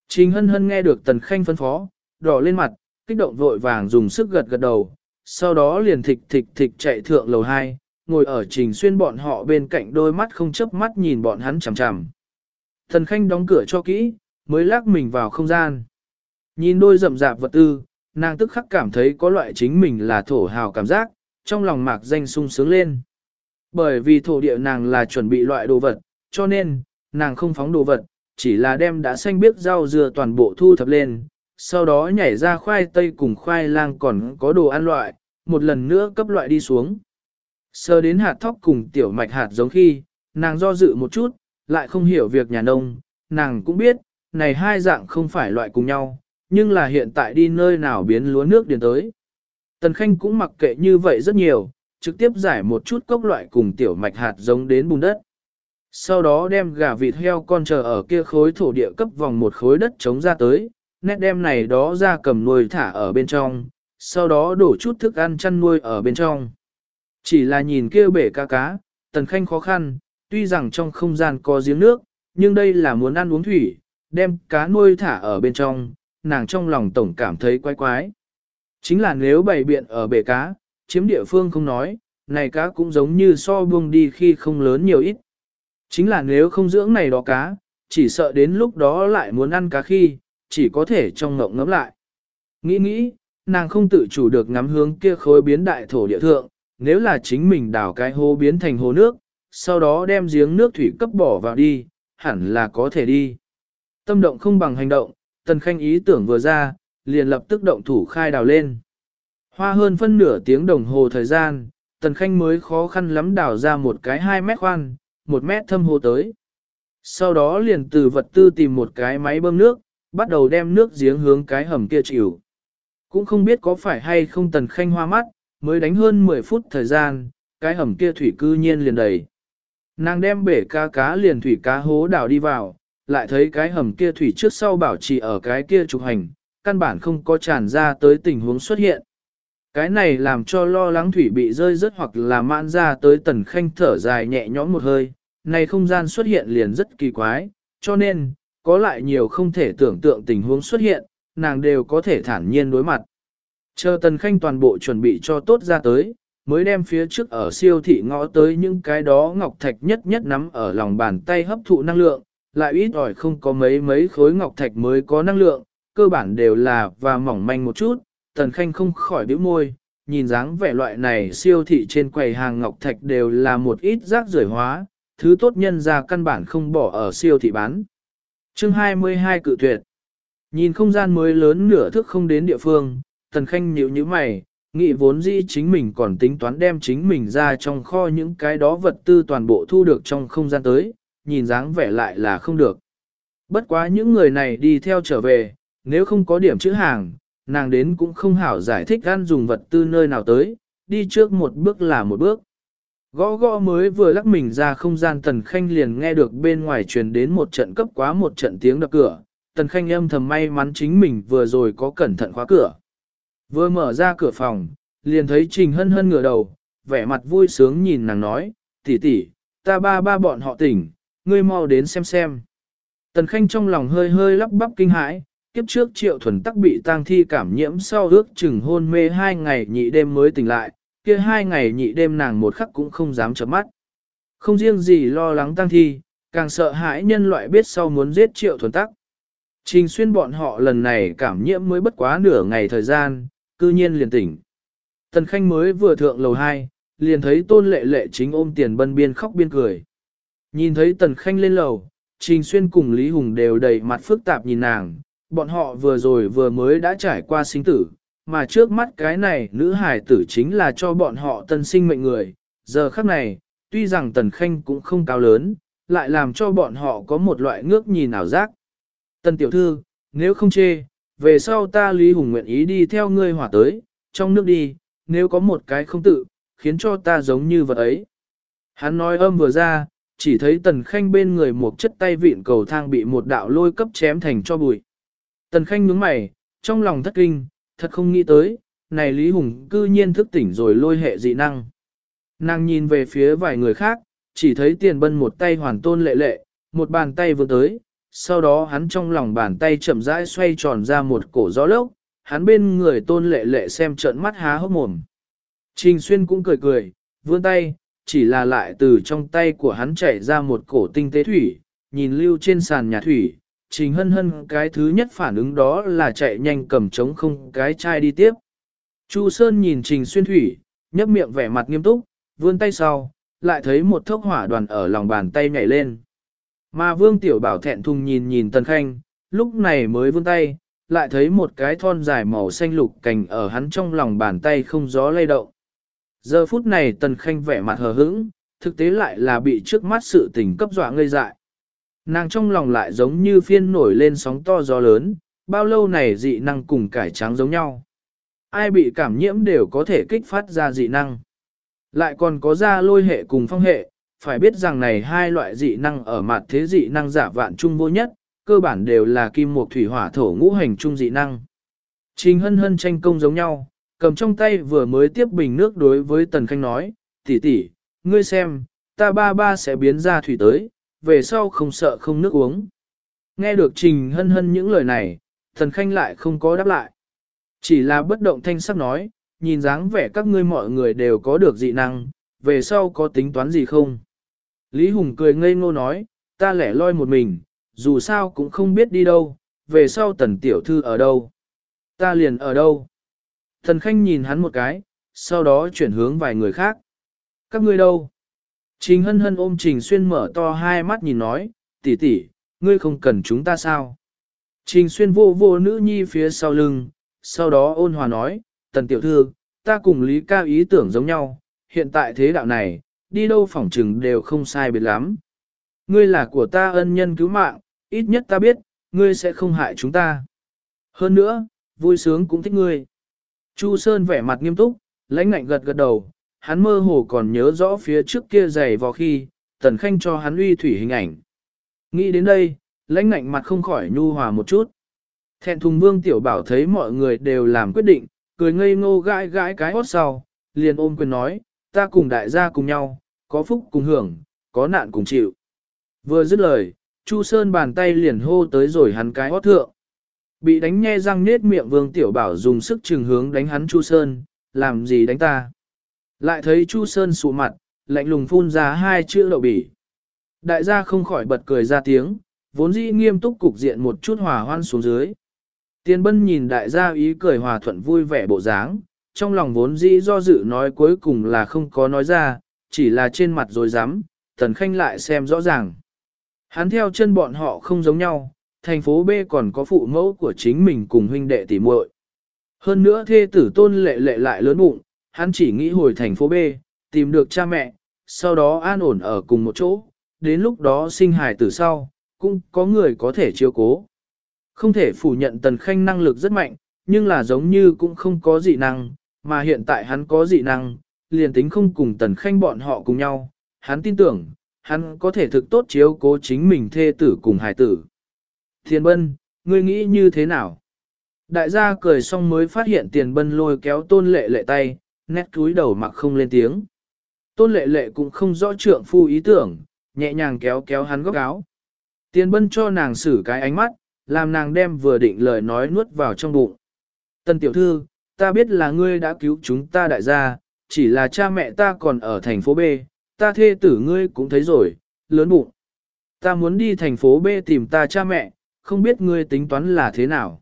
Trình Hân Hân nghe được Tần Khanh phân phó, đỏ lên mặt, kích động vội vàng dùng sức gật gật đầu, sau đó liền thịch thịch thịch chạy thượng lầu 2, ngồi ở trình xuyên bọn họ bên cạnh đôi mắt không chớp mắt nhìn bọn hắn chằm chằm. Tần Khanh đóng cửa cho kỹ, mới lắc mình vào không gian. Nhìn đôi rậm rạp vật tư, nàng tức khắc cảm thấy có loại chính mình là thổ hào cảm giác, trong lòng mạc danh sung sướng lên. Bởi vì thổ địa nàng là chuẩn bị loại đồ vật, cho nên, nàng không phóng đồ vật, chỉ là đem đã xanh biết rau dừa toàn bộ thu thập lên, sau đó nhảy ra khoai tây cùng khoai lang còn có đồ ăn loại, một lần nữa cấp loại đi xuống. Sơ đến hạt thóc cùng tiểu mạch hạt giống khi, nàng do dự một chút, lại không hiểu việc nhà nông, nàng cũng biết, này hai dạng không phải loại cùng nhau, nhưng là hiện tại đi nơi nào biến lúa nước điền tới. Tần Khanh cũng mặc kệ như vậy rất nhiều, trực tiếp giải một chút cốc loại cùng tiểu mạch hạt giống đến bùn đất. Sau đó đem gà vịt heo con chờ ở kia khối thổ địa cấp vòng một khối đất trống ra tới, nét đem này đó ra cầm nuôi thả ở bên trong, sau đó đổ chút thức ăn chăn nuôi ở bên trong. Chỉ là nhìn kia bể cá cá, tần khanh khó khăn, tuy rằng trong không gian có giếng nước, nhưng đây là muốn ăn uống thủy, đem cá nuôi thả ở bên trong, nàng trong lòng tổng cảm thấy quái quái. Chính là nếu bày biện ở bể cá, chiếm địa phương không nói, này cá cũng giống như so buông đi khi không lớn nhiều ít. Chính là nếu không dưỡng này đó cá, chỉ sợ đến lúc đó lại muốn ăn cá khi, chỉ có thể trong ngộng ngấm lại. Nghĩ nghĩ, nàng không tự chủ được ngắm hướng kia khối biến đại thổ địa thượng, nếu là chính mình đào cái hố biến thành hồ nước, sau đó đem giếng nước thủy cấp bỏ vào đi, hẳn là có thể đi. Tâm động không bằng hành động, tần khanh ý tưởng vừa ra, liền lập tức động thủ khai đào lên. Hoa hơn phân nửa tiếng đồng hồ thời gian, tần khanh mới khó khăn lắm đào ra một cái 2 mét khoan, 1 mét thâm hồ tới. Sau đó liền từ vật tư tìm một cái máy bơm nước, bắt đầu đem nước giếng hướng cái hầm kia chịu. Cũng không biết có phải hay không tần khanh hoa mắt, mới đánh hơn 10 phút thời gian, cái hầm kia thủy cư nhiên liền đầy. Nàng đem bể cá cá liền thủy cá hố đảo đi vào, lại thấy cái hầm kia thủy trước sau bảo trì ở cái kia trục hành, căn bản không có tràn ra tới tình huống xuất hiện. Cái này làm cho lo lắng thủy bị rơi rớt hoặc là mãn ra tới tần khanh thở dài nhẹ nhõm một hơi, này không gian xuất hiện liền rất kỳ quái, cho nên, có lại nhiều không thể tưởng tượng tình huống xuất hiện, nàng đều có thể thản nhiên đối mặt. Chờ tần khanh toàn bộ chuẩn bị cho tốt ra tới, mới đem phía trước ở siêu thị ngõ tới những cái đó ngọc thạch nhất nhất nắm ở lòng bàn tay hấp thụ năng lượng, lại ít ỏi không có mấy mấy khối ngọc thạch mới có năng lượng, cơ bản đều là và mỏng manh một chút, tần khanh không khỏi bĩu môi, nhìn dáng vẻ loại này siêu thị trên quầy hàng ngọc thạch đều là một ít rác rưởi hóa, thứ tốt nhân ra căn bản không bỏ ở siêu thị bán. Chương 22 cự tuyệt Nhìn không gian mới lớn nửa thước không đến địa phương, tần khanh nhíu như mày, nghĩ vốn dĩ chính mình còn tính toán đem chính mình ra trong kho những cái đó vật tư toàn bộ thu được trong không gian tới, nhìn dáng vẻ lại là không được. Bất quá những người này đi theo trở về, nếu không có điểm chữ hàng, nàng đến cũng không hảo giải thích ăn dùng vật tư nơi nào tới, đi trước một bước là một bước. Gõ gõ mới vừa lắc mình ra không gian tần khanh liền nghe được bên ngoài truyền đến một trận cấp quá một trận tiếng đập cửa, tần khanh âm thầm may mắn chính mình vừa rồi có cẩn thận khóa cửa. Vừa mở ra cửa phòng, liền thấy Trình Hân Hân ngửa đầu, vẻ mặt vui sướng nhìn nàng nói, tỷ tỷ, ta ba ba bọn họ tỉnh, ngươi mau đến xem xem. Tần Khanh trong lòng hơi hơi lắp bắp kinh hãi, kiếp trước triệu thuần tắc bị tang thi cảm nhiễm sau ước chừng hôn mê hai ngày nhị đêm mới tỉnh lại, kia hai ngày nhị đêm nàng một khắc cũng không dám chấm mắt. Không riêng gì lo lắng tang thi, càng sợ hãi nhân loại biết sau muốn giết triệu thuần tắc. Trình xuyên bọn họ lần này cảm nhiễm mới bất quá nửa ngày thời gian, cư nhiên liền tỉnh. Tần Khanh mới vừa thượng lầu 2, liền thấy tôn lệ lệ chính ôm tiền bân biên khóc biên cười. Nhìn thấy Tần Khanh lên lầu, Trình Xuyên cùng Lý Hùng đều đầy mặt phức tạp nhìn nàng, bọn họ vừa rồi vừa mới đã trải qua sinh tử, mà trước mắt cái này nữ hải tử chính là cho bọn họ tân sinh mệnh người. Giờ khắc này, tuy rằng Tần Khanh cũng không cao lớn, lại làm cho bọn họ có một loại ngước nhìn ảo giác. Tần Tiểu Thư, nếu không chê, về sau ta Lý Hùng nguyện ý đi theo ngươi hỏa tới, trong nước đi, nếu có một cái không tự, khiến cho ta giống như vật ấy. Hắn nói âm vừa ra, chỉ thấy tần khanh bên người một chất tay vịn cầu thang bị một đạo lôi cấp chém thành cho bụi. Tần khanh nhướng mày, trong lòng thất kinh, thật không nghĩ tới, này Lý Hùng cư nhiên thức tỉnh rồi lôi hệ dị năng. Nàng nhìn về phía vài người khác, chỉ thấy tiền bân một tay hoàn tôn lệ lệ, một bàn tay vừa tới, sau đó hắn trong lòng bàn tay chậm rãi xoay tròn ra một cổ gió lốc, hắn bên người tôn lệ lệ xem trợn mắt há hốc mồm. Trình xuyên cũng cười cười, vươn tay, chỉ là lại từ trong tay của hắn chảy ra một cổ tinh tế thủy, nhìn lưu trên sàn nhà thủy, trình hân hân cái thứ nhất phản ứng đó là chạy nhanh cầm trống không cái chai đi tiếp. Chu Sơn nhìn trình xuyên thủy, nhấp miệng vẻ mặt nghiêm túc, vươn tay sau, lại thấy một thốc hỏa đoàn ở lòng bàn tay nhảy lên. Mà vương tiểu bảo thẹn thùng nhìn nhìn tần khanh, lúc này mới vươn tay, lại thấy một cái thon dài màu xanh lục cành ở hắn trong lòng bàn tay không gió lay động. Giờ phút này tần khanh vẻ mặt hờ hững, thực tế lại là bị trước mắt sự tình cấp dọa ngây dại. Nàng trong lòng lại giống như phiên nổi lên sóng to gió lớn, bao lâu này dị năng cùng cải trắng giống nhau. Ai bị cảm nhiễm đều có thể kích phát ra dị năng. Lại còn có ra lôi hệ cùng phong hệ, phải biết rằng này hai loại dị năng ở mặt thế dị năng giả vạn trung vô nhất, cơ bản đều là kim mộc thủy hỏa thổ ngũ hành trung dị năng. Trình hân hân tranh công giống nhau, cầm trong tay vừa mới tiếp bình nước đối với Tần Khanh nói, tỷ tỷ, ngươi xem, ta ba ba sẽ biến ra thủy tới, về sau không sợ không nước uống. Nghe được Trình hân hân những lời này, Tần Khanh lại không có đáp lại. Chỉ là bất động thanh sắc nói, nhìn dáng vẻ các ngươi mọi người đều có được dị năng, về sau có tính toán gì không? Lý Hùng cười ngây ngô nói, ta lẻ loi một mình, dù sao cũng không biết đi đâu, về sau tần tiểu thư ở đâu. Ta liền ở đâu? Thần Khanh nhìn hắn một cái, sau đó chuyển hướng vài người khác. Các ngươi đâu? Trình hân hân ôm Trình Xuyên mở to hai mắt nhìn nói, tỷ tỷ, ngươi không cần chúng ta sao? Trình Xuyên vô vô nữ nhi phía sau lưng, sau đó ôn hòa nói, tần tiểu thư, ta cùng Lý ca ý tưởng giống nhau, hiện tại thế đạo này, đi đâu phỏng trừng đều không sai biệt lắm. Ngươi là của ta ân nhân cứu mạng, ít nhất ta biết, ngươi sẽ không hại chúng ta. Hơn nữa, vui sướng cũng thích ngươi. Chu Sơn vẻ mặt nghiêm túc, lãnh ngạnh gật gật đầu, hắn mơ hồ còn nhớ rõ phía trước kia giày vò khi, tần khanh cho hắn uy thủy hình ảnh. Nghĩ đến đây, lãnh ngạnh mặt không khỏi nhu hòa một chút. Thẹn thùng vương tiểu bảo thấy mọi người đều làm quyết định, cười ngây ngô gãi gãi cái hót sau, liền ôm quyền nói, ta cùng đại gia cùng nhau, có phúc cùng hưởng, có nạn cùng chịu. Vừa dứt lời, Chu Sơn bàn tay liền hô tới rồi hắn cái hót thượng. Bị đánh nhe răng nết miệng vương tiểu bảo dùng sức trừng hướng đánh hắn Chu Sơn, làm gì đánh ta. Lại thấy Chu Sơn sụ mặt, lạnh lùng phun ra hai chữ đậu bỉ. Đại gia không khỏi bật cười ra tiếng, vốn dĩ nghiêm túc cục diện một chút hòa hoan xuống dưới. Tiên bân nhìn đại gia ý cười hòa thuận vui vẻ bộ dáng, trong lòng vốn dĩ do dự nói cuối cùng là không có nói ra, chỉ là trên mặt rồi dám, tần khanh lại xem rõ ràng. Hắn theo chân bọn họ không giống nhau, thành phố B còn có phụ mẫu của chính mình cùng huynh đệ tỉ muội. Hơn nữa thê tử tôn lệ lệ lại lớn bụng, hắn chỉ nghĩ hồi thành phố B, tìm được cha mẹ, sau đó an ổn ở cùng một chỗ, đến lúc đó sinh hài tử sau, cũng có người có thể chiếu cố. Không thể phủ nhận tần khanh năng lực rất mạnh, nhưng là giống như cũng không có dị năng, mà hiện tại hắn có dị năng, liền tính không cùng tần khanh bọn họ cùng nhau, hắn tin tưởng, hắn có thể thực tốt chiếu cố chính mình thê tử cùng hài tử. Thiền bân, ngươi nghĩ như thế nào? Đại gia cười xong mới phát hiện tiền bân lôi kéo tôn lệ lệ tay, nét cúi đầu mặc không lên tiếng. Tôn lệ lệ cũng không rõ trượng phu ý tưởng, nhẹ nhàng kéo kéo hắn góc áo. Tiền bân cho nàng xử cái ánh mắt, làm nàng đem vừa định lời nói nuốt vào trong bụng. Tân tiểu thư, ta biết là ngươi đã cứu chúng ta đại gia, chỉ là cha mẹ ta còn ở thành phố B, ta thê tử ngươi cũng thấy rồi, lớn bụng. Ta muốn đi thành phố B tìm ta cha mẹ, không biết ngươi tính toán là thế nào.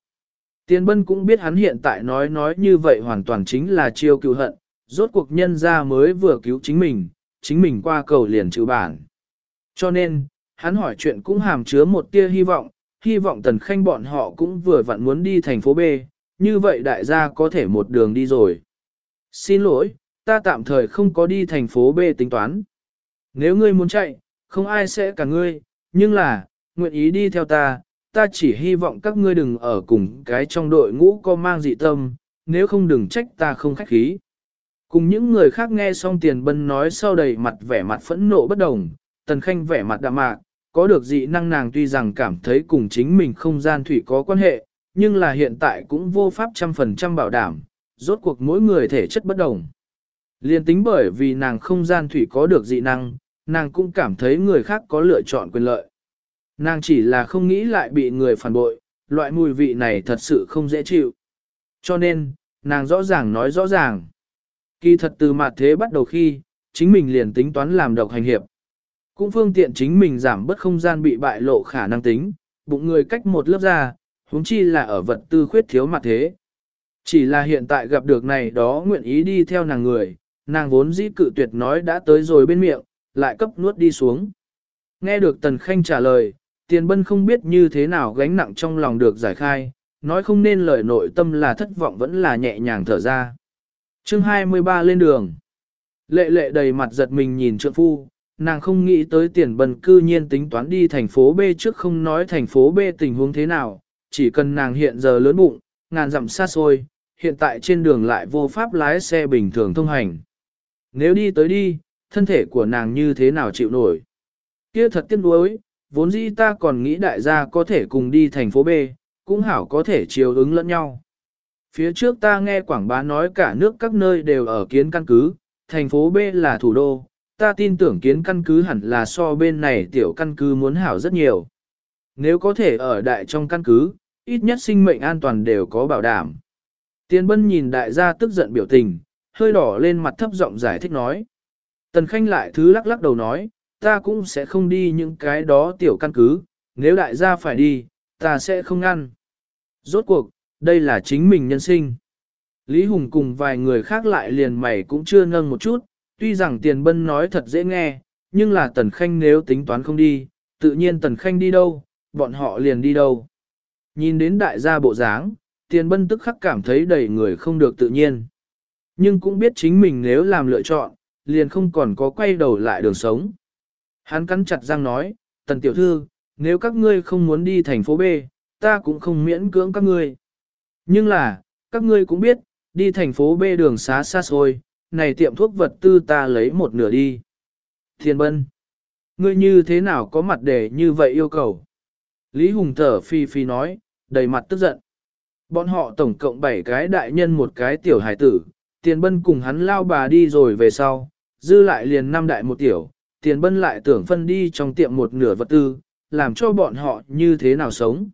Tiên bân cũng biết hắn hiện tại nói nói như vậy hoàn toàn chính là chiêu cựu hận, rốt cuộc nhân ra mới vừa cứu chính mình, chính mình qua cầu liền chữ bản. Cho nên, hắn hỏi chuyện cũng hàm chứa một tia hy vọng, hy vọng tần khanh bọn họ cũng vừa vặn muốn đi thành phố B, như vậy đại gia có thể một đường đi rồi. Xin lỗi, ta tạm thời không có đi thành phố B tính toán. Nếu ngươi muốn chạy, không ai sẽ cả ngươi, nhưng là, nguyện ý đi theo ta, ta chỉ hy vọng các ngươi đừng ở cùng cái trong đội ngũ có mang dị tâm, nếu không đừng trách ta không khách khí. Cùng những người khác nghe xong tiền bân nói sau đầy mặt vẻ mặt phẫn nộ bất đồng, tần khanh vẻ mặt đạm mạc, có được dị năng nàng tuy rằng cảm thấy cùng chính mình không gian thủy có quan hệ, nhưng là hiện tại cũng vô pháp trăm phần trăm bảo đảm, rốt cuộc mỗi người thể chất bất đồng. Liên tính bởi vì nàng không gian thủy có được dị năng, nàng cũng cảm thấy người khác có lựa chọn quyền lợi. Nàng chỉ là không nghĩ lại bị người phản bội, loại mùi vị này thật sự không dễ chịu. Cho nên, nàng rõ ràng nói rõ ràng. Kỳ thật từ mặt thế bắt đầu khi, chính mình liền tính toán làm độc hành hiệp. Cũng phương tiện chính mình giảm bất không gian bị bại lộ khả năng tính, bụng người cách một lớp ra, huống chi là ở vật tư khuyết thiếu mặt thế. Chỉ là hiện tại gặp được này đó nguyện ý đi theo nàng người, nàng vốn dĩ cự tuyệt nói đã tới rồi bên miệng, lại cấp nuốt đi xuống. Nghe được Tần Khanh trả lời, Tiền Bân không biết như thế nào gánh nặng trong lòng được giải khai, nói không nên lời nội tâm là thất vọng vẫn là nhẹ nhàng thở ra. chương 23 lên đường. Lệ lệ đầy mặt giật mình nhìn trượng phu, nàng không nghĩ tới tiền bần cư nhiên tính toán đi thành phố B trước không nói thành phố B tình huống thế nào, chỉ cần nàng hiện giờ lớn bụng, ngàn dặm xa xôi, hiện tại trên đường lại vô pháp lái xe bình thường thông hành. Nếu đi tới đi, thân thể của nàng như thế nào chịu nổi. Kia thật tiếc nuối, vốn dĩ ta còn nghĩ đại gia có thể cùng đi thành phố B, cũng hảo có thể chiều ứng lẫn nhau. Phía trước ta nghe quảng bá nói cả nước các nơi đều ở kiến căn cứ, thành phố B là thủ đô, ta tin tưởng kiến căn cứ hẳn là so bên này tiểu căn cứ muốn hảo rất nhiều. Nếu có thể ở đại trong căn cứ, ít nhất sinh mệnh an toàn đều có bảo đảm. Tiên bân nhìn đại gia tức giận biểu tình, hơi đỏ lên mặt thấp giọng giải thích nói. Tần Khanh lại thứ lắc lắc đầu nói, ta cũng sẽ không đi những cái đó tiểu căn cứ, nếu đại gia phải đi, ta sẽ không ngăn. Rốt cuộc, đây là chính mình nhân sinh. Lý Hùng cùng vài người khác lại liền mày cũng chưa nâng một chút, tuy rằng tiền bân nói thật dễ nghe, nhưng là Tần Khanh nếu tính toán không đi, tự nhiên Tần Khanh đi đâu, bọn họ liền đi đâu. Nhìn đến đại gia bộ dáng, tiền bân tức khắc cảm thấy đầy người không được tự nhiên. Nhưng cũng biết chính mình nếu làm lựa chọn, liền không còn có quay đầu lại đường sống. Hắn cắn chặt răng nói, tần tiểu thư, nếu các ngươi không muốn đi thành phố B, ta cũng không miễn cưỡng các ngươi. Nhưng là, các ngươi cũng biết, đi thành phố B đường xá xa xôi, này tiệm thuốc vật tư ta lấy một nửa đi. Thiên bân, ngươi như thế nào có mặt để như vậy yêu cầu? Lý Hùng thở phi phi nói, đầy mặt tức giận. Bọn họ tổng cộng 7 cái đại nhân một cái tiểu hải tử, tiền bân cùng hắn lao bà đi rồi về sau, dư lại liền năm đại một tiểu, tiền bân lại tưởng phân đi trong tiệm một nửa vật tư, làm cho bọn họ như thế nào sống.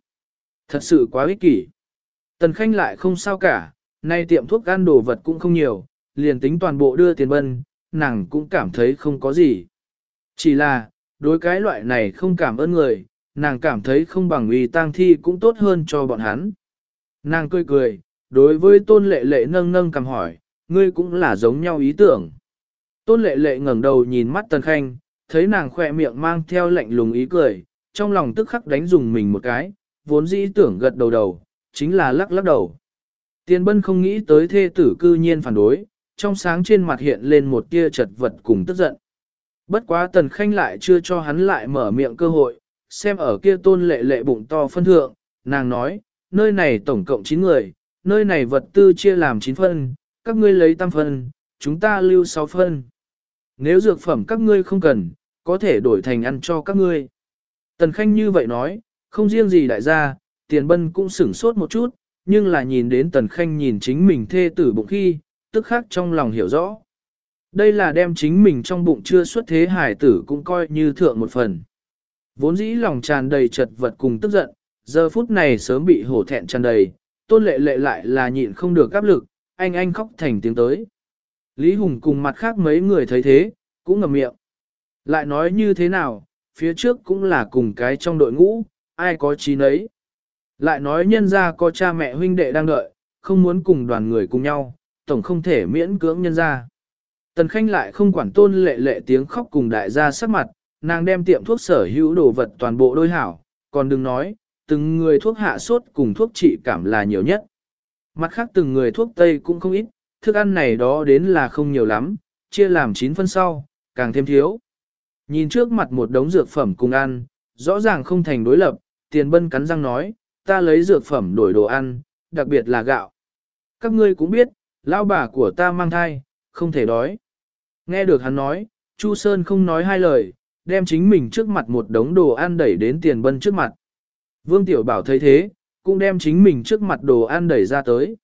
Thật sự quá ích kỷ. Tần Khanh lại không sao cả, nay tiệm thuốc gan đồ vật cũng không nhiều, liền tính toàn bộ đưa tiền bân, nàng cũng cảm thấy không có gì. Chỉ là, đối cái loại này không cảm ơn người, nàng cảm thấy không bằng uy tang thi cũng tốt hơn cho bọn hắn. Nàng cười cười, đối với tôn lệ lệ nâng nâng cầm hỏi, ngươi cũng là giống nhau ý tưởng. Tôn lệ lệ ngẩng đầu nhìn mắt tần khanh, thấy nàng khỏe miệng mang theo lạnh lùng ý cười, trong lòng tức khắc đánh dùng mình một cái, vốn dĩ tưởng gật đầu đầu, chính là lắc lắc đầu. Tiên bân không nghĩ tới thê tử cư nhiên phản đối, trong sáng trên mặt hiện lên một tia chật vật cùng tức giận. Bất quá tần khanh lại chưa cho hắn lại mở miệng cơ hội, xem ở kia tôn lệ lệ bụng to phân thượng, nàng nói, nơi này tổng cộng 9 người, nơi này vật tư chia làm 9 phân, các ngươi lấy tam phân, chúng ta lưu 6 phân. Nếu dược phẩm các ngươi không cần, có thể đổi thành ăn cho các ngươi. Tần Khanh như vậy nói, không riêng gì đại gia, tiền bân cũng sửng sốt một chút, nhưng là nhìn đến Tần Khanh nhìn chính mình thê tử bụng khi, tức khắc trong lòng hiểu rõ. Đây là đem chính mình trong bụng chưa xuất thế hải tử cũng coi như thượng một phần. Vốn dĩ lòng tràn đầy chật vật cùng tức giận, giờ phút này sớm bị hổ thẹn tràn đầy, tôn lệ lệ lại là nhịn không được áp lực, anh anh khóc thành tiếng tới. Lý Hùng cùng mặt khác mấy người thấy thế, cũng ngầm miệng. Lại nói như thế nào, phía trước cũng là cùng cái trong đội ngũ, ai có trí nấy. Lại nói nhân ra có cha mẹ huynh đệ đang đợi, không muốn cùng đoàn người cùng nhau, tổng không thể miễn cưỡng nhân ra. Tần Khanh lại không quản tôn lệ lệ tiếng khóc cùng đại gia sắc mặt, nàng đem tiệm thuốc sở hữu đồ vật toàn bộ đôi hảo, còn đừng nói, từng người thuốc hạ sốt cùng thuốc trị cảm là nhiều nhất. Mặt khác từng người thuốc tây cũng không ít, thức ăn này đó đến là không nhiều lắm, chia làm 9 phân sau, càng thêm thiếu. Nhìn trước mặt một đống dược phẩm cùng ăn, rõ ràng không thành đối lập, tiền bân cắn răng nói, ta lấy dược phẩm đổi đồ ăn, đặc biệt là gạo. Các ngươi cũng biết, lão bà của ta mang thai, không thể đói. Nghe được hắn nói, Chu Sơn không nói hai lời, đem chính mình trước mặt một đống đồ ăn đẩy đến tiền bân trước mặt. Vương Tiểu Bảo thấy thế, cũng đem chính mình trước mặt đồ ăn đẩy ra tới.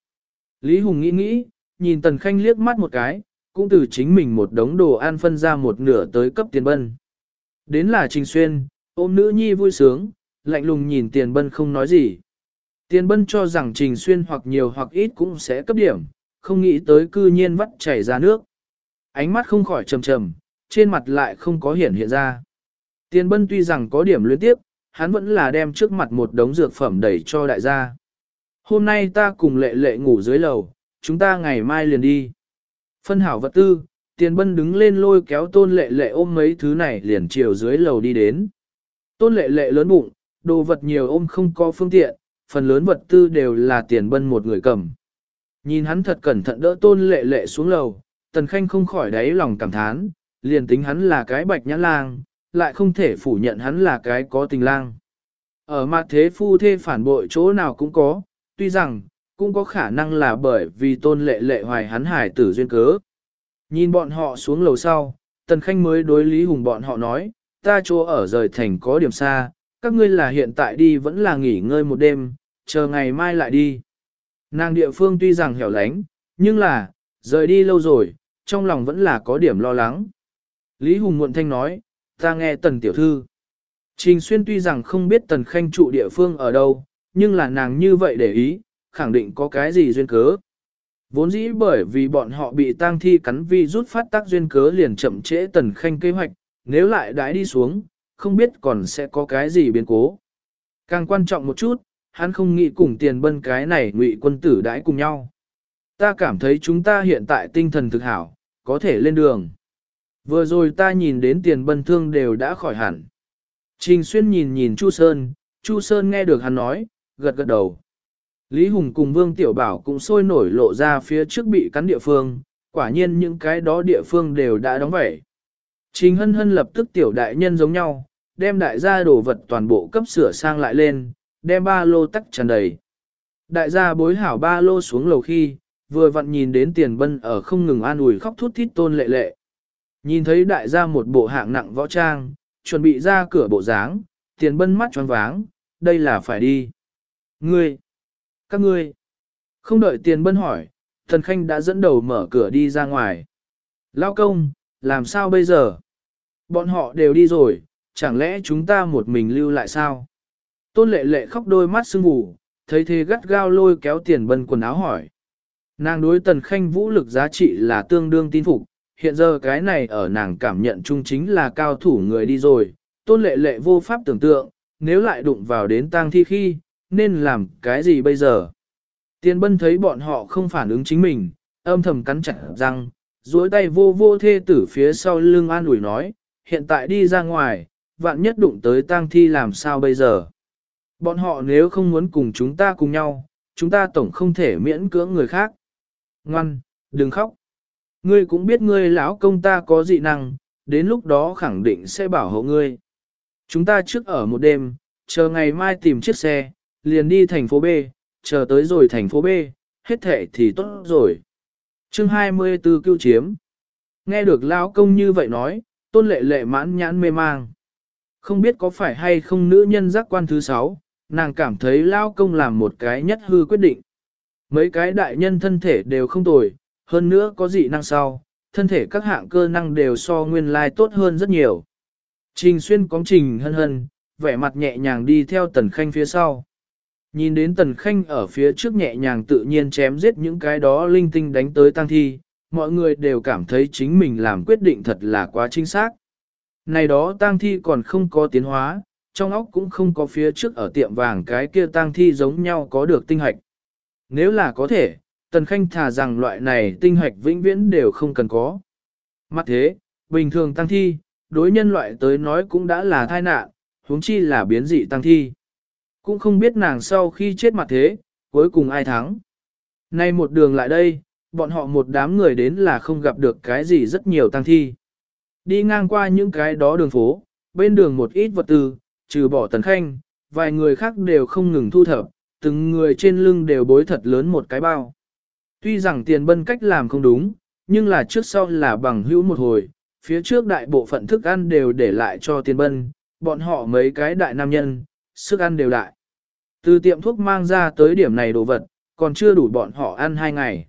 Lý Hùng nghĩ nghĩ, nhìn Tần Khanh liếc mắt một cái, cũng từ chính mình một đống đồ ăn phân ra một nửa tới cấp tiền bân. Đến là Trình Xuyên, ôm nữ nhi vui sướng, lạnh lùng nhìn tiền bân không nói gì. Tiền bân cho rằng Trình Xuyên hoặc nhiều hoặc ít cũng sẽ cấp điểm, không nghĩ tới cư nhiên vắt chảy ra nước. Ánh mắt không khỏi trầm trầm, trên mặt lại không có hiển hiện ra. Tiền bân tuy rằng có điểm luyến tiếp, hắn vẫn là đem trước mặt một đống dược phẩm đẩy cho đại gia. Hôm nay ta cùng lệ lệ ngủ dưới lầu, chúng ta ngày mai liền đi. Phân hảo vật tư, tiền bân đứng lên lôi kéo tôn lệ lệ ôm mấy thứ này liền chiều dưới lầu đi đến. Tôn lệ lệ lớn bụng, đồ vật nhiều ôm không có phương tiện, phần lớn vật tư đều là tiền bân một người cầm. Nhìn hắn thật cẩn thận đỡ tôn lệ lệ xuống lầu, tần khanh không khỏi đáy lòng cảm thán, liền tính hắn là cái bạch nhãn lang, lại không thể phủ nhận hắn là cái có tình lang. Ở mặt thế phu thê phản bội chỗ nào cũng có, tuy rằng, cũng có khả năng là bởi vì tôn lệ lệ hoài hắn hải tử duyên cớ. Nhìn bọn họ xuống lầu sau, Tần Khanh mới đối Lý Hùng bọn họ nói, ta chỗ ở rời thành có điểm xa, các ngươi là hiện tại đi vẫn là nghỉ ngơi một đêm, chờ ngày mai lại đi. Nàng địa phương tuy rằng hẻo lánh, nhưng là, rời đi lâu rồi, trong lòng vẫn là có điểm lo lắng. Lý Hùng muộn thanh nói, ta nghe tần tiểu thư. Trình Xuyên tuy rằng không biết tần khanh trụ địa phương ở đâu, nhưng là nàng như vậy để ý, khẳng định có cái gì duyên cớ. Vốn dĩ bởi vì bọn họ bị tang thi cắn vi rút phát tác duyên cớ liền chậm trễ tần khanh kế hoạch, nếu lại đãi đi xuống, không biết còn sẽ có cái gì biến cố. Càng quan trọng một chút, hắn không nghĩ cùng tiền bân cái này ngụy quân tử đãi cùng nhau. Ta cảm thấy chúng ta hiện tại tinh thần thực hảo, có thể lên đường. Vừa rồi ta nhìn đến tiền bân thương đều đã khỏi hẳn. Trình Xuyên nhìn nhìn Chu Sơn, Chu Sơn nghe được hắn nói, gật gật đầu. Lý Hùng cùng Vương Tiểu Bảo cũng sôi nổi lộ ra phía trước bị cắn địa phương, quả nhiên những cái đó địa phương đều đã đóng vẩy. Trình Hân Hân lập tức tiểu đại nhân giống nhau, đem đại gia đồ vật toàn bộ cấp sửa sang lại lên, đem ba lô tắc tràn đầy. Đại gia bối hảo ba lô xuống lầu khi, vừa vặn nhìn đến tiền bân ở không ngừng an ủi khóc thút thít tôn lệ lệ. Nhìn thấy đại gia một bộ hạng nặng võ trang, chuẩn bị ra cửa bộ dáng, tiền bân mắt tròn váng, đây là phải đi. Ngươi, các ngươi, không đợi tiền bân hỏi, thần khanh đã dẫn đầu mở cửa đi ra ngoài. Lao công, làm sao bây giờ? Bọn họ đều đi rồi, chẳng lẽ chúng ta một mình lưu lại sao? Tôn lệ lệ khóc đôi mắt sưng ngủ, thấy thế gắt gao lôi kéo tiền bân quần áo hỏi. Nàng đối tần khanh vũ lực giá trị là tương đương tin phục, hiện giờ cái này ở nàng cảm nhận chung chính là cao thủ người đi rồi, tôn lệ lệ vô pháp tưởng tượng, nếu lại đụng vào đến tang thi khi, nên làm cái gì bây giờ? Tiên bân thấy bọn họ không phản ứng chính mình, âm thầm cắn chặt răng, duỗi tay vô vô thê tử phía sau lưng an ủi nói, hiện tại đi ra ngoài, vạn nhất đụng tới tang thi làm sao bây giờ? Bọn họ nếu không muốn cùng chúng ta cùng nhau, chúng ta tổng không thể miễn cưỡng người khác. Ngoan, đừng khóc. Ngươi cũng biết ngươi lão công ta có dị năng, đến lúc đó khẳng định sẽ bảo hộ ngươi. Chúng ta trước ở một đêm, chờ ngày mai tìm chiếc xe, liền đi thành phố B, chờ tới rồi thành phố B, hết thể thì tốt rồi. Chương 24 cưu chiếm. Nghe được lão công như vậy nói, tôn lệ lệ mãn nhãn mê mang. Không biết có phải hay không nữ nhân giác quan thứ sáu, nàng cảm thấy lão công làm một cái nhất hư quyết định. Mấy cái đại nhân thân thể đều không tồi, hơn nữa có dị năng sau, thân thể các hạng cơ năng đều so nguyên lai tốt hơn rất nhiều. Trình xuyên cóng trình hân hân, vẻ mặt nhẹ nhàng đi theo tần khanh phía sau. Nhìn đến tần khanh ở phía trước nhẹ nhàng tự nhiên chém giết những cái đó linh tinh đánh tới tăng thi, mọi người đều cảm thấy chính mình làm quyết định thật là quá chính xác. Này đó tang thi còn không có tiến hóa, trong óc cũng không có phía trước ở tiệm vàng cái kia tang thi giống nhau có được tinh hạch. Nếu là có thể, Tần Khanh thả rằng loại này tinh hạch vĩnh viễn đều không cần có. Mặt thế, bình thường tăng thi, đối nhân loại tới nói cũng đã là tai nạn, huống chi là biến dị tăng thi. Cũng không biết nàng sau khi chết mặt thế, cuối cùng ai thắng. Nay một đường lại đây, bọn họ một đám người đến là không gặp được cái gì rất nhiều tăng thi. Đi ngang qua những cái đó đường phố, bên đường một ít vật tư, trừ bỏ tần khanh, vài người khác đều không ngừng thu thập, từng người trên lưng đều bối thật lớn một cái bao. Tuy rằng tiền bân cách làm không đúng, nhưng là trước sau là bằng hữu một hồi, phía trước đại bộ phận thức ăn đều để lại cho tiền bân, bọn họ mấy cái đại nam nhân, sức ăn đều đại. Từ tiệm thuốc mang ra tới điểm này đồ vật, còn chưa đủ bọn họ ăn hai ngày.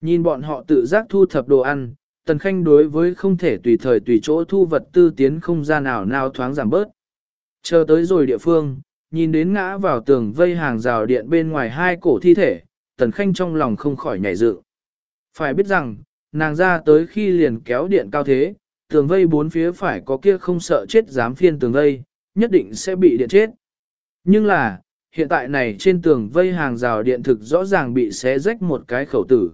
Nhìn bọn họ tự giác thu thập đồ ăn, Tần Khanh đối với không thể tùy thời tùy chỗ thu vật tư tiến không ra nào nào thoáng giảm bớt. Chờ tới rồi địa phương, nhìn đến ngã vào tường vây hàng rào điện bên ngoài hai cổ thi thể, Tần Khanh trong lòng không khỏi nhảy dự. Phải biết rằng, nàng ra tới khi liền kéo điện cao thế, tường vây bốn phía phải có kia không sợ chết dám phiên tường vây, nhất định sẽ bị điện chết. Nhưng là, hiện tại này trên tường vây hàng rào điện thực rõ ràng bị xé rách một cái khẩu tử.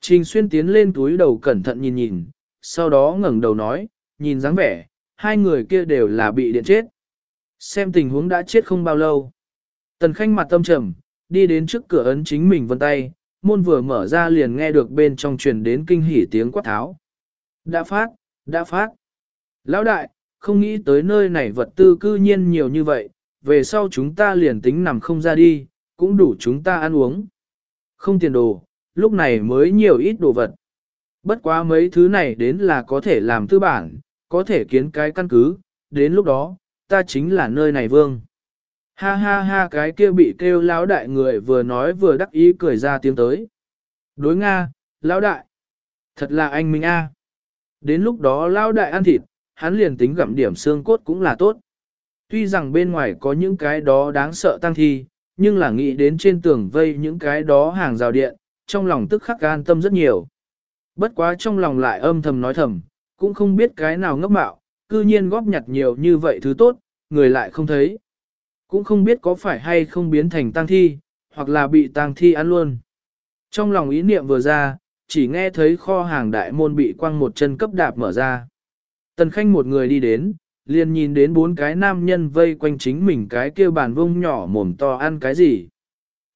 Trình xuyên tiến lên túi đầu cẩn thận nhìn nhìn, sau đó ngẩng đầu nói, nhìn dáng vẻ, hai người kia đều là bị điện chết. Xem tình huống đã chết không bao lâu. Tần khanh mặt tâm trầm, đi đến trước cửa ấn chính mình vân tay, môn vừa mở ra liền nghe được bên trong truyền đến kinh hỉ tiếng quát tháo. Đã phát, đã phát. Lão đại, không nghĩ tới nơi này vật tư cư nhiên nhiều như vậy, về sau chúng ta liền tính nằm không ra đi, cũng đủ chúng ta ăn uống. Không tiền đồ, lúc này mới nhiều ít đồ vật. Bất quá mấy thứ này đến là có thể làm tư bản, có thể kiến cái căn cứ, đến lúc đó, ta chính là nơi này vương. Ha ha ha cái kia bị kêu lão đại người vừa nói vừa đắc ý cười ra tiếng tới. Đối Nga, lão đại. Thật là anh Minh A. Đến lúc đó lão đại ăn thịt, hắn liền tính gặm điểm xương cốt cũng là tốt. Tuy rằng bên ngoài có những cái đó đáng sợ tăng thi, nhưng là nghĩ đến trên tường vây những cái đó hàng rào điện, trong lòng tức khắc an tâm rất nhiều. Bất quá trong lòng lại âm thầm nói thầm, cũng không biết cái nào ngốc mạo, cư nhiên góp nhặt nhiều như vậy thứ tốt, người lại không thấy. Cũng không biết có phải hay không biến thành tăng thi, hoặc là bị tăng thi ăn luôn. Trong lòng ý niệm vừa ra, chỉ nghe thấy kho hàng đại môn bị quăng một chân cấp đạp mở ra. Tần Khanh một người đi đến, liền nhìn đến bốn cái nam nhân vây quanh chính mình cái kia bàn vông nhỏ mồm to ăn cái gì.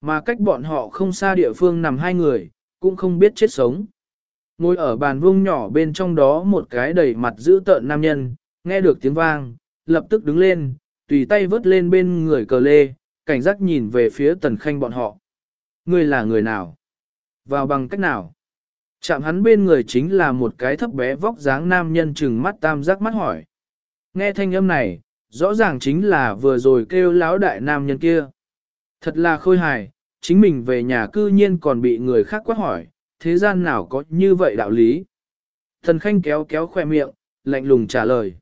Mà cách bọn họ không xa địa phương nằm hai người, cũng không biết chết sống. Ngồi ở bàn vông nhỏ bên trong đó một cái đầy mặt giữ tợn nam nhân, nghe được tiếng vang, lập tức đứng lên, tùy tay vớt lên bên người cờ lê, cảnh giác nhìn về phía tần khanh bọn họ. Ngươi là người nào? Vào bằng cách nào? Chạm hắn bên người chính là một cái thấp bé vóc dáng nam nhân trừng mắt tam giác mắt hỏi. Nghe thanh âm này, rõ ràng chính là vừa rồi kêu lão đại nam nhân kia. Thật là khôi hài, chính mình về nhà cư nhiên còn bị người khác quát hỏi, thế gian nào có như vậy đạo lý. Thần khanh kéo kéo khoe miệng, lạnh lùng trả lời.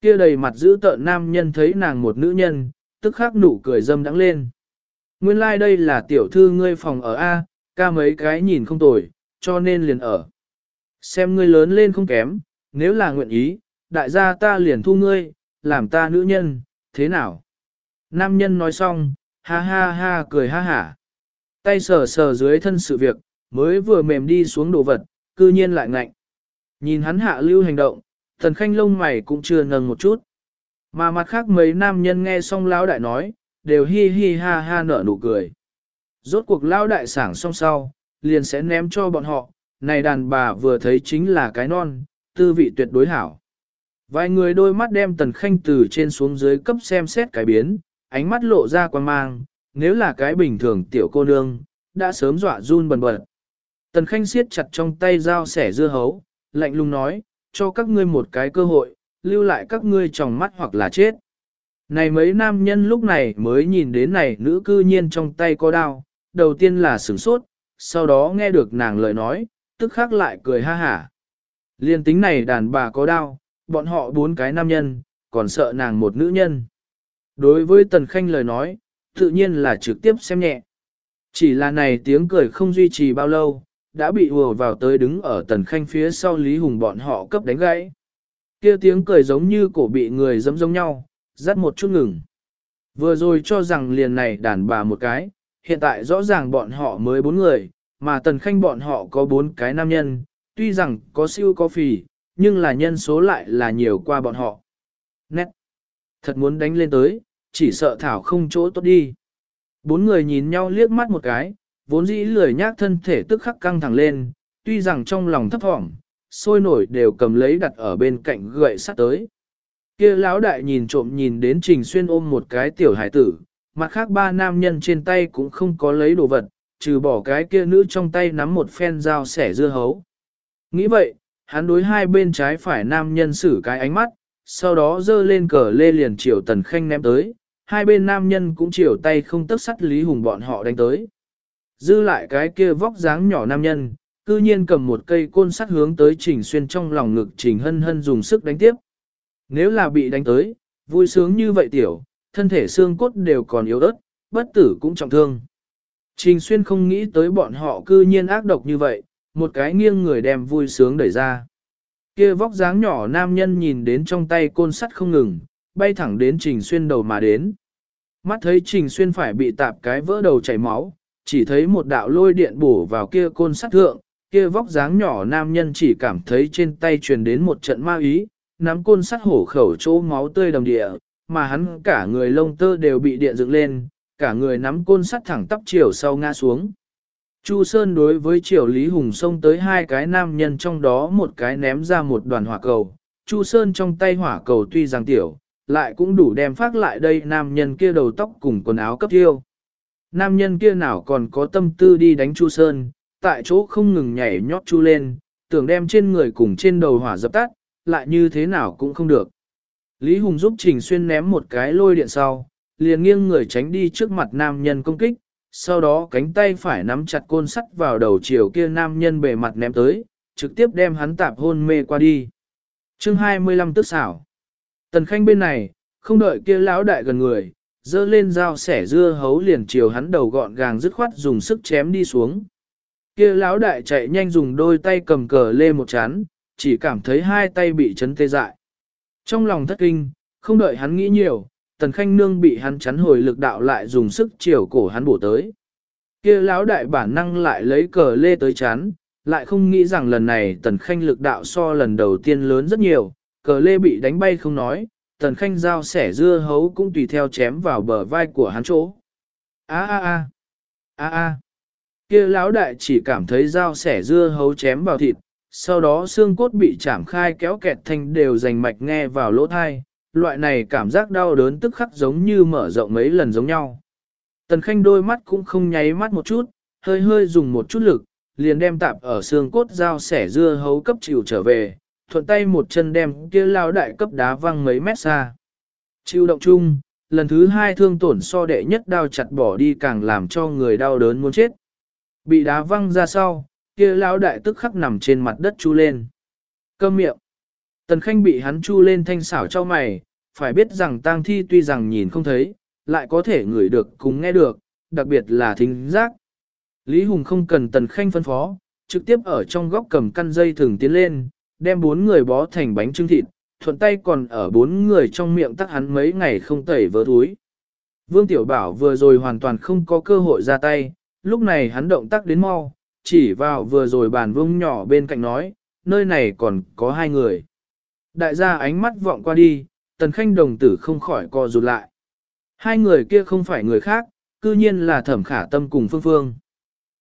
Kia đầy mặt giữ tợn nam nhân thấy nàng một nữ nhân, tức khắc nụ cười dâm đắng lên. Nguyên lai like đây là tiểu thư ngươi phòng ở A, ca mấy cái nhìn không tồi, cho nên liền ở. Xem ngươi lớn lên không kém, nếu là nguyện ý, đại gia ta liền thu ngươi, làm ta nữ nhân, thế nào? Nam nhân nói xong, ha ha ha cười ha hả. Tay sờ sờ dưới thân sự việc, mới vừa mềm đi xuống đồ vật, cư nhiên lại ngạnh. Nhìn hắn hạ lưu hành động, thần khanh lông mày cũng chưa nâng một chút. Mà mặt khác mấy nam nhân nghe xong lão đại nói, đều hi hi ha ha nở nụ cười. Rốt cuộc lão đại sảng xong sau, liền sẽ ném cho bọn họ, này đàn bà vừa thấy chính là cái non, tư vị tuyệt đối hảo. Vài người đôi mắt đem tần khanh từ trên xuống dưới cấp xem xét cái biến, ánh mắt lộ ra quan mang, nếu là cái bình thường tiểu cô nương, đã sớm dọa run bần bật. Tần khanh siết chặt trong tay dao sẻ dưa hấu, lạnh lùng nói, cho các ngươi một cái cơ hội, lưu lại các ngươi trong mắt hoặc là chết. Này mấy nam nhân lúc này mới nhìn đến này nữ cư nhiên trong tay có đao, đầu tiên là sửng sốt, sau đó nghe được nàng lời nói, tức khắc lại cười ha hả. Liên tính này đàn bà có đao, bọn họ bốn cái nam nhân, còn sợ nàng một nữ nhân. Đối với Tần Khanh lời nói, tự nhiên là trực tiếp xem nhẹ. Chỉ là này tiếng cười không duy trì bao lâu, đã bị ùa vào tới đứng ở Tần Khanh phía sau Lý Hùng bọn họ cấp đánh gãy. kia tiếng cười giống như cổ bị người dẫm giống nhau, dắt một chút ngừng. Vừa rồi cho rằng liền này đàn bà một cái, hiện tại rõ ràng bọn họ mới bốn người, mà Tần Khanh bọn họ có bốn cái nam nhân, tuy rằng có siêu có phì, nhưng là nhân số lại là nhiều qua bọn họ. Nét! Thật muốn đánh lên tới, chỉ sợ Thảo không chỗ tốt đi. Bốn người nhìn nhau liếc mắt một cái, vốn dĩ lười nhác thân thể tức khắc căng thẳng lên, tuy rằng trong lòng thấp thỏm, sôi nổi đều cầm lấy đặt ở bên cạnh gậy sắt tới. Kia lão đại nhìn trộm nhìn đến Trình Xuyên ôm một cái tiểu hải tử, mặt khác ba nam nhân trên tay cũng không có lấy đồ vật, trừ bỏ cái kia nữ trong tay nắm một phen dao sẻ dưa hấu. Nghĩ vậy, hắn đối hai bên trái phải nam nhân xử cái ánh mắt, sau đó dơ lên cờ lê liền chiều tần khanh ném tới, hai bên nam nhân cũng chiều tay không tức sắt Lý Hùng bọn họ đánh tới. Dư lại cái kia vóc dáng nhỏ nam nhân, cư nhiên cầm một cây côn sắt hướng tới Trình Xuyên trong lòng ngực Trình Hân Hân dùng sức đánh tiếp. Nếu là bị đánh tới, vui sướng như vậy tiểu, thân thể xương cốt đều còn yếu ớt, bất tử cũng trọng thương. Trình Xuyên không nghĩ tới bọn họ cư nhiên ác độc như vậy, một cái nghiêng người đem vui sướng đẩy ra. Kia vóc dáng nhỏ nam nhân nhìn đến trong tay côn sắt không ngừng, bay thẳng đến Trình Xuyên đầu mà đến. Mắt thấy Trình Xuyên phải bị tạp cái vỡ đầu chảy máu, chỉ thấy một đạo lôi điện bổ vào kia côn sắt thượng, kia vóc dáng nhỏ nam nhân chỉ cảm thấy trên tay truyền đến một trận ma ý, nắm côn sắt hổ khẩu chỗ máu tươi đầm địa, mà hắn cả người lông tơ đều bị điện dựng lên, cả người nắm côn sắt thẳng tắp chiều sau ngã xuống. Chu Sơn đối với Triều Lý Hùng xông tới hai cái nam nhân trong đó một cái ném ra một đoàn hỏa cầu. Chu Sơn trong tay hỏa cầu tuy rằng tiểu, lại cũng đủ đem phát lại đây nam nhân kia đầu tóc cùng quần áo cấp thiêu. Nam nhân kia nào còn có tâm tư đi đánh Chu Sơn, tại chỗ không ngừng nhảy nhót chu lên, tưởng đem trên người cùng trên đầu hỏa dập tắt, lại như thế nào cũng không được. Lý Hùng giúp Trình Xuyên ném một cái lôi điện sau, liền nghiêng người tránh đi trước mặt nam nhân công kích, sau đó cánh tay phải nắm chặt côn sắt vào đầu chiều kia nam nhân bề mặt ném tới, trực tiếp đem hắn tạp hôn mê qua đi. chương 25 tức xảo. Tần Khanh bên này, không đợi kia lão đại gần người, dơ lên dao sẻ dưa hấu liền chiều hắn đầu gọn gàng dứt khoát dùng sức chém đi xuống. Kia lão đại chạy nhanh dùng đôi tay cầm cờ lê một chán, chỉ cảm thấy hai tay bị chấn tê dại. Trong lòng thất kinh, không đợi hắn nghĩ nhiều, tần khanh nương bị hắn chắn hồi lực đạo lại dùng sức chiều cổ hắn bổ tới. Kia lão đại bản năng lại lấy cờ lê tới chán, lại không nghĩ rằng lần này tần khanh lực đạo so lần đầu tiên lớn rất nhiều, cờ lê bị đánh bay không nói, tần khanh dao sẻ dưa hấu cũng tùy theo chém vào bờ vai của hắn chỗ. A a a, a a, kia lão đại chỉ cảm thấy dao sẻ dưa hấu chém vào thịt, sau đó xương cốt bị chạm khai kéo kẹt thanh đều rành mạch nghe vào lỗ thai, loại này cảm giác đau đớn tức khắc giống như mở rộng mấy lần giống nhau. Tần khanh đôi mắt cũng không nháy mắt một chút, hơi hơi dùng một chút lực, liền đem tạp ở xương cốt dao sẻ dưa hấu cấp chịu trở về, thuận tay một chân đem kia lao đại cấp đá văng mấy mét xa. Chịu động chung, lần thứ hai thương tổn so đệ nhất đao chặt bỏ đi càng làm cho người đau đớn muốn chết. Bị đá văng ra sau, kia lão đại tức khắc nằm trên mặt đất chu lên. Câm miệng. Tần Khanh bị hắn chu lên thanh xảo cho mày, phải biết rằng tang thi tuy rằng nhìn không thấy, lại có thể ngửi được cùng nghe được, đặc biệt là thính giác. Lý Hùng không cần Tần Khanh phân phó, trực tiếp ở trong góc cầm căn dây thường tiến lên, đem bốn người bó thành bánh trưng thịt, thuận tay còn ở bốn người trong miệng tắc hắn mấy ngày không tẩy vỡ túi. Vương Tiểu Bảo vừa rồi hoàn toàn không có cơ hội ra tay, lúc này hắn động tác đến mau, chỉ vào vừa rồi bàn vương nhỏ bên cạnh nói, nơi này còn có hai người. Đại gia ánh mắt vọng qua đi, tần khanh đồng tử không khỏi co rụt lại. Hai người kia không phải người khác, cư nhiên là thẩm khả tâm cùng phương phương.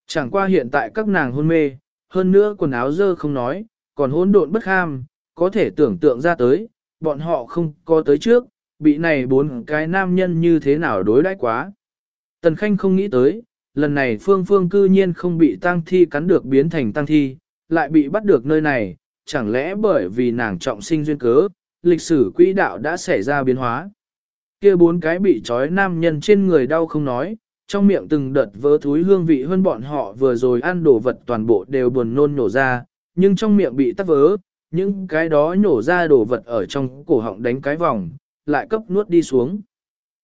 Chẳng qua hiện tại các nàng hôn mê, hơn nữa quần áo dơ không nói, còn hỗn độn bất ham, có thể tưởng tượng ra tới, bọn họ không có tới trước, bị này bốn cái nam nhân như thế nào đối đãi quá. Tần Khanh không nghĩ tới, lần này Phương Phương cư nhiên không bị tang thi cắn được biến thành tang thi, lại bị bắt được nơi này, chẳng lẽ bởi vì nàng trọng sinh duyên cớ, lịch sử quỹ đạo đã xảy ra biến hóa. kia bốn cái bị trói nam nhân trên người đau không nói, trong miệng từng đợt vớ thúi hương vị hơn bọn họ vừa rồi ăn đồ vật toàn bộ đều buồn nôn nổ ra, nhưng trong miệng bị tắc vớ, những cái đó nhổ ra đồ vật ở trong cổ họng đánh cái vòng, lại cấp nuốt đi xuống.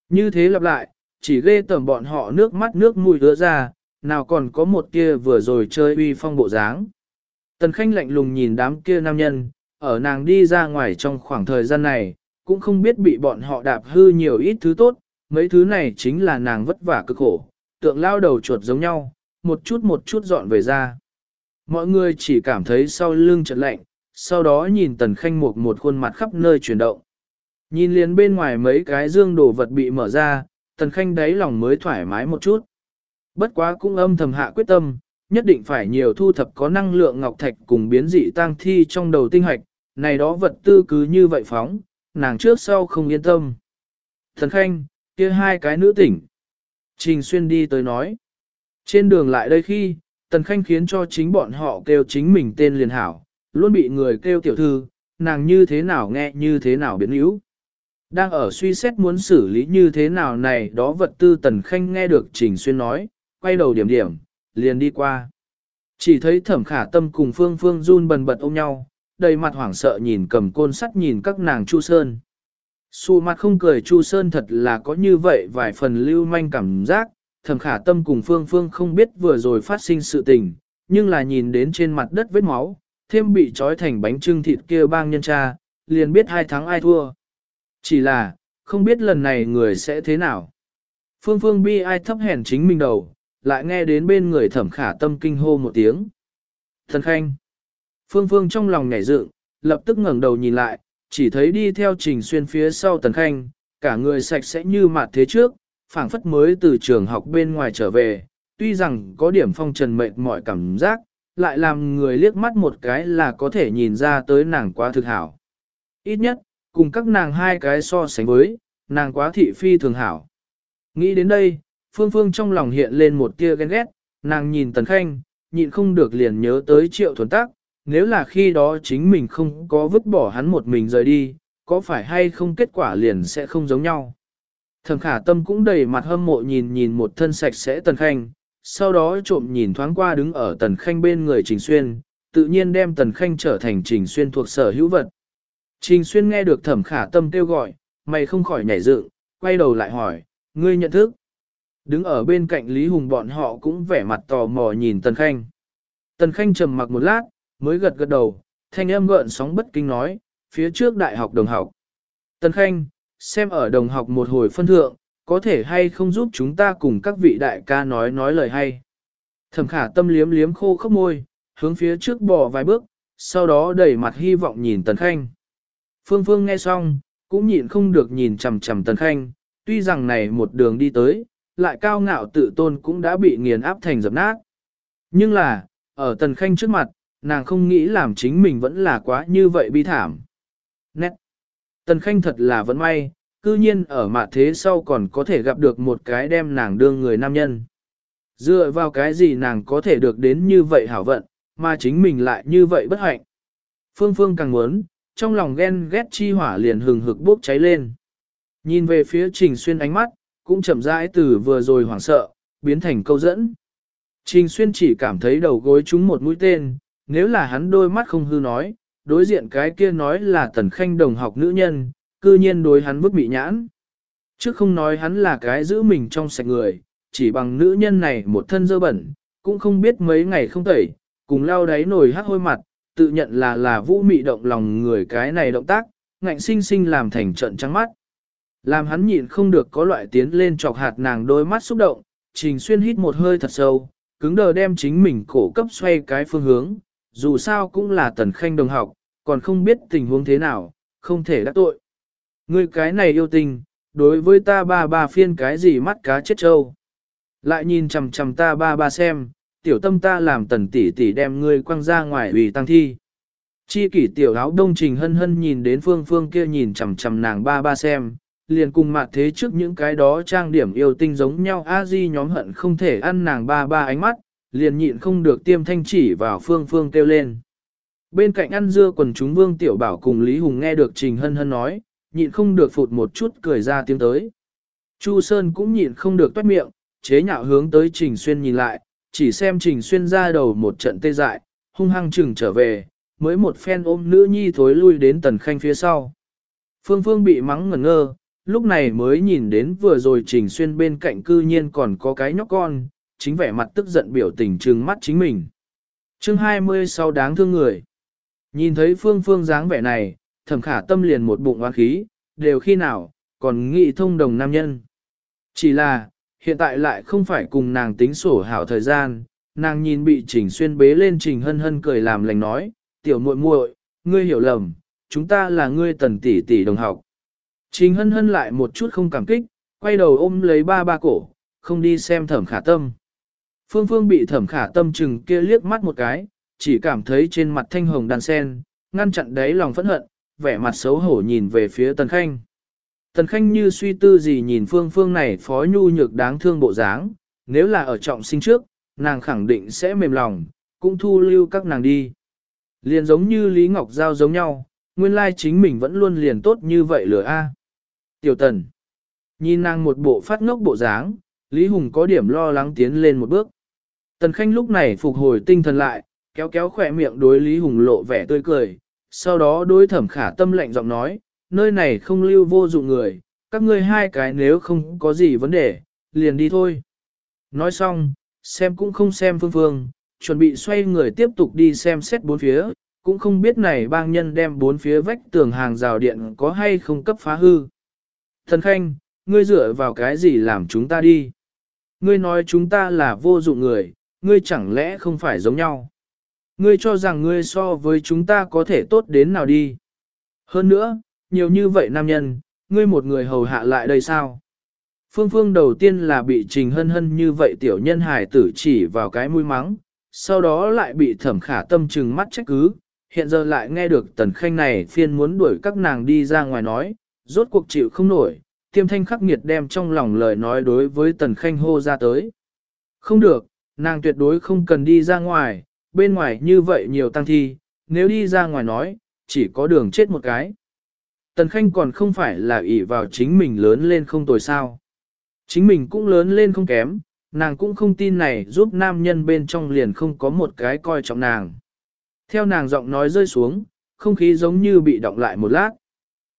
Như thế lặp lại, chỉ ghê tởm bọn họ nước mắt nước mũi ứa ra, nào còn có một kia vừa rồi chơi uy phong bộ dáng. Tần Khanh lạnh lùng nhìn đám kia nam nhân, ở nàng đi ra ngoài trong khoảng thời gian này, cũng không biết bị bọn họ đạp hư nhiều ít thứ tốt, mấy thứ này chính là nàng vất vả cực khổ, tượng lao đầu chuột giống nhau, một chút một chút dọn về ra. Mọi người chỉ cảm thấy sau lưng chợt lạnh, sau đó nhìn tần khanh mục một khuôn mặt khắp nơi chuyển động. Nhìn liền bên ngoài mấy cái dương đồ vật bị mở ra, tần khanh đáy lòng mới thoải mái một chút. Bất quá cũng âm thầm hạ quyết tâm, nhất định phải nhiều thu thập có năng lượng ngọc thạch cùng biến dị tang thi trong đầu tinh hoạch, này đó vật tư cứ như vậy phóng, nàng trước sau không yên tâm. Thần khanh, kia hai cái nữ tỉnh. Trình xuyên đi tới nói. Trên đường lại đây khi, tần khanh khiến cho chính bọn họ kêu chính mình tên liền hảo, luôn bị người kêu tiểu thư, nàng như thế nào nghe như thế nào biến yếu. Đang ở suy xét muốn xử lý như thế nào này đó vật tư tần khanh nghe được Trình Xuyên nói, quay đầu điểm điểm, liền đi qua. Chỉ thấy thẩm khả tâm cùng phương phương run bần bật ôm nhau, đầy mặt hoảng sợ nhìn cầm côn sắt nhìn các nàng Chu Sơn. Xù mặt không cười Chu Sơn thật là có như vậy vài phần lưu manh cảm giác, thẩm khả tâm cùng phương phương không biết vừa rồi phát sinh sự tình, nhưng là nhìn đến trên mặt đất vết máu, thêm bị trói thành bánh trưng thịt kia bang nhân cha, liền biết hai thắng ai thua. Chỉ là, không biết lần này người sẽ thế nào. Phương phương bi ai thấp hèn chính mình đầu, lại nghe đến bên người thẩm khả tâm kinh hô một tiếng. Thần khanh. Phương phương trong lòng nhảy dựng, lập tức ngẩng đầu nhìn lại, chỉ thấy đi theo trình xuyên phía sau tần khanh, cả người sạch sẽ như mặt thế trước, phảng phất mới từ trường học bên ngoài trở về, tuy rằng có điểm phong trần mệt mỏi cảm giác, lại làm người liếc mắt một cái là có thể nhìn ra tới nàng quá thực hảo. Ít nhất, cùng các nàng hai cái so sánh với, nàng quá thị phi thường hảo. Nghĩ đến đây, Phương Phương trong lòng hiện lên một tia ghen ghét, nàng nhìn Tần Khanh, nhịn không được liền nhớ tới triệu thuần tác, nếu là khi đó chính mình không có vứt bỏ hắn một mình rời đi, có phải hay không kết quả liền sẽ không giống nhau. Thẩm khả tâm cũng đầy mặt hâm mộ nhìn nhìn một thân sạch sẽ tần khanh, sau đó trộm nhìn thoáng qua đứng ở tần khanh bên người Trình Xuyên, tự nhiên đem tần khanh trở thành Trình Xuyên thuộc sở hữu vật. Trình Xuyên nghe được thẩm khả tâm kêu gọi, mày không khỏi nhảy dựng, quay đầu lại hỏi, ngươi nhận thức. Đứng ở bên cạnh Lý Hùng bọn họ cũng vẻ mặt tò mò nhìn tần khanh. Tần khanh trầm mặc một lát, mới gật gật đầu, thanh âm gợn sóng bất kinh nói, phía trước đại học đồng học. Tần khanh, xem ở đồng học một hồi phân thượng, có thể hay không giúp chúng ta cùng các vị đại ca nói nói lời hay. Thẩm khả tâm liếm liếm khô khốc môi, hướng phía trước bỏ vài bước, sau đó đẩy mặt hy vọng nhìn Tần Khanh. Phương Phương nghe xong, cũng nhịn không được nhìn chằm chằm Tần Khanh, tuy rằng này một đường đi tới, lại cao ngạo tự tôn cũng đã bị nghiền áp thành dập nát. Nhưng là, ở Tần Khanh trước mặt, nàng không nghĩ làm chính mình vẫn là quá như vậy bi thảm. Nét! Tần Khanh thật là vẫn may, cư nhiên ở mạ thế sau còn có thể gặp được một cái đem nàng đương người nam nhân. Dựa vào cái gì nàng có thể được đến như vậy hảo vận, mà chính mình lại như vậy bất hạnh. Phương Phương càng muốn, trong lòng ghen ghét chi hỏa liền hừng hực bốc cháy lên. Nhìn về phía Trình Xuyên ánh mắt, cũng chậm rãi từ vừa rồi hoảng sợ, biến thành câu dẫn. Trình Xuyên chỉ cảm thấy đầu gối trúng một mũi tên, nếu là hắn đôi mắt không hư nói, đối diện cái kia nói là tần khanh đồng học nữ nhân, cư nhiên đối hắn bức bị nhãn. Trước không nói hắn là cái giữ mình trong sạch người, chỉ bằng nữ nhân này một thân dơ bẩn, cũng không biết mấy ngày không tẩy, cùng lao đáy nồi hát hôi mặt, tự nhận là là vũ mị động lòng người cái này động tác, ngạnh sinh sinh làm thành trận trắng mắt. Làm hắn nhịn không được có loại tiến lên chọc hạt nàng đôi mắt xúc động, trình xuyên hít một hơi thật sâu, cứng đờ đem chính mình cổ cấp xoay cái phương hướng, dù sao cũng là tần khanh đồng học, còn không biết tình huống thế nào, không thể đắc tội. Ngươi cái này yêu tình, đối với ta ba ba phiên cái gì mắt cá chết trâu. Lại nhìn chằm chằm ta ba ba xem, tiểu tâm ta làm tần tỷ tỷ đem ngươi quăng ra ngoài ủy tăng thi. Chi kỷ tiểu áo đông trình hân hân nhìn đến phương phương kia nhìn chằm chằm nàng ba ba xem, liền cùng mặt thế trước những cái đó trang điểm yêu tinh giống nhau a di nhóm hận không thể ăn nàng ba ba ánh mắt, liền nhịn không được tiêm thanh chỉ vào phương phương kêu lên. Bên cạnh ăn dưa quần chúng vương tiểu bảo cùng Lý Hùng nghe được trình hân hân nói, nhịn không được phụt một chút cười ra tiếng tới. Chu Sơn cũng nhịn không được toát miệng, chế nhạo hướng tới Trình Xuyên nhìn lại, chỉ xem Trình Xuyên ra đầu một trận tê dại, hung hăng chừng trở về, mới một phen ôm nữ nhi thối lui đến tần khanh phía sau. Phương Phương bị mắng ngẩn ngơ, lúc này mới nhìn đến vừa rồi Trình Xuyên bên cạnh cư nhiên còn có cái nhóc con, chính vẻ mặt tức giận biểu tình trừng mắt chính mình. chương 20 sau đáng thương người. Nhìn thấy Phương Phương dáng vẻ này, thẩm khả tâm liền một bụng oán khí, đều khi nào, còn nghĩ thông đồng nam nhân. Chỉ là, hiện tại lại không phải cùng nàng tính sổ hảo thời gian, nàng nhìn bị trình xuyên bế lên trình hân hân cười làm lành nói, tiểu muội muội, ngươi hiểu lầm, chúng ta là ngươi tần tỷ tỷ đồng học. Trình hân hân lại một chút không cảm kích, quay đầu ôm lấy ba ba cổ, không đi xem thẩm khả tâm. Phương Phương bị thẩm khả tâm chừng kia liếc mắt một cái, chỉ cảm thấy trên mặt thanh hồng đàn sen, ngăn chặn đấy lòng phẫn hận, vẻ mặt xấu hổ nhìn về phía Tần Khanh. Tần Khanh như suy tư gì nhìn Phương Phương này phó nhu nhược đáng thương bộ dáng, nếu là ở trọng sinh trước, nàng khẳng định sẽ mềm lòng, cũng thu lưu các nàng đi. Liền giống như Lý Ngọc Giao giống nhau, nguyên lai chính mình vẫn luôn liền tốt như vậy lửa a. Tiểu Tần. Nhìn nàng một bộ phát ngốc bộ dáng, Lý Hùng có điểm lo lắng tiến lên một bước. Tần Khanh lúc này phục hồi tinh thần lại, kéo kéo khỏe miệng đối Lý Hùng lộ vẻ tươi cười, sau đó đối thẩm khả tâm lệnh giọng nói, nơi này không lưu vô dụng người, các ngươi hai cái nếu không có gì vấn đề, liền đi thôi. Nói xong, xem cũng không xem phương phương, chuẩn bị xoay người tiếp tục đi xem xét bốn phía, cũng không biết này bang nhân đem bốn phía vách tường hàng rào điện có hay không cấp phá hư. Thần Khanh, ngươi dựa vào cái gì làm chúng ta đi? Ngươi nói chúng ta là vô dụng người, ngươi chẳng lẽ không phải giống nhau? Ngươi cho rằng ngươi so với chúng ta có thể tốt đến nào đi? Hơn nữa, nhiều như vậy nam nhân, ngươi một người hầu hạ lại đây sao? Phương Phương đầu tiên là bị trình hân hân như vậy tiểu nhân hài tử chỉ vào cái mũi mắng, sau đó lại bị thẩm khả tâm trừng mắt trách cứ, hiện giờ lại nghe được tần khanh này phiên muốn đuổi các nàng đi ra ngoài nói, rốt cuộc chịu không nổi, tiêm thanh khắc nghiệt đem trong lòng lời nói đối với tần khanh hô ra tới. Không được, nàng tuyệt đối không cần đi ra ngoài, bên ngoài như vậy nhiều tăng thi, nếu đi ra ngoài nói, chỉ có đường chết một cái. Tần Khanh còn không phải là ỷ vào chính mình lớn lên không tồi sao. Chính mình cũng lớn lên không kém, nàng cũng không tin này giúp nam nhân bên trong liền không có một cái coi trọng nàng. Theo nàng giọng nói rơi xuống, không khí giống như bị động lại một lát.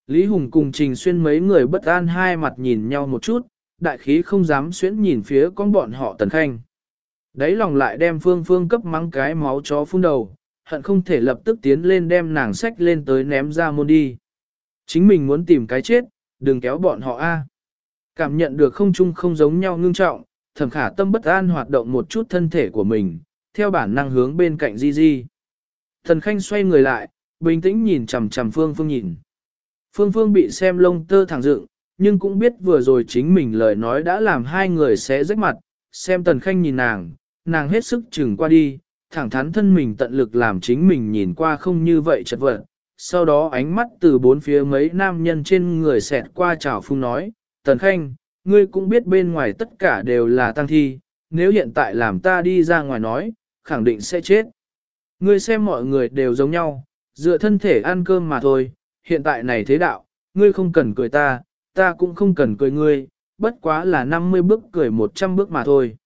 Lý Hùng cùng Trình Xuyên mấy người bất an hai mặt nhìn nhau một chút, đại khí không dám xuyến nhìn phía con bọn họ Tần Khanh. Đấy lòng lại đem phương phương cấp mắng cái máu chó phun đầu, hận không thể lập tức tiến lên đem nàng sách lên tới ném ra môn đi. Chính mình muốn tìm cái chết, đừng kéo bọn họ a. Cảm nhận được không chung không giống nhau ngưng trọng, thẩm khả tâm bất an hoạt động một chút thân thể của mình, theo bản năng hướng bên cạnh Di Di. Thần Khanh xoay người lại, bình tĩnh nhìn chằm chằm Phương Phương nhìn. Phương Phương bị xem lông tơ thẳng dựng, nhưng cũng biết vừa rồi chính mình lời nói đã làm hai người sẽ rách mặt, xem Tần Khanh nhìn nàng, nàng hết sức chừng qua đi, thẳng thắn thân mình tận lực làm chính mình nhìn qua không như vậy chật vật. Sau đó ánh mắt từ bốn phía mấy nam nhân trên người xẹt qua chào phung nói, Tần Khanh, ngươi cũng biết bên ngoài tất cả đều là tăng thi, nếu hiện tại làm ta đi ra ngoài nói, khẳng định sẽ chết. Ngươi xem mọi người đều giống nhau, dựa thân thể ăn cơm mà thôi, hiện tại này thế đạo, ngươi không cần cười ta, ta cũng không cần cười ngươi, bất quá là 50 bước cười 100 bước mà thôi.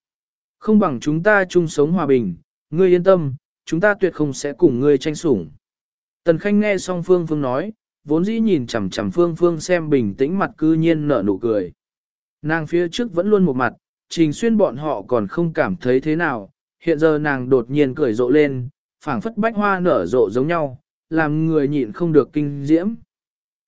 Không bằng chúng ta chung sống hòa bình, ngươi yên tâm, chúng ta tuyệt không sẽ cùng ngươi tranh sủng. Tần Khanh nghe xong Phương Phương nói, vốn dĩ nhìn chằm chằm Phương Phương xem bình tĩnh mặt cư nhiên nở nụ cười. Nàng phía trước vẫn luôn một mặt, trình xuyên bọn họ còn không cảm thấy thế nào, hiện giờ nàng đột nhiên cười rộ lên, phảng phất bách hoa nở rộ giống nhau, làm người nhịn không được kinh diễm.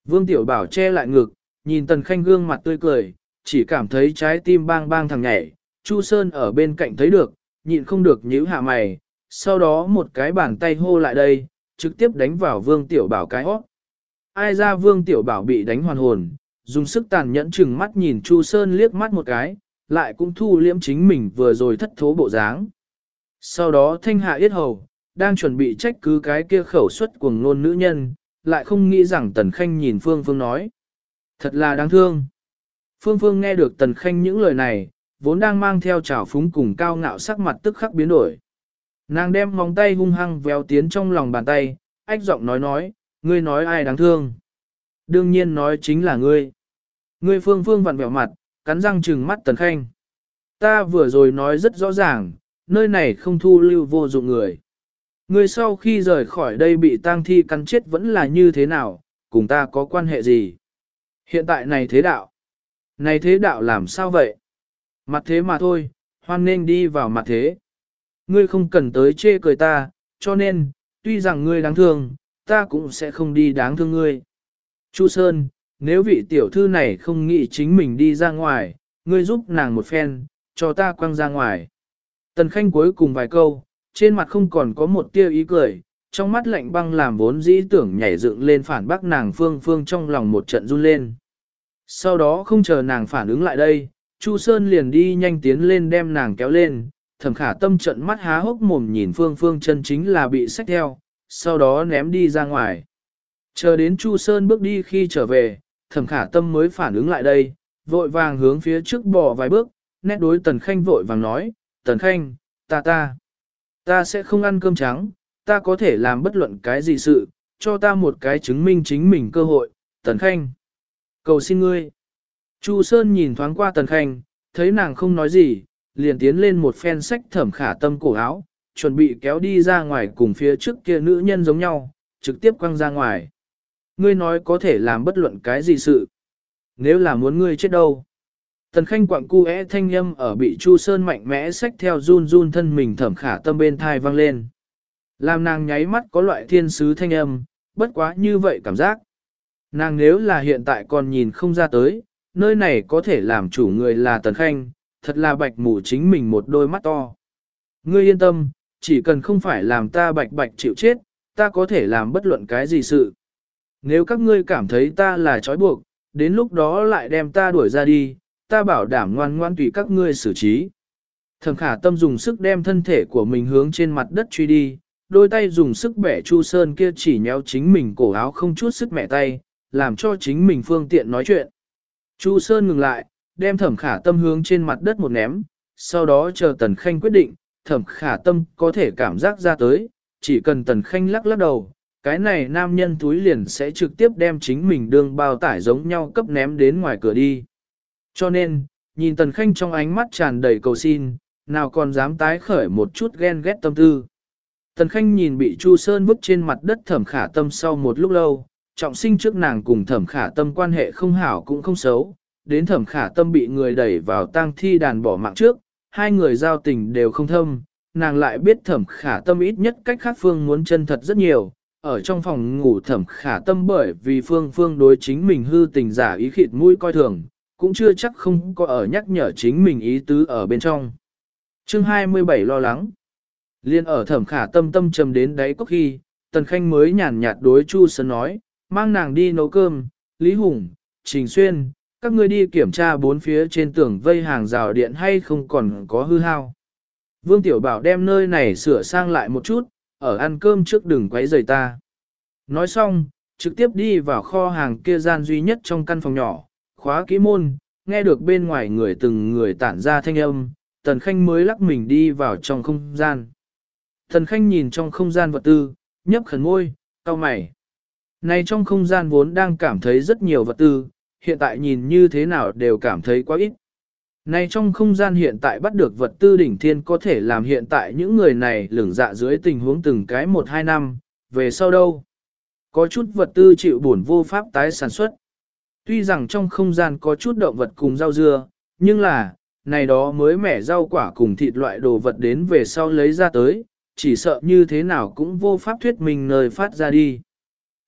Vương Tiểu Bảo che lại ngực, nhìn Tần Khanh gương mặt tươi cười, chỉ cảm thấy trái tim bang bang thằng nhảy, Chu Sơn ở bên cạnh thấy được, nhịn không được nhíu hạ mày, sau đó một cái bàn tay hô lại đây, trực tiếp đánh vào Vương Tiểu Bảo cái hót. Ai ra Vương Tiểu Bảo bị đánh hoàn hồn, dùng sức tàn nhẫn chừng mắt nhìn Chu Sơn liếc mắt một cái, lại cũng thu liễm chính mình vừa rồi thất thố bộ dáng. Sau đó thanh hạ yết hầu, đang chuẩn bị trách cứ cái kia khẩu suất cuồng ngôn nữ nhân, lại không nghĩ rằng Tần Khanh nhìn Phương Phương nói. Thật là đáng thương. Phương Phương nghe được Tần Khanh những lời này, vốn đang mang theo trào phúng cùng cao ngạo sắc mặt tức khắc biến đổi. Nàng đem móng tay hung hăng véo tiến trong lòng bàn tay, ách giọng nói nói, ngươi nói ai đáng thương. Đương nhiên nói chính là ngươi. Ngươi phương phương vặn vẹo mặt, cắn răng trừng mắt Tần Khanh. Ta vừa rồi nói rất rõ ràng, nơi này không thu lưu vô dụng người. Ngươi sau khi rời khỏi đây bị tang thi cắn chết vẫn là như thế nào, cùng ta có quan hệ gì? Hiện tại này thế đạo. Này thế đạo làm sao vậy? Mặt thế mà thôi, hoan nên đi vào mặt thế. Ngươi không cần tới chê cười ta, cho nên, tuy rằng ngươi đáng thương, ta cũng sẽ không đi đáng thương ngươi. Chu Sơn, nếu vị tiểu thư này không nghĩ chính mình đi ra ngoài, ngươi giúp nàng một phen, cho ta quăng ra ngoài. Tần Khanh cuối cùng vài câu, trên mặt không còn có một tia ý cười, trong mắt lạnh băng làm vốn dĩ tưởng nhảy dựng lên phản bác nàng phương phương trong lòng một trận run lên. Sau đó không chờ nàng phản ứng lại đây, Chu Sơn liền đi nhanh tiến lên đem nàng kéo lên, thẩm khả tâm trận mắt há hốc mồm nhìn phương phương chân chính là bị sách theo, sau đó ném đi ra ngoài. Chờ đến Chu Sơn bước đi khi trở về, thẩm khả tâm mới phản ứng lại đây, vội vàng hướng phía trước bỏ vài bước, nét đối Tần Khanh vội vàng nói, Tần Khanh, ta ta, ta sẽ không ăn cơm trắng, ta có thể làm bất luận cái gì sự, cho ta một cái chứng minh chính mình cơ hội, Tần Khanh. Cầu xin ngươi. Chu Sơn nhìn thoáng qua Tần Khanh, thấy nàng không nói gì, liền tiến lên một phen sách thẩm khả tâm cổ áo, chuẩn bị kéo đi ra ngoài cùng phía trước kia nữ nhân giống nhau, trực tiếp quăng ra ngoài. Ngươi nói có thể làm bất luận cái gì sự. Nếu là muốn ngươi chết đâu. Tần Khanh quặng cu é thanh âm ở bị Chu Sơn mạnh mẽ sách theo run run thân mình thẩm khả tâm bên thai vang lên. Làm nàng nháy mắt có loại thiên sứ thanh âm, bất quá như vậy cảm giác. Nàng nếu là hiện tại còn nhìn không ra tới, nơi này có thể làm chủ người là Tần Khanh, thật là bạch mù chính mình một đôi mắt to. Ngươi yên tâm, chỉ cần không phải làm ta bạch bạch chịu chết, ta có thể làm bất luận cái gì sự. Nếu các ngươi cảm thấy ta là trói buộc, đến lúc đó lại đem ta đuổi ra đi, ta bảo đảm ngoan ngoan tùy các ngươi xử trí. Thẩm khả tâm dùng sức đem thân thể của mình hướng trên mặt đất truy đi, đôi tay dùng sức bẻ Chu Sơn kia chỉ nhéo chính mình cổ áo không chút sức mẹ tay, làm cho chính mình phương tiện nói chuyện. Chu Sơn ngừng lại, đem thẩm khả tâm hướng trên mặt đất một ném, sau đó chờ Tần Khanh quyết định, thẩm khả tâm có thể cảm giác ra tới, chỉ cần tần khanh lắc lắc đầu, cái này nam nhân túi liền sẽ trực tiếp đem chính mình đương bao tải giống nhau cấp ném đến ngoài cửa đi. Cho nên, nhìn tần khanh trong ánh mắt tràn đầy cầu xin, nào còn dám tái khởi một chút ghen ghét tâm tư. Tần khanh nhìn bị Chu Sơn vứt trên mặt đất thẩm khả tâm sau một lúc lâu, trọng sinh trước nàng cùng thẩm khả tâm quan hệ không hảo cũng không xấu, đến thẩm khả tâm bị người đẩy vào tang thi đàn bỏ mạng trước, hai người giao tình đều không thâm, nàng lại biết thẩm khả tâm ít nhất cách khác phương muốn chân thật rất nhiều, ở trong phòng ngủ thẩm khả tâm bởi vì phương phương đối chính mình hư tình giả ý khịt mũi coi thường, cũng chưa chắc không có ở nhắc nhở chính mình ý tứ ở bên trong. Chương 27 lo lắng. Liên ở thẩm khả tâm tâm trầm đến đáy có khi, Tần Khanh mới nhàn nhạt đối Chu Sơn nói, mang nàng đi nấu cơm, Lý Hùng, Trình Xuyên, các ngươi đi kiểm tra bốn phía trên tường vây hàng rào điện hay không còn có hư hao. Vương Tiểu Bảo đem nơi này sửa sang lại một chút, ở ăn cơm trước đừng quấy rầy ta. Nói xong, trực tiếp đi vào kho hàng kia gian duy nhất trong căn phòng nhỏ, khóa kỹ môn, nghe được bên ngoài người từng người tản ra thanh âm, Tần Khanh mới lắc mình đi vào trong không gian. Tần Khanh nhìn trong không gian vật tư, nhấp khẩn môi, cau mày. Này trong không gian vốn đang cảm thấy rất nhiều vật tư, hiện tại nhìn như thế nào đều cảm thấy quá ít. Này trong không gian hiện tại bắt được vật tư đỉnh thiên có thể làm hiện tại những người này lửng dạ dưới tình huống từng cái một hai năm, về sau đâu? Có chút vật tư chịu bổn vô pháp tái sản xuất. Tuy rằng trong không gian có chút động vật cùng rau dưa, nhưng là, này đó mới mẻ rau quả cùng thịt loại đồ vật đến về sau lấy ra tới, chỉ sợ như thế nào cũng vô pháp thuyết mình nơi phát ra đi.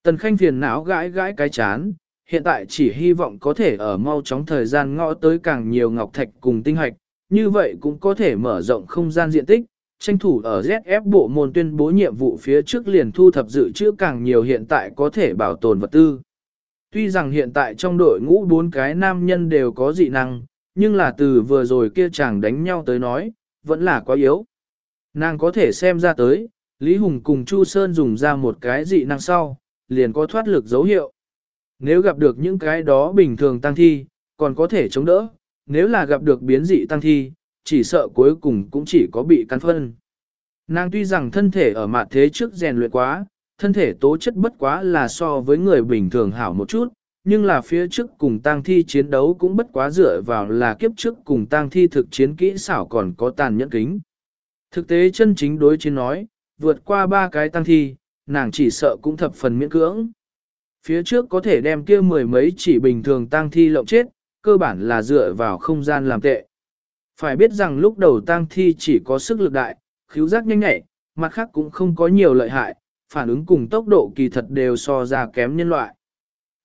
Tần Khanh phiền não gãi gãi cái chán, hiện tại chỉ hy vọng có thể ở mau chóng thời gian ngõ tới càng nhiều ngọc thạch cùng tinh hạch, như vậy cũng có thể mở rộng không gian diện tích, tranh thủ ở ZF bộ môn tuyên bố nhiệm vụ phía trước liền thu thập dự trữ càng nhiều hiện tại có thể bảo tồn vật tư. Tuy rằng hiện tại trong đội ngũ bốn cái nam nhân đều có dị năng, nhưng là từ vừa rồi kia chàng đánh nhau tới nói, vẫn là quá yếu. Nàng có thể xem ra tới, Lý Hùng cùng Chu Sơn dùng ra một cái dị năng sau, liền có thoát lực dấu hiệu. Nếu gặp được những cái đó bình thường tăng thi, còn có thể chống đỡ, nếu là gặp được biến dị tăng thi, chỉ sợ cuối cùng cũng chỉ có bị cắn phân. Nàng tuy rằng thân thể ở mặt thế trước rèn luyện quá, thân thể tố chất bất quá là so với người bình thường hảo một chút, nhưng là phía trước cùng tang thi chiến đấu cũng bất quá dựa vào là kiếp trước cùng tang thi thực chiến kỹ xảo còn có tàn nhẫn kính. Thực tế chân chính đối chiến nói, vượt qua ba cái tang thi, nàng chỉ sợ cũng thập phần miễn cưỡng. Phía trước có thể đem kia mười mấy chỉ bình thường tang thi lộng chết, cơ bản là dựa vào không gian làm tệ. Phải biết rằng lúc đầu tang thi chỉ có sức lực đại, khiếu giác nhanh nhạy, mặt khác cũng không có nhiều lợi hại, phản ứng cùng tốc độ kỳ thật đều so ra kém nhân loại.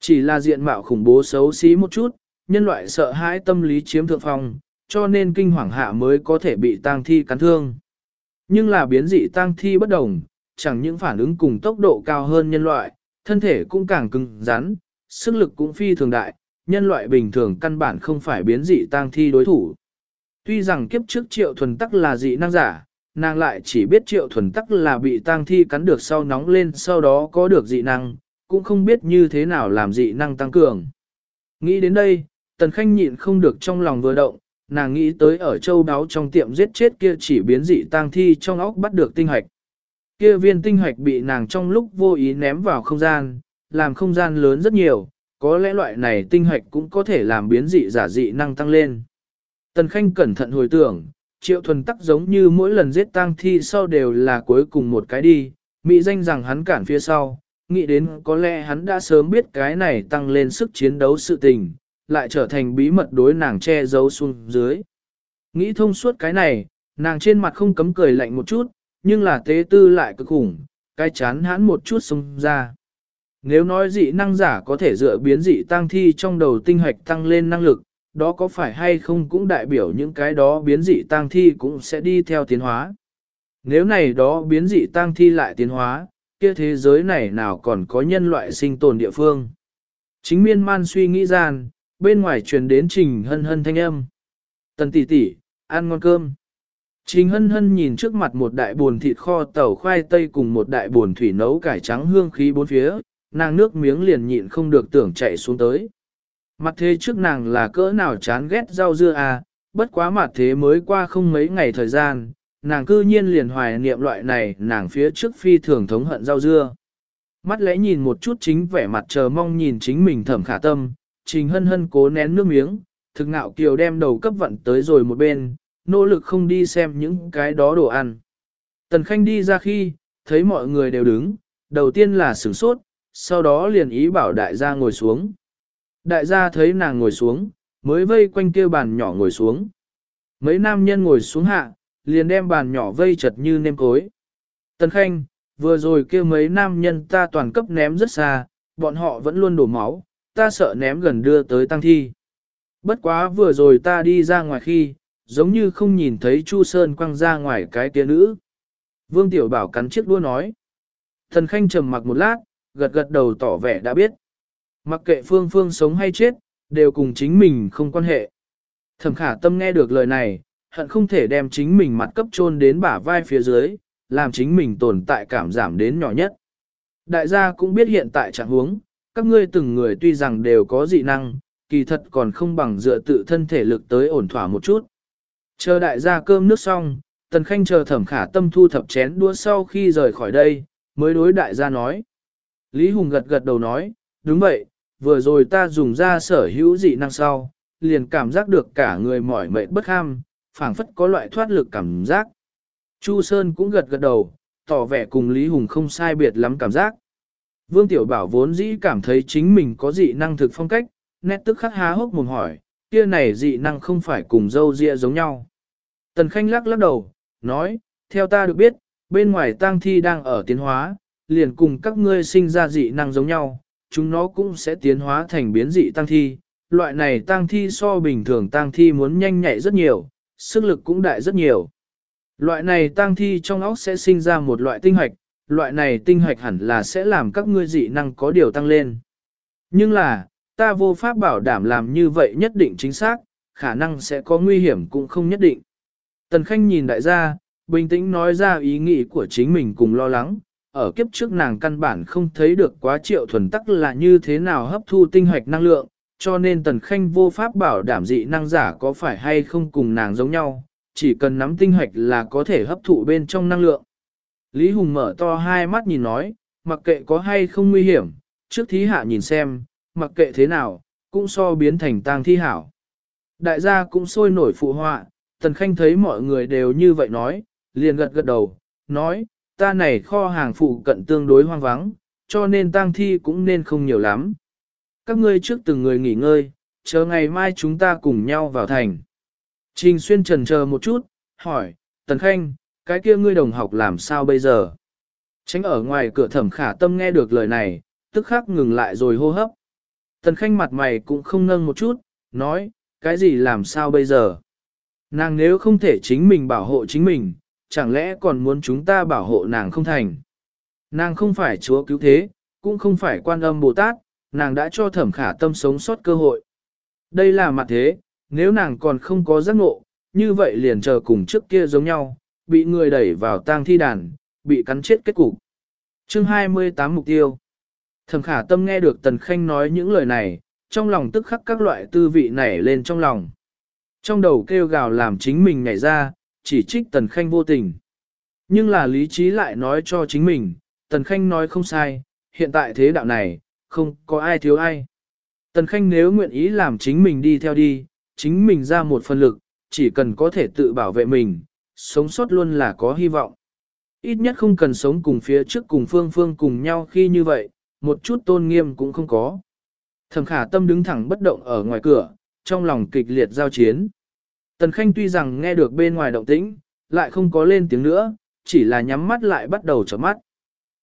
Chỉ là diện mạo khủng bố xấu xí một chút, nhân loại sợ hãi tâm lý chiếm thượng phong, cho nên kinh hoàng hạ mới có thể bị tang thi cắn thương. Nhưng là biến dị tang thi bất đồng, chẳng những phản ứng cùng tốc độ cao hơn nhân loại, thân thể cũng càng cứng rắn, sức lực cũng phi thường đại, nhân loại bình thường căn bản không phải biến dị tang thi đối thủ. Tuy rằng kiếp trước triệu thuần tắc là dị năng giả, nàng lại chỉ biết triệu thuần tắc là bị tang thi cắn được sau nóng lên sau đó có được dị năng, cũng không biết như thế nào làm dị năng tăng cường. Nghĩ đến đây, tần khanh nhịn không được trong lòng vừa động, nàng nghĩ tới ở châu đáo trong tiệm giết chết kia chỉ biến dị tang thi trong óc bắt được tinh hoạch. Kia viên tinh hoạch bị nàng trong lúc vô ý ném vào không gian, làm không gian lớn rất nhiều, có lẽ loại này tinh hoạch cũng có thể làm biến dị giả dị năng tăng lên. Tần Khanh cẩn thận hồi tưởng, triệu thuần tắc giống như mỗi lần giết tang thi sau đều là cuối cùng một cái đi, mỹ danh rằng hắn cản phía sau, nghĩ đến có lẽ hắn đã sớm biết cái này tăng lên sức chiến đấu sự tình, lại trở thành bí mật đối nàng che giấu xuống dưới. Nghĩ thông suốt cái này, nàng trên mặt không cấm cười lạnh một chút, nhưng là tế tư lại cực khủng, cái chán hãn một chút xông ra. Nếu nói dị năng giả có thể dựa biến dị tăng thi trong đầu tinh hoạch tăng lên năng lực, đó có phải hay không cũng đại biểu những cái đó biến dị tăng thi cũng sẽ đi theo tiến hóa. Nếu này đó biến dị tăng thi lại tiến hóa, kia thế giới này nào còn có nhân loại sinh tồn địa phương. Chính miên man suy nghĩ gian, bên ngoài truyền đến trình hân hân thanh âm. Tần tỷ tỷ, ăn ngon cơm. Trình hân hân nhìn trước mặt một đại buồn thịt kho tàu khoai tây cùng một đại buồn thủy nấu cải trắng hương khí bốn phía, nàng nước miếng liền nhịn không được tưởng chạy xuống tới. Mặt thế trước nàng là cỡ nào chán ghét rau dưa à, bất quá mặt thế mới qua không mấy ngày thời gian, nàng cư nhiên liền hoài niệm loại này nàng phía trước phi thường thống hận rau dưa. Mắt lẽ nhìn một chút chính vẻ mặt chờ mong nhìn chính mình thẩm khả tâm, trình hân hân cố nén nước miếng, thực ngạo kiều đem đầu cấp vận tới rồi một bên, nỗ lực không đi xem những cái đó đồ ăn. Tần Khanh đi ra khi, thấy mọi người đều đứng, đầu tiên là sửng sốt, sau đó liền ý bảo đại gia ngồi xuống. Đại gia thấy nàng ngồi xuống, mới vây quanh kia bàn nhỏ ngồi xuống. Mấy nam nhân ngồi xuống hạ, liền đem bàn nhỏ vây chật như nêm cối. Tần Khanh, vừa rồi kia mấy nam nhân ta toàn cấp ném rất xa, bọn họ vẫn luôn đổ máu, ta sợ ném gần đưa tới tăng thi. Bất quá vừa rồi ta đi ra ngoài khi, giống như không nhìn thấy Chu Sơn quăng ra ngoài cái kia nữ. Vương Tiểu Bảo cắn chiếc đua nói. Thần Khanh trầm mặc một lát, gật gật đầu tỏ vẻ đã biết. Mặc kệ Phương Phương sống hay chết, đều cùng chính mình không quan hệ. Thẩm khả tâm nghe được lời này, hận không thể đem chính mình mặt cấp chôn đến bả vai phía dưới, làm chính mình tồn tại cảm giảm đến nhỏ nhất. Đại gia cũng biết hiện tại trạng huống, các ngươi từng người tuy rằng đều có dị năng, kỳ thật còn không bằng dựa tự thân thể lực tới ổn thỏa một chút. Chờ đại gia cơm nước xong, Tần Khanh chờ thẩm khả tâm thu thập chén đũa sau khi rời khỏi đây, mới đối đại gia nói. Lý Hùng gật gật đầu nói, đúng vậy, vừa rồi ta dùng ra sở hữu dị năng sau, liền cảm giác được cả người mỏi mệt bất ham, phảng phất có loại thoát lực cảm giác. Chu Sơn cũng gật gật đầu, tỏ vẻ cùng Lý Hùng không sai biệt lắm cảm giác. Vương Tiểu Bảo vốn dĩ cảm thấy chính mình có dị năng thực phong cách, nét tức khắc há hốc mồm hỏi, kia này dị năng không phải cùng dâu dịa giống nhau. Tần Khanh lắc lắc đầu, nói, theo ta được biết, bên ngoài tang thi đang ở tiến hóa, liền cùng các ngươi sinh ra dị năng giống nhau, chúng nó cũng sẽ tiến hóa thành biến dị tang thi. Loại này tang thi so bình thường tang thi muốn nhanh nhạy rất nhiều, sức lực cũng đại rất nhiều. Loại này tang thi trong óc sẽ sinh ra một loại tinh hoạch, loại này tinh hoạch hẳn là sẽ làm các ngươi dị năng có điều tăng lên. Nhưng là, ta vô pháp bảo đảm làm như vậy nhất định chính xác, khả năng sẽ có nguy hiểm cũng không nhất định. Tần Khanh nhìn đại gia, bình tĩnh nói ra ý nghĩ của chính mình cùng lo lắng, ở kiếp trước nàng căn bản không thấy được quá triệu thuần tắc là như thế nào hấp thu tinh hoạch năng lượng, cho nên Tần Khanh vô pháp bảo đảm dị năng giả có phải hay không cùng nàng giống nhau, chỉ cần nắm tinh hoạch là có thể hấp thụ bên trong năng lượng. Lý Hùng mở to hai mắt nhìn nói, mặc kệ có hay không nguy hiểm, trước thí hạ nhìn xem, mặc kệ thế nào, cũng so biến thành tang thi hảo. Đại gia cũng sôi nổi phụ họa, Tần Khanh thấy mọi người đều như vậy nói, liền gật gật đầu, nói, ta này kho hàng phụ cận tương đối hoang vắng, cho nên tang thi cũng nên không nhiều lắm. Các ngươi trước từng người nghỉ ngơi, chờ ngày mai chúng ta cùng nhau vào thành. Trình Xuyên trần chờ một chút, hỏi, Tần Khanh, cái kia ngươi đồng học làm sao bây giờ? Tránh ở ngoài cửa thẩm khả tâm nghe được lời này, tức khắc ngừng lại rồi hô hấp. Tần Khanh mặt mày cũng không nâng một chút, nói, cái gì làm sao bây giờ? Nàng nếu không thể chính mình bảo hộ chính mình, chẳng lẽ còn muốn chúng ta bảo hộ nàng không thành? Nàng không phải chúa cứu thế, cũng không phải quan âm Bồ Tát, nàng đã cho thẩm khả tâm sống sót cơ hội. Đây là mặt thế, nếu nàng còn không có giác ngộ, như vậy liền chờ cùng trước kia giống nhau, bị người đẩy vào tang thi đàn, bị cắn chết kết cục. Chương 28 mục tiêu Thẩm khả tâm nghe được Tần Khanh nói những lời này, trong lòng tức khắc các loại tư vị nảy lên trong lòng. Trong đầu kêu gào làm chính mình nhảy ra, chỉ trích Tần Khanh vô tình. Nhưng là lý trí lại nói cho chính mình, Tần Khanh nói không sai, hiện tại thế đạo này, không có ai thiếu ai. Tần Khanh nếu nguyện ý làm chính mình đi theo đi, chính mình ra một phần lực, chỉ cần có thể tự bảo vệ mình, sống sót luôn là có hy vọng. Ít nhất không cần sống cùng phía trước cùng phương phương cùng nhau khi như vậy, một chút tôn nghiêm cũng không có. Thẩm khả tâm đứng thẳng bất động ở ngoài cửa, trong lòng kịch liệt giao chiến. Tần Khanh tuy rằng nghe được bên ngoài động tĩnh, lại không có lên tiếng nữa, chỉ là nhắm mắt lại bắt đầu trở mắt.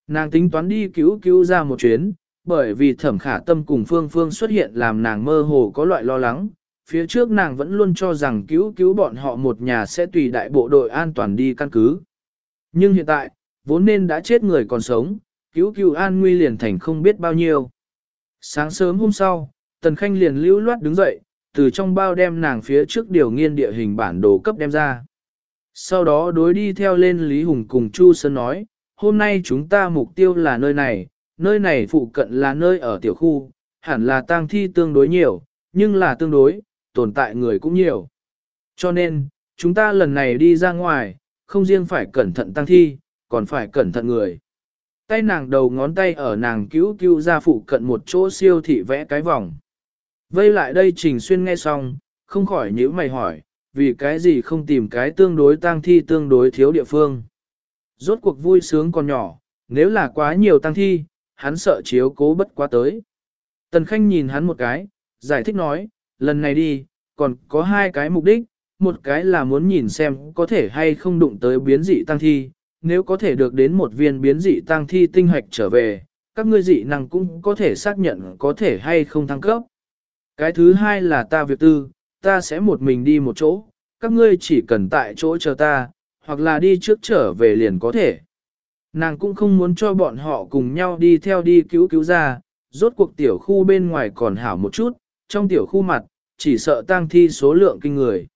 Nàng tính toán đi cứu cứu ra một chuyến, bởi vì thẩm khả tâm cùng phương phương xuất hiện làm nàng mơ hồ có loại lo lắng. Phía trước nàng vẫn luôn cho rằng cứu cứu bọn họ một nhà sẽ tùy đại bộ đội an toàn đi căn cứ. Nhưng hiện tại, vốn nên đã chết người còn sống, cứu cứu an nguy liền thành không biết bao nhiêu. Sáng sớm hôm sau, Tần Khanh liền lưu loát đứng dậy, từ trong bao đem nàng phía trước điều nghiên địa hình bản đồ cấp đem ra. Sau đó đối đi theo lên Lý Hùng cùng Chu Sơn nói, hôm nay chúng ta mục tiêu là nơi này, nơi này phụ cận là nơi ở tiểu khu, hẳn là tang thi tương đối nhiều, nhưng là tương đối, tồn tại người cũng nhiều. Cho nên, chúng ta lần này đi ra ngoài, không riêng phải cẩn thận tăng thi, còn phải cẩn thận người. Tay nàng đầu ngón tay ở nàng cứu cứu ra phụ cận một chỗ siêu thị vẽ cái vòng. Vây lại đây Trình Xuyên nghe xong, không khỏi nhíu mày hỏi, vì cái gì không tìm cái tương đối tang thi tương đối thiếu địa phương. Rốt cuộc vui sướng còn nhỏ, nếu là quá nhiều tang thi, hắn sợ chiếu cố bất quá tới. Tần Khanh nhìn hắn một cái, giải thích nói, lần này đi, còn có hai cái mục đích, một cái là muốn nhìn xem có thể hay không đụng tới biến dị tăng thi, nếu có thể được đến một viên biến dị tăng thi tinh hoạch trở về, các ngươi dị năng cũng có thể xác nhận có thể hay không thăng cấp. Cái thứ hai là ta việc tư, ta sẽ một mình đi một chỗ, các ngươi chỉ cần tại chỗ chờ ta, hoặc là đi trước trở về liền có thể. Nàng cũng không muốn cho bọn họ cùng nhau đi theo đi cứu cứu ra, rốt cuộc tiểu khu bên ngoài còn hảo một chút, trong tiểu khu mặt, chỉ sợ tăng thi số lượng kinh người.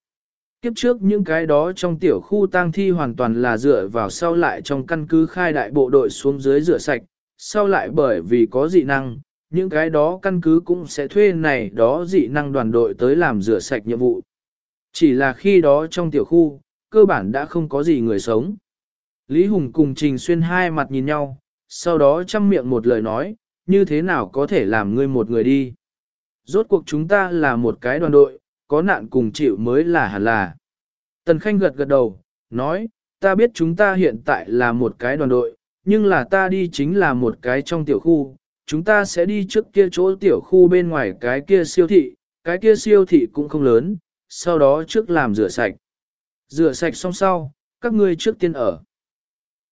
Kiếp trước những cái đó trong tiểu khu tang thi hoàn toàn là dựa vào sau lại trong căn cứ khai đại bộ đội xuống dưới rửa sạch, sau lại bởi vì có dị năng, những cái đó căn cứ cũng sẽ thuê này đó dị năng đoàn đội tới làm rửa sạch nhiệm vụ. Chỉ là khi đó trong tiểu khu, cơ bản đã không có gì người sống. Lý Hùng cùng Trình Xuyên hai mặt nhìn nhau, sau đó chăm miệng một lời nói, như thế nào có thể làm ngươi một người đi. Rốt cuộc chúng ta là một cái đoàn đội, có nạn cùng chịu mới là hẳn là. Tần Khanh gật gật đầu, nói, ta biết chúng ta hiện tại là một cái đoàn đội, nhưng là ta đi chính là một cái trong tiểu khu, chúng ta sẽ đi trước kia chỗ tiểu khu bên ngoài cái kia siêu thị, cái kia siêu thị cũng không lớn, sau đó trước làm rửa sạch. Rửa sạch xong sau, các ngươi trước tiên ở.